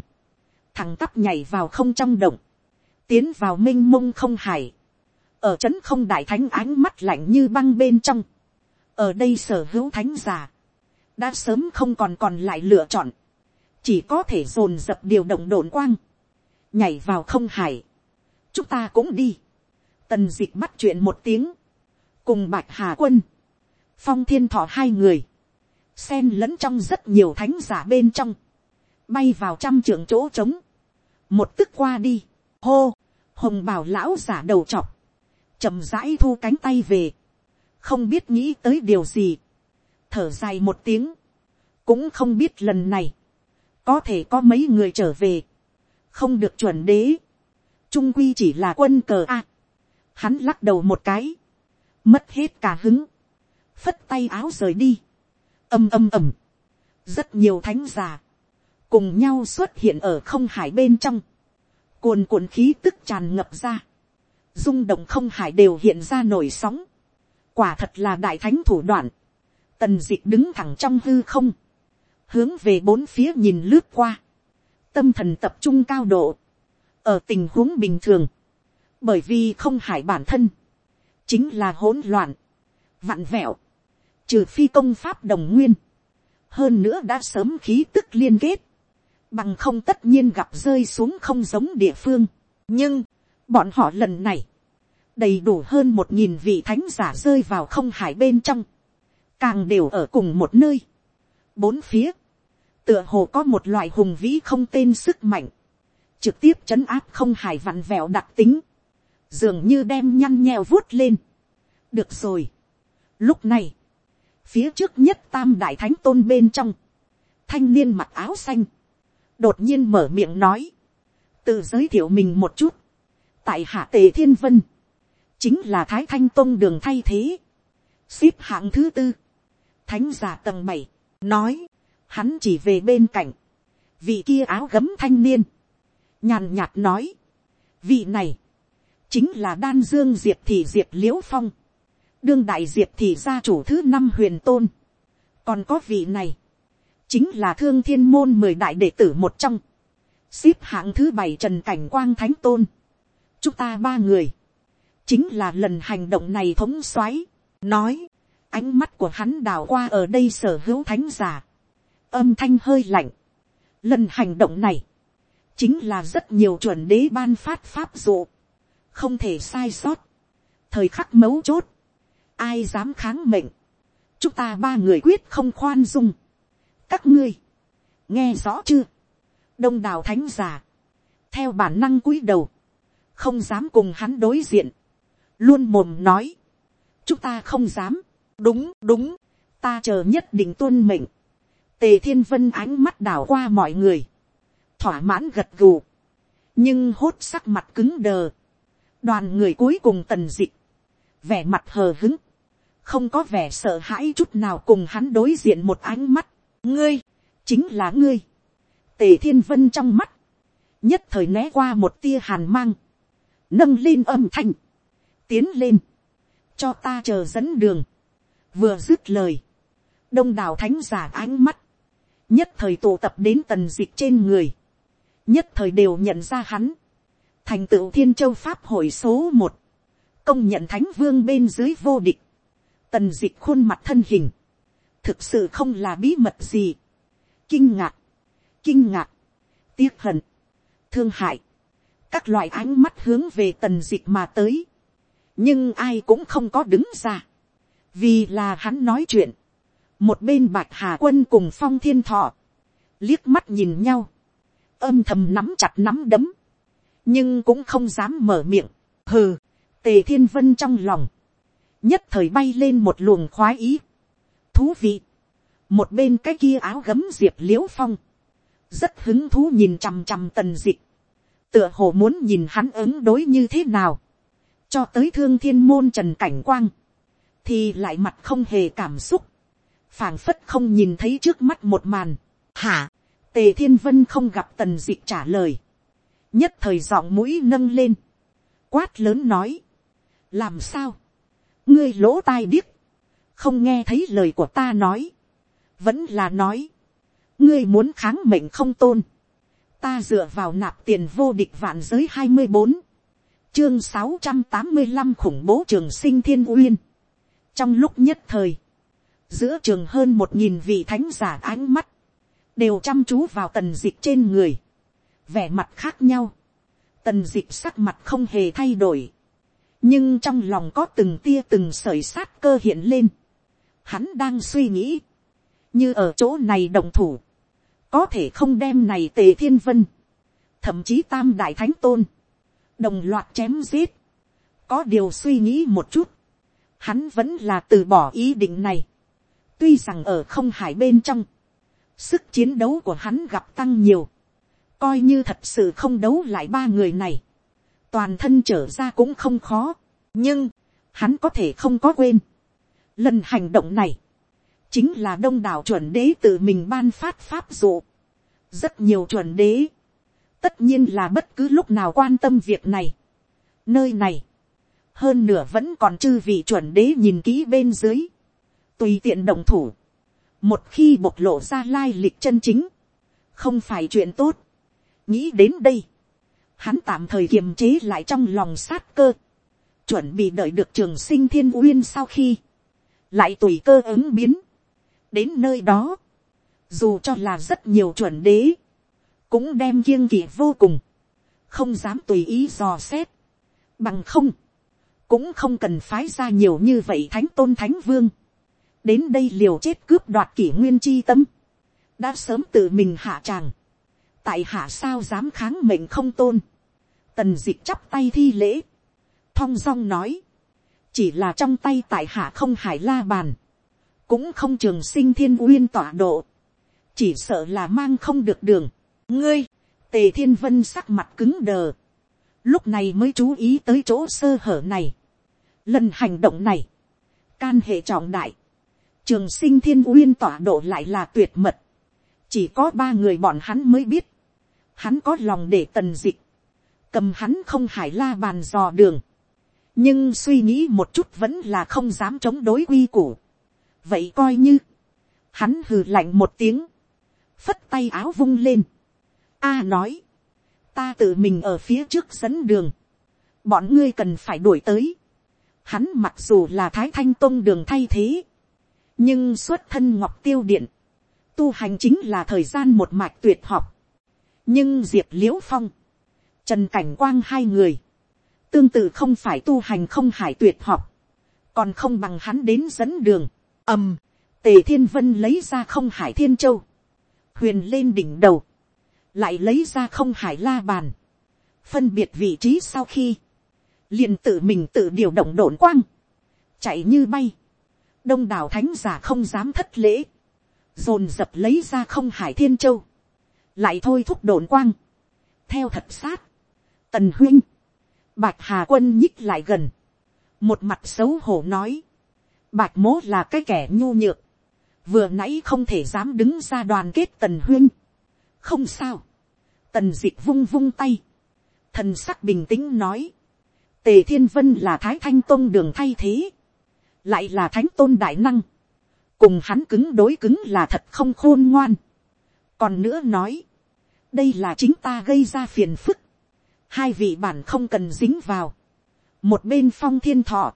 thằng tắp nhảy vào không trong động, tiến vào m i n h mông không hải, ở c h ấ n không đại thánh ánh mắt lạnh như băng bên trong, ở đây sở hữu thánh giả, đã sớm không còn còn lại lựa chọn, chỉ có thể dồn dập điều động đồn quang, nhảy vào không hải, chúng ta cũng đi, tần d ị c h bắt chuyện một tiếng, cùng bạch hà quân, phong thiên thọ hai người, sen lẫn trong rất nhiều thánh giả bên trong, bay vào trăm trường chỗ trống, một tức qua đi, hô, hồng bảo lão giả đầu chọc, chậm rãi thu cánh tay về, không biết nghĩ tới điều gì, thở dài một tiếng, cũng không biết lần này, có thể có mấy người trở về, không được chuẩn đế, trung quy chỉ là quân cờ a, hắn lắc đầu một cái, mất hết cả hứng, phất tay áo rời đi, âm âm ầm, rất nhiều thánh già, cùng nhau xuất hiện ở không hải bên trong, cuồn cuộn khí tức tràn ngập ra, rung động không hải đều hiện ra nổi sóng, quả thật là đại thánh thủ đoạn, tần d ị c h đứng thẳng trong hư không, hướng về bốn phía nhìn lướt qua, tâm thần tập trung cao độ, ở tình huống bình thường, bởi vì không hải bản thân, chính là hỗn loạn, vặn vẹo, trừ phi công pháp đồng nguyên, hơn nữa đã sớm khí tức liên kết, bằng không tất nhiên gặp rơi xuống không giống địa phương, nhưng, bọn họ lần này, đầy đủ hơn một nghìn vị thánh giả rơi vào không hải bên trong, càng đều ở cùng một nơi. bốn phía, tựa hồ có một loại hùng vĩ không tên sức mạnh, trực tiếp chấn áp không hải vặn vẹo đặc tính, dường như đem nhăn nheo vuốt lên. được rồi. lúc này, phía trước nhất tam đại thánh tôn bên trong, thanh niên mặc áo xanh, đột nhiên mở miệng nói, tự giới thiệu mình một chút, tại hạ tề thiên vân, chính là thái thanh tôn đường thay thế, xếp hạng thứ tư, thánh giả tầng bảy, nói, hắn chỉ về bên cạnh, vị kia áo gấm thanh niên, nhàn nhạt nói, vị này, chính là đan dương diệp thị diệp l i ễ u phong, đương đại diệp thị gia chủ thứ năm huyền tôn, còn có vị này, chính là thương thiên môn mười đại đệ tử một trong, xếp hạng thứ bảy trần cảnh quang thánh tôn, chúng ta ba người, chính là lần hành động này thống soái, nói, ánh mắt của hắn đào qua ở đây sở hữu thánh giả, âm thanh hơi lạnh, lần hành động này, chính là rất nhiều chuẩn đế ban phát pháp dụ, không thể sai sót, thời khắc mấu chốt, ai dám kháng mệnh, chúng ta ba người quyết không khoan dung, các ngươi, nghe rõ chưa, đông đảo thánh giả, theo bản năng cúi đầu, không dám cùng hắn đối diện, luôn mồm nói, chúng ta không dám, đúng đúng, ta chờ nhất định tuân mệnh, tề thiên vân ánh mắt đảo qua mọi người, thỏa mãn gật gù, nhưng hốt sắc mặt cứng đờ, đoàn người cuối cùng tần dịch, vẻ mặt hờ hứng, không có vẻ sợ hãi chút nào cùng hắn đối diện một ánh mắt, ngươi, chính là ngươi, tề thiên vân trong mắt, nhất thời né qua một tia hàn mang, nâng lên âm thanh, tiến lên, cho ta chờ dẫn đường, vừa dứt lời, đông đảo thánh giả ánh mắt, nhất thời tụ tập đến tần dịch trên người, nhất thời đều nhận ra hắn, thành tựu thiên châu pháp hội số một, công nhận thánh vương bên dưới vô địch, tần dịch khuôn mặt thân hình, thực sự không là bí mật gì, kinh ngạc, kinh ngạc, tiếc hận, thương hại, các loại ánh mắt hướng về tần dịch mà tới, nhưng ai cũng không có đứng ra, vì là hắn nói chuyện, một bên bạch hà quân cùng phong thiên thọ, liếc mắt nhìn nhau, âm thầm nắm chặt nắm đấm, nhưng cũng không dám mở miệng, hừ, tề thiên vân trong lòng, nhất thời bay lên một luồng khoái ý, thú vị, một bên cái kia áo gấm diệp l i ễ u phong, rất hứng thú nhìn chằm chằm tần dịch tựa hồ muốn nhìn hắn ứng đối như thế nào, cho tới thương thiên môn trần cảnh quang, thì lại mặt không hề cảm xúc, phảng phất không nhìn thấy trước mắt một màn, hả, tề thiên vân không gặp tần d ị trả lời, nhất thời giọng mũi nâng lên, quát lớn nói, làm sao, ngươi lỗ tai điếc, không nghe thấy lời của ta nói, vẫn là nói, ngươi muốn kháng mệnh không tôn, ta dựa vào nạp tiền vô địch vạn giới hai mươi bốn, chương sáu trăm tám mươi năm khủng bố trường sinh thiên uyên, trong lúc nhất thời, giữa trường hơn một nghìn vị thánh giả ánh mắt, đều chăm chú vào tần dịch trên người, vẻ mặt khác nhau, tần dịch sắc mặt không hề thay đổi, nhưng trong lòng có từng tia từng sởi sát cơ hiện lên, hắn đang suy nghĩ, như ở chỗ này đồng thủ, có thể không đem này tề thiên vân, thậm chí tam đại thánh tôn, đồng loạt chém giết, có điều suy nghĩ một chút, hắn vẫn là từ bỏ ý định này. tuy rằng ở không hải bên trong, sức chiến đấu của hắn gặp tăng nhiều, coi như thật sự không đấu lại ba người này, toàn thân trở ra cũng không khó, nhưng, hắn có thể không có quên. Lần hành động này, chính là đông đảo chuẩn đế tự mình ban phát pháp dụ. rất nhiều chuẩn đế, tất nhiên là bất cứ lúc nào quan tâm việc này. nơi này, hơn nửa vẫn còn chư vị chuẩn đế nhìn kỹ bên dưới, tùy tiện động thủ, một khi bộc lộ ra lai lịch chân chính, không phải chuyện tốt. nghĩ đến đây, hắn tạm thời kiềm chế lại trong lòng sát cơ, chuẩn bị đợi được trường sinh thiên uyên sau khi, lại tùy cơ ứng biến đến nơi đó, dù cho là rất nhiều chuẩn đế, cũng đem kiêng kỵ vô cùng, không dám tùy ý dò xét, bằng không, cũng không cần phái ra nhiều như vậy thánh tôn thánh vương, đến đây liều chết cướp đoạt kỷ nguyên chi tâm, đã sớm tự mình hạ tràng, tại hạ sao dám kháng mệnh không tôn, tần d ị c h chắp tay thi lễ, thong dong nói, chỉ là trong tay tại hạ không hải la bàn, cũng không trường sinh thiên uyên tọa độ, chỉ sợ là mang không được đường, ngươi, tề thiên vân sắc mặt cứng đờ, lúc này mới chú ý tới chỗ sơ hở này, lần hành động này, can hệ trọng đại, trường sinh thiên uyên tỏa độ lại là tuyệt mật, chỉ có ba người bọn hắn mới biết, hắn có lòng để tần dịch, cầm hắn không hải la bàn dò đường, nhưng suy nghĩ một chút vẫn là không dám chống đối quy củ, vậy coi như, hắn hừ lạnh một tiếng, phất tay áo vung lên, a nói, ta tự mình ở phía trước dẫn đường, bọn ngươi cần phải đuổi tới, hắn mặc dù là thái thanh tôn đường thay thế, nhưng xuất thân ngọc tiêu điện, tu hành chính là thời gian một mạch tuyệt học. nhưng diệp l i ễ u phong, trần cảnh quang hai người, tương tự không phải tu hành không hải tuyệt học, còn không bằng hắn đến dẫn đường, ầm, tề thiên vân lấy ra không hải thiên châu, huyền lên đỉnh đầu, lại lấy ra không hải la bàn, phân biệt vị trí sau khi, liền tự mình tự điều động đồn quang, chạy như bay, đông đảo thánh giả không dám thất lễ, dồn dập lấy ra không hải thiên châu, lại thôi thúc đồn quang, theo thật sát, tần huynh, bạch hà quân nhích lại gần, một mặt xấu hổ nói, bạch mố là cái kẻ nhu nhược, vừa nãy không thể dám đứng ra đoàn kết tần huyên. Không sao, tần dịch vung vung tay, thần sắc bình tĩnh nói, tề thiên vân là thái thanh tôn đường thay thế, lại là thánh tôn đại năng, cùng hắn cứng đối cứng là thật không khôn ngoan. còn nữa nói, đây là chính ta gây ra phiền phức, hai vị bản không cần dính vào, một bên phong thiên thọ,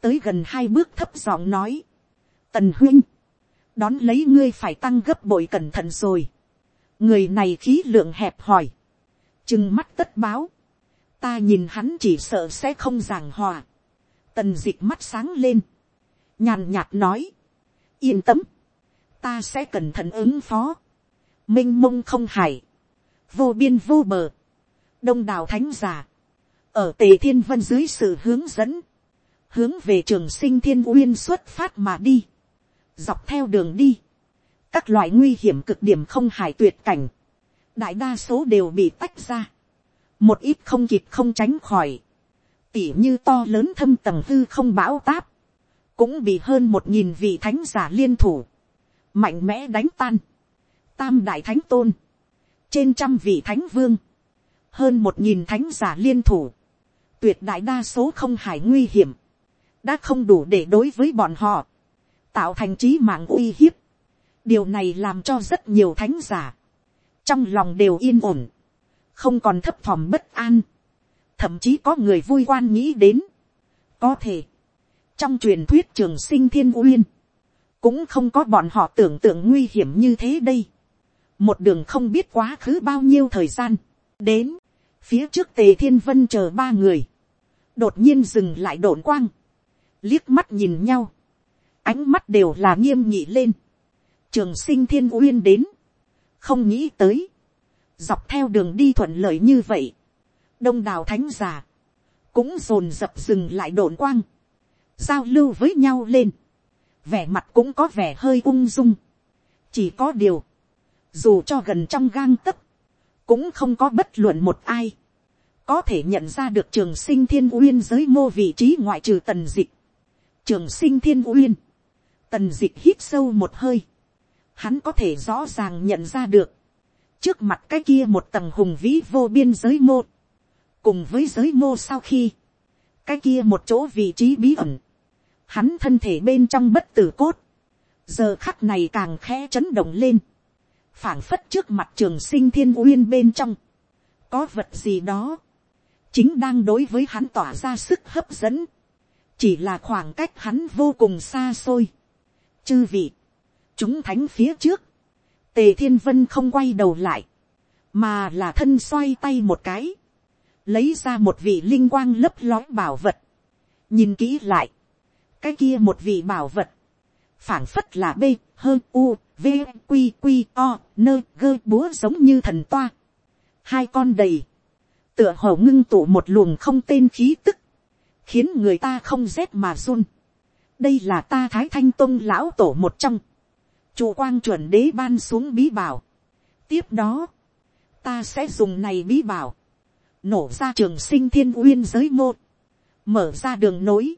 tới gần hai bước thấp giọng nói, tần huynh, đón lấy ngươi phải tăng gấp bội cẩn thận rồi, người này khí lượng hẹp hòi, chừng mắt tất báo, ta nhìn hắn chỉ sợ sẽ không giảng hòa, tần d ị c h mắt sáng lên, nhàn nhạt nói, yên tâm, ta sẽ cẩn thận ứng phó, m i n h mông không hải, vô biên vô bờ, đông đảo thánh giả, ở tề thiên vân dưới sự hướng dẫn, hướng về trường sinh thiên uyên xuất phát mà đi, dọc theo đường đi, các loại nguy hiểm cực điểm không hài tuyệt cảnh, đại đa số đều bị tách ra, một ít không kịp không tránh khỏi, tỉ như to lớn thâm tầng hư không bão táp, cũng bị hơn một nghìn vị thánh giả liên thủ, mạnh mẽ đánh tan, tam đại thánh tôn, trên trăm vị thánh vương, hơn một nghìn thánh giả liên thủ, tuyệt đại đa số không hải nguy hiểm, đã không đủ để đối với bọn họ, tạo thành trí mạng uy hiếp. điều này làm cho rất nhiều thánh giả, trong lòng đều yên ổn, không còn thấp thỏm bất an, thậm chí có người vui quan nghĩ đến, có thể, trong truyền thuyết trường sinh thiên uyên, cũng không có bọn họ tưởng tượng nguy hiểm như thế đây. một đường không biết quá khứ bao nhiêu thời gian, đến, phía trước tề thiên vân chờ ba người, đột nhiên dừng lại đổn quang, liếc mắt nhìn nhau, ánh mắt đều là nghiêm nhị lên, trường sinh thiên uyên đến, không nghĩ tới, dọc theo đường đi thuận lợi như vậy, đông đào thánh già, cũng dồn dập dừng lại đồn quang, giao lưu với nhau lên, vẻ mặt cũng có vẻ hơi ung dung, chỉ có điều, dù cho gần trong gang tấc, cũng không có bất luận một ai, có thể nhận ra được trường sinh thiên uyên giới mô vị trí ngoại trừ tần dịch, trường sinh thiên uyên, tần dịch hít sâu một hơi, hắn có thể rõ ràng nhận ra được, trước mặt cái kia một tầng hùng vĩ vô biên giới mô, cùng với giới mô sau khi, cái kia một chỗ vị trí bí ẩn, hắn thân thể bên trong bất tử cốt, giờ khắc này càng khẽ chấn động lên, phảng phất trước mặt trường sinh thiên uyên bên trong, có vật gì đó, chính đang đối với hắn tỏa ra sức hấp dẫn, chỉ là khoảng cách hắn vô cùng xa xôi. chư vị, chúng thánh phía trước, tề thiên vân không quay đầu lại, mà là thân xoay tay một cái, lấy ra một vị linh quang lấp lói bảo vật, nhìn kỹ lại, cái kia một vị bảo vật, phảng phất là b, hơ u, v, q q o, nơ gơ búa giống như thần toa, hai con đầy, tựa hồ ngưng tụ một luồng không tên khí tức, khiến người ta không rét mà run. đây là ta thái thanh tôn lão tổ một trong, chủ quang chuẩn đế ban xuống bí bảo. tiếp đó, ta sẽ dùng này bí bảo, nổ ra trường sinh thiên uyên giới mô, mở ra đường nối,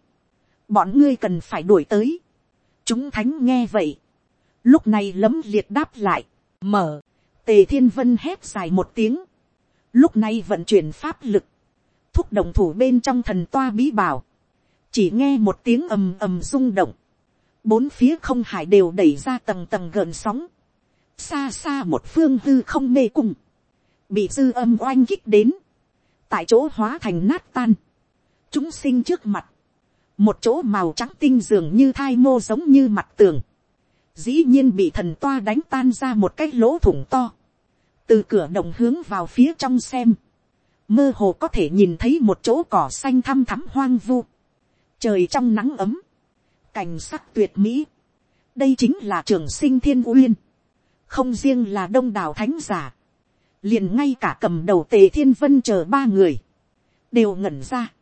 bọn ngươi cần phải đuổi tới. chúng thánh nghe vậy, lúc này lấm liệt đáp lại, mở, tề thiên vân hét dài một tiếng, lúc này vận chuyển pháp lực, thúc động thủ bên trong thần toa bí bảo, chỉ nghe một tiếng ầm ầm rung động, bốn phía không hải đều đẩy ra tầng tầng gợn sóng, xa xa một phương hư không mê cung, bị dư âm oanh kích đến, tại chỗ hóa thành nát tan, chúng sinh trước mặt, một chỗ màu trắng tinh dường như thai mô giống như mặt tường, dĩ nhiên bị thần toa đánh tan ra một cái lỗ thủng to, từ cửa đồng hướng vào phía trong xem, mơ hồ có thể nhìn thấy một chỗ cỏ xanh thăm thắm hoang vu, trời trong nắng ấm, cảnh sắc tuyệt mỹ, đây chính là trường sinh thiên uyên, không riêng là đông đảo thánh giả, liền ngay cả cầm đầu tề thiên vân chờ ba người, đều ngẩn ra.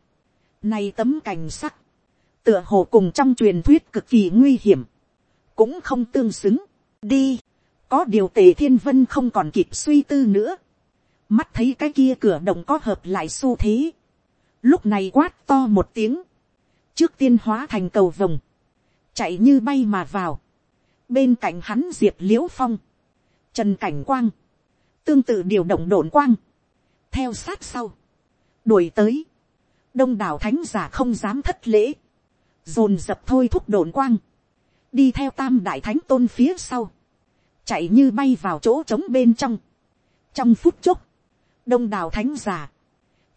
nay tấm cảnh sắc, tựa hồ cùng trong truyền thuyết cực kỳ nguy hiểm, cũng không tương xứng. Đi, có điều tề thiên vân không còn kịp suy tư nữa. Mắt thấy cái kia cửa động có hợp lại xu thế. Lúc này quát to một tiếng. Trước tiên hóa thành cầu vồng. Chạy như bay mà vào. Bên cạnh hắn diệp liễu phong. Trần cảnh quang. Tương tự điều động đồn quang. Theo sát sau. Đuổi tới. Đông đảo thánh giả không dám thất lễ. Dồn dập thôi thúc đồn quang. Đi theo tam đại thánh tôn phía sau chạy như bay vào chỗ trống bên trong. trong phút chốc, đông đào thánh giả,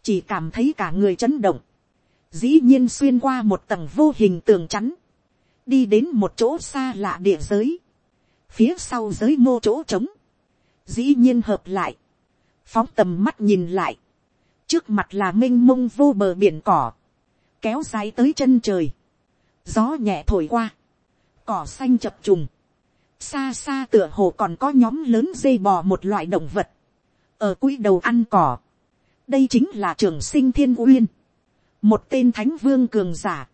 chỉ cảm thấy cả người chấn động, dĩ nhiên xuyên qua một tầng vô hình tường chắn, đi đến một chỗ xa lạ địa giới, phía sau giới mô chỗ trống, dĩ nhiên hợp lại, phóng tầm mắt nhìn lại, trước mặt là m i n h mông vô bờ biển cỏ, kéo dài tới chân trời, gió nhẹ thổi qua, cỏ xanh chập trùng, xa xa tựa hồ còn có nhóm lớn dây bò một loại động vật, ở quỹ đầu ăn cỏ, đây chính là trường sinh thiên uyên, một tên thánh vương cường giả,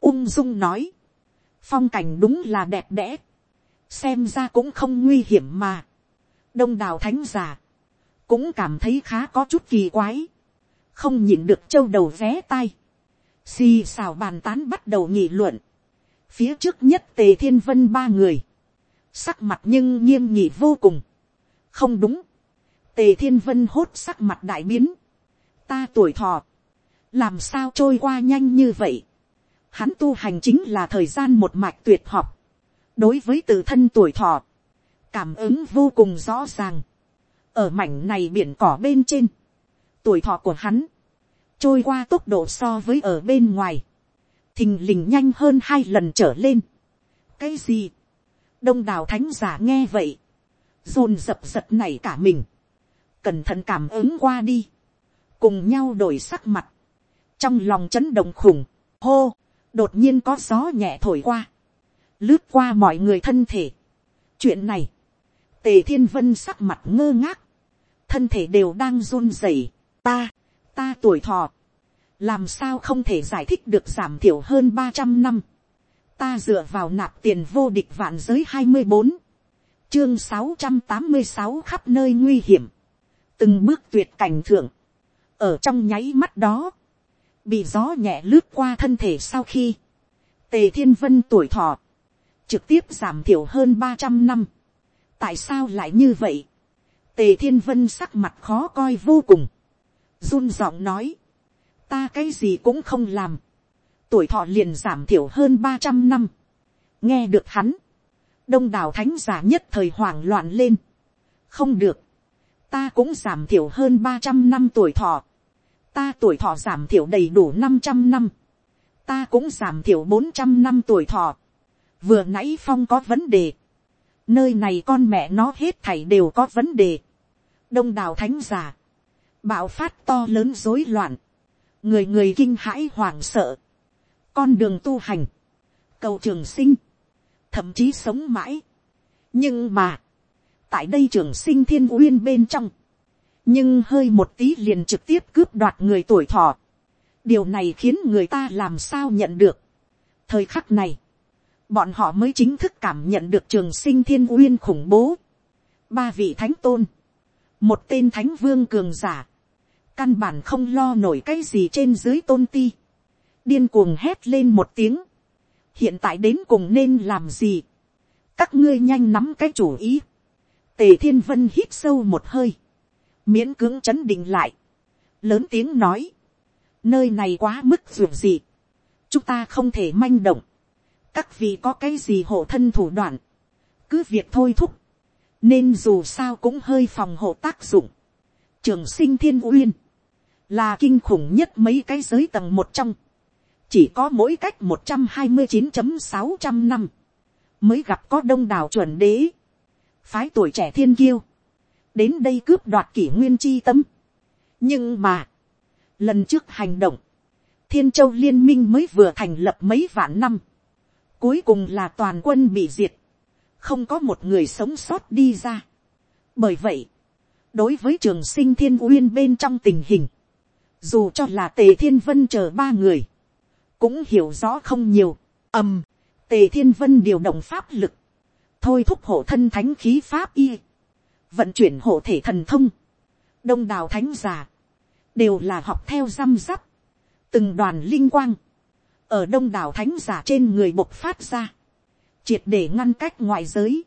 ung dung nói, phong cảnh đúng là đẹp đẽ, xem ra cũng không nguy hiểm mà, đông đào thánh giả, cũng cảm thấy khá có chút kỳ quái, không nhìn được châu đầu vé tay, xì xào bàn tán bắt đầu nghị luận, phía trước nhất tề thiên vân ba người, sắc mặt nhưng nghiêm nghị vô cùng, không đúng, tề thiên vân hốt sắc mặt đại biến, ta tuổi thọ, làm sao trôi qua nhanh như vậy, hắn tu hành chính là thời gian một mạch tuyệt học, đối với tự thân tuổi thọ, cảm ứng vô cùng rõ ràng, ở mảnh này biển cỏ bên trên, tuổi thọ của hắn, trôi qua tốc độ so với ở bên ngoài, thình lình nhanh hơn hai lần trở lên. cái gì, đông đảo thánh giả nghe vậy, dồn dập giật này cả mình, cẩn thận cảm ứng qua đi, cùng nhau đổi sắc mặt, trong lòng chấn động khủng, hô, đột nhiên có gió nhẹ thổi qua, lướt qua mọi người thân thể. chuyện này, tề thiên vân sắc mặt ngơ ngác, thân thể đều đang run rẩy, ta, ta tuổi thọ, làm sao không thể giải thích được giảm thiểu hơn ba trăm năm, ta dựa vào nạp tiền vô địch vạn giới hai mươi bốn, chương sáu trăm tám mươi sáu khắp nơi nguy hiểm, từng bước tuyệt cảnh thượng, ở trong nháy mắt đó, bị gió nhẹ lướt qua thân thể sau khi, tề thiên vân tuổi thọ, trực tiếp giảm thiểu hơn ba trăm năm. tại sao lại như vậy, tề thiên vân sắc mặt khó coi vô cùng, run giọng nói, ta cái gì cũng không làm, tuổi thọ liền giảm thiểu hơn ba trăm năm, nghe được hắn, đông đảo thánh giả nhất thời hoảng loạn lên, không được, ta cũng giảm thiểu hơn ba trăm năm tuổi thọ, ta tuổi thọ giảm thiểu đầy đủ năm trăm năm, ta cũng giảm thiểu bốn trăm năm tuổi thọ, vừa nãy phong có vấn đề, nơi này con mẹ nó hết thảy đều có vấn đề, đông đảo thánh giả, bạo phát to lớn rối loạn, người người kinh hãi hoảng sợ, con đường tu hành, cầu trường sinh, thậm chí sống mãi. nhưng mà, tại đây trường sinh thiên uyên bên trong, nhưng hơi một tí liền trực tiếp cướp đoạt người tuổi thọ. điều này khiến người ta làm sao nhận được. thời khắc này, bọn họ mới chính thức cảm nhận được trường sinh thiên uyên khủng bố. ba vị thánh tôn, một tên thánh vương cường giả, căn bản không lo nổi cái gì trên dưới tôn ti, điên cuồng hét lên một tiếng, hiện tại đến cùng nên làm gì, các ngươi nhanh nắm cái chủ ý, tề thiên vân hít sâu một hơi, miễn cưỡng chấn định lại, lớn tiếng nói, nơi này quá mức ruột gì, chúng ta không thể manh động, các vị có cái gì hộ thân thủ đoạn, cứ việc thôi thúc, nên dù sao cũng hơi phòng hộ tác dụng, trường sinh thiên uyên, là kinh khủng nhất mấy cái giới tầng một trong, chỉ có mỗi cách một trăm hai mươi chín chấm sáu trăm năm, mới gặp có đông đảo chuẩn đế, phái tuổi trẻ thiên kiêu, đến đây cướp đoạt kỷ nguyên chi tâm. nhưng mà, lần trước hành động, thiên châu liên minh mới vừa thành lập mấy vạn năm, cuối cùng là toàn quân bị diệt, không có một người sống sót đi ra. bởi vậy, đối với trường sinh thiên uyên bên trong tình hình, dù cho là tề thiên vân chờ ba người, cũng hiểu rõ không nhiều, ầm, tề thiên vân điều động pháp lực, thôi thúc hộ thân thánh khí pháp y, vận chuyển hộ thể thần thông, đông đảo thánh giả, đều là học theo răm rắp, từng đoàn linh quang, ở đông đảo thánh giả trên người bộc phát ra, triệt để ngăn cách ngoại giới,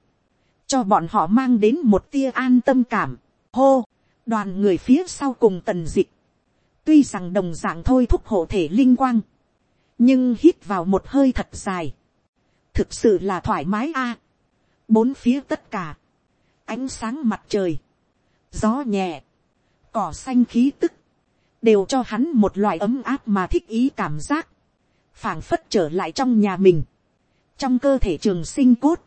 cho bọn họ mang đến một tia an tâm cảm, hô, đoàn người phía sau cùng tần dịch, tuy rằng đồng dạng thôi thúc hộ thể linh quang, nhưng hít vào một hơi thật dài, thực sự là thoải mái a, bốn phía tất cả, ánh sáng mặt trời, gió nhẹ, cỏ xanh khí tức, đều cho hắn một loại ấm áp mà thích ý cảm giác, phảng phất trở lại trong nhà mình, trong cơ thể trường sinh cốt,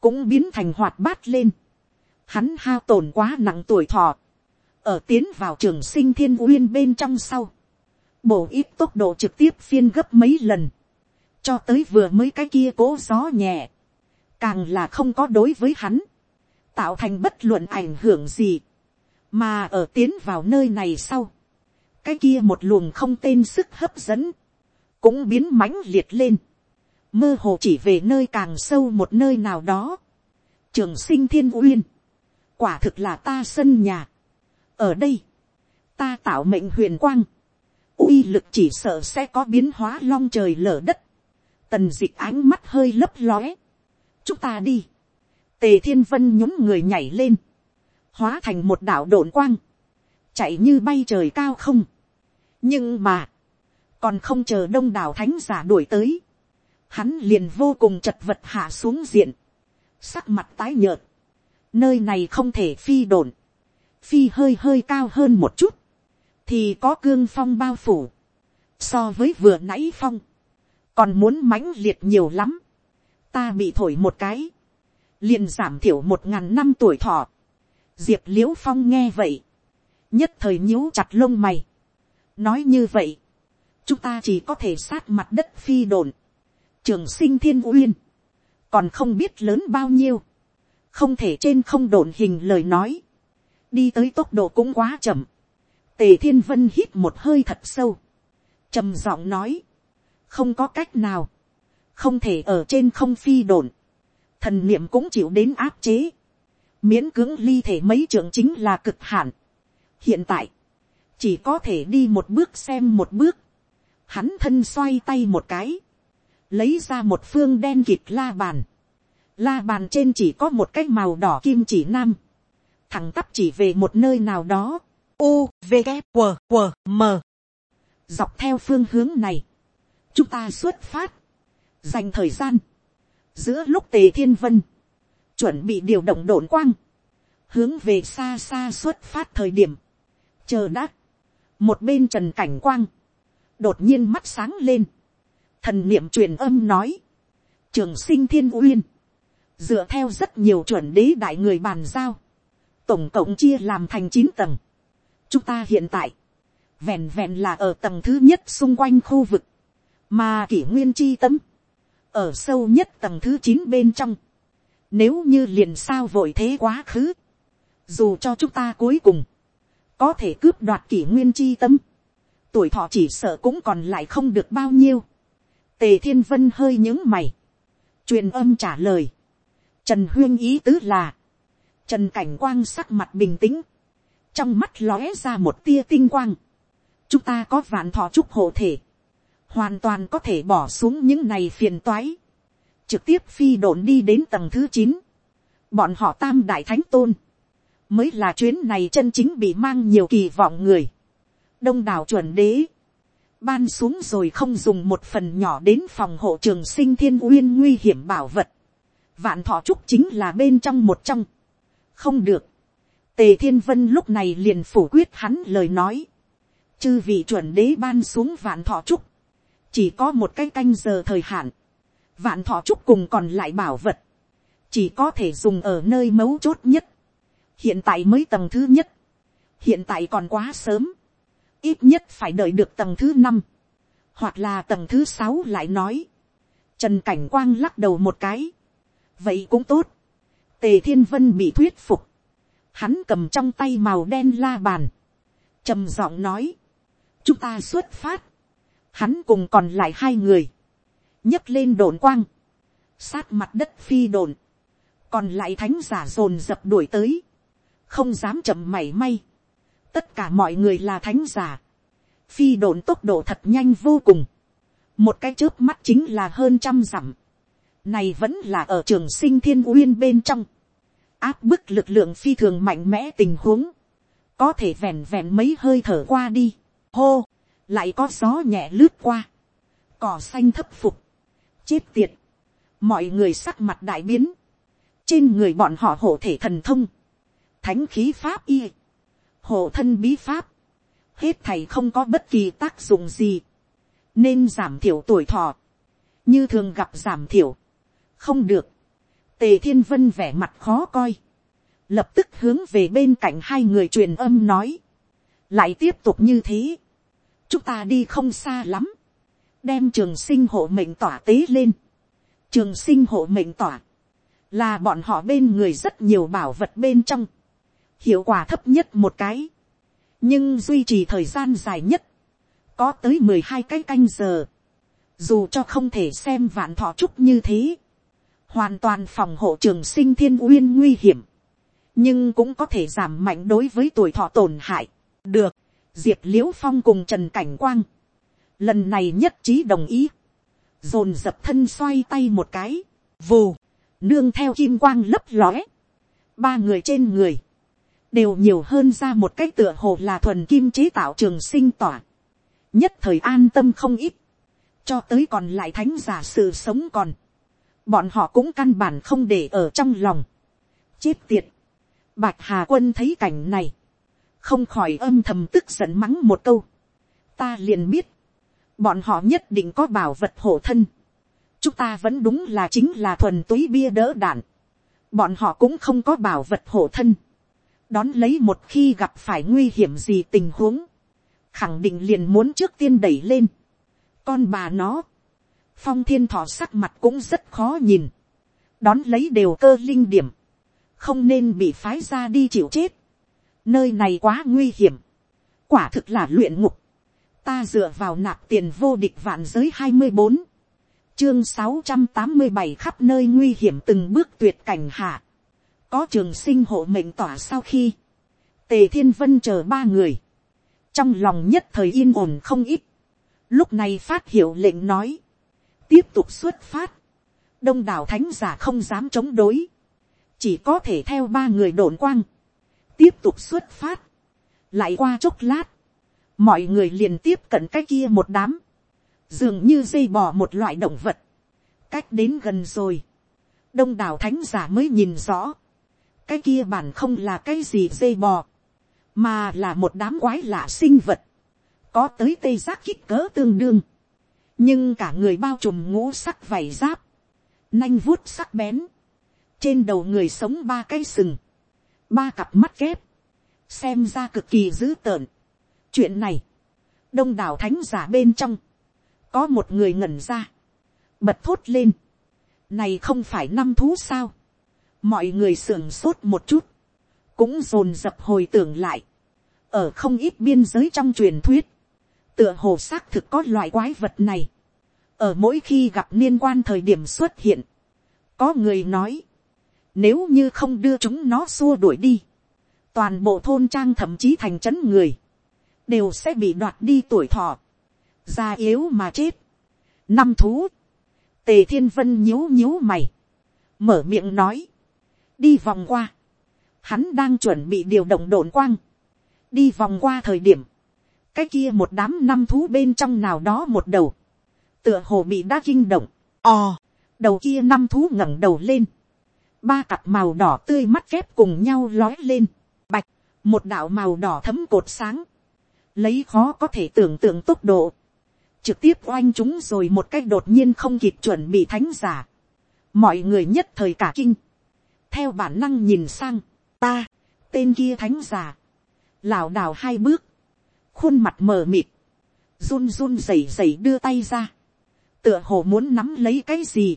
cũng biến thành hoạt bát lên, hắn hao tổn quá nặng tuổi thọ, ở tiến vào trường sinh thiên uyên bên trong sau, bổ ít tốc độ trực tiếp phiên gấp mấy lần, cho tới vừa mới cái kia cố gió nhẹ, càng là không có đối với hắn, tạo thành bất luận ảnh hưởng gì, mà ở tiến vào nơi này sau, cái kia một luồng không tên sức hấp dẫn, cũng biến mãnh liệt lên, mơ hồ chỉ về nơi càng sâu một nơi nào đó, trường sinh thiên uyên, quả thực là ta sân nhà, ở đây, ta tạo mệnh huyền quang, uy lực chỉ sợ sẽ có biến hóa long trời lở đất, tần d ị c h ánh mắt hơi lấp lóe, chúng ta đi, tề thiên vân nhúng người nhảy lên, hóa thành một đảo độn quang, chạy như bay trời cao không. nhưng mà, còn không chờ đông đảo thánh giả đuổi tới, hắn liền vô cùng chật vật hạ xuống diện, sắc mặt tái nhợt, nơi này không thể phi đồn, phi hơi hơi cao hơn một chút, thì có cương phong bao phủ, so với vừa nãy phong, còn muốn mãnh liệt nhiều lắm, ta bị thổi một cái, liền giảm thiểu một ngàn năm tuổi thọ, diệp l i ễ u phong nghe vậy, nhất thời nhíu chặt lông mày, nói như vậy, chúng ta chỉ có thể sát mặt đất phi đồn, trường sinh thiên uyên, còn không biết lớn bao nhiêu, không thể trên không đồn hình lời nói, đi tới tốc độ cũng quá chậm, tề thiên vân hít một hơi thật sâu, trầm giọng nói, không có cách nào, không thể ở trên không phi đồn, thần niệm cũng chịu đến áp chế, miễn cưỡng ly thể mấy trưởng chính là cực hạn. hiện tại, chỉ có thể đi một bước xem một bước, hắn thân xoay tay một cái, lấy ra một phương đen kịt la bàn, la bàn trên chỉ có một cái màu đỏ kim chỉ nam, thẳng tắp chỉ về một nơi nào đó, u v g q q m. Dọc theo phương hướng này, chúng ta xuất phát, dành thời gian, giữa lúc tề thiên vân, chuẩn bị điều động đồn quang, hướng về xa xa xuất phát thời điểm, chờ đã, một bên trần cảnh quang, đột nhiên mắt sáng lên, thần niệm truyền âm nói, trường sinh thiên uyên, dựa theo rất nhiều chuẩn đế đại người bàn giao, tổng cộng chia làm thành chín tầng. chúng ta hiện tại, vẹn vẹn là ở tầng thứ nhất xung quanh khu vực, mà kỷ nguyên chi tâm, ở sâu nhất tầng thứ chín bên trong, nếu như liền sao vội thế quá khứ, dù cho chúng ta cuối cùng, có thể cướp đoạt kỷ nguyên chi tâm, tuổi thọ chỉ sợ cũng còn lại không được bao nhiêu. Tề thiên vân hơi những mày, truyền âm trả lời, trần huyên ý tứ là, trần cảnh quang sắc mặt bình tĩnh, trong mắt lóe ra một tia tinh quang, chúng ta có vạn thọ trúc hộ thể, hoàn toàn có thể bỏ xuống những này phiền toái, trực tiếp phi độn đi đến tầng thứ chín, bọn họ tam đại thánh tôn, mới là chuyến này chân chính bị mang nhiều kỳ vọng người, đông đảo chuẩn đế, ban xuống rồi không dùng một phần nhỏ đến phòng hộ trường sinh thiên uyên nguy hiểm bảo vật, vạn thọ trúc chính là bên trong một trong, không được, tề thiên vân lúc này liền phủ quyết hắn lời nói, chư vị chuẩn đế ban xuống vạn thọ trúc, chỉ có một cái canh giờ thời hạn, vạn thọ trúc cùng còn lại bảo vật, chỉ có thể dùng ở nơi mấu chốt nhất, hiện tại mới tầng thứ nhất, hiện tại còn quá sớm, ít nhất phải đợi được tầng thứ năm, hoặc là tầng thứ sáu lại nói, trần cảnh quang lắc đầu một cái, vậy cũng tốt, tề thiên vân bị thuyết phục, hắn cầm trong tay màu đen la bàn, trầm giọng nói, chúng ta xuất phát, hắn cùng còn lại hai người, nhấc lên đồn quang, sát mặt đất phi đồn, còn lại thánh giả dồn dập đuổi tới, không dám chậm mảy may, tất cả mọi người là thánh giả, phi đồn tốc độ thật nhanh vô cùng, một cái trước mắt chính là hơn trăm dặm, này vẫn là ở trường sinh thiên uyên bên trong, áp bức lực lượng phi thường mạnh mẽ tình huống, có thể vẹn vẹn mấy hơi thở qua đi, hô, lại có gió nhẹ lướt qua, cỏ xanh thấp phục, chết tiệt, mọi người sắc mặt đại biến, trên người bọn họ hộ thể thần thông, thánh khí pháp y, hộ thân bí pháp, hết thầy không có bất kỳ tác dụng gì, nên giảm thiểu tuổi thọ, như thường gặp giảm thiểu, không được, tề thiên vân vẻ mặt khó coi, lập tức hướng về bên cạnh hai người truyền âm nói, lại tiếp tục như thế, chúng ta đi không xa lắm, đem trường sinh hộ mệnh tỏa tế lên, trường sinh hộ mệnh tỏa, là bọn họ bên người rất nhiều bảo vật bên trong, hiệu quả thấp nhất một cái, nhưng duy trì thời gian dài nhất, có tới mười hai cái canh giờ, dù cho không thể xem vạn thọ trúc như thế, hoàn toàn phòng hộ trường sinh thiên uyên nguy hiểm, nhưng cũng có thể giảm mạnh đối với tuổi thọ tổn hại. được, diệp l i ễ u phong cùng trần cảnh quang, lần này nhất trí đồng ý, dồn dập thân xoay tay một cái, vù, nương theo kim quang lấp lóe, ba người trên người, đều nhiều hơn ra một cái tựa hồ là thuần kim chế tạo trường sinh tỏa, nhất thời an tâm không ít, cho tới còn lại thánh giả sự sống còn, bọn họ cũng căn bản không để ở trong lòng, chết tiệt, bạch hà quân thấy cảnh này, không khỏi âm thầm tức giận mắng một câu, ta liền biết, bọn họ nhất định có bảo vật hộ thân, chúng ta vẫn đúng là chính là thuần túy bia đỡ đạn, bọn họ cũng không có bảo vật hộ thân, đón lấy một khi gặp phải nguy hiểm gì tình huống, khẳng định liền muốn trước tiên đẩy lên. con bà nó, phong thiên thọ sắc mặt cũng rất khó nhìn, đón lấy đều cơ linh điểm, không nên bị phái ra đi chịu chết, nơi này quá nguy hiểm, quả thực là luyện ngục, ta dựa vào nạp tiền vô địch vạn giới hai mươi bốn, chương sáu trăm tám mươi bảy khắp nơi nguy hiểm từng bước tuyệt cảnh hạ, có trường sinh hộ mệnh tỏa sau khi, tề thiên vân chờ ba người, trong lòng nhất thời yên ổn không ít, lúc này phát hiệu lệnh nói, tiếp tục xuất phát, đông đảo thánh giả không dám chống đối, chỉ có thể theo ba người đồn quang, tiếp tục xuất phát, lại qua chốc lát, mọi người liền tiếp cận cái kia một đám, dường như dây bò một loại động vật, cách đến gần rồi, đông đảo thánh giả mới nhìn rõ, cái kia bản không là cái gì dây bò, mà là một đám quái lạ sinh vật, có tới tây giác kích cỡ tương đương, nhưng cả người bao trùm ngũ sắc vảy giáp, nanh vuốt sắc bén, trên đầu người sống ba cái sừng, ba cặp mắt kép, xem ra cực kỳ dữ tợn. chuyện này, đông đảo thánh giả bên trong, có một người ngẩn ra, bật thốt lên, này không phải năm thú sao, mọi người sưởng sốt một chút, cũng dồn dập hồi tưởng lại, ở không ít biên giới trong truyền thuyết, tựa hồ xác thực có loại quái vật này, ở mỗi khi gặp liên quan thời điểm xuất hiện, có người nói, nếu như không đưa chúng nó xua đuổi đi, toàn bộ thôn trang thậm chí thành trấn người, đều sẽ bị đoạt đi tuổi thọ, già yếu mà chết. Năm thú, tề thiên vân nhíu nhíu mày, mở miệng nói, đi vòng qua, hắn đang chuẩn bị điều động đồn quang, đi vòng qua thời điểm, cái kia một đám năm thú bên trong nào đó một đầu, tựa hồ bị đã kinh động, ò, đầu kia năm thú ngẩng đầu lên, ba cặp màu đỏ tươi mắt kép cùng nhau lói lên, bạch, một đạo màu đỏ thấm cột sáng, lấy khó có thể tưởng tượng tốc độ, trực tiếp oanh chúng rồi một cách đột nhiên không kịp chuẩn bị thánh giả, mọi người nhất thời cả kinh, theo bản năng nhìn sang, ta, tên kia thánh giả, lảo đảo hai bước, khuôn mặt mờ mịt, run run rẩy rẩy đưa tay ra, tựa hồ muốn nắm lấy cái gì,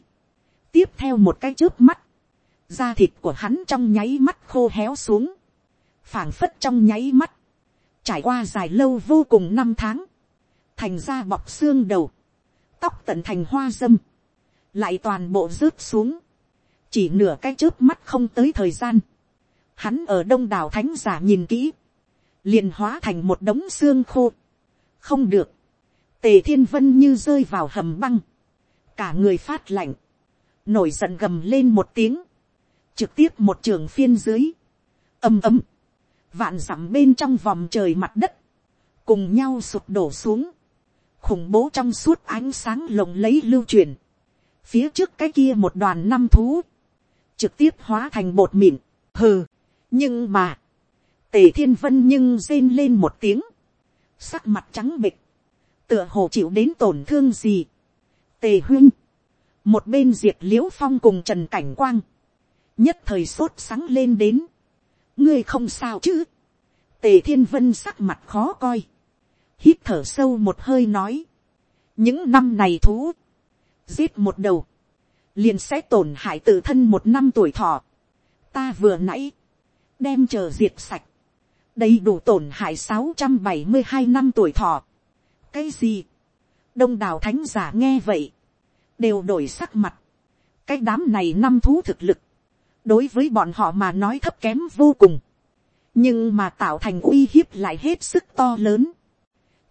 tiếp theo một cái trước mắt, da thịt của hắn trong nháy mắt khô héo xuống, phảng phất trong nháy mắt, trải qua dài lâu vô cùng năm tháng, thành da bọc xương đầu, tóc tận thành hoa dâm, lại toàn bộ rớt xuống, chỉ nửa cái trước mắt không tới thời gian, hắn ở đông đảo thánh giả nhìn kỹ, liền hóa thành một đống xương khô, không được, tề thiên vân như rơi vào hầm băng, cả người phát lạnh, nổi giận gầm lên một tiếng, trực tiếp một trường phiên dưới, ầm ầm, vạn dặm bên trong vòng trời mặt đất, cùng nhau sụp đổ xuống, khủng bố trong suốt ánh sáng lồng lấy lưu truyền, phía trước cái kia một đoàn năm thú, trực tiếp hóa thành bột mịn, hừ, nhưng mà, tề thiên vân nhưng rên lên một tiếng, sắc mặt trắng bịch, tựa hồ chịu đến tổn thương gì, tề huyên, một bên diệt l i ễ u phong cùng trần cảnh quang, nhất thời sốt sáng lên đến, ngươi không sao chứ, tề thiên vân sắc mặt khó coi, hít thở sâu một hơi nói, những năm này thú, giết một đầu, liền sẽ tổn hại tự thân một năm tuổi thọ, ta vừa nãy, đem chờ diệt sạch, đầy đủ tổn hại sáu trăm bảy mươi hai năm tuổi thọ. cái gì, đông đảo thánh giả nghe vậy, đều đổi sắc mặt. cái đám này năm thú thực lực, đối với bọn họ mà nói thấp kém vô cùng, nhưng mà tạo thành uy hiếp lại hết sức to lớn.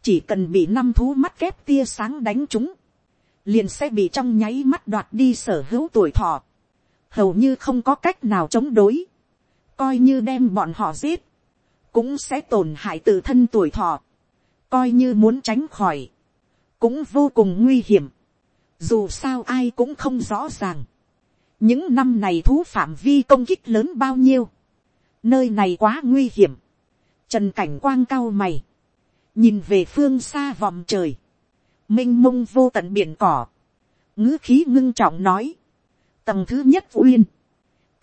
chỉ cần bị năm thú mắt kép tia sáng đánh chúng, liền sẽ bị trong nháy mắt đoạt đi sở hữu tuổi thọ. hầu như không có cách nào chống đối, coi như đem bọn họ giết, cũng sẽ tổn hại tự thân tuổi thọ, coi như muốn tránh khỏi, cũng vô cùng nguy hiểm, dù sao ai cũng không rõ ràng, những năm này thú phạm vi công kích lớn bao nhiêu, nơi này quá nguy hiểm, trần cảnh quang cao mày, nhìn về phương xa vòng trời, m i n h mông vô tận biển cỏ, ngữ khí ngưng trọng nói, tầng thứ nhất uyên,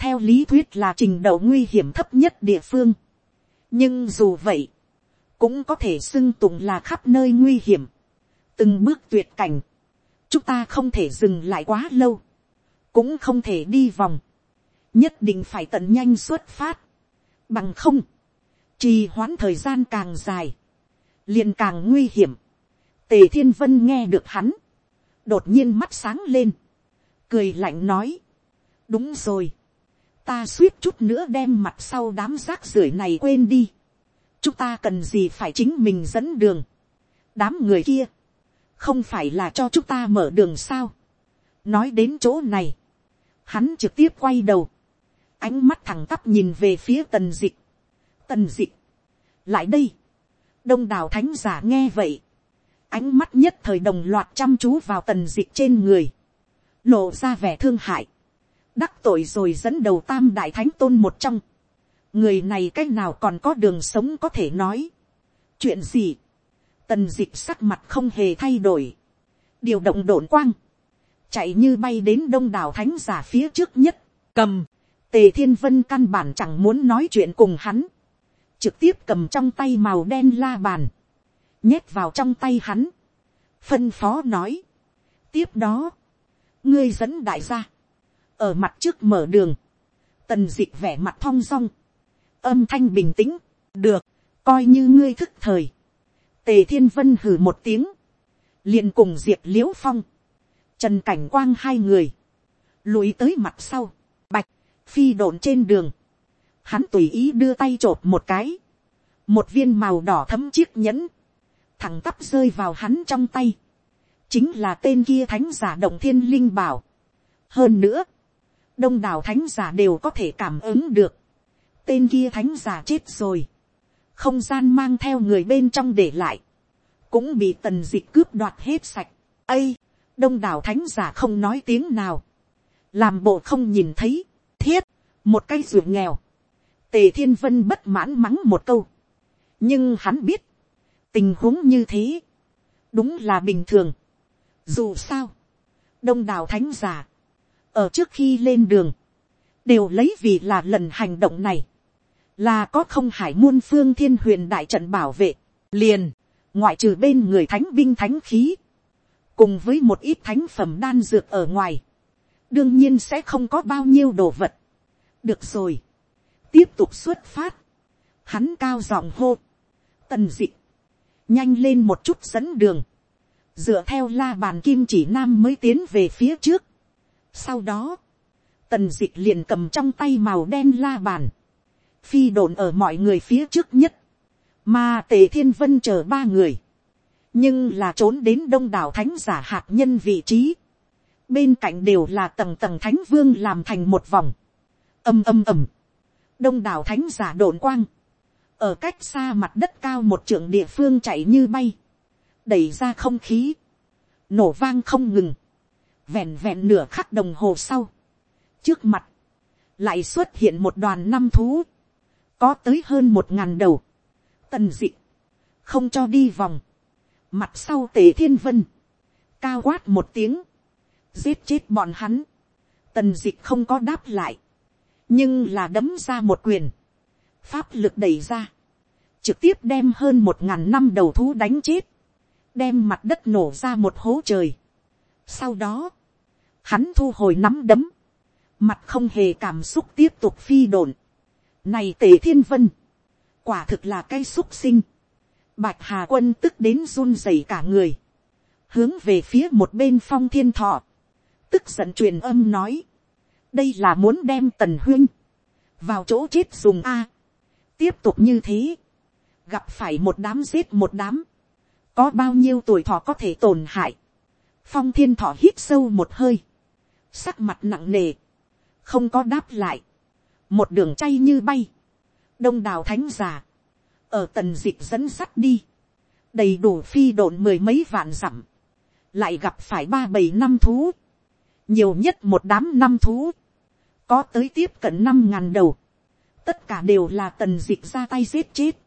theo lý thuyết là trình độ nguy hiểm thấp nhất địa phương, nhưng dù vậy, cũng có thể xưng tụng là khắp nơi nguy hiểm, từng bước tuyệt cảnh, chúng ta không thể dừng lại quá lâu, cũng không thể đi vòng, nhất định phải tận nhanh xuất phát, bằng không, trì hoãn thời gian càng dài, liền càng nguy hiểm. Tề thiên vân nghe được hắn, đột nhiên mắt sáng lên, cười lạnh nói, đúng rồi, ta suýt chút nữa đem mặt sau đám rác rưởi này quên đi, chúng ta cần gì phải chính mình dẫn đường, đám người kia, không phải là cho chúng ta mở đường sao, nói đến chỗ này, hắn trực tiếp quay đầu, ánh mắt thẳng tắp nhìn về phía tần dịch, tần dịch, lại đây, đông đảo thánh giả nghe vậy, ánh mắt nhất thời đồng loạt chăm chú vào tần dịch trên người, lộ ra vẻ thương hại, đắc tội rồi dẫn đầu tam đại thánh tôn một trong, người này c á c h nào còn có đường sống có thể nói, chuyện gì, tần dịch sắc mặt không hề thay đổi, điều động đồn quang, chạy như bay đến đông đảo thánh giả phía trước nhất, cầm, tề thiên vân căn bản chẳng muốn nói chuyện cùng hắn, trực tiếp cầm trong tay màu đen la bàn, nhét vào trong tay hắn, phân phó nói, tiếp đó, ngươi dẫn đại gia, ở mặt trước mở đường, tần d ị c h vẻ mặt thong dong, âm thanh bình tĩnh, được, coi như ngươi thức thời, tề thiên vân hử một tiếng, liền cùng diệp l i ễ u phong, trần cảnh quang hai người, lùi tới mặt sau, bạch, phi đồn trên đường, hắn tùy ý đưa tay t r ộ p một cái, một viên màu đỏ thấm chiếc nhẫn, thẳng tắp rơi vào hắn trong tay, chính là tên kia thánh giả động thiên linh bảo. hơn nữa, đông đảo thánh giả đều có thể cảm ứng được, tên kia thánh giả chết rồi, không gian mang theo người bên trong để lại, cũng bị tần d ị c h cướp đoạt hết sạch. ây, đông đảo thánh giả không nói tiếng nào, làm bộ không nhìn thấy, thiết, một cây ruộng nghèo, tề thiên vân bất mãn mắng một câu. nhưng hắn biết, tình huống như thế, đúng là bình thường. dù sao, đông đảo thánh giả, ở trước khi lên đường, đều lấy vì là lần hành động này, là có không hải muôn phương thiên huyền đại trận bảo vệ, liền, ngoại trừ bên người thánh binh thánh khí, cùng với một ít thánh phẩm đan dược ở ngoài, đương nhiên sẽ không có bao nhiêu đồ vật. được rồi, tiếp tục xuất phát, hắn cao giọng hô, tần d ị nhanh lên một chút dẫn đường, dựa theo la bàn kim chỉ nam mới tiến về phía trước. sau đó, tần d ị liền cầm trong tay màu đen la bàn, phi đồn ở mọi người phía trước nhất, mà tề thiên vân chờ ba người, nhưng là trốn đến đông đảo thánh giả hạt nhân vị trí, bên cạnh đều là tầng tầng thánh vương làm thành một vòng, âm âm ầm, đông đảo thánh giả đồn quang, ở cách xa mặt đất cao một trưởng địa phương chạy như bay, đẩy ra không khí, nổ vang không ngừng, vẹn vẹn nửa khắc đồng hồ sau, trước mặt, lại xuất hiện một đoàn năm thú, có tới hơn một ngàn đầu, tần dị, không cho đi vòng, mặt sau tề thiên vân, cao quát một tiếng, giết chết bọn hắn, tần d ị không có đáp lại, nhưng là đấm ra một quyền, pháp lực đẩy ra, trực tiếp đem hơn một ngàn năm đầu thú đánh chết, đem mặt đất nổ ra một hố trời. Sau đó, hắn thu hồi nắm đấm, mặt không hề cảm xúc tiếp tục phi đồn. Này tề thiên vân, quả thực là cây xúc sinh. Bạch hà quân tức đến run rẩy cả người, hướng về phía một bên phong thiên thọ, tức giận truyền âm nói, đây là muốn đem tần huyên vào chỗ chết dùng a. tiếp tục như thế, gặp phải một đám giết một đám, có bao nhiêu tuổi thọ có thể tổn hại. phong thiên thọ hít sâu một hơi, sắc mặt nặng nề, không có đáp lại, một đường chay như bay, đông đào thánh giả, ở tần dịch dẫn sắt đi, đầy đủ phi độn mười mấy vạn dặm, lại gặp phải ba bảy năm thú, nhiều nhất một đám năm thú, có tới tiếp cận năm ngàn đầu, tất cả đều là tần dịch ra tay giết chết,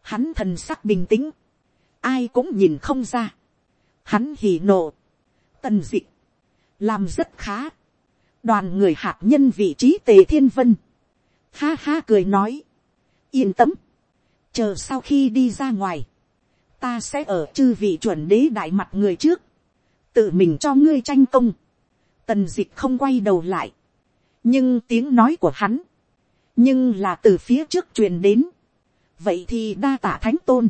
hắn thần sắc bình tĩnh, ai cũng nhìn không ra, hắn hỉ nộ, tần dịch, làm rất khá, đoàn người hạt nhân vị trí tề thiên vân, ha ha cười nói, yên tâm, chờ sau khi đi ra ngoài, ta sẽ ở chư vị chuẩn đế đại mặt người trước, tự mình cho ngươi tranh công, tần d ị c h không quay đầu lại, nhưng tiếng nói của hắn, nhưng là từ phía trước truyền đến, vậy thì đa tả thánh tôn,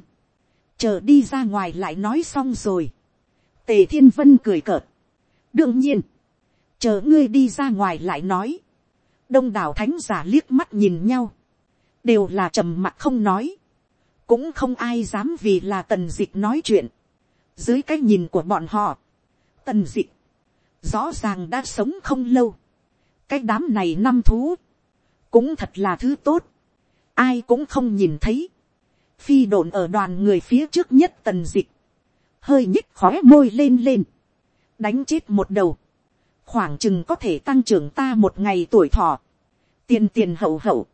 chờ đi ra ngoài lại nói xong rồi, tề thiên vân cười cợt, đương nhiên, chờ ngươi đi ra ngoài lại nói, đông đảo thánh giả liếc mắt nhìn nhau, đều là trầm mặt không nói, cũng không ai dám vì là tần dịch nói chuyện, dưới cái nhìn của bọn họ, tần dịch rõ ràng đã sống không lâu, cái đám này năm thú, cũng thật là thứ tốt, ai cũng không nhìn thấy, phi đồn ở đoàn người phía trước nhất tần dịch, hơi nhích khói môi lên lên, đánh chết một đầu, khoảng chừng có thể tăng trưởng ta một ngày tuổi thọ, tiền tiền hậu hậu,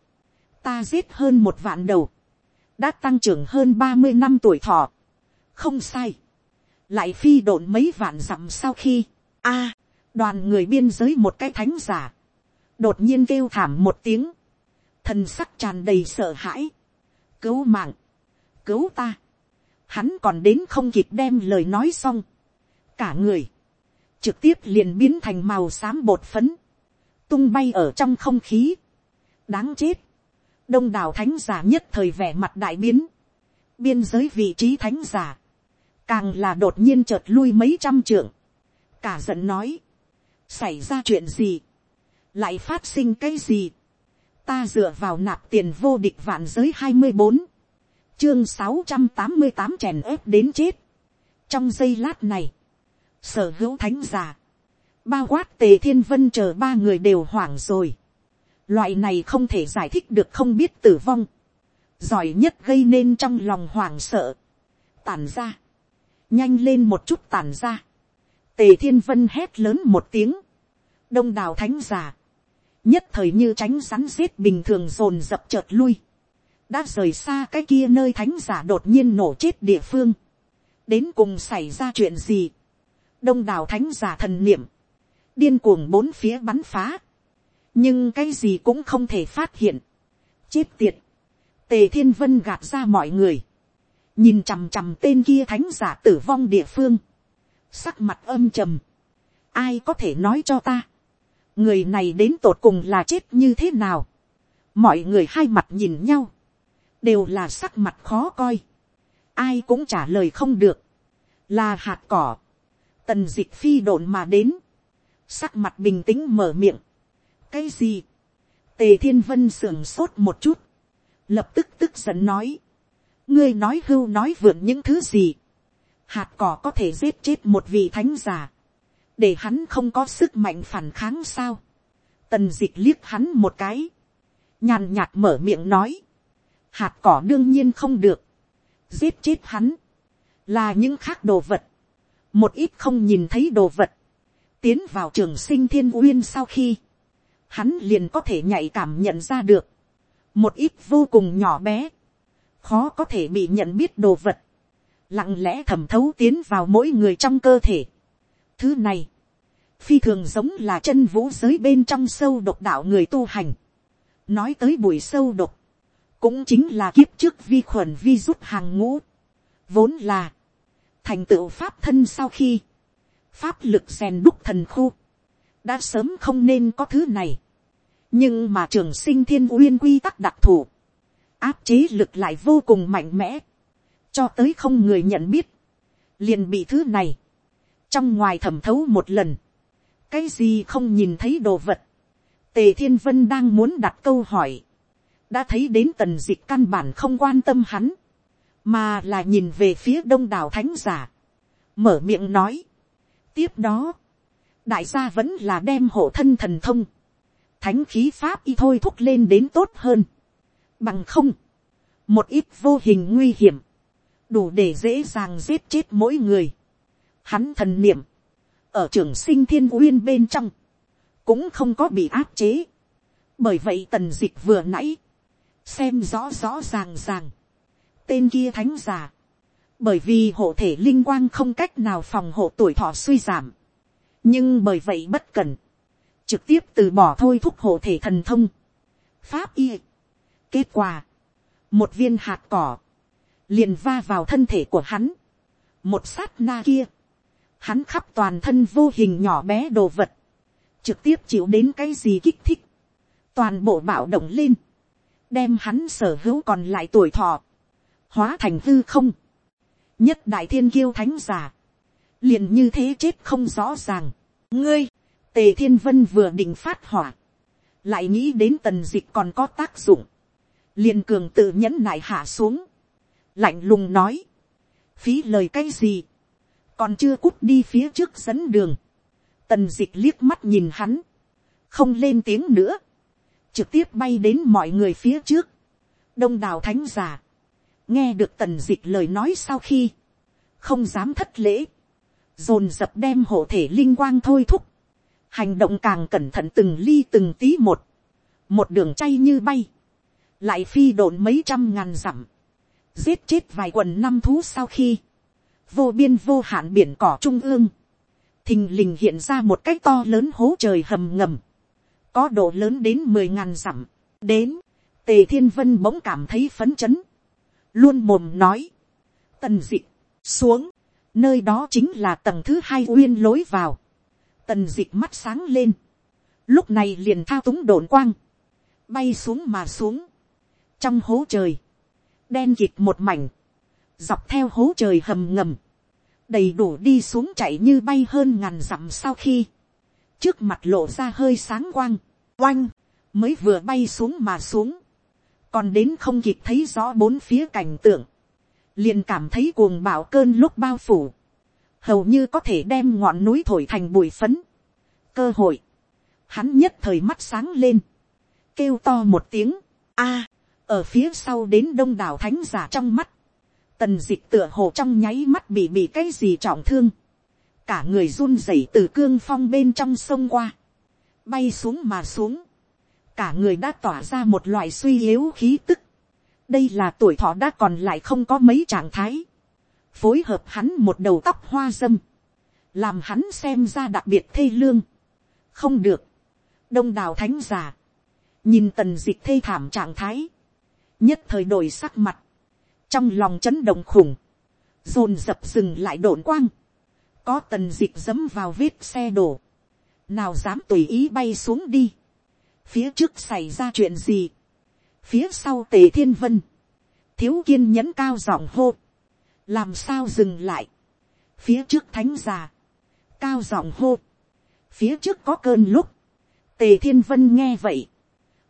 ta giết hơn một vạn đầu, đã tăng trưởng hơn ba mươi năm tuổi thọ, không sai, lại phi độn mấy vạn dặm sau khi, a, đoàn người biên giới một cái thánh giả, đột nhiên kêu thảm một tiếng, thần sắc tràn đầy sợ hãi, cứu mạng, cứu ta, hắn còn đến không kịp đem lời nói xong, cả người, trực tiếp liền biến thành màu xám bột phấn, tung bay ở trong không khí, đáng chết, đông đảo thánh giả nhất thời vẻ mặt đại biến, biên giới vị trí thánh giả, càng là đột nhiên chợt lui mấy trăm trượng, cả giận nói, xảy ra chuyện gì, lại phát sinh cái gì, ta dựa vào nạp tiền vô địch vạn giới hai mươi bốn, chương sáu trăm tám mươi tám chèn ớp đến chết, trong giây lát này, sở hữu thánh giả, bao quát tề thiên vân chờ ba người đều hoảng rồi, loại này không thể giải thích được không biết tử vong, giỏi nhất gây nên trong lòng hoảng sợ, tàn ra, nhanh lên một chút tàn ra. tề thiên vân hét lớn một tiếng, đông đào thánh giả, nhất thời như tránh rắn giết bình thường dồn dập chợt lui, đã rời xa cái kia nơi thánh giả đột nhiên nổ chết địa phương, đến cùng xảy ra chuyện gì, đông đào thánh giả thần niệm, điên cuồng bốn phía bắn phá, nhưng cái gì cũng không thể phát hiện, chết tiệt, tề thiên vân gạt ra mọi người, nhìn chằm chằm tên kia thánh giả tử vong địa phương, sắc mặt âm trầm, ai có thể nói cho ta, người này đến tột cùng là chết như thế nào, mọi người hai mặt nhìn nhau, đều là sắc mặt khó coi, ai cũng trả lời không được, là hạt cỏ, tần d ị c h phi độn mà đến, sắc mặt bình tĩnh mở miệng, cái gì, tề thiên vân sưởng sốt một chút, lập tức tức giận nói, ngươi nói hưu nói vượn những thứ gì, hạt cỏ có thể giết chết một vị thánh giả, để hắn không có sức mạnh phản kháng sao, tần d ị c h liếc hắn một cái, nhàn nhạt mở miệng nói, hạt cỏ đương nhiên không được, giết chết hắn, là những khác đồ vật, một ít không nhìn thấy đồ vật, tiến vào trường sinh thiên uyên sau khi, hắn liền có thể nhạy cảm nhận ra được, một ít vô cùng nhỏ bé, khó có thể bị nhận biết đồ vật, lặng lẽ thẩm thấu tiến vào mỗi người trong cơ thể. Thứ này, phi thường giống là chân vũ giới bên trong sâu độc đạo người tu hành. Nói tới bụi sâu độc, cũng chính là kiếp trước vi khuẩn vi rút hàng ngũ. Vốn là, thành tựu pháp thân sau khi, pháp lực rèn đúc thần khu, đã sớm không nên có thứ này nhưng mà trường sinh thiên uyên quy tắc đặc thù, áp chế lực lại vô cùng mạnh mẽ, cho tới không người nhận biết, liền bị thứ này, trong ngoài thẩm thấu một lần, cái gì không nhìn thấy đồ vật, tề thiên vân đang muốn đặt câu hỏi, đã thấy đến tần dịch căn bản không quan tâm hắn, mà là nhìn về phía đông đảo thánh giả, mở miệng nói. tiếp đó, đại gia vẫn là đem hộ thân thần thông, thánh khí pháp y thôi thúc lên đến tốt hơn. Bằng không, một ít vô hình nguy hiểm, đủ để dễ dàng giết chết mỗi người. Hắn thần niệm, ở trường sinh thiên uyên bên trong, cũng không có bị áp chế. Bởi vậy tần dịch vừa nãy, xem rõ rõ ràng ràng, tên kia thánh giả, bởi vì hộ thể linh quang không cách nào phòng hộ tuổi thọ suy giảm, nhưng bởi vậy bất cần, trực tiếp từ bỏ thôi thúc hộ thể thần thông, pháp y. kết quả, một viên hạt cỏ, liền va vào thân thể của hắn, một sát na kia, hắn khắp toàn thân vô hình nhỏ bé đồ vật, trực tiếp chịu đến cái gì kích thích, toàn bộ bạo động lên, đem hắn sở hữu còn lại tuổi thọ, hóa thành hư không, nhất đại thiên kiêu thánh giả, liền như thế chết không rõ ràng. ngươi, tề thiên vân vừa định phát hỏa, lại nghĩ đến tần dịch còn có tác dụng, liền cường tự nhẫn nại hạ xuống, lạnh lùng nói, phí lời cái gì, còn chưa cút đi phía trước dẫn đường, tần dịch liếc mắt nhìn hắn, không lên tiếng nữa, trực tiếp bay đến mọi người phía trước, đông đào thánh giả, nghe được tần dịch lời nói sau khi, không dám thất lễ, dồn dập đem hộ thể linh quang thôi thúc, hành động càng cẩn thận từng ly từng tí một, một đường chay như bay, lại phi độn mấy trăm ngàn dặm, giết chết vài quần năm thú sau khi, vô biên vô hạn biển cỏ trung ương, thình lình hiện ra một cách to lớn hố trời hầm ngầm, có độ lớn đến mười ngàn dặm, đến, tề thiên vân bỗng cảm thấy phấn chấn, luôn mồm nói, tần d ị xuống, nơi đó chính là tầng thứ hai uyên lối vào, tần dịch mắt sáng lên, lúc này liền thao túng đồn quang, bay xuống mà xuống, trong hố trời, đen kịt một mảnh, dọc theo hố trời hầm ngầm, đầy đủ đi xuống chạy như bay hơn ngàn dặm sau khi, trước mặt lộ ra hơi sáng quang, oanh, mới vừa bay xuống mà xuống, còn đến không kịp thấy rõ bốn phía cảnh tượng, liền cảm thấy cuồng bạo cơn lúc bao phủ, hầu như có thể đem ngọn núi thổi thành bụi phấn. cơ hội, hắn nhất thời mắt sáng lên, kêu to một tiếng, a, ở phía sau đến đông đảo thánh giả trong mắt, tần d ị c h tựa hồ trong nháy mắt bị bị cái gì trọng thương, cả người run rẩy từ cương phong bên trong sông qua, bay xuống mà xuống, cả người đã tỏa ra một loại suy yếu khí tức, đây là tuổi thọ đã còn lại không có mấy trạng thái, phối hợp hắn một đầu tóc hoa dâm, làm hắn xem ra đặc biệt thê lương, không được, đông đào thánh già. Nhìn tần d ị c h thê thảm trạng thái, nhất thời đổi sắc mặt, trong lòng chấn động khủng, dồn dập dừng lại đổn quang, có tần d ị c h dấm vào vết xe đổ, nào dám tùy ý bay xuống đi, phía trước xảy ra chuyện gì, phía sau tề thiên vân, thiếu kiên nhẫn cao giọng hô, làm sao dừng lại, phía trước thánh già, cao giọng hô, phía trước có cơn lúc, tề thiên vân nghe vậy,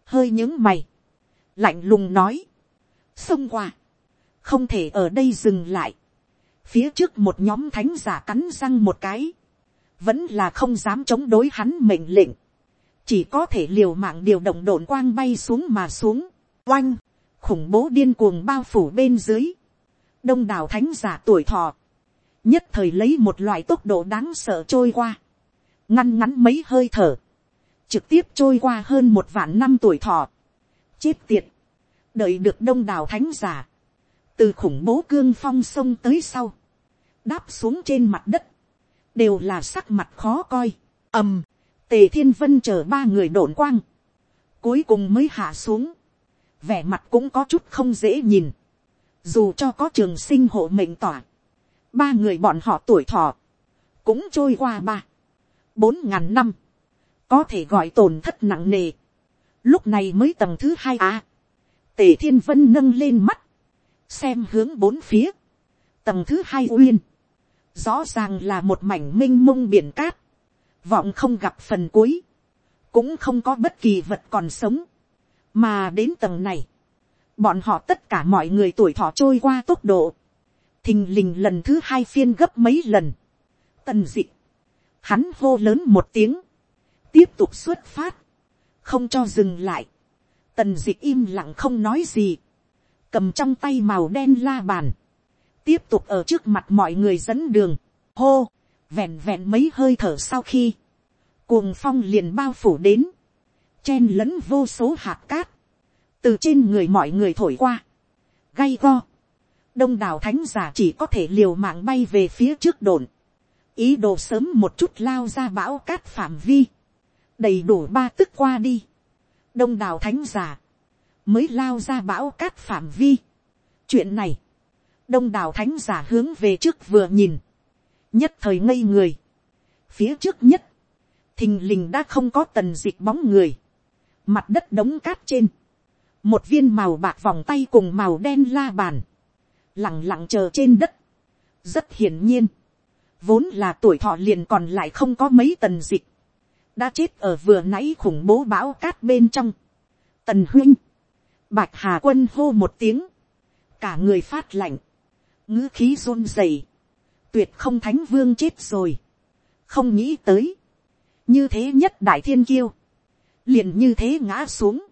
hơi những mày, lạnh lùng nói, xông qua, không thể ở đây dừng lại, phía trước một nhóm thánh giả cắn răng một cái, vẫn là không dám chống đối hắn mệnh lệnh, chỉ có thể liều mạng điều động đồn quang bay xuống mà xuống, oanh, khủng bố điên cuồng bao phủ bên dưới, đông đảo thánh giả tuổi thọ, nhất thời lấy một loại tốc độ đáng sợ trôi qua, ngăn ngắn mấy hơi thở, trực tiếp trôi qua hơn một vạn năm tuổi thọ, chết tiệt, đợi được đông đảo thánh giả, từ khủng bố cương phong sông tới sau, đáp xuống trên mặt đất, đều là sắc mặt khó coi, ầm, tề thiên vân chờ ba người đổn quang, cuối cùng mới hạ xuống, vẻ mặt cũng có chút không dễ nhìn, dù cho có trường sinh hộ mệnh tỏa, ba người bọn họ tuổi thọ, cũng trôi qua ba, bốn ngàn năm, có thể gọi tổn thất nặng nề, lúc này mới tầng thứ hai à, tề thiên vân nâng lên mắt, xem hướng bốn phía, tầng thứ hai uyên, rõ ràng là một mảnh m i n h mông biển cát, vọng không gặp phần cuối, cũng không có bất kỳ vật còn sống, mà đến tầng này, bọn họ tất cả mọi người tuổi thọ trôi qua tốc độ, thình lình lần thứ hai phiên gấp mấy lần, tần d ị hắn hô lớn một tiếng, tiếp tục xuất phát, không cho dừng lại, tần d ị im lặng không nói gì, cầm trong tay màu đen la bàn, tiếp tục ở trước mặt mọi người dẫn đường, hô, vẹn vẹn mấy hơi thở sau khi, cuồng phong liền bao phủ đến, chen lẫn vô số hạt cát, từ trên người mọi người thổi qua, gay go, đông đảo thánh giả chỉ có thể liều mạng bay về phía trước đồn, ý đồ sớm một chút lao ra bão cát phạm vi, đầy đủ ba tức qua đi, đông đảo thánh giả, mới lao ra bão cát phạm vi. chuyện này, đông đảo thánh giả hướng về trước vừa nhìn, nhất thời ngây người, phía trước nhất, thình lình đã không có tần dịch bóng người, mặt đất đống cát trên, một viên màu bạc vòng tay cùng màu đen la bàn, lẳng lặng chờ trên đất, rất hiển nhiên, vốn là tuổi thọ liền còn lại không có mấy tần dịch, đã chết ở vừa nãy khủng bố bão cát bên trong. Tần huynh, bạch hà quân hô một tiếng, cả người phát lạnh, ngữ khí run rẩy, tuyệt không thánh vương chết rồi, không nghĩ tới, như thế nhất đại thiên kiêu, liền như thế ngã xuống,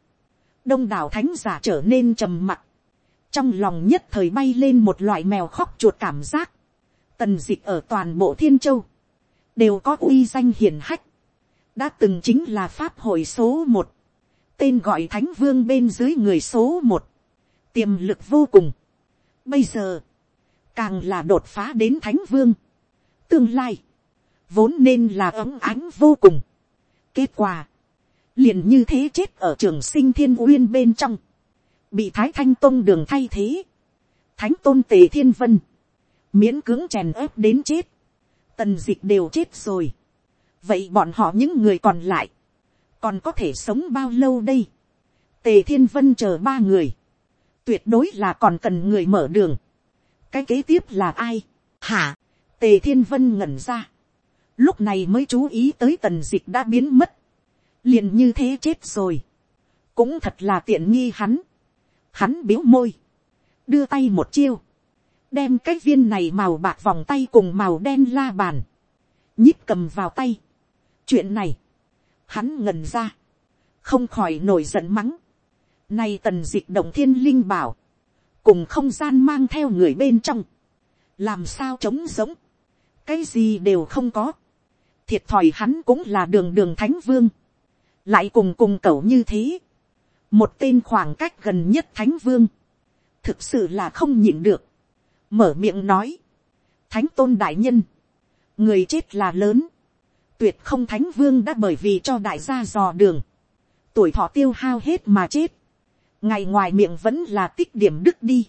đông đảo thánh giả trở nên trầm mặc, trong lòng nhất thời bay lên một loại mèo khóc chuột cảm giác, tần dịch ở toàn bộ thiên châu, đều có uy danh hiển hách, đã từng chính là pháp hội số một, tên gọi thánh vương bên dưới người số một, tiềm lực vô cùng. Bây giờ, càng là đột phá đến thánh vương, tương lai, vốn nên là ấm ánh vô cùng. kết quả, liền như thế chết ở trường sinh thiên uyên bên trong, bị thái thanh tôn đường thay thế, thánh tôn tề thiên vân, miễn cưỡng chèn ớp đến chết, tần d ị c h đều chết rồi, vậy bọn họ những người còn lại, còn có thể sống bao lâu đây. tề thiên vân chờ ba người, tuyệt đối là còn cần người mở đường. cái kế tiếp là ai, hả, tề thiên vân ngẩn ra, lúc này mới chú ý tới tần dịch đã biến mất, liền như thế chết rồi, cũng thật là tiện nghi hắn, hắn biếu môi, đưa tay một chiêu, đem cái viên này màu bạc vòng tay cùng màu đen la bàn, nhíp cầm vào tay, chuyện này, hắn ngần ra, không khỏi nổi giận mắng. Nay tần dịch động thiên linh bảo, cùng không gian mang theo người bên trong, làm sao trống sống cái gì đều không có, thiệt thòi hắn cũng là đường đường thánh vương, lại cùng cùng cậu như thế, một tên khoảng cách gần nhất thánh vương, thực sự là không nhịn được, mở miệng nói, thánh tôn đại nhân, người chết là lớn, tuyệt không thánh vương đã bởi vì cho đại gia dò đường, tuổi thọ tiêu hao hết mà chết, ngày ngoài miệng vẫn là tích điểm đức đi,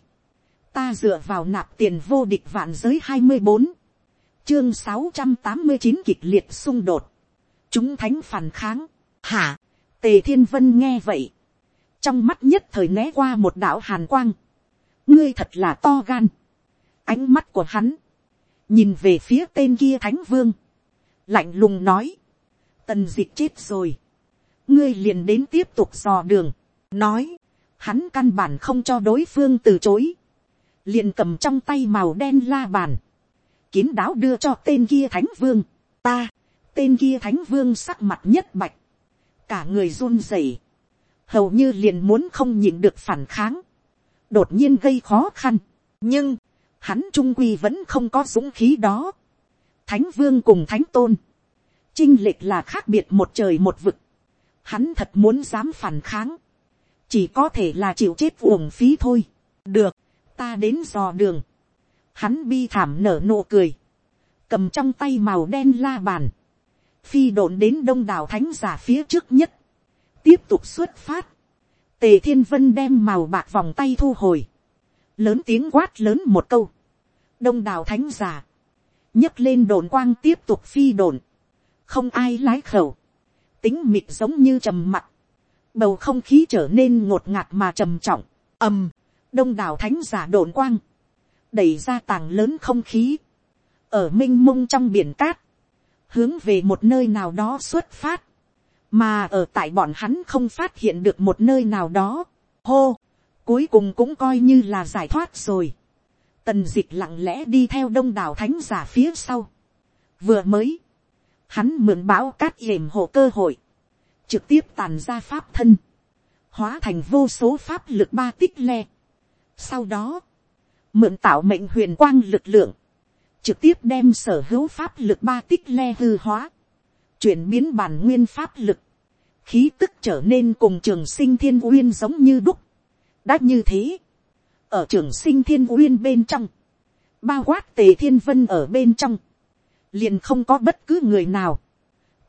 ta dựa vào nạp tiền vô địch vạn giới hai mươi bốn, chương sáu trăm tám mươi chín kịch liệt xung đột, chúng thánh phản kháng, hả, tề thiên vân nghe vậy, trong mắt nhất thời né qua một đạo hàn quang, ngươi thật là to gan, ánh mắt của hắn, nhìn về phía tên kia thánh vương, lạnh lùng nói, tần dịch chết rồi, ngươi liền đến tiếp tục dò đường, nói, hắn căn bản không cho đối phương từ chối, liền cầm trong tay màu đen la bàn, kín đáo đưa cho tên kia thánh vương, ta, tên kia thánh vương sắc mặt nhất bạch, cả người run rẩy, hầu như liền muốn không nhịn được phản kháng, đột nhiên gây khó khăn, nhưng, hắn trung quy vẫn không có dũng khí đó, thánh vương cùng thánh tôn, chinh lệch là khác biệt một trời một vực, hắn thật muốn dám phản kháng, chỉ có thể là chịu chết uổng phí thôi, được, ta đến dò đường, hắn bi thảm nở nụ cười, cầm trong tay màu đen la bàn, phi độn đến đông đảo thánh giả phía trước nhất, tiếp tục xuất phát, tề thiên vân đem màu bạc vòng tay thu hồi, lớn tiếng quát lớn một câu, đông đảo thánh giả, nhấc lên đồn quang tiếp tục phi đồn, không ai lái khẩu, tính mịt giống như trầm mặt, bầu không khí trở nên ngột ngạt mà trầm trọng, ầm, đông đảo thánh giả đồn quang, đẩy ra tàng lớn không khí, ở m i n h mông trong biển cát, hướng về một nơi nào đó xuất phát, mà ở tại bọn hắn không phát hiện được một nơi nào đó, hô, cuối cùng cũng coi như là giải thoát rồi tần dịch lặng lẽ đi theo đông đảo thánh giả phía sau. vừa mới, hắn mượn bão cát yểm hộ cơ hội, trực tiếp tàn ra pháp thân, hóa thành vô số pháp lực ba tích le. Sau đó, mượn tạo mệnh huyền quang lực lượng, trực tiếp đem sở hữu pháp lực ba tích le hư hóa, chuyển biến bản nguyên pháp lực, khí tức trở nên cùng trường sinh thiên uyên giống như đúc. đã như thế, ở trường sinh thiên uyên bên trong, bao quát tề thiên vân ở bên trong, liền không có bất cứ người nào,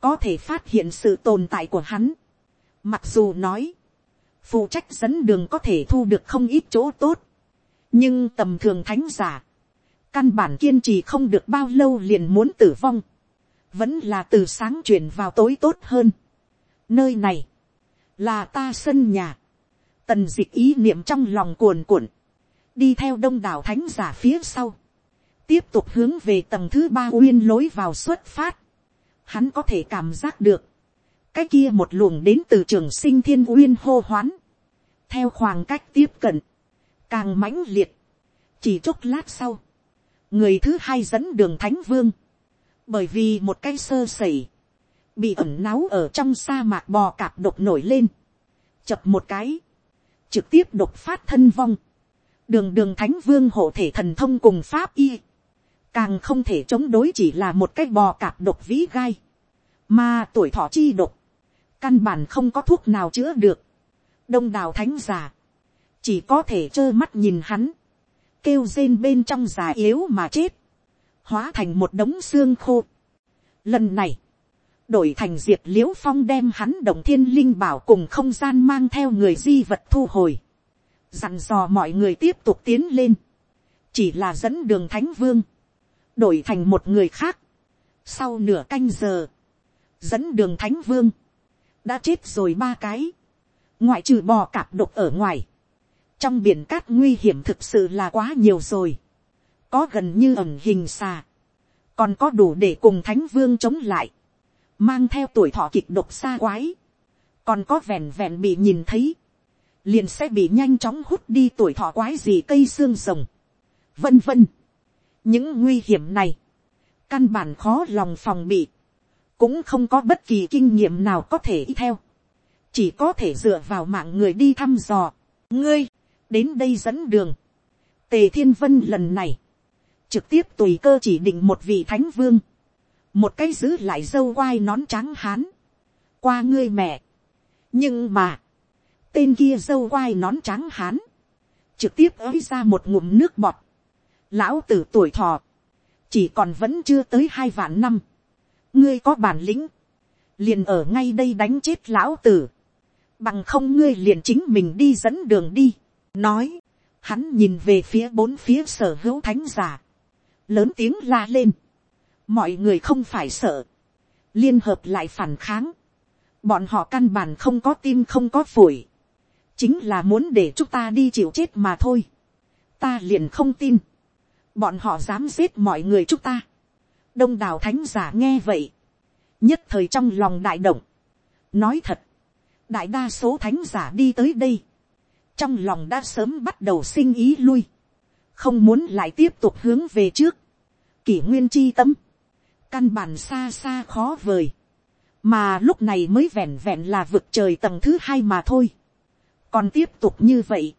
có thể phát hiện sự tồn tại của hắn. Mặc dù nói, phụ trách dẫn đường có thể thu được không ít chỗ tốt, nhưng tầm thường thánh giả, căn bản kiên trì không được bao lâu liền muốn tử vong, vẫn là từ sáng chuyển vào tối tốt hơn. Nơi này, là ta sân nhà, tần d ị c h ý niệm trong lòng cuồn cuộn, đi theo đông đảo thánh giả phía sau, tiếp tục hướng về tầng thứ ba uyên lối vào xuất phát, hắn có thể cảm giác được, cái kia một luồng đến từ trường sinh thiên uyên hô hoán, theo khoảng cách tiếp cận, càng mãnh liệt, chỉ chốc lát sau, người thứ hai dẫn đường thánh vương, bởi vì một cái sơ sẩy, bị ẩn náu ở trong sa mạc bò cạp độc nổi lên, chập một cái, trực tiếp độc phát thân vong, đường đường thánh vương hộ thể thần thông cùng pháp y, càng không thể chống đối chỉ là một cái bò cạp độc vĩ gai, mà tuổi thọ chi độc, căn bản không có thuốc nào chữa được, đông đào thánh già, chỉ có thể trơ mắt nhìn hắn, kêu rên bên trong già yếu mà chết, hóa thành một đống xương khô. Lần này, đổi thành diệp l i ễ u phong đem hắn đồng thiên linh bảo cùng không gian mang theo người di vật thu hồi, dặn dò mọi người tiếp tục tiến lên, chỉ là dẫn đường thánh vương, đổi thành một người khác. Sau nửa canh giờ, dẫn đường thánh vương, đã chết rồi ba cái, ngoại trừ bò cạp độc ở ngoài, trong biển cát nguy hiểm thực sự là quá nhiều rồi. Có gần như ẩn hình xà, còn có đủ để cùng thánh vương chống lại, mang theo tuổi thọ kịch độc xa quái, còn có vẹn vẹn bị nhìn thấy, liền sẽ bị nhanh chóng hút đi tuổi thọ quái gì cây xương rồng, vân vân. những nguy hiểm này, căn bản khó lòng phòng bị, cũng không có bất kỳ kinh nghiệm nào có thể theo, chỉ có thể dựa vào mạng người đi thăm dò, ngươi, đến đây dẫn đường, tề thiên vân lần này, trực tiếp tùy cơ chỉ định một vị thánh vương, một cái giữ lại dâu quai nón trắng hán, qua ngươi mẹ. nhưng mà, tên kia dâu quai nón trắng hán, trực tiếp ới ra một ngụm nước bọt, lão tử tuổi thọ, chỉ còn vẫn chưa tới hai vạn năm, ngươi có bản lĩnh, liền ở ngay đây đánh chết lão tử, bằng không ngươi liền chính mình đi dẫn đường đi, nói, hắn nhìn về phía bốn phía sở hữu thánh giả, lớn tiếng la lên, mọi người không phải sợ, liên hợp lại phản kháng, bọn họ căn bản không có tim không có phổi, chính là muốn để chúng ta đi chịu chết mà thôi, ta liền không tin, bọn họ dám giết mọi người chúng ta, đông đảo thánh giả nghe vậy, nhất thời trong lòng đại động, nói thật, đại đa số thánh giả đi tới đây, trong lòng đã sớm bắt đầu sinh ý lui, không muốn lại tiếp tục hướng về trước, kỷ nguyên chi tâm, căn bản xa xa khó vời, mà lúc này mới vẹn vẹn là vực trời tầng thứ hai mà thôi, còn tiếp tục như vậy,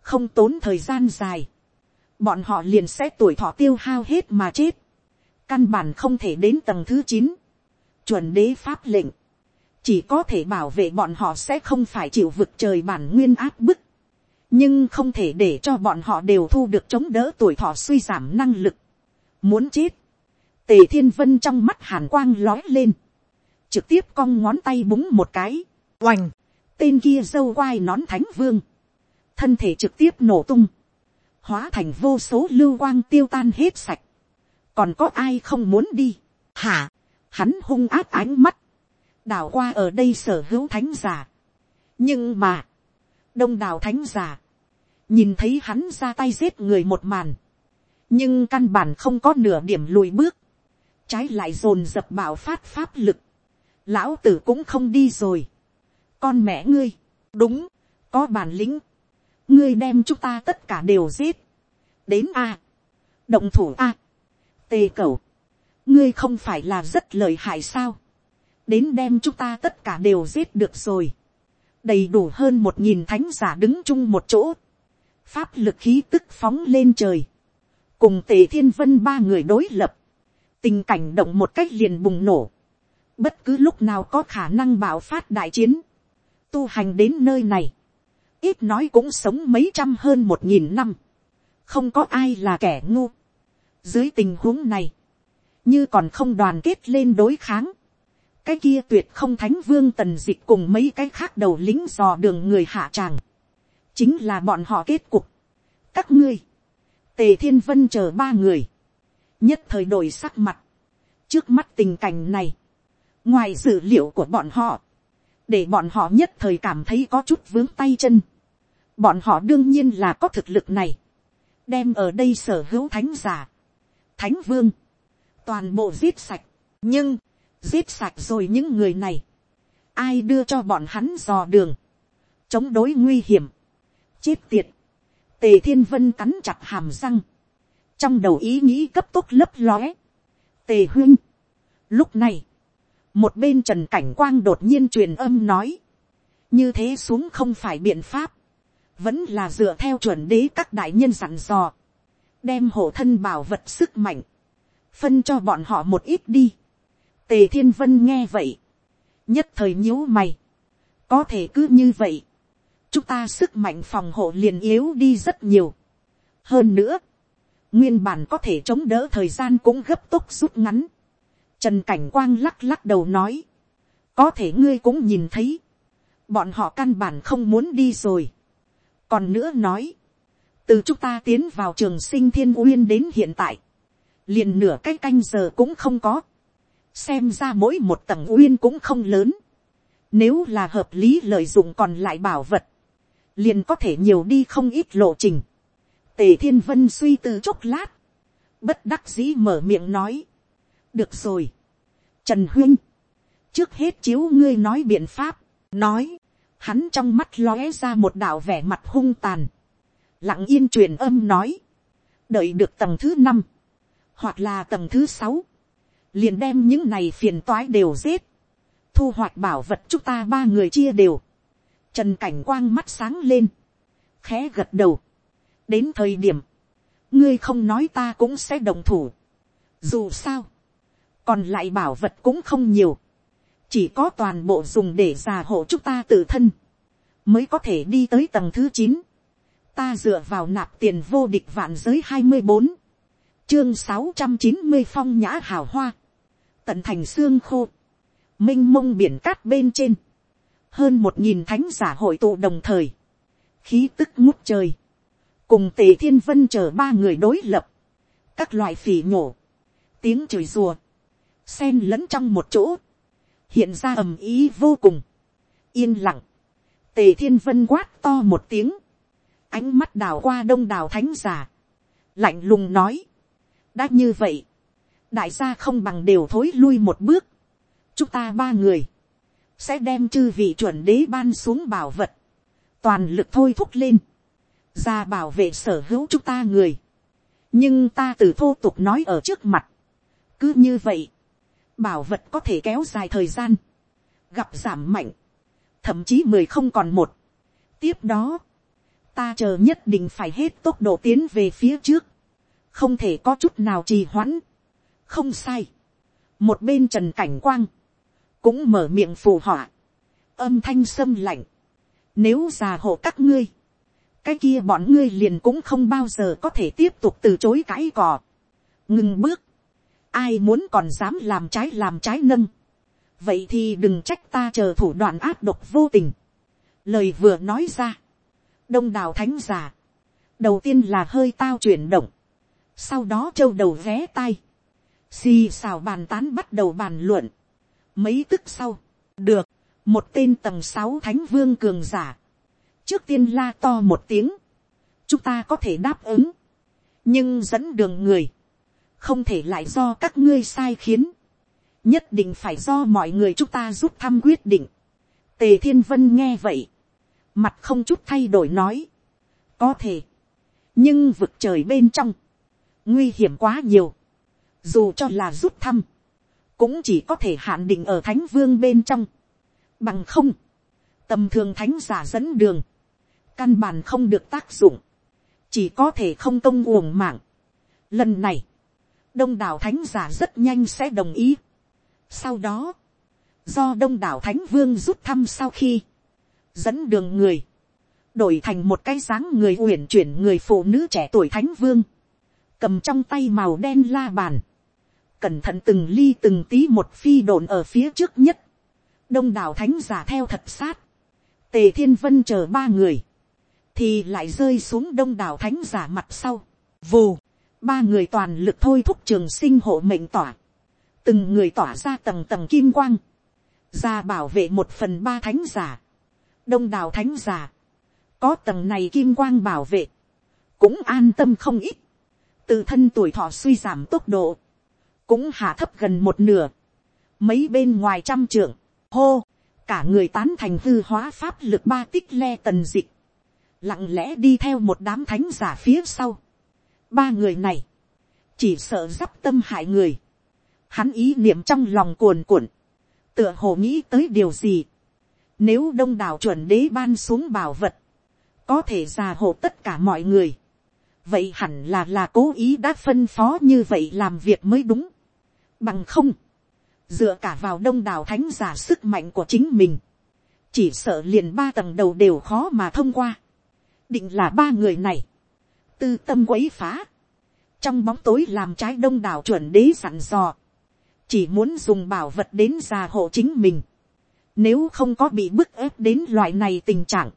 không tốn thời gian dài, bọn họ liền sẽ tuổi thọ tiêu hao hết mà chết, căn bản không thể đến tầng thứ chín, chuẩn đế pháp lệnh, chỉ có thể bảo vệ bọn họ sẽ không phải chịu vực trời bản nguyên áp bức, nhưng không thể để cho bọn họ đều thu được chống đỡ tuổi thọ suy giảm năng lực. Muốn chết, tề thiên vân trong mắt hàn quang lói lên, trực tiếp cong ngón tay búng một cái, oành, tên kia dâu quai nón thánh vương, thân thể trực tiếp nổ tung, hóa thành vô số lưu quang tiêu tan hết sạch, còn có ai không muốn đi, hả, hắn hung áp ánh mắt, đảo qua ở đây sở hữu thánh giả, nhưng mà, đông đảo thánh giả, nhìn thấy hắn ra tay giết người một màn, nhưng căn bản không có nửa điểm lùi bước, trái lại dồn dập bảo phát pháp lực, lão tử cũng không đi rồi, con mẹ ngươi, đúng, có bản lĩnh, ngươi đem chúng ta tất cả đều giết, đến a, động thủ a, tê cầu, ngươi không phải là rất lời hại sao, đến đem chúng ta tất cả đều giết được rồi, đầy đủ hơn một nghìn thánh giả đứng chung một chỗ, pháp lực khí tức phóng lên trời, cùng tề thiên vân ba người đối lập, tình cảnh động một cách liền bùng nổ, bất cứ lúc nào có khả năng bạo phát đại chiến, tu hành đến nơi này, ít nói cũng sống mấy trăm hơn một nghìn năm, không có ai là kẻ ngu. dưới tình huống này, như còn không đoàn kết lên đối kháng, cái kia tuyệt không thánh vương tần dịch cùng mấy cái khác đầu lính dò đường người hạ tràng, chính là bọn họ kết cục. các ngươi, tề thiên vân chờ ba người, nhất thời đổi sắc mặt, trước mắt tình cảnh này, ngoài dữ liệu của bọn họ, để bọn họ nhất thời cảm thấy có chút vướng tay chân. bọn họ đương nhiên là có thực lực này, đem ở đây sở hữu thánh giả, thánh vương, toàn bộ giết sạch, nhưng, giết sạch rồi những người này, ai đưa cho bọn hắn dò đường, chống đối nguy hiểm, chết tiệt, tề thiên vân cắn chặt hàm răng, trong đầu ý nghĩ cấp tốc lấp lóe, tề huyên, lúc này, một bên trần cảnh quang đột nhiên truyền âm nói, như thế xuống không phải biện pháp, vẫn là dựa theo chuẩn đế các đại nhân dặn dò, đem hộ thân bảo vật sức mạnh, phân cho bọn họ một ít đi. Tề thiên vân nghe vậy, nhất thời nhíu mày, có thể cứ như vậy, chúng ta sức mạnh phòng hộ liền yếu đi rất nhiều. hơn nữa, nguyên bản có thể chống đỡ thời gian cũng gấp tốc rút ngắn. Trần cảnh quang lắc lắc đầu nói, có thể ngươi cũng nhìn thấy, bọn họ căn bản không muốn đi rồi. còn nữa nói, từ chúng ta tiến vào trường sinh thiên uyên đến hiện tại, liền nửa cái canh giờ cũng không có, xem ra mỗi một tầng uyên cũng không lớn, nếu là hợp lý lợi dụng còn lại bảo vật, liền có thể nhiều đi không ít lộ trình. Tề thiên vân suy tư chốc lát, bất đắc dĩ mở miệng nói, được rồi, trần huyên, trước hết chiếu ngươi nói biện pháp, nói, hắn trong mắt lóe ra một đạo vẻ mặt hung tàn, lặng yên truyền âm nói, đợi được tầng thứ năm, hoặc là tầng thứ sáu, liền đem những này phiền toái đều giết, thu hoạch bảo vật chúng ta ba người chia đều, trần cảnh quang mắt sáng lên, khẽ gật đầu, đến thời điểm, ngươi không nói ta cũng sẽ đồng thủ, dù sao, còn lại bảo vật cũng không nhiều, chỉ có toàn bộ dùng để già hộ chúng ta tự thân, mới có thể đi tới tầng thứ chín, ta dựa vào nạp tiền vô địch vạn giới hai mươi bốn, chương sáu trăm chín mươi phong nhã hào hoa, tận thành xương khô, m i n h mông biển cát bên trên, hơn một nghìn thánh giả hội tụ đồng thời, khí tức ngút trời, cùng tề thiên vân chờ ba người đối lập, các loại phỉ nhổ, tiếng chửi rùa, sen lẫn trong một chỗ, hiện ra ầm ý vô cùng, yên lặng, tề thiên vân quát to một tiếng, ánh mắt đào qua đông đào thánh giả, lạnh lùng nói, đã như vậy, đại gia không bằng đều thối lui một bước, chúng ta ba người, sẽ đem chư vị chuẩn đế ban xuống bảo vật, toàn lực thôi thúc lên, ra bảo vệ sở hữu chúng ta người, nhưng ta từ thô tục nói ở trước mặt, cứ như vậy, bảo vật có thể kéo dài thời gian, gặp giảm mạnh, thậm chí mười không còn một. tiếp đó, ta chờ nhất định phải hết tốc độ tiến về phía trước, không thể có chút nào trì hoãn, không sai, một bên trần cảnh quang, cũng mở miệng phù họa, âm thanh sâm lạnh, nếu già hộ các ngươi, cái kia bọn ngươi liền cũng không bao giờ có thể tiếp tục từ chối cãi cò, ngừng bước, ai muốn còn dám làm trái làm trái nâng, vậy thì đừng trách ta chờ thủ đoạn áp độc vô tình, lời vừa nói ra, đông đảo thánh giả, đầu tiên là hơi tao chuyển động, sau đó châu đầu ghé tay, xì xào bàn tán bắt đầu bàn luận, mấy tức sau, được, một tên tầng sáu thánh vương cường giả, trước tiên la to một tiếng, chúng ta có thể đáp ứng, nhưng dẫn đường người, không thể lại do các ngươi sai khiến, nhất định phải do mọi người chúng ta giúp thăm quyết định. Tề thiên vân nghe vậy, mặt không chút thay đổi nói, có thể, nhưng vực trời bên trong, nguy hiểm quá nhiều, dù cho là rút thăm, cũng chỉ có thể hạn định ở thánh vương bên trong, bằng không, tầm thường thánh giả dẫn đường, căn bản không được tác dụng, chỉ có thể không công uổng mạng. Lần này, đông đảo thánh giả rất nhanh sẽ đồng ý. Sau đó, do đông đảo thánh vương rút thăm sau khi, dẫn đường người, đổi thành một cái dáng người uyển chuyển người phụ nữ trẻ tuổi thánh vương, cầm trong tay màu đen la bàn, cẩn thận từng ly từng tí một phi đồn ở phía trước nhất, đông đảo thánh giả theo thật sát, tề thiên vân chờ ba người, thì lại rơi xuống đông đảo thánh giả mặt sau, vù, ba người toàn lực thôi thúc trường sinh hộ mệnh tỏa, từng người tỏa ra tầng tầng kim quang, ra bảo vệ một phần ba thánh giả, đông đảo thánh giả, có tầng này kim quang bảo vệ, cũng an tâm không ít, từ thân tuổi thọ suy giảm tốc độ, cũng hạ thấp gần một nửa, mấy bên ngoài trăm trưởng, hô, cả người tán thành hư hóa pháp lực ba tích le tần dịch, lặng lẽ đi theo một đám thánh giả phía sau. Ba người này, chỉ sợ d tâm hại người, hắn ý niệm trong lòng cuồn cuộn, tựa hồ nghĩ tới điều gì, nếu đông đảo chuẩn đế ban xuống bảo vật, có thể già hộ tất cả mọi người, vậy hẳn là là cố ý đã phân phó như vậy làm việc mới đúng, bằng không, dựa cả vào đông đảo thánh giả sức mạnh của chính mình, chỉ sợ liền ba tầng đầu đều khó mà thông qua, định là ba người này, tư tâm quấy phá, trong bóng tối làm trái đông đảo chuẩn đế sẵn dò, chỉ muốn dùng bảo vật đến già hộ chính mình, nếu không có bị bức ép đến loại này tình trạng,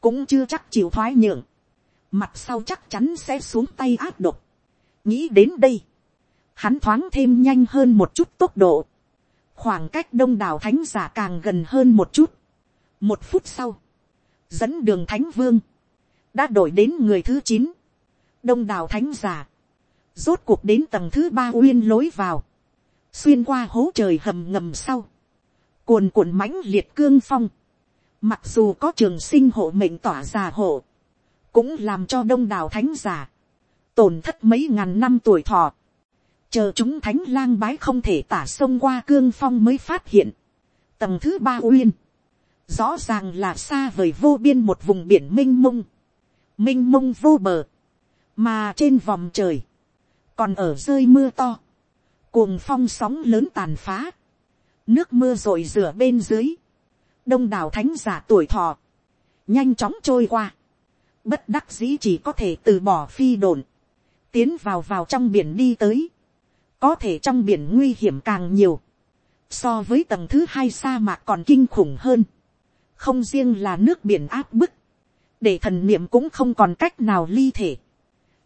cũng chưa chắc chịu thoái nhượng, mặt sau chắc chắn sẽ xuống tay áp độc. nghĩ đến đây, hắn thoáng thêm nhanh hơn một chút tốc độ, khoảng cách đông đảo thánh giả càng gần hơn một chút. một phút sau, dẫn đường thánh vương, đã đổi đến người thứ chín, đông đảo thánh giả, rốt cuộc đến tầng thứ ba uyên lối vào, xuyên qua hố trời hầm ngầm sau, cuồn cuộn mãnh liệt cương phong, mặc dù có trường sinh hộ mệnh tỏa già hộ, cũng làm cho đông đảo thánh giả, tổn thất mấy ngàn năm tuổi thọ, chờ chúng thánh lang bái không thể tả sông qua cương phong mới phát hiện, tầng thứ ba uyên, rõ ràng là xa vời vô biên một vùng biển m i n h mông, m i n h mông vô bờ, mà trên vòng trời, còn ở rơi mưa to, cuồng phong sóng lớn tàn phá, nước mưa r ộ i rửa bên dưới, đông đảo thánh giả tuổi thọ, nhanh chóng trôi qua, bất đắc dĩ chỉ có thể từ bỏ phi đồn, tiến vào vào trong biển đi tới, có thể trong biển nguy hiểm càng nhiều, so với tầng thứ hai sa mạc còn kinh khủng hơn, không riêng là nước biển áp bức, để thần niệm cũng không còn cách nào ly thể,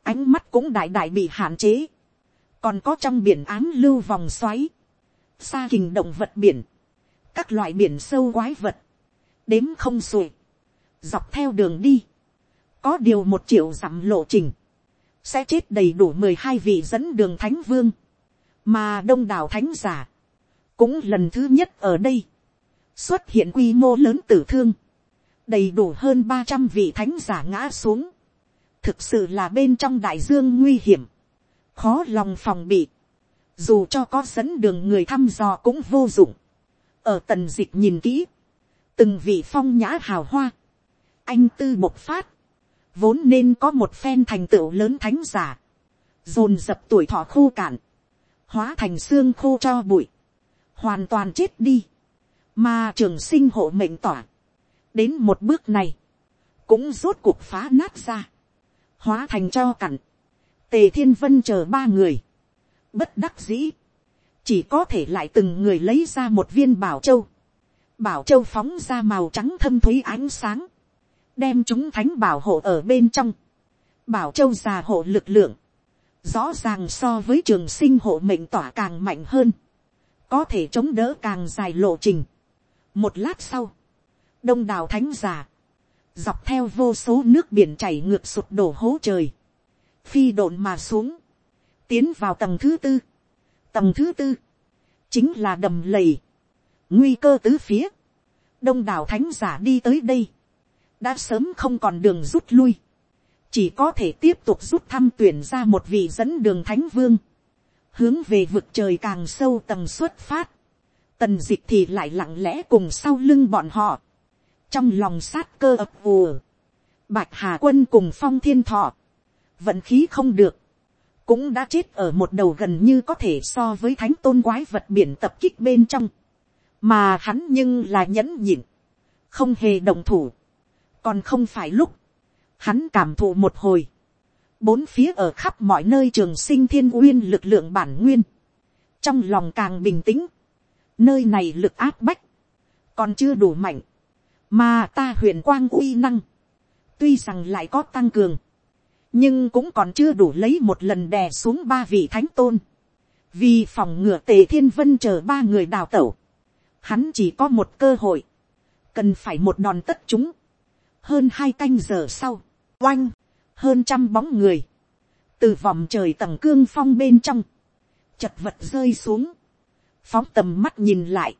ánh mắt cũng đại đại bị hạn chế, còn có trong biển án lưu vòng xoáy, xa hình động vật biển, các loại biển sâu quái vật, đếm không xuể, dọc theo đường đi, có điều một triệu dặm lộ trình, sẽ chết đầy đủ mười hai vị dẫn đường thánh vương, mà đông đảo thánh giả, cũng lần thứ nhất ở đây, xuất hiện quy mô lớn tử thương, đầy đủ hơn ba trăm vị thánh giả ngã xuống, thực sự là bên trong đại dương nguy hiểm, khó lòng phòng bị, dù cho có dẫn đường người thăm dò cũng vô dụng, ở tần dịch nhìn kỹ, từng vị phong nhã hào hoa, anh tư bộc phát, vốn nên có một phen thành tựu lớn thánh giả, dồn dập tuổi thọ khô cạn, hóa thành xương khô cho bụi, hoàn toàn chết đi, mà trường sinh hộ mệnh tỏa, đến một bước này, cũng rốt cuộc phá nát ra, hóa thành cho cặn, tề thiên vân chờ ba người, bất đắc dĩ, chỉ có thể lại từng người lấy ra một viên bảo châu, bảo châu phóng ra màu trắng thâm thúy ánh sáng, đem chúng thánh bảo hộ ở bên trong, bảo châu già hộ lực lượng, rõ ràng so với trường sinh hộ mệnh tỏa càng mạnh hơn, có thể chống đỡ càng dài lộ trình. một lát sau, đông đảo thánh già dọc theo vô số nước biển chảy ngược sụt đổ hố trời, phi độn mà xuống, tiến vào tầng thứ tư. tầng thứ tư, chính là đầm lầy, nguy cơ tứ phía, đông đảo thánh giả đi tới đây, đã sớm không còn đường rút lui, chỉ có thể tiếp tục rút thăm tuyển ra một vị dẫn đường thánh vương. hướng về vực trời càng sâu tầng xuất phát, tần d ị c h thì lại lặng lẽ cùng sau lưng bọn họ, trong lòng sát cơ ập ùa, bạch hà quân cùng phong thiên thọ, vận khí không được, cũng đã chết ở một đầu gần như có thể so với thánh tôn quái vật biển tập kích bên trong, mà hắn nhưng là nhẫn nhịn, không hề đồng thủ, còn không phải lúc, hắn cảm thụ một hồi, bốn phía ở khắp mọi nơi trường sinh thiên uyên lực lượng bản nguyên, trong lòng càng bình tĩnh, nơi này lực áp bách, còn chưa đủ mạnh, mà ta huyền quang uy năng, tuy rằng lại có tăng cường, nhưng cũng còn chưa đủ lấy một lần đè xuống ba vị thánh tôn, vì phòng ngừa tề thiên vân chờ ba người đào tẩu, hắn chỉ có một cơ hội, cần phải một đòn tất chúng, hơn hai canh giờ sau, oanh, hơn trăm bóng người, từ vòng trời tầng cương phong bên trong, chật vật rơi xuống, phóng tầm mắt nhìn lại,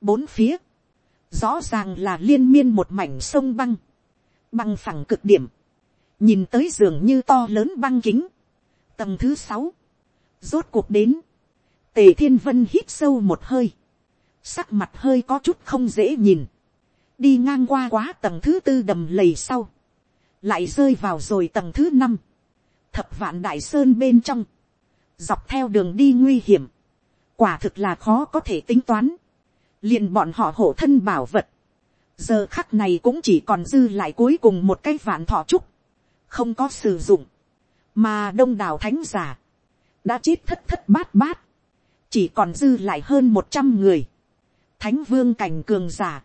bốn phía, rõ ràng là liên miên một mảnh sông băng, băng phẳng cực điểm, nhìn tới giường như to lớn băng kính, tầng thứ sáu, rốt cuộc đến, tề thiên vân hít sâu một hơi, sắc mặt hơi có chút không dễ nhìn, đi ngang qua quá tầng thứ tư đầm lầy sau, lại rơi vào rồi tầng thứ năm, thập vạn đại sơn bên trong, dọc theo đường đi nguy hiểm, quả thực là khó có thể tính toán, liền bọn họ hộ thân bảo vật, giờ khắc này cũng chỉ còn dư lại cuối cùng một cái vạn thọ trúc, không có sử dụng, mà đông đảo thánh giả, đã chết thất thất bát bát, chỉ còn dư lại hơn một trăm người, thánh vương cảnh cường giả,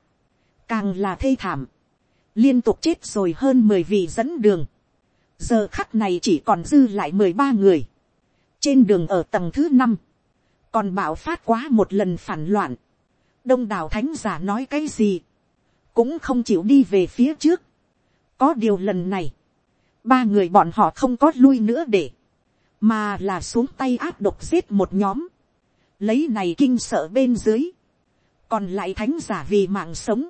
càng là thê thảm, liên tục chết rồi hơn mười vị dẫn đường, giờ khắc này chỉ còn dư lại mười ba người, trên đường ở tầng thứ năm, còn bạo phát quá một lần phản loạn, đông đảo thánh giả nói cái gì, cũng không chịu đi về phía trước. có điều lần này, ba người bọn họ không có lui nữa để, mà là xuống tay áp độc giết một nhóm, lấy này kinh sợ bên dưới, còn lại thánh giả vì mạng sống,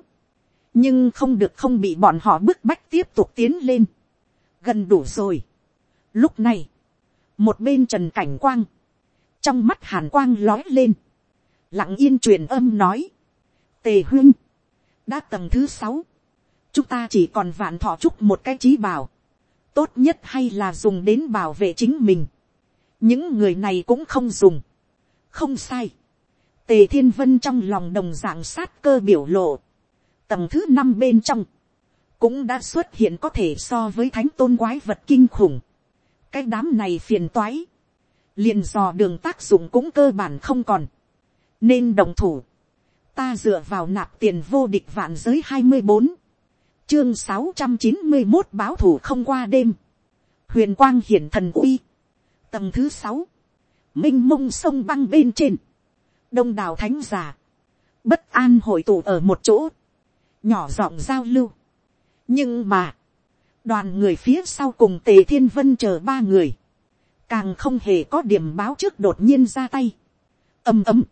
nhưng không được không bị bọn họ bức bách tiếp tục tiến lên, gần đủ rồi. Lúc này, một bên trần cảnh quang, trong mắt hàn quang lói lên, lặng yên truyền âm nói, tề huyên, đã tầng thứ sáu, chúng ta chỉ còn vạn thọ chúc một cái trí bảo, tốt nhất hay là dùng đến bảo vệ chính mình, những người này cũng không dùng, không sai, tề thiên vân trong lòng đồng dạng sát cơ biểu lộ, tầng thứ năm bên trong, cũng đã xuất hiện có thể so với thánh tôn quái vật kinh khủng, cái đám này phiền toái, liền dò đường tác dụng cũng cơ bản không còn, nên đồng thủ, ta dựa vào nạp tiền vô địch vạn giới hai mươi bốn, chương sáu trăm chín mươi một báo thủ không qua đêm, huyền quang hiển thần uy, tầng thứ sáu, m i n h mông sông băng bên trên, đông đào thánh giả, bất an hội tụ ở một chỗ, nhỏ giọng giao lưu. nhưng mà, đoàn người phía sau cùng tề thiên vân chờ ba người, càng không hề có điểm báo trước đột nhiên ra tay. ầm ầm,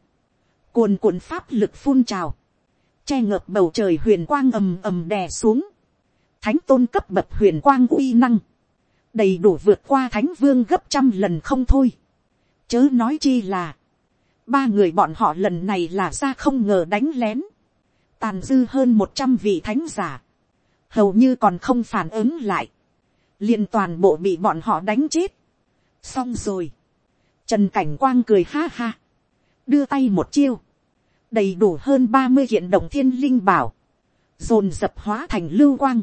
cuồn cuộn pháp lực phun trào, che ngợp bầu trời huyền quang ầm ầm đè xuống, thánh tôn cấp bậc huyền quang uy năng, đầy đủ vượt qua thánh vương gấp trăm lần không thôi. chớ nói chi là, ba người bọn họ lần này là ra không ngờ đánh lén, tàn dư hơn một trăm vị thánh giả, hầu như còn không phản ứng lại, liền toàn bộ bị bọn họ đánh chết, xong rồi, trần cảnh quang cười ha ha, đưa tay một chiêu, đầy đủ hơn ba mươi hiện động thiên linh bảo, dồn dập hóa thành lưu quang,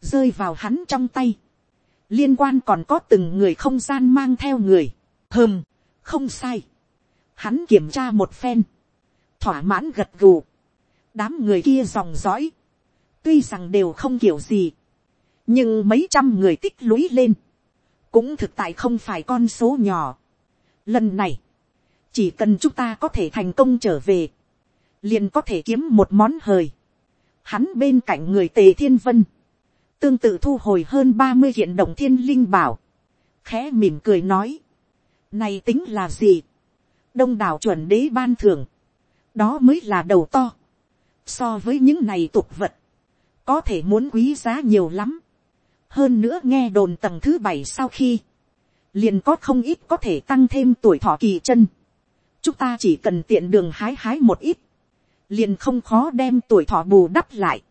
rơi vào hắn trong tay, liên quan còn có từng người không gian mang theo người, hơm, không sai, hắn kiểm tra một phen, thỏa mãn gật gù, đám người kia dòng dõi, tuy rằng đều không kiểu gì, nhưng mấy trăm người tích lũy lên, cũng thực tại không phải con số nhỏ. Lần này, chỉ cần chúng ta có thể thành công trở về, liền có thể kiếm một món hời. Hắn bên cạnh người tề thiên vân, tương tự thu hồi hơn ba mươi hiện đồng thiên linh bảo, khẽ mỉm cười nói, này tính là gì, đông đảo chuẩn đế ban thường, đó mới là đầu to, so với những này tục vật, có thể muốn quý giá nhiều lắm, hơn nữa nghe đồn tầng thứ bảy sau khi, liền có không ít có thể tăng thêm tuổi thọ kỳ chân. chúng ta chỉ cần tiện đường hái hái một ít, liền không khó đem tuổi thọ bù đắp lại.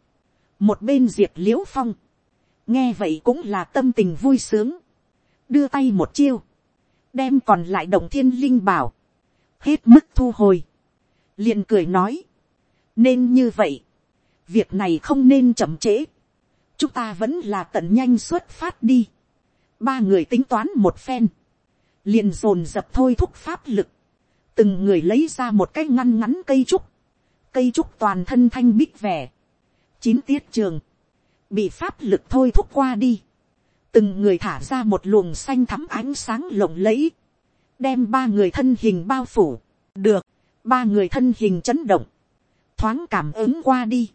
một bên diệt l i ễ u phong, nghe vậy cũng là tâm tình vui sướng, đưa tay một chiêu, đem còn lại đồng thiên linh bảo, hết mức thu hồi, liền cười nói, nên như vậy, việc này không nên chậm trễ, chúng ta vẫn là tận nhanh xuất phát đi, ba người tính toán một phen, liền dồn dập thôi thúc pháp lực, từng người lấy ra một cái ngăn ngắn cây trúc, cây trúc toàn thân thanh bích vẻ, chín tiết trường, bị pháp lực thôi thúc qua đi, từng người thả ra một luồng xanh thắm ánh sáng lộng lẫy, đem ba người thân hình bao phủ, được, ba người thân hình chấn động, thoáng cảm ứng qua đi,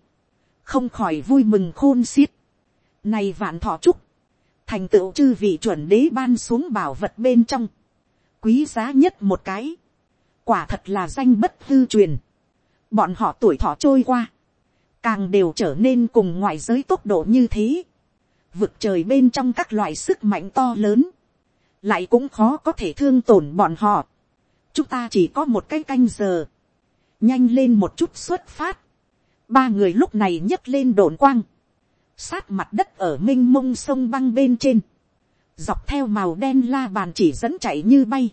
không khỏi vui mừng khôn xiết, này vạn thọ trúc, thành tựu chư vị chuẩn đế ban xuống bảo vật bên trong, quý giá nhất một cái, quả thật là danh bất hư truyền, bọn họ tuổi thọ trôi qua, càng đều trở nên cùng ngoại giới tốc độ như thế, vực trời bên trong các loại sức mạnh to lớn, lại cũng khó có thể thương tổn bọn họ. chúng ta chỉ có một cái canh giờ, nhanh lên một chút xuất phát, ba người lúc này nhấc lên đồn quang, sát mặt đất ở m i n h mông sông băng bên trên, dọc theo màu đen la bàn chỉ dẫn chạy như bay,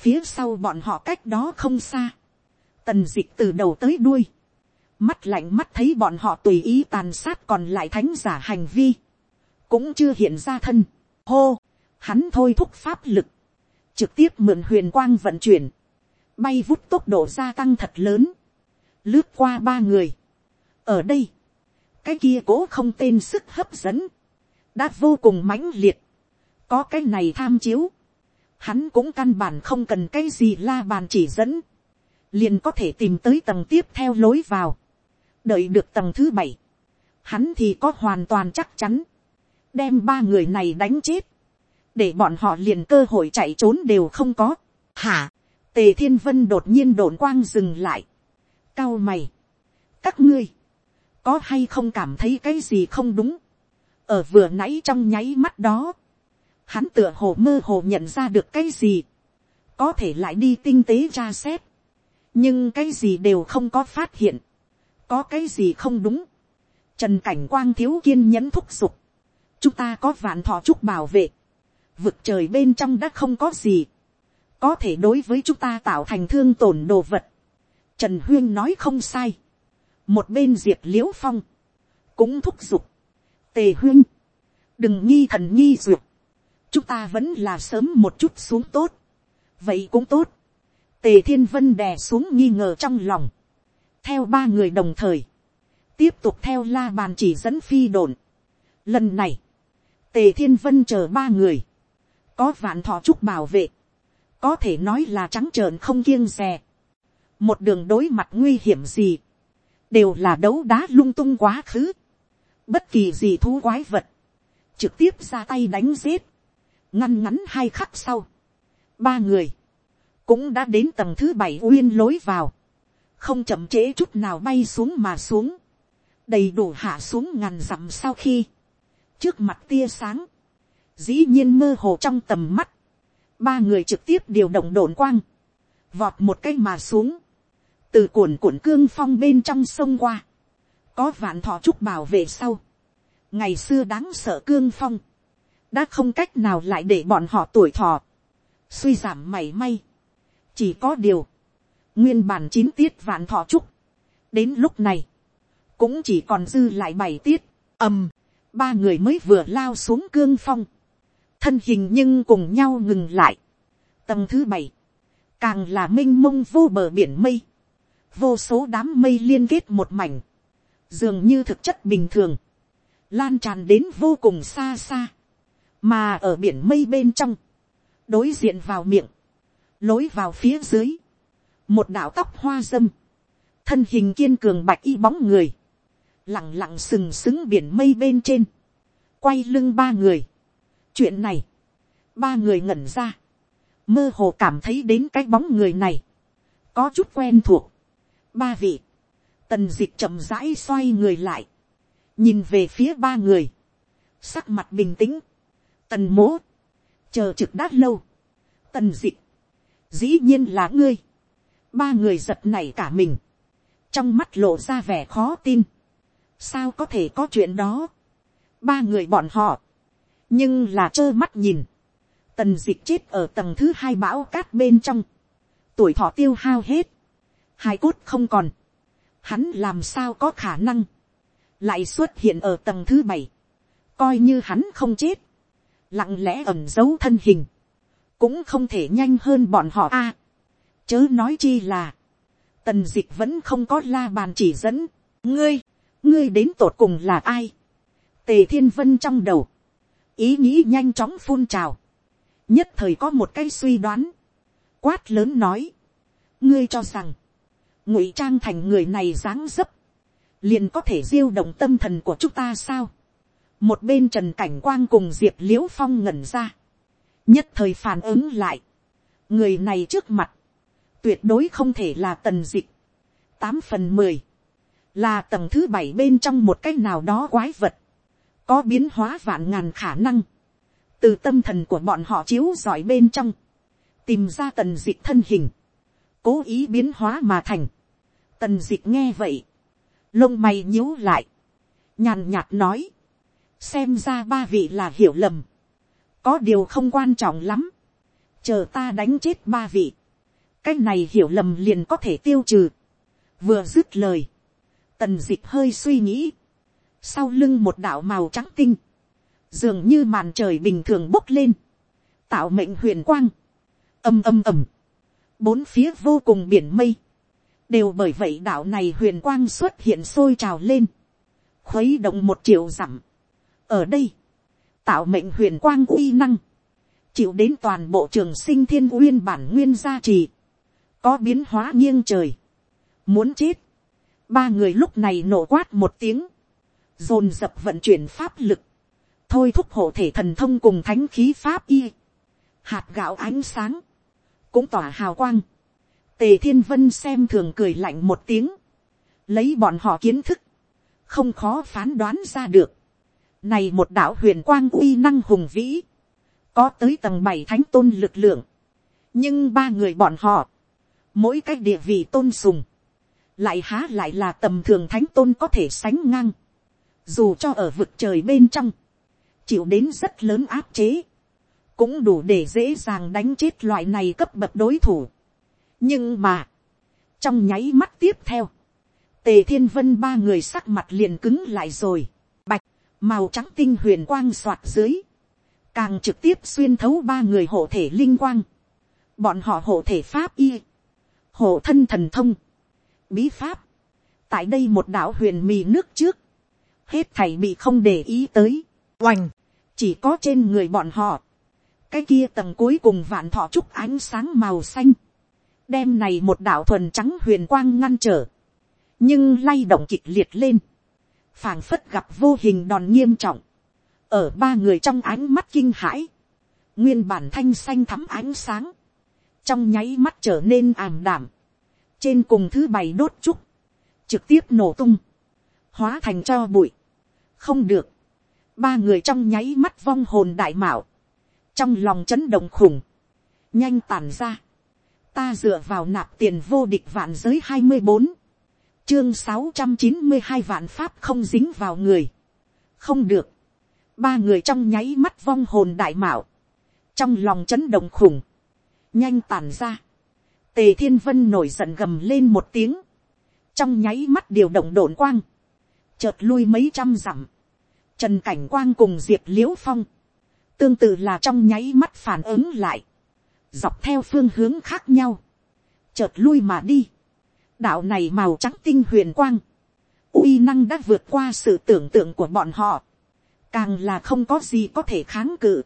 phía sau bọn họ cách đó không xa, tần dịch từ đầu tới đuôi, mắt lạnh mắt thấy bọn họ tùy ý tàn sát còn lại thánh giả hành vi, cũng chưa hiện ra thân, hô, hắn thôi thúc pháp lực, trực tiếp mượn huyền quang vận chuyển, bay vút tốc độ gia tăng thật lớn, lướt qua ba người. ở đây, cái kia cố không tên sức hấp dẫn, đã vô cùng mãnh liệt, có cái này tham chiếu, hắn cũng căn bản không cần cái gì la bàn chỉ dẫn, liền có thể tìm tới tầng tiếp theo lối vào, đợi được tầng thứ bảy, hắn thì có hoàn toàn chắc chắn, đem ba người này đánh chết, để bọn họ liền cơ hội chạy trốn đều không có. Hả, tề thiên vân đột nhiên đổn quang dừng lại, cao mày, các ngươi, có hay không cảm thấy cái gì không đúng, ở vừa nãy trong nháy mắt đó, hắn tựa hồ mơ hồ nhận ra được cái gì, có thể lại đi tinh tế tra xét, nhưng cái gì đều không có phát hiện, có cái gì không đúng, trần cảnh quang thiếu kiên nhẫn thúc giục, chúng ta có vạn thọ trúc bảo vệ, vực trời bên trong đã không có gì, có thể đối với chúng ta tạo thành thương tổn đồ vật, trần huyên nói không sai, một bên diệt liễu phong, cũng thúc giục, tề huyên, đừng nghi thần nghi duyệt, chúng ta vẫn là sớm một chút xuống tốt, vậy cũng tốt, Tề Thiên Vân đè xuống nghi ngờ trong lòng. Theo ba người đồng thời. Tiếp tục theo la bàn chỉ dẫn phi đồn. Lần này. Tề Thiên Vân chờ ba người. Có vạn thọ trúc bảo vệ. Có thể nói là trắng trợn không kiêng rè. Một đường đối mặt nguy hiểm gì. Đều là đấu đá lung tung quá khứ. Bất kỳ gì thú quái vật. Trực tiếp ra tay đánh giết. Ngăn ngắn hai khắc sau. Ba người cũng đã đến tầng thứ bảy uyên lối vào, không chậm trễ chút nào bay xuống mà xuống, đầy đủ hạ xuống ngàn dặm sau khi, trước mặt tia sáng, dĩ nhiên mơ hồ trong tầm mắt, ba người trực tiếp điều động đồn quang, vọt một cái mà xuống, từ cuồn cuộn cương phong bên trong sông qua, có vạn thọ trúc bảo vệ sau, ngày xưa đáng sợ cương phong, đã không cách nào lại để bọn họ tuổi thọ, suy giảm mảy may, chỉ có điều, nguyên bản chín tiết vạn thọ trúc, đến lúc này, cũng chỉ còn dư lại bảy tiết, ầm, ba người mới vừa lao xuống cương phong, thân hình nhưng cùng nhau ngừng lại. Tầng thứ bảy, càng là m i n h mông vô bờ biển mây, vô số đám mây liên kết một mảnh, dường như thực chất bình thường, lan tràn đến vô cùng xa xa, mà ở biển mây bên trong, đối diện vào miệng, lối vào phía dưới, một đạo tóc hoa dâm, thân hình kiên cường bạch y bóng người, lẳng lặng sừng sững biển mây bên trên, quay lưng ba người chuyện này, ba người ngẩn ra, mơ hồ cảm thấy đến cái bóng người này, có chút quen thuộc. ba vị, tần dịch chậm rãi xoay người lại, nhìn về phía ba người, sắc mặt bình tĩnh, tần mố, chờ trực đát lâu, tần dịch dĩ nhiên là ngươi, ba người giật này cả mình, trong mắt lộ ra vẻ khó tin, sao có thể có chuyện đó, ba người bọn họ, nhưng là trơ mắt nhìn, tần d ị chết ở tầng thứ hai bão cát bên trong, tuổi thọ tiêu hao hết, hai cốt không còn, hắn làm sao có khả năng, lại xuất hiện ở tầng thứ bảy, coi như hắn không chết, lặng lẽ ẩm giấu thân hình, cũng không thể nhanh hơn bọn họ a. chớ nói chi là, tần d ị c h vẫn không có la bàn chỉ dẫn, ngươi, ngươi đến tột cùng là ai, tề thiên vân trong đầu, ý nghĩ nhanh chóng phun trào, nhất thời có một cái suy đoán, quát lớn nói, ngươi cho rằng, ngụy trang thành người này dáng dấp, liền có thể diêu động tâm thần của chúng ta sao. một bên trần cảnh quang cùng diệp l i ễ u phong ngẩn ra, nhất thời phản ứng lại, người này trước mặt, tuyệt đối không thể là tần dịch, tám phần mười, là tầng thứ bảy bên trong một cái nào đó quái vật, có biến hóa vạn ngàn khả năng, từ tâm thần của bọn họ chiếu giỏi bên trong, tìm ra tần d ị c h thân hình, cố ý biến hóa mà thành. tần d ị c h nghe vậy, lông mày nhíu lại, nhàn nhạt nói, xem ra ba vị là hiểu lầm, có điều không quan trọng lắm, chờ ta đánh chết ba vị, cái này hiểu lầm liền có thể tiêu trừ, vừa dứt lời, tần d ị c h hơi suy nghĩ, sau lưng một đạo màu trắng tinh, dường như màn trời bình thường bốc lên, tạo mệnh huyền quang, âm âm ầm, bốn phía vô cùng biển mây, đều bởi vậy đạo này huyền quang xuất hiện sôi trào lên, khuấy động một triệu dặm. ở đây, tạo mệnh huyền quang uy năng, chịu đến toàn bộ trường sinh thiên uyên bản nguyên gia trì, có biến hóa nghiêng trời, muốn chết, ba người lúc này nổ quát một tiếng, dồn dập vận chuyển pháp lực, thôi thúc hộ thể thần thông cùng thánh khí pháp y, hạt gạo ánh sáng, cũng tỏa hào quang, tề thiên vân xem thường cười lạnh một tiếng, lấy bọn họ kiến thức, không khó phán đoán ra được, này một đạo huyền quang uy năng hùng vĩ, có tới tầng bảy thánh tôn lực lượng, nhưng ba người bọn họ, mỗi cái địa vị tôn sùng, lại há lại là tầm thường thánh tôn có thể sánh ngang, dù cho ở vực trời bên trong, chịu đến rất lớn áp chế, cũng đủ để dễ dàng đánh chết loại này cấp bậc đối thủ. nhưng mà, trong nháy mắt tiếp theo, tề thiên vân ba người sắc mặt liền cứng lại rồi, bạch, màu trắng tinh huyền quang soạt dưới, càng trực tiếp xuyên thấu ba người hộ thể linh quang, bọn họ hộ thể pháp y, hộ thân thần thông, bí pháp, tại đây một đạo huyền mì nước trước, hết thảy bị không để ý tới, oành, chỉ có trên người bọn họ, cái kia tầng cuối cùng vạn thọ trúc ánh sáng màu xanh, đem này một đạo thuần trắng huyền quang ngăn trở, nhưng lay động kịch liệt lên, phảng phất gặp vô hình đòn nghiêm trọng, ở ba người trong ánh mắt kinh hãi, nguyên bản thanh xanh thắm ánh sáng, trong nháy mắt trở nên ảm đảm, trên cùng thứ bảy đốt trúc, trực tiếp nổ tung, hóa thành cho bụi, không được, ba người trong nháy mắt vong hồn đại mạo, trong lòng chấn động khủng, nhanh tàn ra, ta dựa vào nạp tiền vô địch vạn giới hai mươi bốn, chương sáu trăm chín mươi hai vạn pháp không dính vào người, không được, ba người trong nháy mắt vong hồn đại mạo, trong lòng chấn động khủng, nhanh tàn ra, tề thiên vân nổi giận gầm lên một tiếng, trong nháy mắt điều động đồn quang, chợt lui mấy trăm dặm, Trần Cảnh Quang cùng Diệp Liễu Phong. Tương tự là trong nháy mắt phản ứng lại. Dọc theo phương hướng khác nhau. Chợt lui mà đi. Đạo này màu trắng tinh huyền quang. uy năng đã vượt qua sự tưởng tượng của bọn họ. Càng là không có gì có thể kháng cự.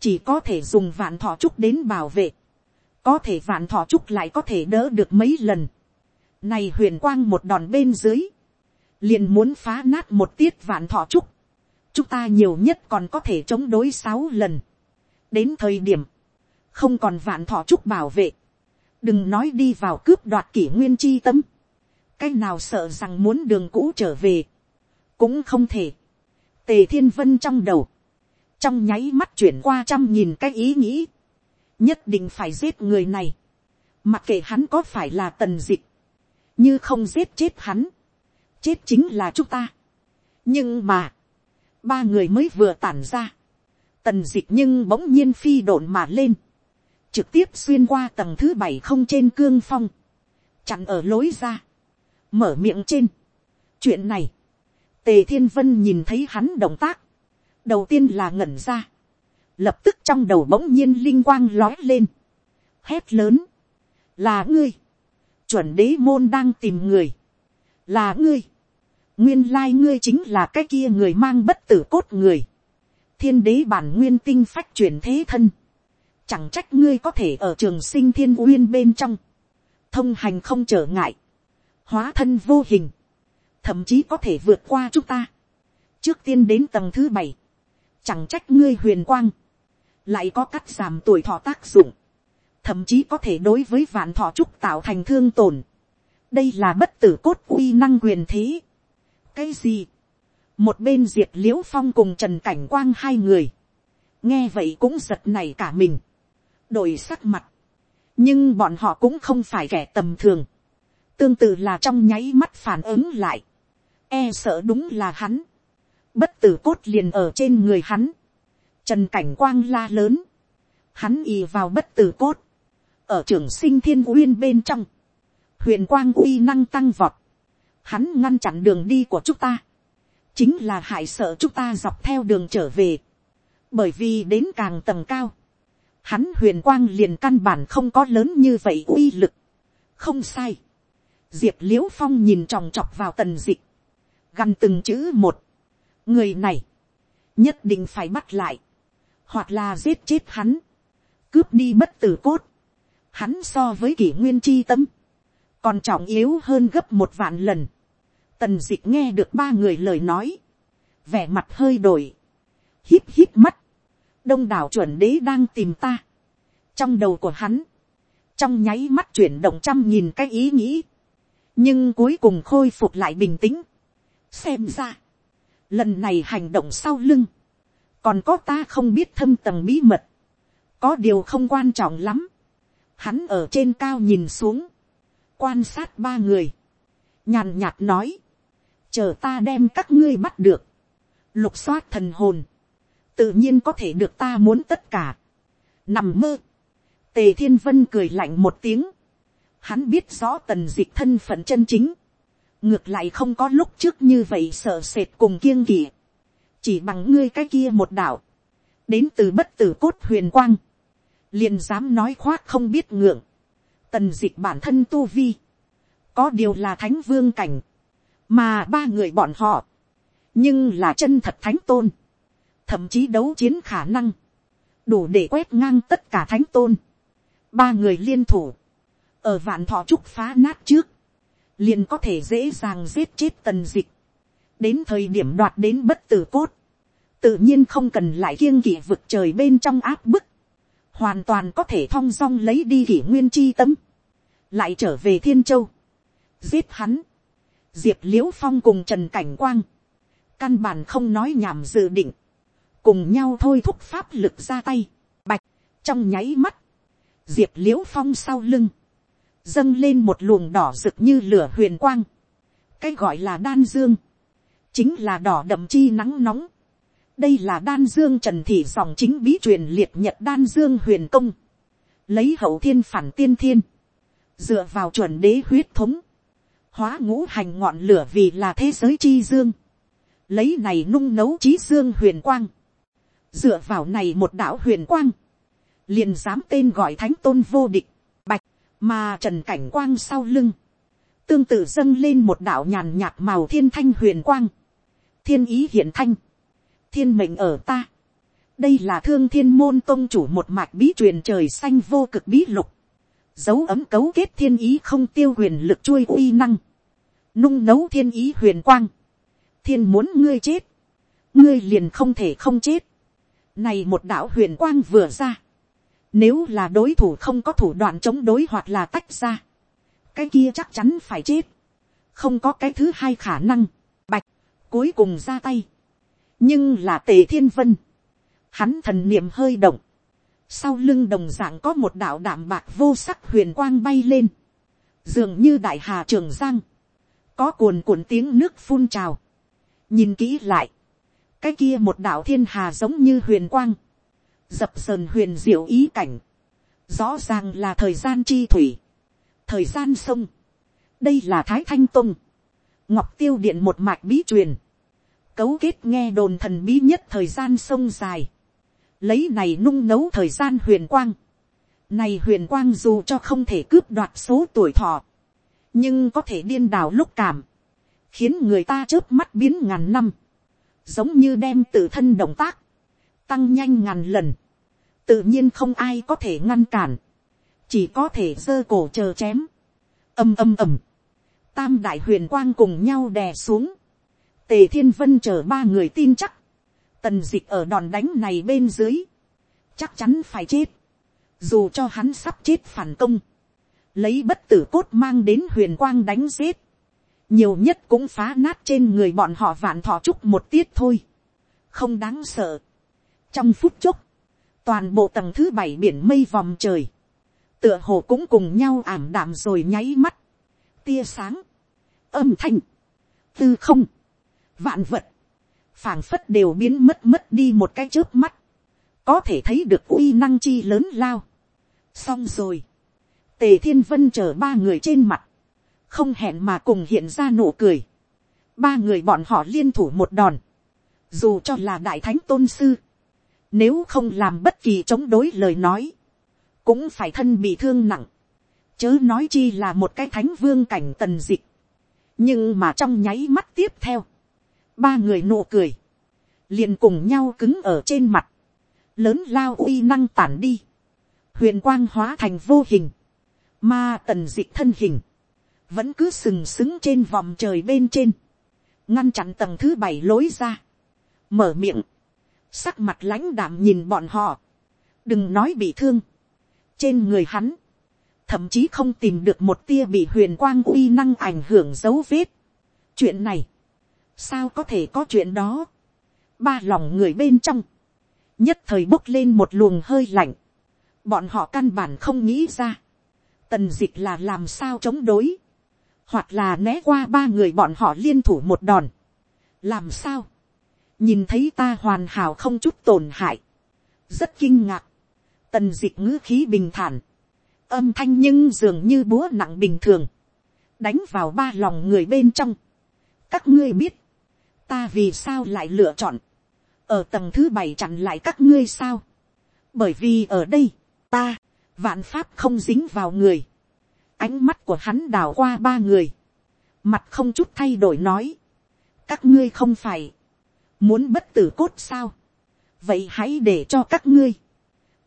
Chỉ có thể dùng vạn thọ trúc đến bảo vệ. Có thể vạn thọ trúc lại có thể đỡ được mấy lần. Này huyền quang một đòn bên dưới. Liền muốn phá nát một tiết vạn thọ trúc. Chúng ta nhiều nhất còn có thể chống đối sáu lần. đến thời điểm, không còn vạn thọ trúc bảo vệ, đừng nói đi vào cướp đoạt kỷ nguyên chi tâm, cái nào sợ rằng muốn đường cũ trở về, cũng không thể. tề thiên vân trong đầu, trong nháy mắt chuyển qua trăm nghìn cái ý nghĩ, nhất định phải giết người này, mặc kệ hắn có phải là tần dịch, như không giết chết hắn, chết chính là chúng ta. nhưng mà, ba người mới vừa tản ra, tần dịch nhưng bỗng nhiên phi độn mà lên, trực tiếp xuyên qua tầng thứ bảy không trên cương phong, chặn ở lối ra, mở miệng trên. chuyện này, tề thiên vân nhìn thấy hắn động tác, đầu tiên là ngẩn ra, lập tức trong đầu bỗng nhiên linh quang lói lên, hét lớn, là ngươi, chuẩn đế môn đang tìm người, là ngươi, nguyên lai ngươi chính là cái kia người mang bất tử cốt người, thiên đế bản nguyên tinh phách chuyển thế thân, chẳng trách ngươi có thể ở trường sinh thiên uyên bên trong, thông hành không trở ngại, hóa thân vô hình, thậm chí có thể vượt qua chúng ta, trước tiên đến tầng thứ bảy, chẳng trách ngươi huyền quang, lại có cắt giảm tuổi thọ tác dụng, thậm chí có thể đối với vạn thọ trúc tạo thành thương tổn. đây là bất tử cốt uy năng quyền thế cái gì, một bên diệt l i ễ u phong cùng trần cảnh quang hai người, nghe vậy cũng giật này cả mình, đổi sắc mặt, nhưng bọn họ cũng không phải kẻ tầm thường, tương tự là trong nháy mắt phản ứng lại, e sợ đúng là hắn, bất tử cốt liền ở trên người hắn, trần cảnh quang la lớn, hắn ì vào bất tử cốt, ở trường sinh thiên uyên bên trong, huyền quang uy năng tăng vọt, hắn ngăn chặn đường đi của chúng ta, chính là hại sợ chúng ta dọc theo đường trở về, bởi vì đến càng tầng cao, hắn huyền quang liền căn bản không có lớn như vậy uy lực, không sai, diệp l i ễ u phong nhìn tròng trọc vào tần dịch, gằn từng chữ một, người này, nhất định phải bắt lại, hoặc là giết chết hắn, cướp đi bất tử cốt, hắn so với kỷ nguyên chi tâm, còn trọng yếu hơn gấp một vạn lần. Tần dịch nghe được ba người lời nói, vẻ mặt hơi đổi, hít hít mắt, đông đảo chuẩn đế đang tìm ta. trong đầu của hắn, trong nháy mắt chuyển động trăm nghìn cái ý nghĩ, nhưng cuối cùng khôi phục lại bình tĩnh. xem ra, lần này hành động sau lưng, còn có ta không biết thâm tầng bí mật, có điều không quan trọng lắm, Hắn ở trên cao nhìn xuống. Quan sát ba người. Nhàn nhạt nói. Chờ ta đem các ngươi bắt được. Lục soát thần hồn. Tự nhiên có thể được ta muốn tất cả. Nằm mơ. Tề Thiên Vân cười lạnh một tiếng. Hắn biết rõ tần dịch thân phận chân chính. Ngược lại không có lúc trước như vậy sợ sệt cùng kiêng kỵ. Chỉ bằng ngươi cái kia một đạo. Đến từ bất tử cốt huyền quang liền dám nói khoác không biết ngượng, tần dịch bản thân tu vi, có điều là thánh vương cảnh, mà ba người bọn họ, nhưng là chân thật thánh tôn, thậm chí đấu chiến khả năng, đủ để quét ngang tất cả thánh tôn, ba người liên thủ, ở vạn thọ trúc phá nát trước, liền có thể dễ dàng giết chết tần dịch, đến thời điểm đoạt đến bất tử cốt, tự nhiên không cần lại kiêng kỵ vực trời bên trong áp bức, hoàn toàn có thể thong dong lấy đi kỷ nguyên chi tâm, lại trở về thiên châu, giết hắn, diệp l i ễ u phong cùng trần cảnh quang, căn bản không nói nhảm dự định, cùng nhau thôi thúc pháp lực ra tay, bạch, trong nháy mắt, diệp l i ễ u phong sau lưng, dâng lên một luồng đỏ rực như lửa huyền quang, cái gọi là đan dương, chính là đỏ đậm chi nắng nóng, đây là đan dương trần thị dòng chính bí truyền liệt nhật đan dương huyền công, lấy hậu thiên phản tiên thiên, dựa vào chuẩn đế huyết thống, hóa ngũ hành ngọn lửa vì là thế giới chi dương, lấy này nung nấu trí dương huyền quang, dựa vào này một đạo huyền quang, liền dám tên gọi thánh tôn vô địch, bạch, mà trần cảnh quang sau lưng, tương tự dâng lên một đạo nhàn nhạt màu thiên thanh huyền quang, thiên ý hiện thanh, thiên mệnh ở ta. đây là thương thiên môn tôn chủ một mạch bí truyền trời xanh vô cực bí lục. dấu ấm cấu kết thiên ý không tiêu huyền lực chui uy năng. nung nấu thiên ý huyền quang. thiên muốn ngươi chết. ngươi liền không thể không chết. này một đạo huyền quang vừa ra. nếu là đối thủ không có thủ đoạn chống đối hoặc là tách ra. cái kia chắc chắn phải chết. không có cái thứ hai khả năng. bạch, cuối cùng ra tay nhưng là tề thiên vân, hắn thần niệm hơi động, sau lưng đồng dạng có một đạo đảm bạc vô sắc huyền quang bay lên, dường như đại hà trường giang, có cuồn cuộn tiếng nước phun trào, nhìn kỹ lại, cái kia một đạo thiên hà giống như huyền quang, dập sờn huyền diệu ý cảnh, rõ ràng là thời gian chi thủy, thời gian sông, đây là thái thanh tông, ngọc tiêu điện một mạch bí truyền, cấu kết nghe đồn thần bí nhất thời gian sông dài, lấy này nung nấu thời gian huyền quang, này huyền quang dù cho không thể cướp đoạt số tuổi thọ, nhưng có thể điên đảo lúc cảm, khiến người ta chớp mắt biến ngàn năm, giống như đem tự thân động tác, tăng nhanh ngàn lần, tự nhiên không ai có thể ngăn cản, chỉ có thể giơ cổ chờ chém, âm âm ầm, tam đại huyền quang cùng nhau đè xuống, tề thiên vân chờ ba người tin chắc, tần d ị c h ở đòn đánh này bên dưới, chắc chắn phải chết, dù cho hắn sắp chết phản công, lấy bất tử cốt mang đến huyền quang đánh giết, nhiều nhất cũng phá nát trên người bọn họ vạn thọ chúc một tiết thôi, không đáng sợ. trong phút chốc, toàn bộ tầng thứ bảy biển mây vòng trời, tựa hồ cũng cùng nhau ảm đạm rồi nháy mắt, tia sáng, âm thanh, tư không, vạn vật, phảng phất đều biến mất mất đi một cái trước mắt, có thể thấy được uy năng chi lớn lao. xong rồi, tề thiên vân chờ ba người trên mặt, không hẹn mà cùng hiện ra nụ cười, ba người bọn họ liên thủ một đòn, dù cho là đại thánh tôn sư, nếu không làm bất kỳ chống đối lời nói, cũng phải thân bị thương nặng, chớ nói chi là một cái thánh vương cảnh tần dịch, nhưng mà trong nháy mắt tiếp theo, ba người nụ cười, liền cùng nhau cứng ở trên mặt, lớn lao uy năng tản đi, huyền quang hóa thành vô hình, ma tần d ị thân hình, vẫn cứ sừng sững trên vòng trời bên trên, ngăn chặn tầng thứ bảy lối ra, mở miệng, sắc mặt lãnh đảm nhìn bọn họ, đừng nói bị thương, trên người hắn, thậm chí không tìm được một tia bị huyền quang uy năng ảnh hưởng dấu vết. chuyện này, sao có thể có chuyện đó, ba lòng người bên trong, nhất thời bốc lên một luồng hơi lạnh, bọn họ căn bản không nghĩ ra, tần d ị c h là làm sao chống đối, hoặc là né qua ba người bọn họ liên thủ một đòn, làm sao, nhìn thấy ta hoàn hảo không chút tổn hại, rất kinh ngạc, tần d ị c h ngữ khí bình thản, âm thanh nhưng dường như búa nặng bình thường, đánh vào ba lòng người bên trong. các ngươi biết, ta vì sao lại lựa chọn, ở tầng thứ bảy chặn lại các ngươi sao, bởi vì ở đây, ta, vạn pháp không dính vào người, ánh mắt của hắn đào qua ba người, mặt không chút thay đổi nói, các ngươi không phải, muốn bất tử cốt sao, vậy hãy để cho các ngươi,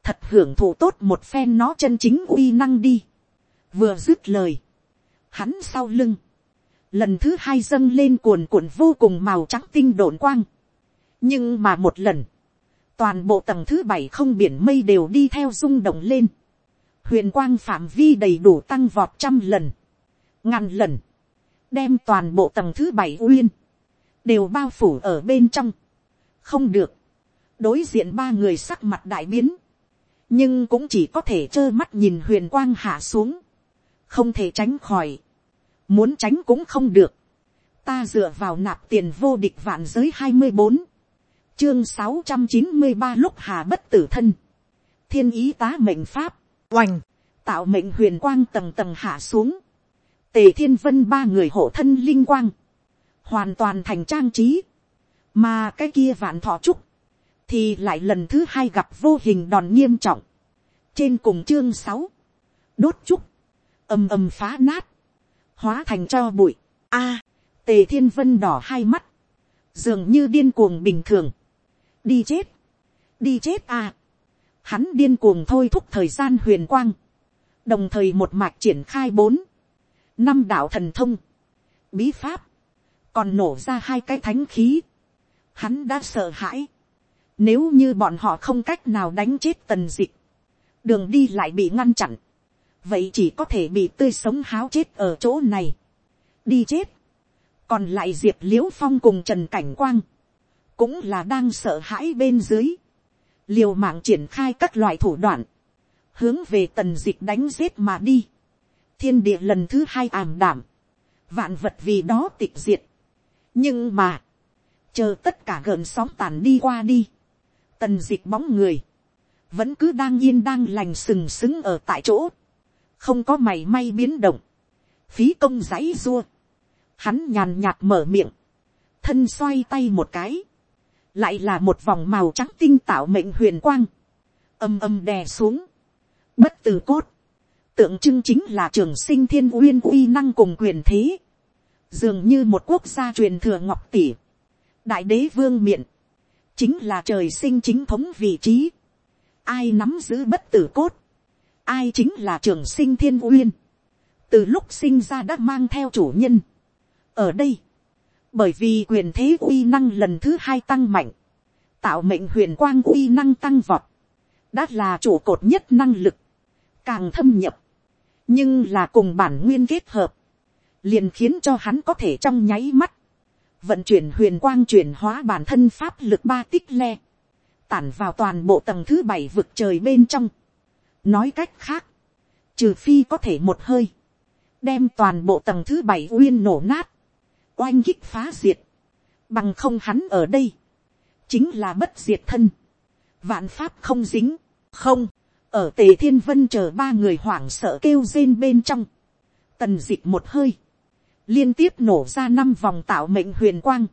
thật hưởng thụ tốt một phen nó chân chính uy năng đi, vừa dứt lời, hắn sau lưng, lần thứ hai dâng lên cuồn cuộn vô cùng màu trắng tinh đồn quang. nhưng mà một lần, toàn bộ tầng thứ bảy không biển mây đều đi theo rung động lên. huyền quang phạm vi đầy đủ tăng vọt trăm lần, ngàn lần, đem toàn bộ tầng thứ bảy uyên, đều bao phủ ở bên trong. không được, đối diện ba người sắc mặt đại biến, nhưng cũng chỉ có thể trơ mắt nhìn huyền quang hạ xuống, không thể tránh khỏi muốn tránh cũng không được, ta dựa vào nạp tiền vô địch vạn giới hai mươi bốn, chương sáu trăm chín mươi ba lúc hà bất tử thân, thiên ý tá mệnh pháp, oành, tạo mệnh huyền quang tầng tầng hạ xuống, tề thiên vân ba người hộ thân linh quang, hoàn toàn thành trang trí, mà cái kia vạn thọ trúc, thì lại lần thứ hai gặp vô hình đòn nghiêm trọng, trên cùng chương sáu, đốt trúc, ầm ầm phá nát, hóa thành cho bụi. A, tề thiên vân đỏ hai mắt, dường như điên cuồng bình thường. đi chết, đi chết a. hắn điên cuồng thôi thúc thời gian huyền quang, đồng thời một mạch triển khai bốn, năm đạo thần thông, bí pháp, còn nổ ra hai cái thánh khí. Hắn đã sợ hãi. Nếu như bọn họ không cách nào đánh chết tần dịch, đường đi lại bị ngăn chặn vậy chỉ có thể bị tươi sống háo chết ở chỗ này, đi chết, còn lại diệp l i ễ u phong cùng trần cảnh quang, cũng là đang sợ hãi bên dưới, liều mạng triển khai các loại thủ đoạn, hướng về tần dịch đánh giết mà đi, thiên địa lần thứ hai ảm đảm, vạn vật vì đó tịch diệt, nhưng mà, chờ tất cả gợn sóng tàn đi qua đi, tần dịch bóng người, vẫn cứ đang yên đang lành sừng sững ở tại chỗ, không có mày may biến động, phí công giấy dua, hắn nhàn nhạt mở miệng, thân xoay tay một cái, lại là một vòng màu trắng tinh tạo mệnh huyền quang, âm âm đè xuống, bất từ cốt, tượng trưng chính là trường sinh thiên uyên uy năng cùng quyền thế, dường như một quốc gia truyền thừa ngọc tỷ, đại đế vương miện, chính là trời sinh chính thống vị trí, ai nắm giữ bất tử cốt, ai chính là trường sinh thiên uyên, từ lúc sinh ra đã mang theo chủ nhân. ở đây, bởi vì quyền thế uy năng lần thứ hai tăng mạnh, tạo mệnh huyền quang uy năng tăng vọt, đã là trụ cột nhất năng lực, càng thâm nhập, nhưng là cùng bản nguyên kết hợp, liền khiến cho hắn có thể trong nháy mắt, vận chuyển huyền quang chuyển hóa bản thân pháp lực ba tích le, tản vào toàn bộ tầng thứ bảy vực trời bên trong nói cách khác, trừ phi có thể một hơi, đem toàn bộ tầng thứ bảy uyên nổ nát, oanh kích phá diệt, bằng không hắn ở đây, chính là bất diệt thân, vạn pháp không dính, không, ở tề thiên vân chờ ba người hoảng sợ kêu rên bên trong, tần d ị c h một hơi, liên tiếp nổ ra năm vòng tạo mệnh huyền quang,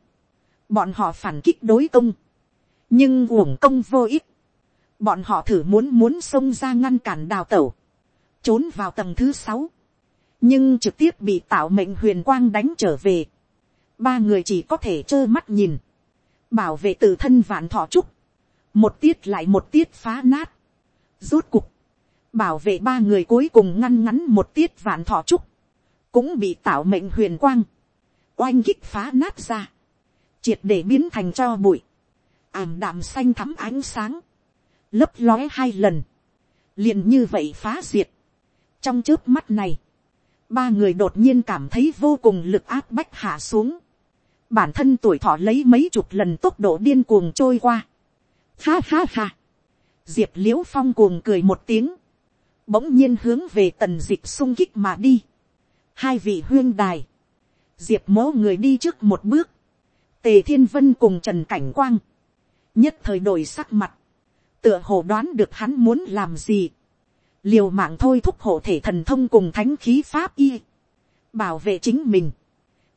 bọn họ phản kích đối công, nhưng uổng công vô ích, bọn họ thử muốn muốn xông ra ngăn cản đào tẩu, trốn vào tầng thứ sáu, nhưng trực tiếp bị tạo mệnh huyền quang đánh trở về, ba người chỉ có thể trơ mắt nhìn, bảo vệ tự thân vạn thọ trúc, một tiết lại một tiết phá nát, rút cục, bảo vệ ba người cuối cùng ngăn ngắn một tiết vạn thọ trúc, cũng bị tạo mệnh huyền quang, oanh kích phá nát ra, triệt để biến thành cho bụi, ảm đạm xanh thắm ánh sáng, lấp lóe hai lần, liền như vậy phá diệt. trong trước mắt này, ba người đột nhiên cảm thấy vô cùng lực áp bách hạ xuống, bản thân tuổi thọ lấy mấy chục lần tốc độ điên cuồng trôi qua. Ha ha ha. Diệp l i ễ u phong cuồng cười một tiếng, bỗng nhiên hướng về tần dịch sung kích mà đi. hai vị huyên đài, diệp mố người đi trước một bước, tề thiên vân cùng trần cảnh quang, nhất thời đổi sắc mặt, tựa hồ đoán được hắn muốn làm gì, liều mạng thôi thúc hộ thể thần thông cùng thánh khí pháp y, bảo vệ chính mình,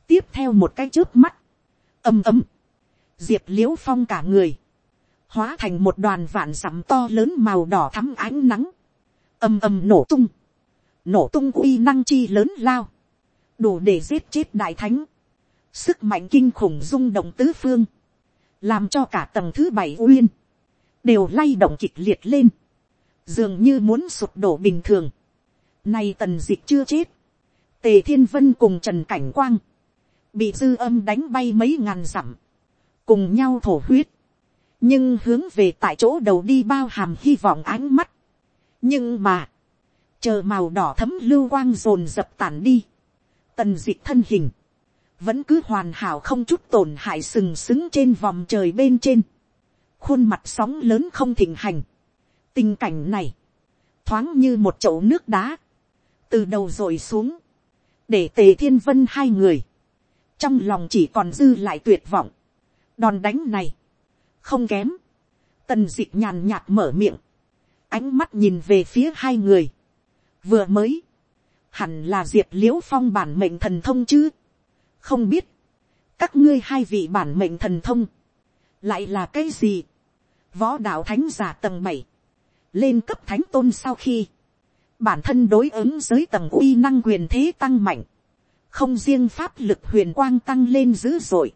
tiếp theo một cái trước mắt, ầm ầm, diệp l i ễ u phong cả người, hóa thành một đoàn vạn dặm to lớn màu đỏ thắm ánh nắng, ầm ầm nổ tung, nổ tung uy năng chi lớn lao, đủ để giết chết đại thánh, sức mạnh kinh khủng rung động tứ phương, làm cho cả tầng thứ bảy uyên, đều lay động kịch liệt lên, dường như muốn sụp đổ bình thường. Nay tần dịch chưa chết, tề thiên vân cùng trần cảnh quang, bị dư âm đánh bay mấy ngàn dặm, cùng nhau thổ huyết, nhưng hướng về tại chỗ đầu đi bao hàm hy vọng ánh mắt. nhưng mà, chờ màu đỏ thấm lưu quang rồn dập tàn đi, tần dịch thân hình, vẫn cứ hoàn hảo không chút tổn hại sừng sững trên vòng trời bên trên, khuôn mặt sóng lớn không thịnh hành, tình cảnh này, thoáng như một chậu nước đá, từ đầu r i xuống, để tề thiên vân hai người, trong lòng chỉ còn dư lại tuyệt vọng. đòn đánh này, không kém, tần d ị c h nhàn nhạt mở miệng, ánh mắt nhìn về phía hai người, vừa mới, hẳn là diệp l i ễ u phong bản mệnh thần thông chứ, không biết, các ngươi hai vị bản mệnh thần thông, lại là cái gì, võ đạo thánh giả tầng bảy, lên cấp thánh tôn sau khi, bản thân đối ứng giới tầng uy năng quyền thế tăng mạnh, không riêng pháp lực huyền quang tăng lên dữ dội,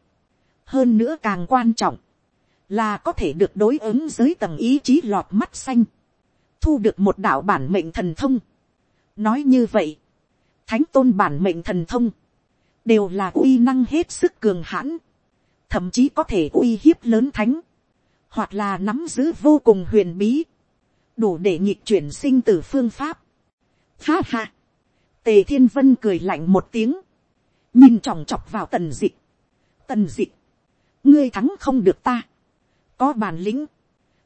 hơn nữa càng quan trọng, là có thể được đối ứng giới tầng ý chí lọt mắt xanh, thu được một đạo bản mệnh thần thông. nói như vậy, thánh tôn bản mệnh thần thông, đều là uy năng hết sức cường hãn, thậm chí có thể uy hiếp lớn thánh, hoặc là nắm giữ vô cùng huyền bí, đủ để nhịp chuyển sinh từ phương pháp. Ha ha, tề thiên vân cười lạnh một tiếng, nhìn chòng chọc vào tần dịch, tần dịch, ngươi thắng không được ta, có bản lĩnh,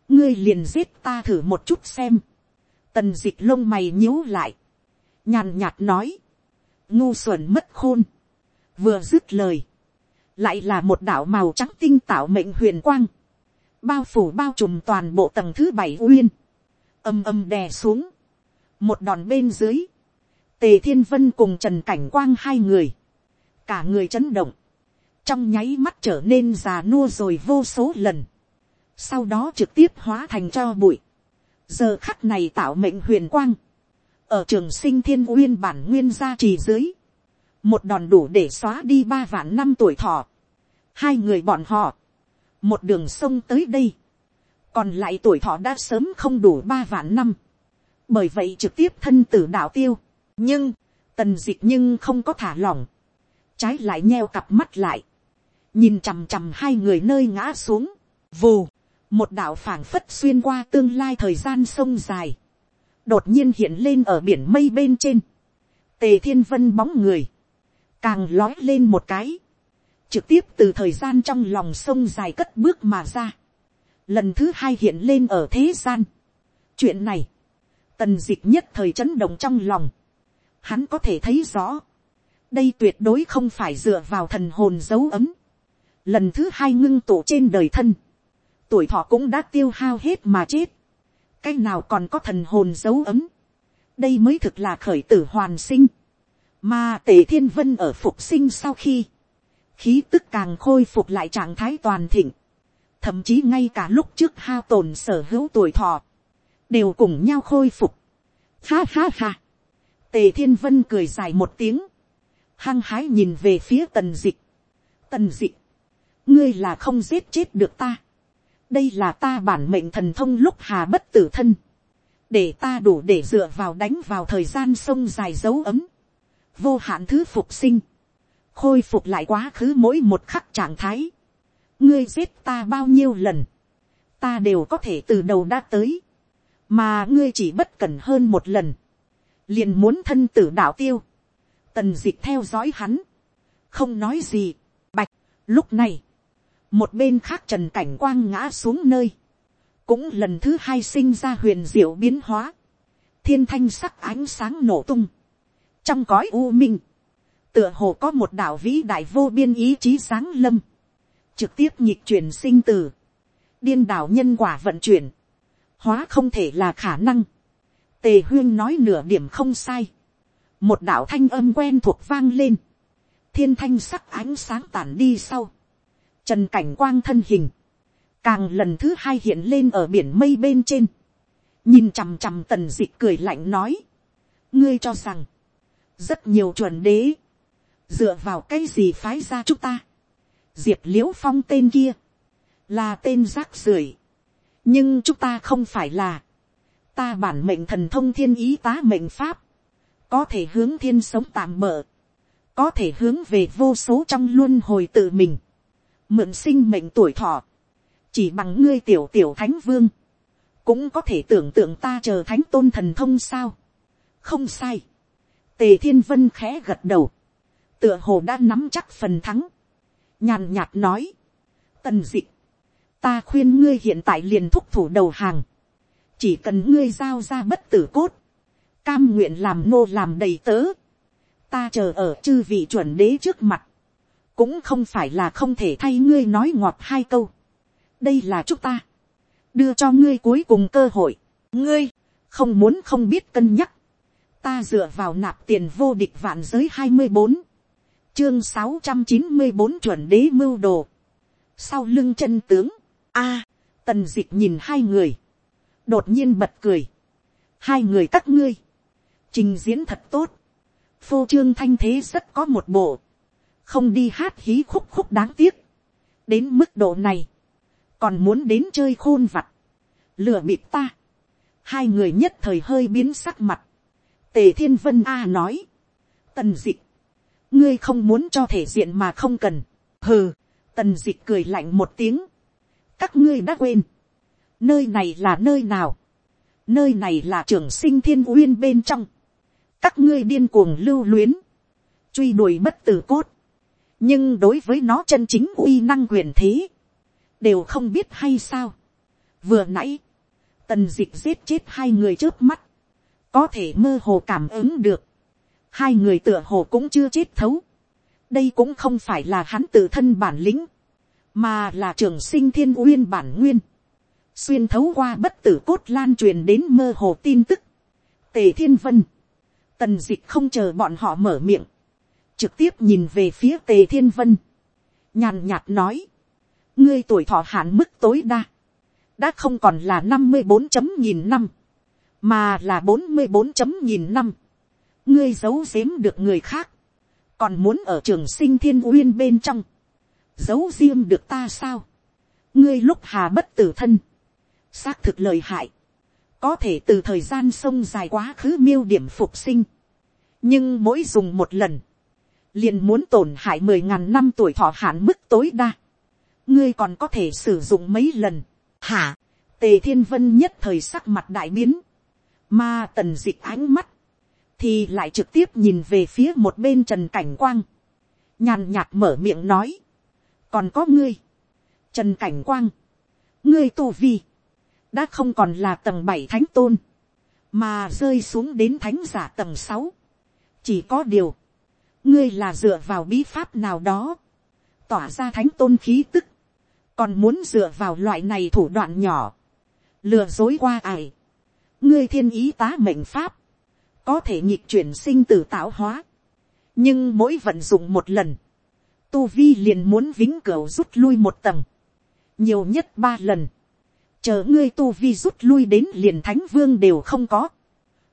ngươi liền giết ta thử một chút xem, tần d ị lông mày nhíu lại, nhàn nhạt nói, ngu xuẩn mất khôn, vừa dứt lời, lại là một đạo màu trắng tinh tạo mệnh huyền quang, bao phủ bao trùm toàn bộ tầng thứ bảy uyên, âm âm đè xuống, một đòn bên dưới, tề thiên vân cùng trần cảnh quang hai người, cả người chấn động, trong nháy mắt trở nên già nua rồi vô số lần, sau đó trực tiếp hóa thành cho bụi. giờ khắc này tạo mệnh huyền quang, ở trường sinh thiên uyên bản nguyên gia trì dưới, một đòn đủ để xóa đi ba vạn năm tuổi thọ, hai người bọn họ, một đường sông tới đây, còn lại tuổi thọ đã sớm không đủ ba vạn năm, bởi vậy trực tiếp thân tử đạo tiêu, nhưng, tần d ị c h nhưng không có thả lỏng, trái lại nheo cặp mắt lại, nhìn chằm chằm hai người nơi ngã xuống, vù, một đạo phảng phất xuyên qua tương lai thời gian sông dài, đột nhiên hiện lên ở biển mây bên trên, tề thiên vân bóng người, càng lói lên một cái, trực tiếp từ thời gian trong lòng sông dài cất bước mà ra, lần thứ hai hiện lên ở thế gian. chuyện này, tần d ị c h nhất thời chấn động trong lòng, hắn có thể thấy rõ, đây tuyệt đối không phải dựa vào thần hồn dấu ấm, lần thứ hai ngưng tụ trên đời thân, tuổi thọ cũng đã tiêu hao hết mà chết, cái nào còn có thần hồn dấu ấm, đây mới thực là khởi tử hoàn sinh, mà tề thiên vân ở phục sinh sau khi, khí tức càng khôi phục lại trạng thái toàn thịnh, thậm chí ngay cả lúc trước hao tồn sở hữu tuổi thọ, đều cùng nhau khôi phục. Ha ha ha, tề thiên vân cười dài một tiếng, hăng hái nhìn về phía tần dịch, tần dịch, ngươi là không giết chết được ta, đây là ta bản mệnh thần thông lúc hà bất tử thân, để ta đủ để dựa vào đánh vào thời gian sông dài dấu ấm, vô hạn thứ phục sinh, khôi phục lại quá khứ mỗi một khắc trạng thái, ngươi giết ta bao nhiêu lần, ta đều có thể từ đầu đã tới, mà ngươi chỉ bất cần hơn một lần, liền muốn thân tử đạo tiêu, tần d ị c h theo dõi hắn, không nói gì, bạch, lúc này, một bên khác trần cảnh quang ngã xuống nơi, cũng lần thứ hai sinh ra huyền diệu biến hóa, thiên thanh sắc ánh sáng nổ tung, trong cõi u minh, tựa hồ có một đạo vĩ đại vô biên ý chí sáng lâm, trực tiếp nhịp chuyển sinh từ, điên đảo nhân quả vận chuyển, hóa không thể là khả năng, tề huyên nói nửa điểm không sai, một đạo thanh âm quen thuộc vang lên, thiên thanh sắc ánh sáng tản đi sau, Trần cảnh quang thân hình. Càng lần thứ hai hiện lên ở biển mây bên trên. Nhìn chằm chằm tần dịch cười lạnh nói. Ngươi cho rằng. Rất nhiều chuẩn đế. Dựa vào cái gì phái ra chúng ta. Diệp liễu phong tên kia. Là tên rác rưởi Nhưng chúng ta không phải là. Ta bản mệnh thần thông thiên ý tá mệnh pháp. Có thể hướng thiên sống tạm bỡ có thể hướng về vô số trong luân hồi tự mình, mượn sinh mệnh tuổi thọ, chỉ bằng ngươi tiểu tiểu thánh vương, cũng có thể tưởng tượng ta chờ thánh tôn thần thông sao. không sai, tề thiên vân khẽ gật đầu, tựa hồ đã nắm chắc phần thắng, nhàn nhạt nói, tần d ị ta khuyên ngươi hiện tại liền thúc thủ đầu hàng, chỉ cần ngươi giao ra bất tử cốt, cam nguyện làm nô làm đầy tớ, ta chờ ở chư vị chuẩn đế trước mặt, cũng không phải là không thể thay ngươi nói ngọt hai câu. đây là chúc ta, đưa cho ngươi cuối cùng cơ hội, ngươi, không muốn không biết cân nhắc, ta dựa vào nạp tiền vô địch vạn giới hai mươi bốn, chương sáu trăm chín mươi bốn chuẩn đế mưu đồ, sau lưng chân tướng, a, tần dịch nhìn hai người, đột nhiên bật cười, hai người các ngươi, trình diễn thật tốt, phô trương thanh thế rất có một bộ, không đi hát hí khúc khúc đáng tiếc. đến mức độ này, còn muốn đến chơi khôn vặt, lừa bịp ta. hai người nhất thời hơi biến sắc mặt. tề thiên vân a nói, tần dịch ngươi không muốn cho thể diện mà không cần. hừ, tần d ị cười lạnh một tiếng. các ngươi đã quên. nơi này là nơi nào. nơi này là trường sinh thiên uyên bên trong. các ngươi điên cuồng lưu luyến. truy đuổi bất tử cốt nhưng đối với nó chân chính uy năng quyền thế, đều không biết hay sao. vừa nãy, tần d ị c h giết chết hai người trước mắt, có thể mơ hồ cảm ứng được, hai người tựa hồ cũng chưa chết thấu, đây cũng không phải là hắn tự thân bản lĩnh, mà là trường sinh thiên uyên bản nguyên, xuyên thấu qua bất tử cốt lan truyền đến mơ hồ tin tức, tề thiên vân, tần d ị c h không chờ bọn họ mở miệng, trực tiếp nhìn về phía tề thiên vân, nhàn nhạt nói, ngươi tuổi thọ hạn mức tối đa, đã không còn là năm mươi bốn chấm nghìn năm, mà là bốn mươi bốn chấm nghìn năm ngươi giấu giếm được người khác, còn muốn ở trường sinh thiên uyên bên trong, giấu riêng được ta sao, ngươi lúc hà bất tử thân, xác thực lời hại, có thể từ thời gian sông dài quá khứ miêu điểm phục sinh, nhưng mỗi dùng một lần, liền muốn tổn hại mười ngàn năm tuổi thọ hạn mức tối đa, ngươi còn có thể sử dụng mấy lần, Hả, tề thiên vân nhất thời sắc mặt đại biến. Mà tần dịch ánh mắt. Thì lại trực tiếp nhìn về phía một bên trần cảnh quang. Nhàn nhạt mở miệng nói. Còn có ngươi. Trần cảnh quang. Ngươi tu vi. Đã không còn là tầng bảy thánh tôn. Mà rơi xuống đến thánh giả tầng sáu. Chỉ có điều. Ngươi là dựa vào bí pháp nào đó. Tỏa ra thánh tôn khí tức còn muốn dựa vào loại này thủ đoạn nhỏ, lừa dối qua ải, ngươi thiên ý tá mệnh pháp, có thể nhịp chuyển sinh từ tạo hóa, nhưng mỗi vận dụng một lần, tu vi liền muốn vĩnh cửu rút lui một tầng, nhiều nhất ba lần, chờ ngươi tu vi rút lui đến liền thánh vương đều không có,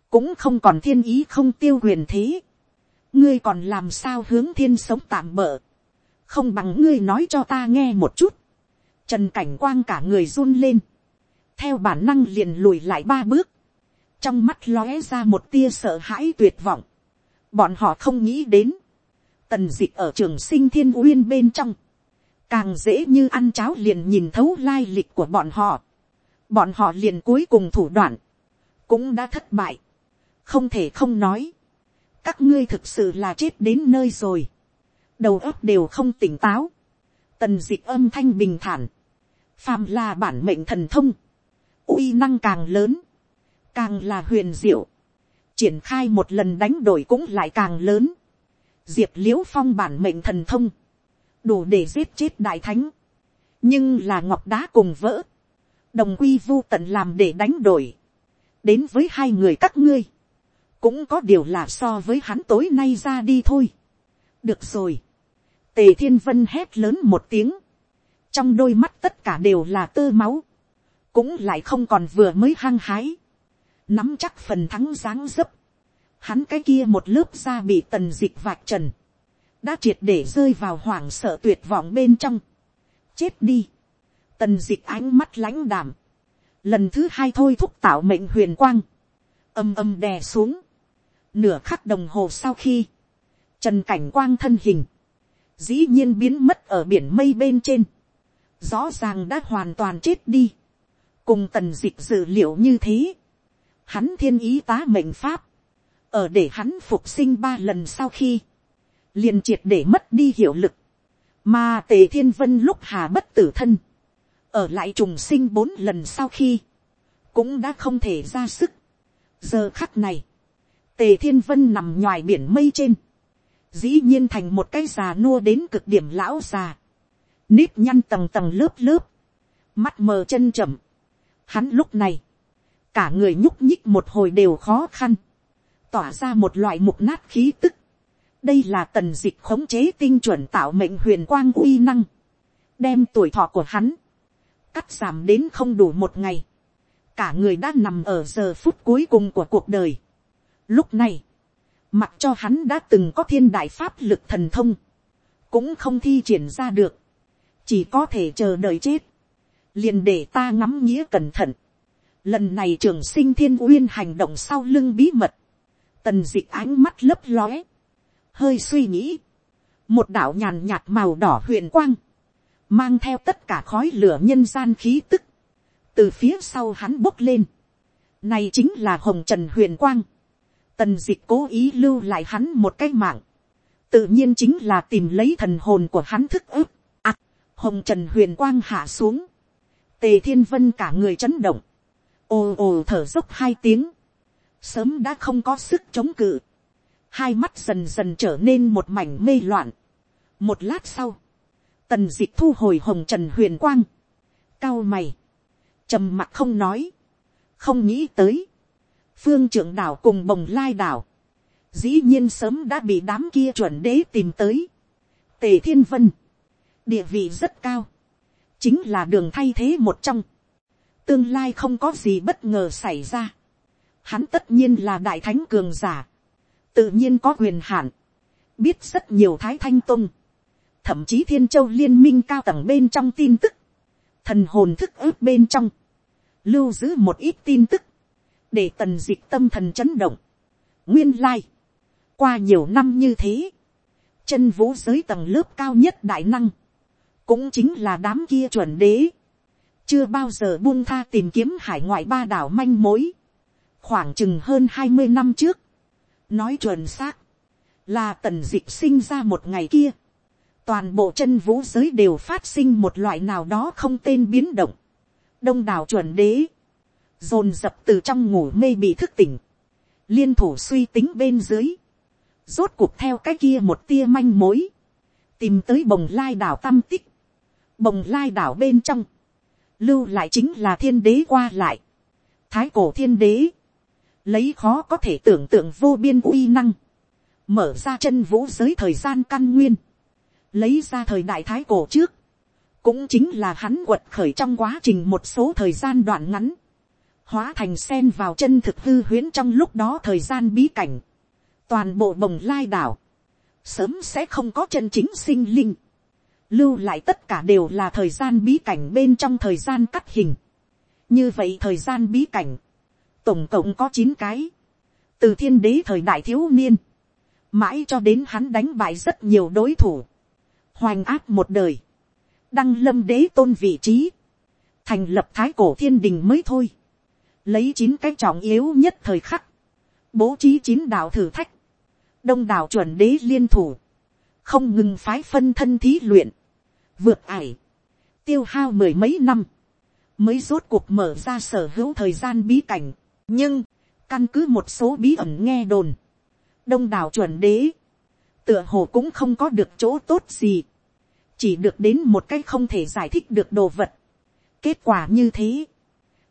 cũng không còn thiên ý không tiêu huyền thế, ngươi còn làm sao hướng thiên sống tạm bỡ, không bằng ngươi nói cho ta nghe một chút, Trần cảnh quang cả người run lên. Theo bản năng liền lùi lại ba bước. Trong mắt lóe ra một tia sợ hãi tuyệt vọng. Bọn họ không nghĩ đến. Tần dịch ở trường sinh thiên uyên bên trong. Càng dễ như ăn cháo liền nhìn thấu lai lịch của bọn họ. Bọn họ liền cuối cùng thủ đoạn. Cũng đã thất bại. Không thể không nói. Các ngươi thực sự là chết đến nơi rồi. Đầu óc đều không tỉnh táo. Tần dịch âm thanh bình thản phàm là bản mệnh thần thông, uy năng càng lớn, càng là huyền diệu, triển khai một lần đánh đổi cũng lại càng lớn, diệp l i ễ u phong bản mệnh thần thông, đủ để giết chết đại thánh, nhưng là ngọc đá cùng vỡ, đồng quy vô tận làm để đánh đổi, đến với hai người các ngươi, cũng có điều là so với hắn tối nay ra đi thôi. được rồi, tề thiên vân hét lớn một tiếng, trong đôi mắt tất cả đều là tơ máu, cũng lại không còn vừa mới hăng hái, nắm chắc phần thắng dáng dấp, hắn cái kia một lớp da bị tần dịch vạch trần, đã triệt để rơi vào hoảng sợ tuyệt vọng bên trong, chết đi, tần dịch ánh mắt lãnh đảm, lần thứ hai thôi thúc tạo mệnh huyền quang, âm âm đè xuống, nửa khắc đồng hồ sau khi, trần cảnh quang thân hình, dĩ nhiên biến mất ở biển mây bên trên, rõ ràng đã hoàn toàn chết đi, cùng tần dịch dự liệu như thế, hắn thiên ý tá mệnh pháp, ở để hắn phục sinh ba lần sau khi, liền triệt để mất đi hiệu lực, mà tề thiên vân lúc hà bất tử thân, ở lại trùng sinh bốn lần sau khi, cũng đã không thể ra sức. giờ khắc này, tề thiên vân nằm ngoài biển mây trên, dĩ nhiên thành một cái già nua đến cực điểm lão già, nếp nhăn tầng tầng lớp lớp, mắt mờ chân chậm. Hắn lúc này, cả người nhúc nhích một hồi đều khó khăn, tỏa ra một loại mục nát khí tức. đây là tần dịch khống chế tinh chuẩn tạo mệnh huyền quang uy năng, đem tuổi thọ của hắn, cắt giảm đến không đủ một ngày, cả người đã nằm ở giờ phút cuối cùng của cuộc đời. Lúc này, mặc cho hắn đã từng có thiên đại pháp lực thần thông, cũng không thi triển ra được chỉ có thể chờ đợi chết, liền để ta ngắm nghĩa cẩn thận. Lần này trường sinh thiên uyên hành động sau lưng bí mật, tần d ị ánh mắt lấp lóe, hơi suy nghĩ, một đạo nhàn nhạt màu đỏ huyền quang, mang theo tất cả khói lửa nhân gian khí tức, từ phía sau hắn bốc lên, này chính là hồng trần huyền quang, tần d ị cố ý lưu lại hắn một cái mạng, tự nhiên chính là tìm lấy thần hồn của hắn thức ức, à, hồng trần huyền quang hạ xuống, tề thiên vân cả người chấn động, ồ ồ thở dốc hai tiếng, sớm đã không có sức chống cự, hai mắt dần dần trở nên một mảnh mê loạn. một lát sau, tần d ị c h thu hồi hồng trần huyền quang, cao mày, trầm mặc không nói, không nghĩ tới, phương trưởng đảo cùng bồng lai đảo, dĩ nhiên sớm đã bị đám kia chuẩn đế tìm tới, tề thiên vân, địa vị rất cao, chính là đường thay thế một trong, tương lai không có gì bất ngờ xảy ra, hắn tất nhiên là đại thánh cường giả, tự nhiên có quyền hạn, biết rất nhiều thái thanh tung, thậm chí thiên châu liên minh cao tầng bên trong tin tức, thần hồn thức ướp bên trong, lưu giữ một ít tin tức, để tần dịch tâm thần chấn động. nguyên lai, qua nhiều năm như thế, chân vũ giới tầng lớp cao nhất đại năng, cũng chính là đám kia chuẩn đế, chưa bao giờ buông tha tìm kiếm hải ngoại ba đảo manh mối, khoảng chừng hơn hai mươi năm trước, nói chuẩn xác, là tần dịch sinh ra một ngày kia, toàn bộ chân vũ giới đều phát sinh một loại nào đó không tên biến động, đông đảo chuẩn đế, dồn dập từ trong ngủ mê bị thức tỉnh, liên thủ suy tính bên dưới, rốt cuộc theo cái kia một tia manh mối, tìm tới bồng lai đảo tam tích, bồng lai đảo bên trong, lưu lại chính là thiên đế qua lại, thái cổ thiên đế, lấy khó có thể tưởng tượng vô biên uy năng, mở ra chân vũ giới thời gian căn nguyên, lấy ra thời đại thái cổ trước, cũng chính là hắn quật khởi trong quá trình một số thời gian đoạn ngắn, hóa thành sen vào chân thực hư huyễn trong lúc đó thời gian bí cảnh, toàn bộ bồng lai đảo, sớm sẽ không có chân chính sinh linh, lưu lại tất cả đều là thời gian bí cảnh bên trong thời gian cắt hình, như vậy thời gian bí cảnh, tổng cộng có chín cái, từ thiên đế thời đại thiếu niên, mãi cho đến hắn đánh bại rất nhiều đối thủ, hoành áp một đời, đăng lâm đế tôn vị trí, thành lập thái cổ thiên đình mới thôi, lấy chín cái trọng yếu nhất thời khắc, bố trí chín đạo thử thách, đông đảo chuẩn đế liên thủ, không ngừng phái phân thân thí luyện, vượt ải, tiêu hao mười mấy năm, mới rốt cuộc mở ra sở hữu thời gian bí cảnh, nhưng, căn cứ một số bí ẩn nghe đồn, đông đảo chuẩn đế, tựa hồ cũng không có được chỗ tốt gì, chỉ được đến một cái không thể giải thích được đồ vật. kết quả như thế,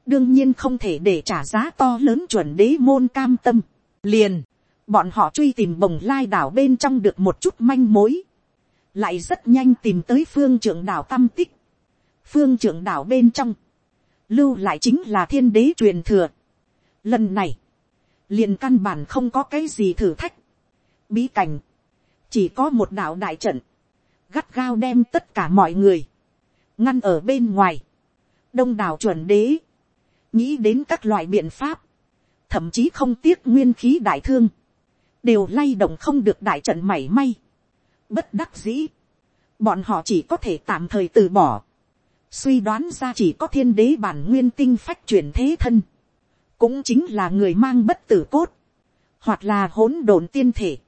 đương nhiên không thể để trả giá to lớn chuẩn đế môn cam tâm, liền, bọn họ truy tìm bồng lai đảo bên trong được một chút manh mối, lại rất nhanh tìm tới phương trưởng đảo tâm tích, phương trưởng đảo bên trong, lưu lại chính là thiên đế truyền thừa, Lần này, liền căn bản không có cái gì thử thách. Bí cảnh, chỉ có một đạo đại trận, gắt gao đem tất cả mọi người, ngăn ở bên ngoài. Đông đảo chuẩn đế, nghĩ đến các loại biện pháp, thậm chí không tiếc nguyên khí đại thương, đều lay động không được đại trận mảy may. Bất đắc dĩ, bọn họ chỉ có thể tạm thời từ bỏ. Suy đoán ra chỉ có thiên đế bản nguyên tinh phách chuyển thế thân. Cũng chính là người mang bất tử cốt, hoặc là hỗn độn tiên thể,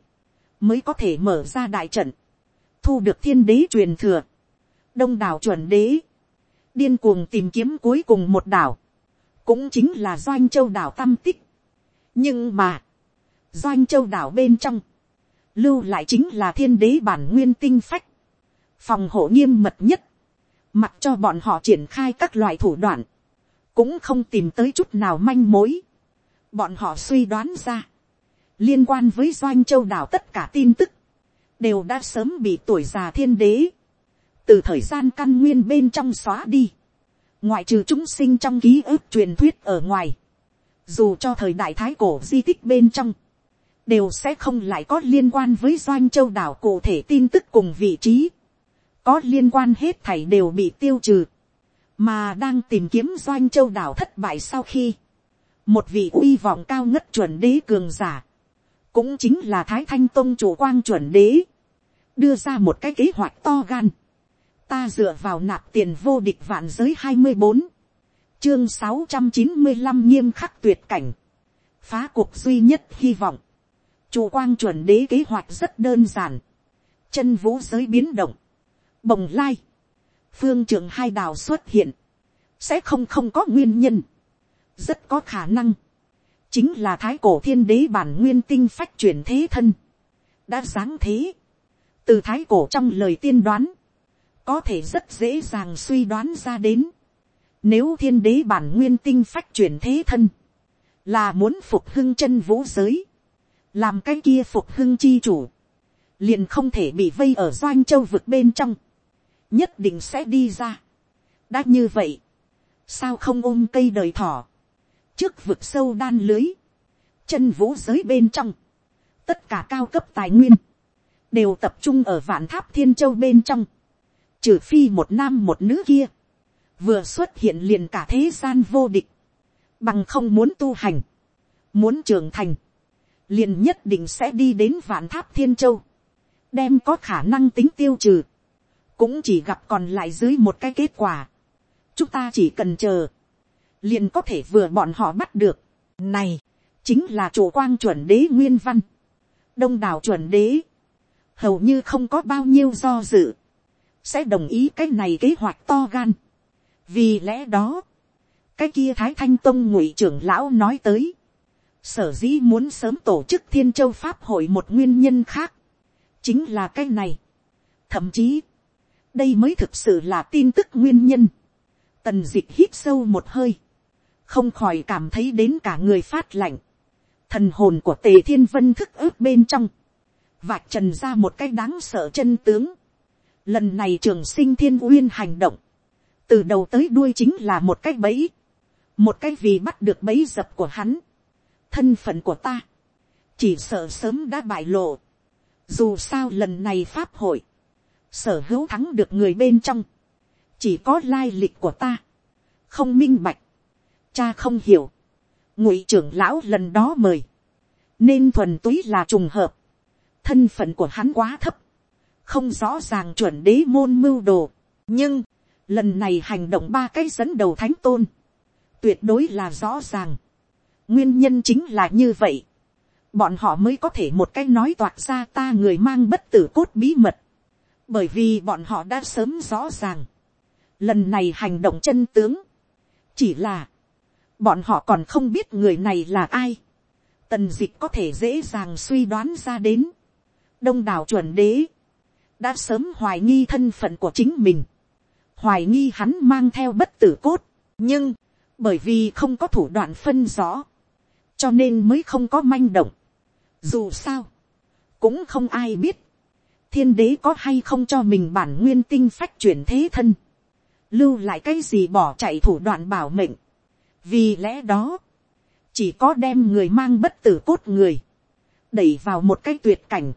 mới có thể mở ra đại trận, thu được thiên đế truyền thừa, đông đảo chuẩn đế, điên cuồng tìm kiếm cuối cùng một đảo, cũng chính là doanh châu đảo tam tích. nhưng mà, doanh châu đảo bên trong, lưu lại chính là thiên đế bản nguyên tinh phách, phòng hộ nghiêm mật nhất, mặc cho bọn họ triển khai các loại thủ đoạn, cũng không tìm tới chút nào manh mối. Bọn họ suy đoán ra, liên quan với doanh châu đảo tất cả tin tức, đều đã sớm bị tuổi già thiên đế, từ thời gian căn nguyên bên trong xóa đi, ngoại trừ chúng sinh trong ký ức truyền thuyết ở ngoài, dù cho thời đại thái cổ di tích bên trong, đều sẽ không lại có liên quan với doanh châu đảo cụ thể tin tức cùng vị trí, có liên quan hết thảy đều bị tiêu trừ, mà đang tìm kiếm doanh châu đảo thất bại sau khi, một vị uy vọng cao ngất chuẩn đế cường giả, cũng chính là thái thanh tôn chủ quang chuẩn đế, đưa ra một cái kế hoạch to gan, ta dựa vào nạp tiền vô địch vạn giới hai mươi bốn, chương sáu trăm chín mươi năm nghiêm khắc tuyệt cảnh, phá cuộc duy nhất hy vọng, chủ quang chuẩn đế kế hoạch rất đơn giản, chân vũ giới biến động, bồng lai, phương trưởng hai đào xuất hiện, sẽ không không có nguyên nhân, rất có khả năng, chính là thái cổ thiên đế bản nguyên tinh phách chuyển thế thân, đã sáng thế, từ thái cổ trong lời tiên đoán, có thể rất dễ dàng suy đoán ra đến, nếu thiên đế bản nguyên tinh phách chuyển thế thân, là muốn phục hưng chân vũ giới, làm cái kia phục hưng chi chủ, liền không thể bị vây ở doanh châu vực bên trong, nhất định sẽ đi ra. đã như vậy, sao không ôm cây đời thỏ, trước vực sâu đan lưới, chân vũ giới bên trong, tất cả cao cấp tài nguyên, đều tập trung ở vạn tháp thiên châu bên trong, trừ phi một nam một nữ kia, vừa xuất hiện liền cả thế gian vô địch, bằng không muốn tu hành, muốn trưởng thành, liền nhất định sẽ đi đến vạn tháp thiên châu, đem có khả năng tính tiêu trừ, cũng chỉ gặp còn lại dưới một cái kết quả. chúng ta chỉ cần chờ, liền có thể vừa bọn họ bắt được. này, chính là chủ quang chuẩn đế nguyên văn, đông đảo chuẩn đế, hầu như không có bao nhiêu do dự, sẽ đồng ý cái này kế hoạch to gan. vì lẽ đó, cái kia thái thanh tông ngụy trưởng lão nói tới, sở dĩ muốn sớm tổ chức thiên châu pháp hội một nguyên nhân khác, chính là cái này. thậm chí, đây mới thực sự là tin tức nguyên nhân. tần dịch hít sâu một hơi, không khỏi cảm thấy đến cả người phát lạnh. thần hồn của tề thiên vân thức ướp bên trong, vạch trần ra một cái đáng sợ chân tướng. lần này trường sinh thiên uyên hành động, từ đầu tới đuôi chính là một cái bẫy, một cái vì bắt được bẫy dập của hắn, thân phận của ta, chỉ sợ sớm đã bại lộ, dù sao lần này pháp hội, sở hữu thắng được người bên trong, chỉ có lai lịch của ta, không minh bạch, cha không hiểu, ngụy trưởng lão lần đó mời, nên thuần túy là trùng hợp, thân phận của hắn quá thấp, không rõ ràng chuẩn đế môn mưu đồ, nhưng, lần này hành động ba cái dẫn đầu thánh tôn, tuyệt đối là rõ ràng, nguyên nhân chính là như vậy, bọn họ mới có thể một cách nói toạc ra ta người mang bất tử cốt bí mật, bởi vì bọn họ đã sớm rõ ràng, lần này hành động chân tướng, chỉ là, bọn họ còn không biết người này là ai, tần dịch có thể dễ dàng suy đoán ra đến, đông đảo chuẩn đế, đã sớm hoài nghi thân phận của chính mình, hoài nghi hắn mang theo bất tử cốt, nhưng, bởi vì không có thủ đoạn phân rõ, cho nên mới không có manh động, dù sao, cũng không ai biết, thiên đế có hay không cho mình bản nguyên tinh phách chuyển thế thân, lưu lại cái gì bỏ chạy thủ đoạn bảo mệnh. vì lẽ đó, chỉ có đem người mang bất tử cốt người, đẩy vào một cái tuyệt cảnh,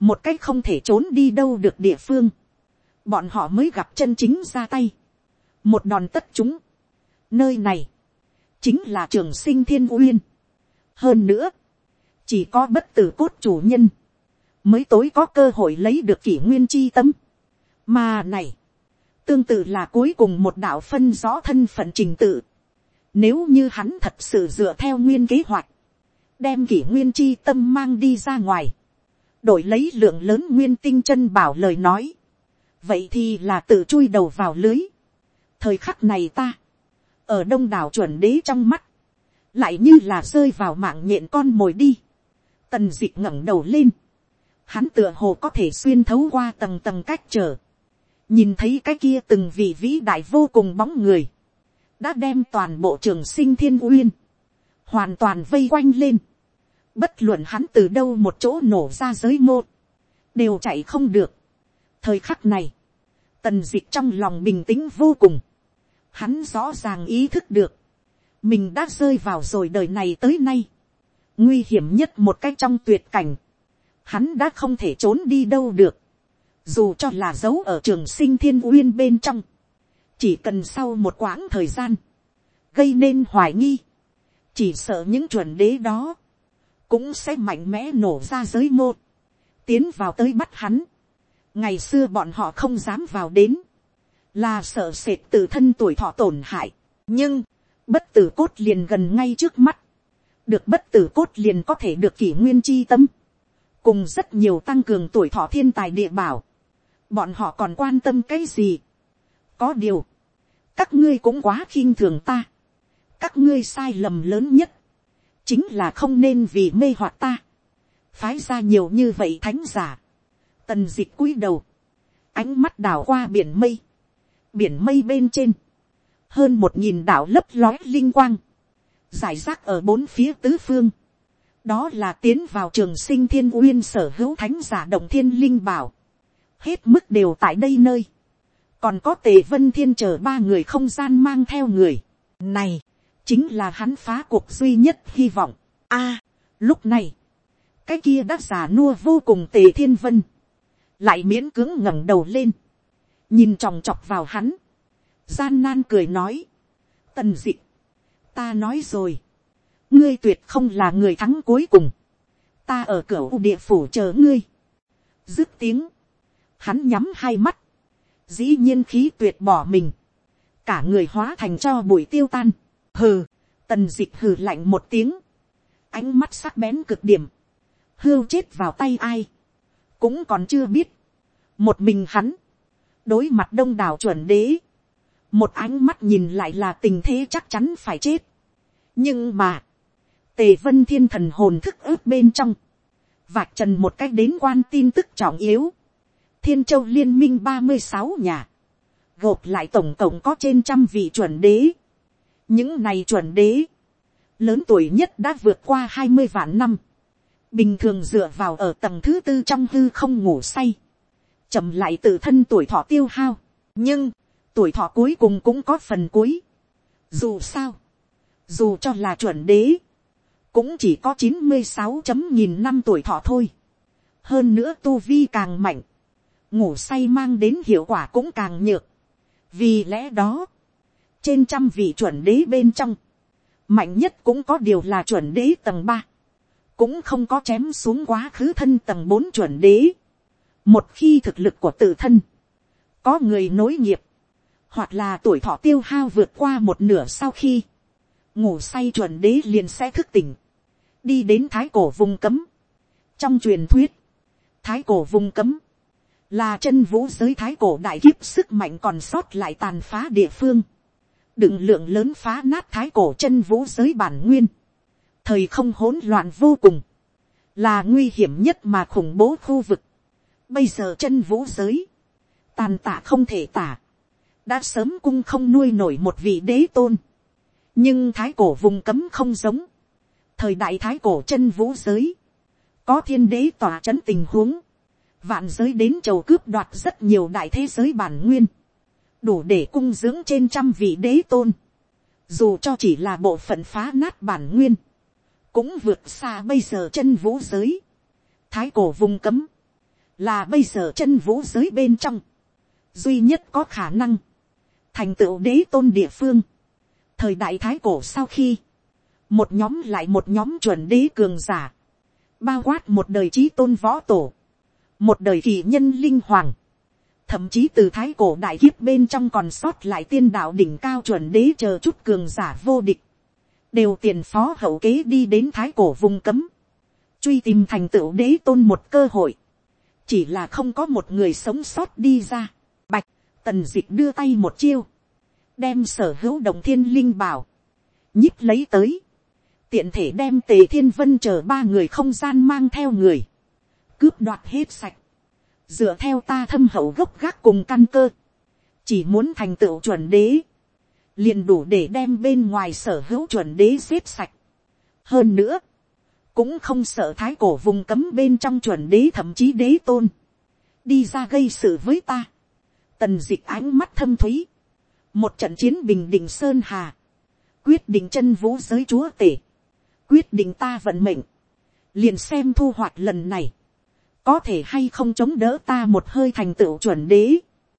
một cái không thể trốn đi đâu được địa phương, bọn họ mới gặp chân chính ra tay, một đòn tất chúng, nơi này, chính là trường sinh thiên uyên hơn nữa, chỉ có bất tử cốt chủ nhân, mới tối có cơ hội lấy được kỷ nguyên chi tâm. mà này, tương tự là cuối cùng một đạo phân rõ thân phận trình tự. Nếu như hắn thật sự dựa theo nguyên kế hoạch, đem kỷ nguyên chi tâm mang đi ra ngoài, đổi lấy lượng lớn nguyên tinh chân bảo lời nói, vậy thì là tự chui đầu vào lưới. thời khắc này ta, ở đông đảo chuẩn đế trong mắt, lại như là rơi vào mạng nhện con mồi đi. Tần dịch ngẩng đầu lên. Hắn tựa hồ có thể xuyên thấu qua tầng tầng cách trở. Nhìn thấy cái kia từng vị vĩ đại vô cùng bóng người. Đã đem toàn bộ trường sinh thiên uyên. Hoàn toàn vây quanh lên. Bất luận hắn từ đâu một chỗ nổ ra giới mô. Đều chạy không được. Thời khắc này. Tần dịch trong lòng bình tĩnh vô cùng. Hắn rõ ràng ý thức được. Mình đã rơi vào rồi đời này tới nay. Nguy hiểm nhất một cách trong tuyệt cảnh, hắn đã không thể trốn đi đâu được, dù cho là giấu ở trường sinh thiên uyên bên trong, chỉ cần sau một quãng thời gian, gây nên hoài nghi, chỉ sợ những chuẩn đế đó, cũng sẽ mạnh mẽ nổ ra giới mô, tiến vào tới bắt hắn. ngày xưa bọn họ không dám vào đến, là sợ sệt từ thân tuổi thọ tổn hại, nhưng, bất tử cốt liền gần ngay trước mắt, được bất tử cốt liền có thể được kỷ nguyên chi tâm, cùng rất nhiều tăng cường tuổi thọ thiên tài địa bảo, bọn họ còn quan tâm cái gì. có điều, các ngươi cũng quá khinh thường ta, các ngươi sai lầm lớn nhất, chính là không nên vì mê hoặc ta, phái ra nhiều như vậy thánh giả, tần d ị c h cúi đầu, ánh mắt đảo qua biển mây, biển mây bên trên, hơn một nghìn đạo lấp lói linh quang, giải rác ở bốn phía tứ phương, đó là tiến vào trường sinh thiên uyên sở hữu thánh giả động thiên linh bảo, hết mức đều tại đây nơi, còn có tề vân thiên chờ ba người không gian mang theo người, này, chính là hắn phá cuộc duy nhất hy vọng. A, à, lúc này, cái kia đã giả nua vô cùng tề thiên vân, lại miễn cưỡng ngẩng đầu lên, nhìn chòng chọc vào hắn, gian nan cười nói, tần d ị ta nói rồi, ngươi tuyệt không là người thắng cuối cùng, ta ở cửa u địa phủ chờ ngươi, dứt tiếng, hắn nhắm hai mắt, dĩ nhiên khí tuyệt bỏ mình, cả người hóa thành cho bụi tiêu tan, hừ, tần d ị hừ lạnh một tiếng, ánh mắt sắc bén cực điểm, hưu chết vào tay ai, cũng còn chưa biết, một mình hắn, đối mặt đông đảo chuẩn đế, một ánh mắt nhìn lại là tình thế chắc chắn phải chết. nhưng mà, tề vân thiên thần hồn thức ướp bên trong, vạch trần một cách đến quan tin tức trọng yếu, thiên châu liên minh ba mươi sáu nhà, gộp lại tổng cộng có trên trăm vị chuẩn đế. những này chuẩn đế, lớn tuổi nhất đã vượt qua hai mươi vạn năm, bình thường dựa vào ở tầng thứ tư trong hư không ngủ say, chậm lại tự thân tuổi thọ tiêu hao, nhưng, tuổi thọ cuối cùng cũng có phần cuối. Dù sao, dù cho là chuẩn đế, cũng chỉ có chín mươi sáu chấm nghìn năm tuổi thọ thôi. hơn nữa tu vi càng mạnh, ngủ say mang đến hiệu quả cũng càng nhược. vì lẽ đó, trên trăm vị chuẩn đế bên trong, mạnh nhất cũng có điều là chuẩn đế tầng ba cũng không có chém xuống quá khứ thân tầng bốn chuẩn đế. một khi thực lực của tự thân, có người nối nghiệp, hoặc là tuổi thọ tiêu hao vượt qua một nửa sau khi, ngủ say chuẩn đế liền sẽ thức tỉnh, đi đến thái cổ vùng cấm. trong truyền thuyết, thái cổ vùng cấm, là chân vũ giới thái cổ đại kiếp sức mạnh còn sót lại tàn phá địa phương, đựng lượng lớn phá nát thái cổ chân vũ giới bản nguyên, thời không hỗn loạn vô cùng, là nguy hiểm nhất mà khủng bố khu vực. Bây giờ chân vũ giới, tàn tạ không thể tả, đã sớm cung không nuôi nổi một vị đế tôn. nhưng thái cổ vùng cấm không giống, thời đại thái cổ chân vũ giới, có thiên đế tỏa c h ấ n tình huống, vạn giới đến chầu cướp đoạt rất nhiều đại thế giới bản nguyên, đủ để cung dưỡng trên trăm vị đế tôn, dù cho chỉ là bộ phận phá nát bản nguyên, cũng vượt xa bây giờ chân vũ giới. Thái cổ vùng cấm, là bây giờ chân vũ giới bên trong, duy nhất có khả năng, thành tựu đế tôn địa phương. Thời đại thái cổ sau khi, một nhóm lại một nhóm chuẩn đế cường giả, bao quát một đời trí tôn võ tổ, một đời kỳ nhân linh hoàng, thậm chí từ thái cổ đại kiếp bên trong còn sót lại tiên đạo đỉnh cao chuẩn đế chờ chút cường giả vô địch, đều tiền phó hậu kế đi đến thái cổ vùng cấm, truy tìm thành tựu đế tôn một cơ hội, chỉ là không có một người sống sót đi ra. Tần dịch đưa tay một chiêu, đem sở hữu đồng thiên linh bảo, nhíp lấy tới, tiện thể đem tề thiên vân chờ ba người không gian mang theo người, cướp đoạt hết sạch, dựa theo ta thâm hậu gốc gác cùng căn cơ, chỉ muốn thành tựu chuẩn đế, liền đủ để đem bên ngoài sở hữu chuẩn đế xếp sạch. hơn nữa, cũng không sợ thái cổ vùng cấm bên trong chuẩn đế thậm chí đế tôn, đi ra gây sự với ta tần dịch ánh mắt thâm thúy, một trận chiến bình định sơn hà, quyết định chân vũ giới chúa tể, quyết định ta vận mệnh, liền xem thu hoạch lần này, có thể hay không chống đỡ ta một hơi thành tựu chuẩn đế.